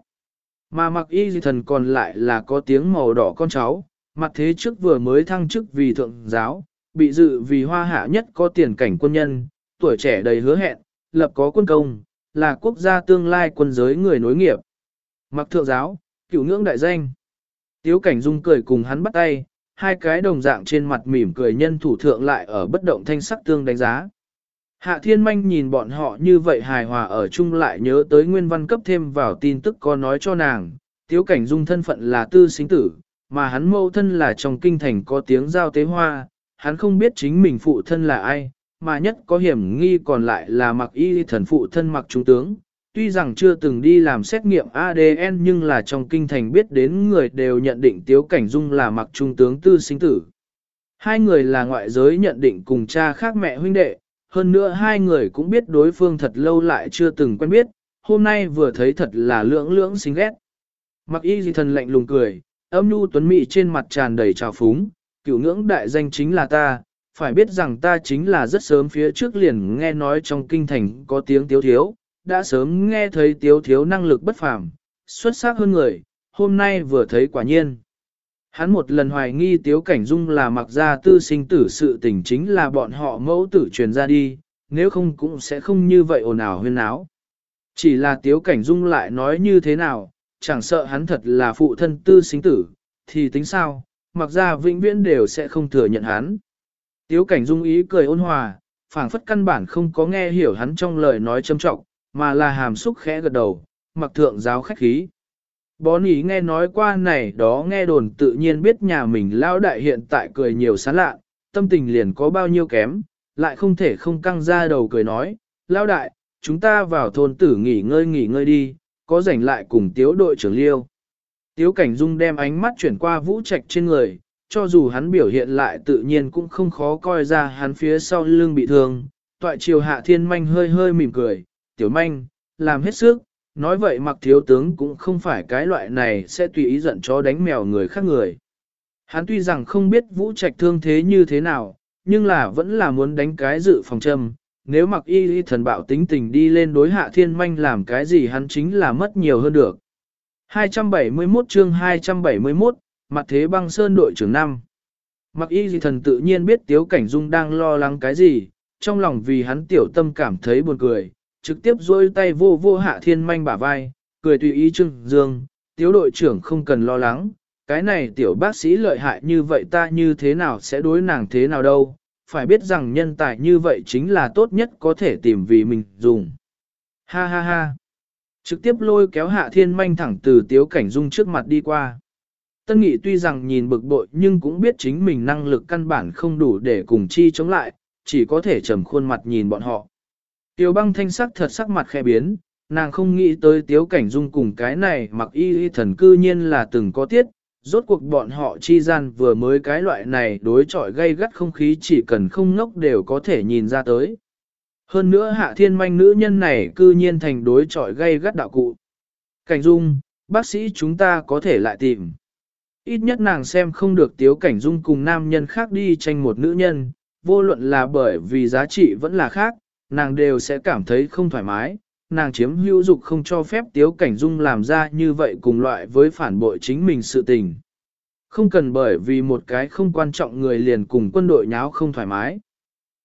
Mà mặc y dị thần còn lại là có tiếng màu đỏ con cháu, mặt thế trước vừa mới thăng chức vì thượng giáo, bị dự vì hoa hạ nhất có tiền cảnh quân nhân, tuổi trẻ đầy hứa hẹn, lập có quân công, là quốc gia tương lai quân giới người nối nghiệp. Mặc thượng giáo, cửu ngưỡng đại danh. Tiếu cảnh dung cười cùng hắn bắt tay, hai cái đồng dạng trên mặt mỉm cười nhân thủ thượng lại ở bất động thanh sắc tương đánh giá. Hạ thiên manh nhìn bọn họ như vậy hài hòa ở chung lại nhớ tới nguyên văn cấp thêm vào tin tức có nói cho nàng, tiếu cảnh dung thân phận là tư sinh tử, mà hắn mâu thân là trong kinh thành có tiếng giao tế hoa, hắn không biết chính mình phụ thân là ai, mà nhất có hiểm nghi còn lại là mặc y thần phụ thân mặc trung tướng. Tuy rằng chưa từng đi làm xét nghiệm ADN nhưng là trong kinh thành biết đến người đều nhận định Tiếu Cảnh Dung là mặc trung tướng tư sinh tử. Hai người là ngoại giới nhận định cùng cha khác mẹ huynh đệ, hơn nữa hai người cũng biết đối phương thật lâu lại chưa từng quen biết, hôm nay vừa thấy thật là lưỡng lưỡng xinh ghét. Mặc y gì thần lạnh lùng cười, âm nhu tuấn mị trên mặt tràn đầy trào phúng, cửu ngưỡng đại danh chính là ta, phải biết rằng ta chính là rất sớm phía trước liền nghe nói trong kinh thành có tiếng tiếu thiếu, đã sớm nghe thấy tiếu thiếu năng lực bất phàm, xuất sắc hơn người, hôm nay vừa thấy quả nhiên. Hắn một lần hoài nghi tiếu cảnh dung là mặc ra tư sinh tử sự tình chính là bọn họ mẫu tử truyền ra đi, nếu không cũng sẽ không như vậy ồn ào huyên áo. Chỉ là tiếu cảnh dung lại nói như thế nào, chẳng sợ hắn thật là phụ thân tư sinh tử, thì tính sao, mặc ra vĩnh viễn đều sẽ không thừa nhận hắn. Tiếu cảnh dung ý cười ôn hòa, phảng phất căn bản không có nghe hiểu hắn trong lời nói châm trọng, mà là hàm xúc khẽ gật đầu, mặc thượng giáo khách khí. Bón ý nghe nói qua này đó nghe đồn tự nhiên biết nhà mình lao đại hiện tại cười nhiều sán lạ, tâm tình liền có bao nhiêu kém, lại không thể không căng ra đầu cười nói, lao đại, chúng ta vào thôn tử nghỉ ngơi nghỉ ngơi đi, có rảnh lại cùng tiếu đội trưởng liêu. Tiếu cảnh dung đem ánh mắt chuyển qua vũ trạch trên người, cho dù hắn biểu hiện lại tự nhiên cũng không khó coi ra hắn phía sau lưng bị thương. Toại triều hạ thiên manh hơi hơi mỉm cười, tiểu manh, làm hết sức, nói vậy mặc thiếu tướng cũng không phải cái loại này sẽ tùy ý giận chó đánh mèo người khác người. Hắn tuy rằng không biết vũ trạch thương thế như thế nào, nhưng là vẫn là muốn đánh cái dự phòng châm, nếu mặc y y thần bạo tính tình đi lên đối hạ thiên manh làm cái gì hắn chính là mất nhiều hơn được. 271 chương 271, mặt thế băng sơn đội trưởng 5. Mặc y gì thần tự nhiên biết Tiếu Cảnh Dung đang lo lắng cái gì, trong lòng vì hắn tiểu tâm cảm thấy buồn cười, trực tiếp duỗi tay vô vô hạ thiên manh bả vai, cười tùy ý trưng dương, Tiếu đội trưởng không cần lo lắng, cái này tiểu bác sĩ lợi hại như vậy ta như thế nào sẽ đối nàng thế nào đâu, phải biết rằng nhân tài như vậy chính là tốt nhất có thể tìm vì mình dùng. Ha ha ha. Trực tiếp lôi kéo hạ thiên manh thẳng từ tiếu cảnh dung trước mặt đi qua. Tân nghị tuy rằng nhìn bực bội nhưng cũng biết chính mình năng lực căn bản không đủ để cùng chi chống lại, chỉ có thể trầm khuôn mặt nhìn bọn họ. Tiêu băng thanh sắc thật sắc mặt khẽ biến, nàng không nghĩ tới tiếu cảnh dung cùng cái này mặc y y thần cư nhiên là từng có tiết, rốt cuộc bọn họ chi gian vừa mới cái loại này đối chọi gây gắt không khí chỉ cần không ngốc đều có thể nhìn ra tới. Hơn nữa hạ thiên manh nữ nhân này cư nhiên thành đối chọi gây gắt đạo cụ. Cảnh dung, bác sĩ chúng ta có thể lại tìm. Ít nhất nàng xem không được tiếu cảnh dung cùng nam nhân khác đi tranh một nữ nhân, vô luận là bởi vì giá trị vẫn là khác, nàng đều sẽ cảm thấy không thoải mái. Nàng chiếm hữu dục không cho phép tiếu cảnh dung làm ra như vậy cùng loại với phản bội chính mình sự tình. Không cần bởi vì một cái không quan trọng người liền cùng quân đội nháo không thoải mái.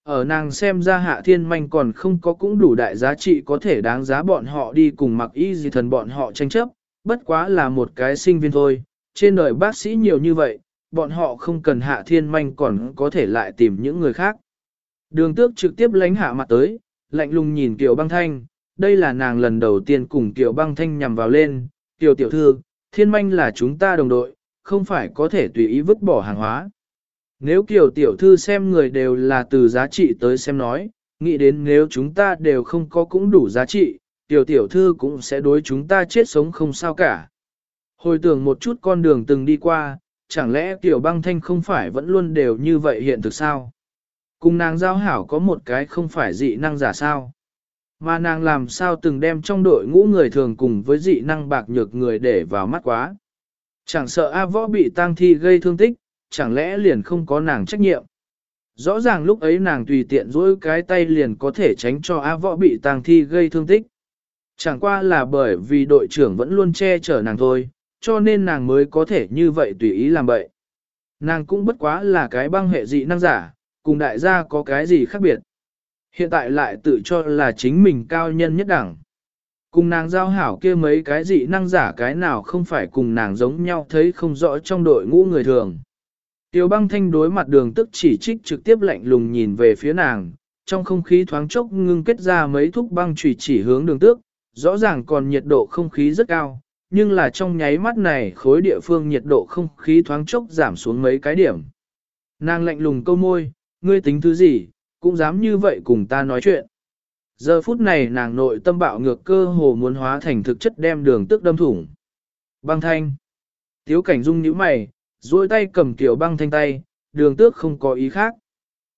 Ở nàng xem ra hạ thiên manh còn không có cũng đủ đại giá trị có thể đáng giá bọn họ đi cùng mặc y gì thần bọn họ tranh chấp, bất quá là một cái sinh viên thôi, trên đời bác sĩ nhiều như vậy, bọn họ không cần hạ thiên manh còn có thể lại tìm những người khác. Đường tước trực tiếp lánh hạ mặt tới, lạnh lùng nhìn Kiều băng thanh, đây là nàng lần đầu tiên cùng Kiều băng thanh nhằm vào lên, Kiều tiểu thư, thiên manh là chúng ta đồng đội, không phải có thể tùy ý vứt bỏ hàng hóa. Nếu Kiều tiểu thư xem người đều là từ giá trị tới xem nói, nghĩ đến nếu chúng ta đều không có cũng đủ giá trị, Kiều tiểu thư cũng sẽ đối chúng ta chết sống không sao cả. Hồi tưởng một chút con đường từng đi qua, chẳng lẽ Kiều băng thanh không phải vẫn luôn đều như vậy hiện thực sao? Cùng nàng giao hảo có một cái không phải dị năng giả sao? Mà nàng làm sao từng đem trong đội ngũ người thường cùng với dị năng bạc nhược người để vào mắt quá? Chẳng sợ A võ bị tang thi gây thương tích, chẳng lẽ liền không có nàng trách nhiệm. Rõ ràng lúc ấy nàng tùy tiện dỗi cái tay liền có thể tránh cho A võ bị tang thi gây thương tích. Chẳng qua là bởi vì đội trưởng vẫn luôn che chở nàng thôi, cho nên nàng mới có thể như vậy tùy ý làm vậy. Nàng cũng bất quá là cái băng hệ dị năng giả, cùng đại gia có cái gì khác biệt. Hiện tại lại tự cho là chính mình cao nhân nhất đẳng. Cùng nàng giao hảo kia mấy cái dị năng giả cái nào không phải cùng nàng giống nhau thấy không rõ trong đội ngũ người thường. Tiêu băng thanh đối mặt đường tức chỉ trích trực tiếp lạnh lùng nhìn về phía nàng, trong không khí thoáng chốc ngưng kết ra mấy thúc băng chủy chỉ hướng đường tước, rõ ràng còn nhiệt độ không khí rất cao, nhưng là trong nháy mắt này khối địa phương nhiệt độ không khí thoáng chốc giảm xuống mấy cái điểm. Nàng lạnh lùng câu môi, ngươi tính thứ gì, cũng dám như vậy cùng ta nói chuyện. Giờ phút này nàng nội tâm bạo ngược cơ hồ muốn hóa thành thực chất đem đường tức đâm thủng. Băng thanh. Tiếu cảnh dung nhíu mày, duỗi tay cầm tiểu băng thanh tay, đường tước không có ý khác.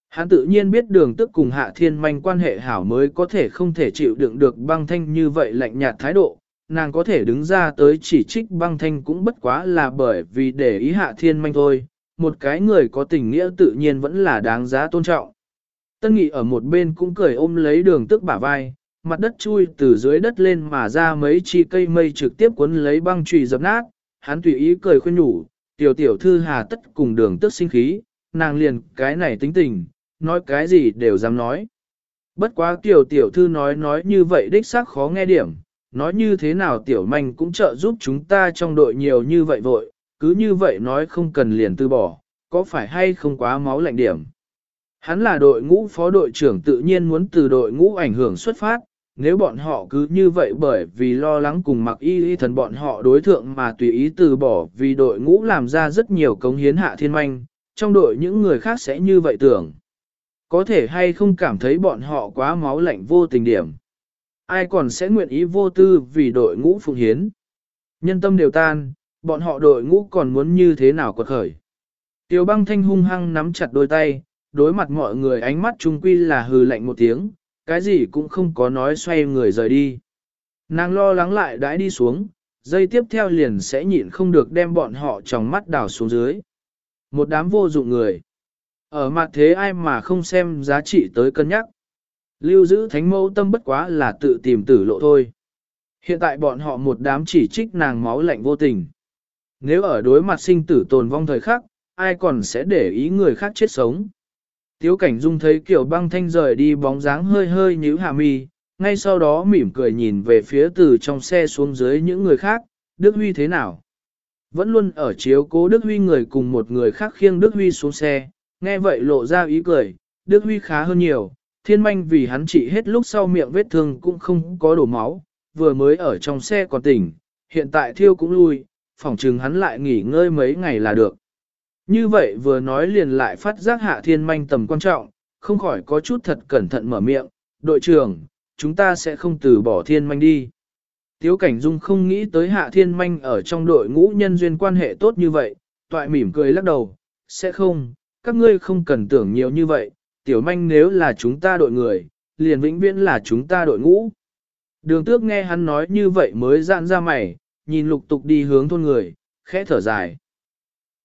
Hắn tự nhiên biết đường tước cùng hạ thiên manh quan hệ hảo mới có thể không thể chịu đựng được băng thanh như vậy lạnh nhạt thái độ. Nàng có thể đứng ra tới chỉ trích băng thanh cũng bất quá là bởi vì để ý hạ thiên manh thôi. Một cái người có tình nghĩa tự nhiên vẫn là đáng giá tôn trọng. Tân nghị ở một bên cũng cười ôm lấy đường tức bả vai, mặt đất chui từ dưới đất lên mà ra mấy chi cây mây trực tiếp cuốn lấy băng trùy dập nát, hắn tùy ý cười khuyên nhủ, tiểu tiểu thư hà tất cùng đường tức sinh khí, nàng liền cái này tính tình, nói cái gì đều dám nói. Bất quá tiểu tiểu thư nói nói như vậy đích xác khó nghe điểm, nói như thế nào tiểu manh cũng trợ giúp chúng ta trong đội nhiều như vậy vội, cứ như vậy nói không cần liền từ bỏ, có phải hay không quá máu lạnh điểm. Hắn là đội ngũ phó đội trưởng tự nhiên muốn từ đội ngũ ảnh hưởng xuất phát, nếu bọn họ cứ như vậy bởi vì lo lắng cùng mặc y y thần bọn họ đối thượng mà tùy ý từ bỏ vì đội ngũ làm ra rất nhiều cống hiến hạ thiên manh, trong đội những người khác sẽ như vậy tưởng. Có thể hay không cảm thấy bọn họ quá máu lạnh vô tình điểm. Ai còn sẽ nguyện ý vô tư vì đội ngũ phụng hiến. Nhân tâm đều tan, bọn họ đội ngũ còn muốn như thế nào quật khởi. Tiêu băng thanh hung hăng nắm chặt đôi tay, đối mặt mọi người ánh mắt trung quy là hừ lạnh một tiếng, cái gì cũng không có nói xoay người rời đi. Nàng lo lắng lại đãi đi xuống, dây tiếp theo liền sẽ nhịn không được đem bọn họ trong mắt đảo xuống dưới. Một đám vô dụng người. Ở mặt thế ai mà không xem giá trị tới cân nhắc. Lưu giữ thánh mẫu tâm bất quá là tự tìm tử lộ thôi. Hiện tại bọn họ một đám chỉ trích nàng máu lạnh vô tình. Nếu ở đối mặt sinh tử tồn vong thời khắc, ai còn sẽ để ý người khác chết sống. Tiếu cảnh dung thấy kiểu băng thanh rời đi bóng dáng hơi hơi nhíu hạ mi, ngay sau đó mỉm cười nhìn về phía từ trong xe xuống dưới những người khác, Đức Huy thế nào? Vẫn luôn ở chiếu cố Đức Huy người cùng một người khác khiêng Đức Huy xuống xe, nghe vậy lộ ra ý cười, Đức Huy khá hơn nhiều, thiên manh vì hắn trị hết lúc sau miệng vết thương cũng không có đổ máu, vừa mới ở trong xe còn tỉnh, hiện tại thiêu cũng lui, phỏng chừng hắn lại nghỉ ngơi mấy ngày là được. Như vậy vừa nói liền lại phát giác hạ thiên manh tầm quan trọng, không khỏi có chút thật cẩn thận mở miệng, đội trưởng, chúng ta sẽ không từ bỏ thiên manh đi. Tiếu cảnh dung không nghĩ tới hạ thiên manh ở trong đội ngũ nhân duyên quan hệ tốt như vậy, toại mỉm cười lắc đầu, sẽ không, các ngươi không cần tưởng nhiều như vậy, tiểu manh nếu là chúng ta đội người, liền vĩnh viễn là chúng ta đội ngũ. Đường tước nghe hắn nói như vậy mới dạn ra mày, nhìn lục tục đi hướng thôn người, khẽ thở dài.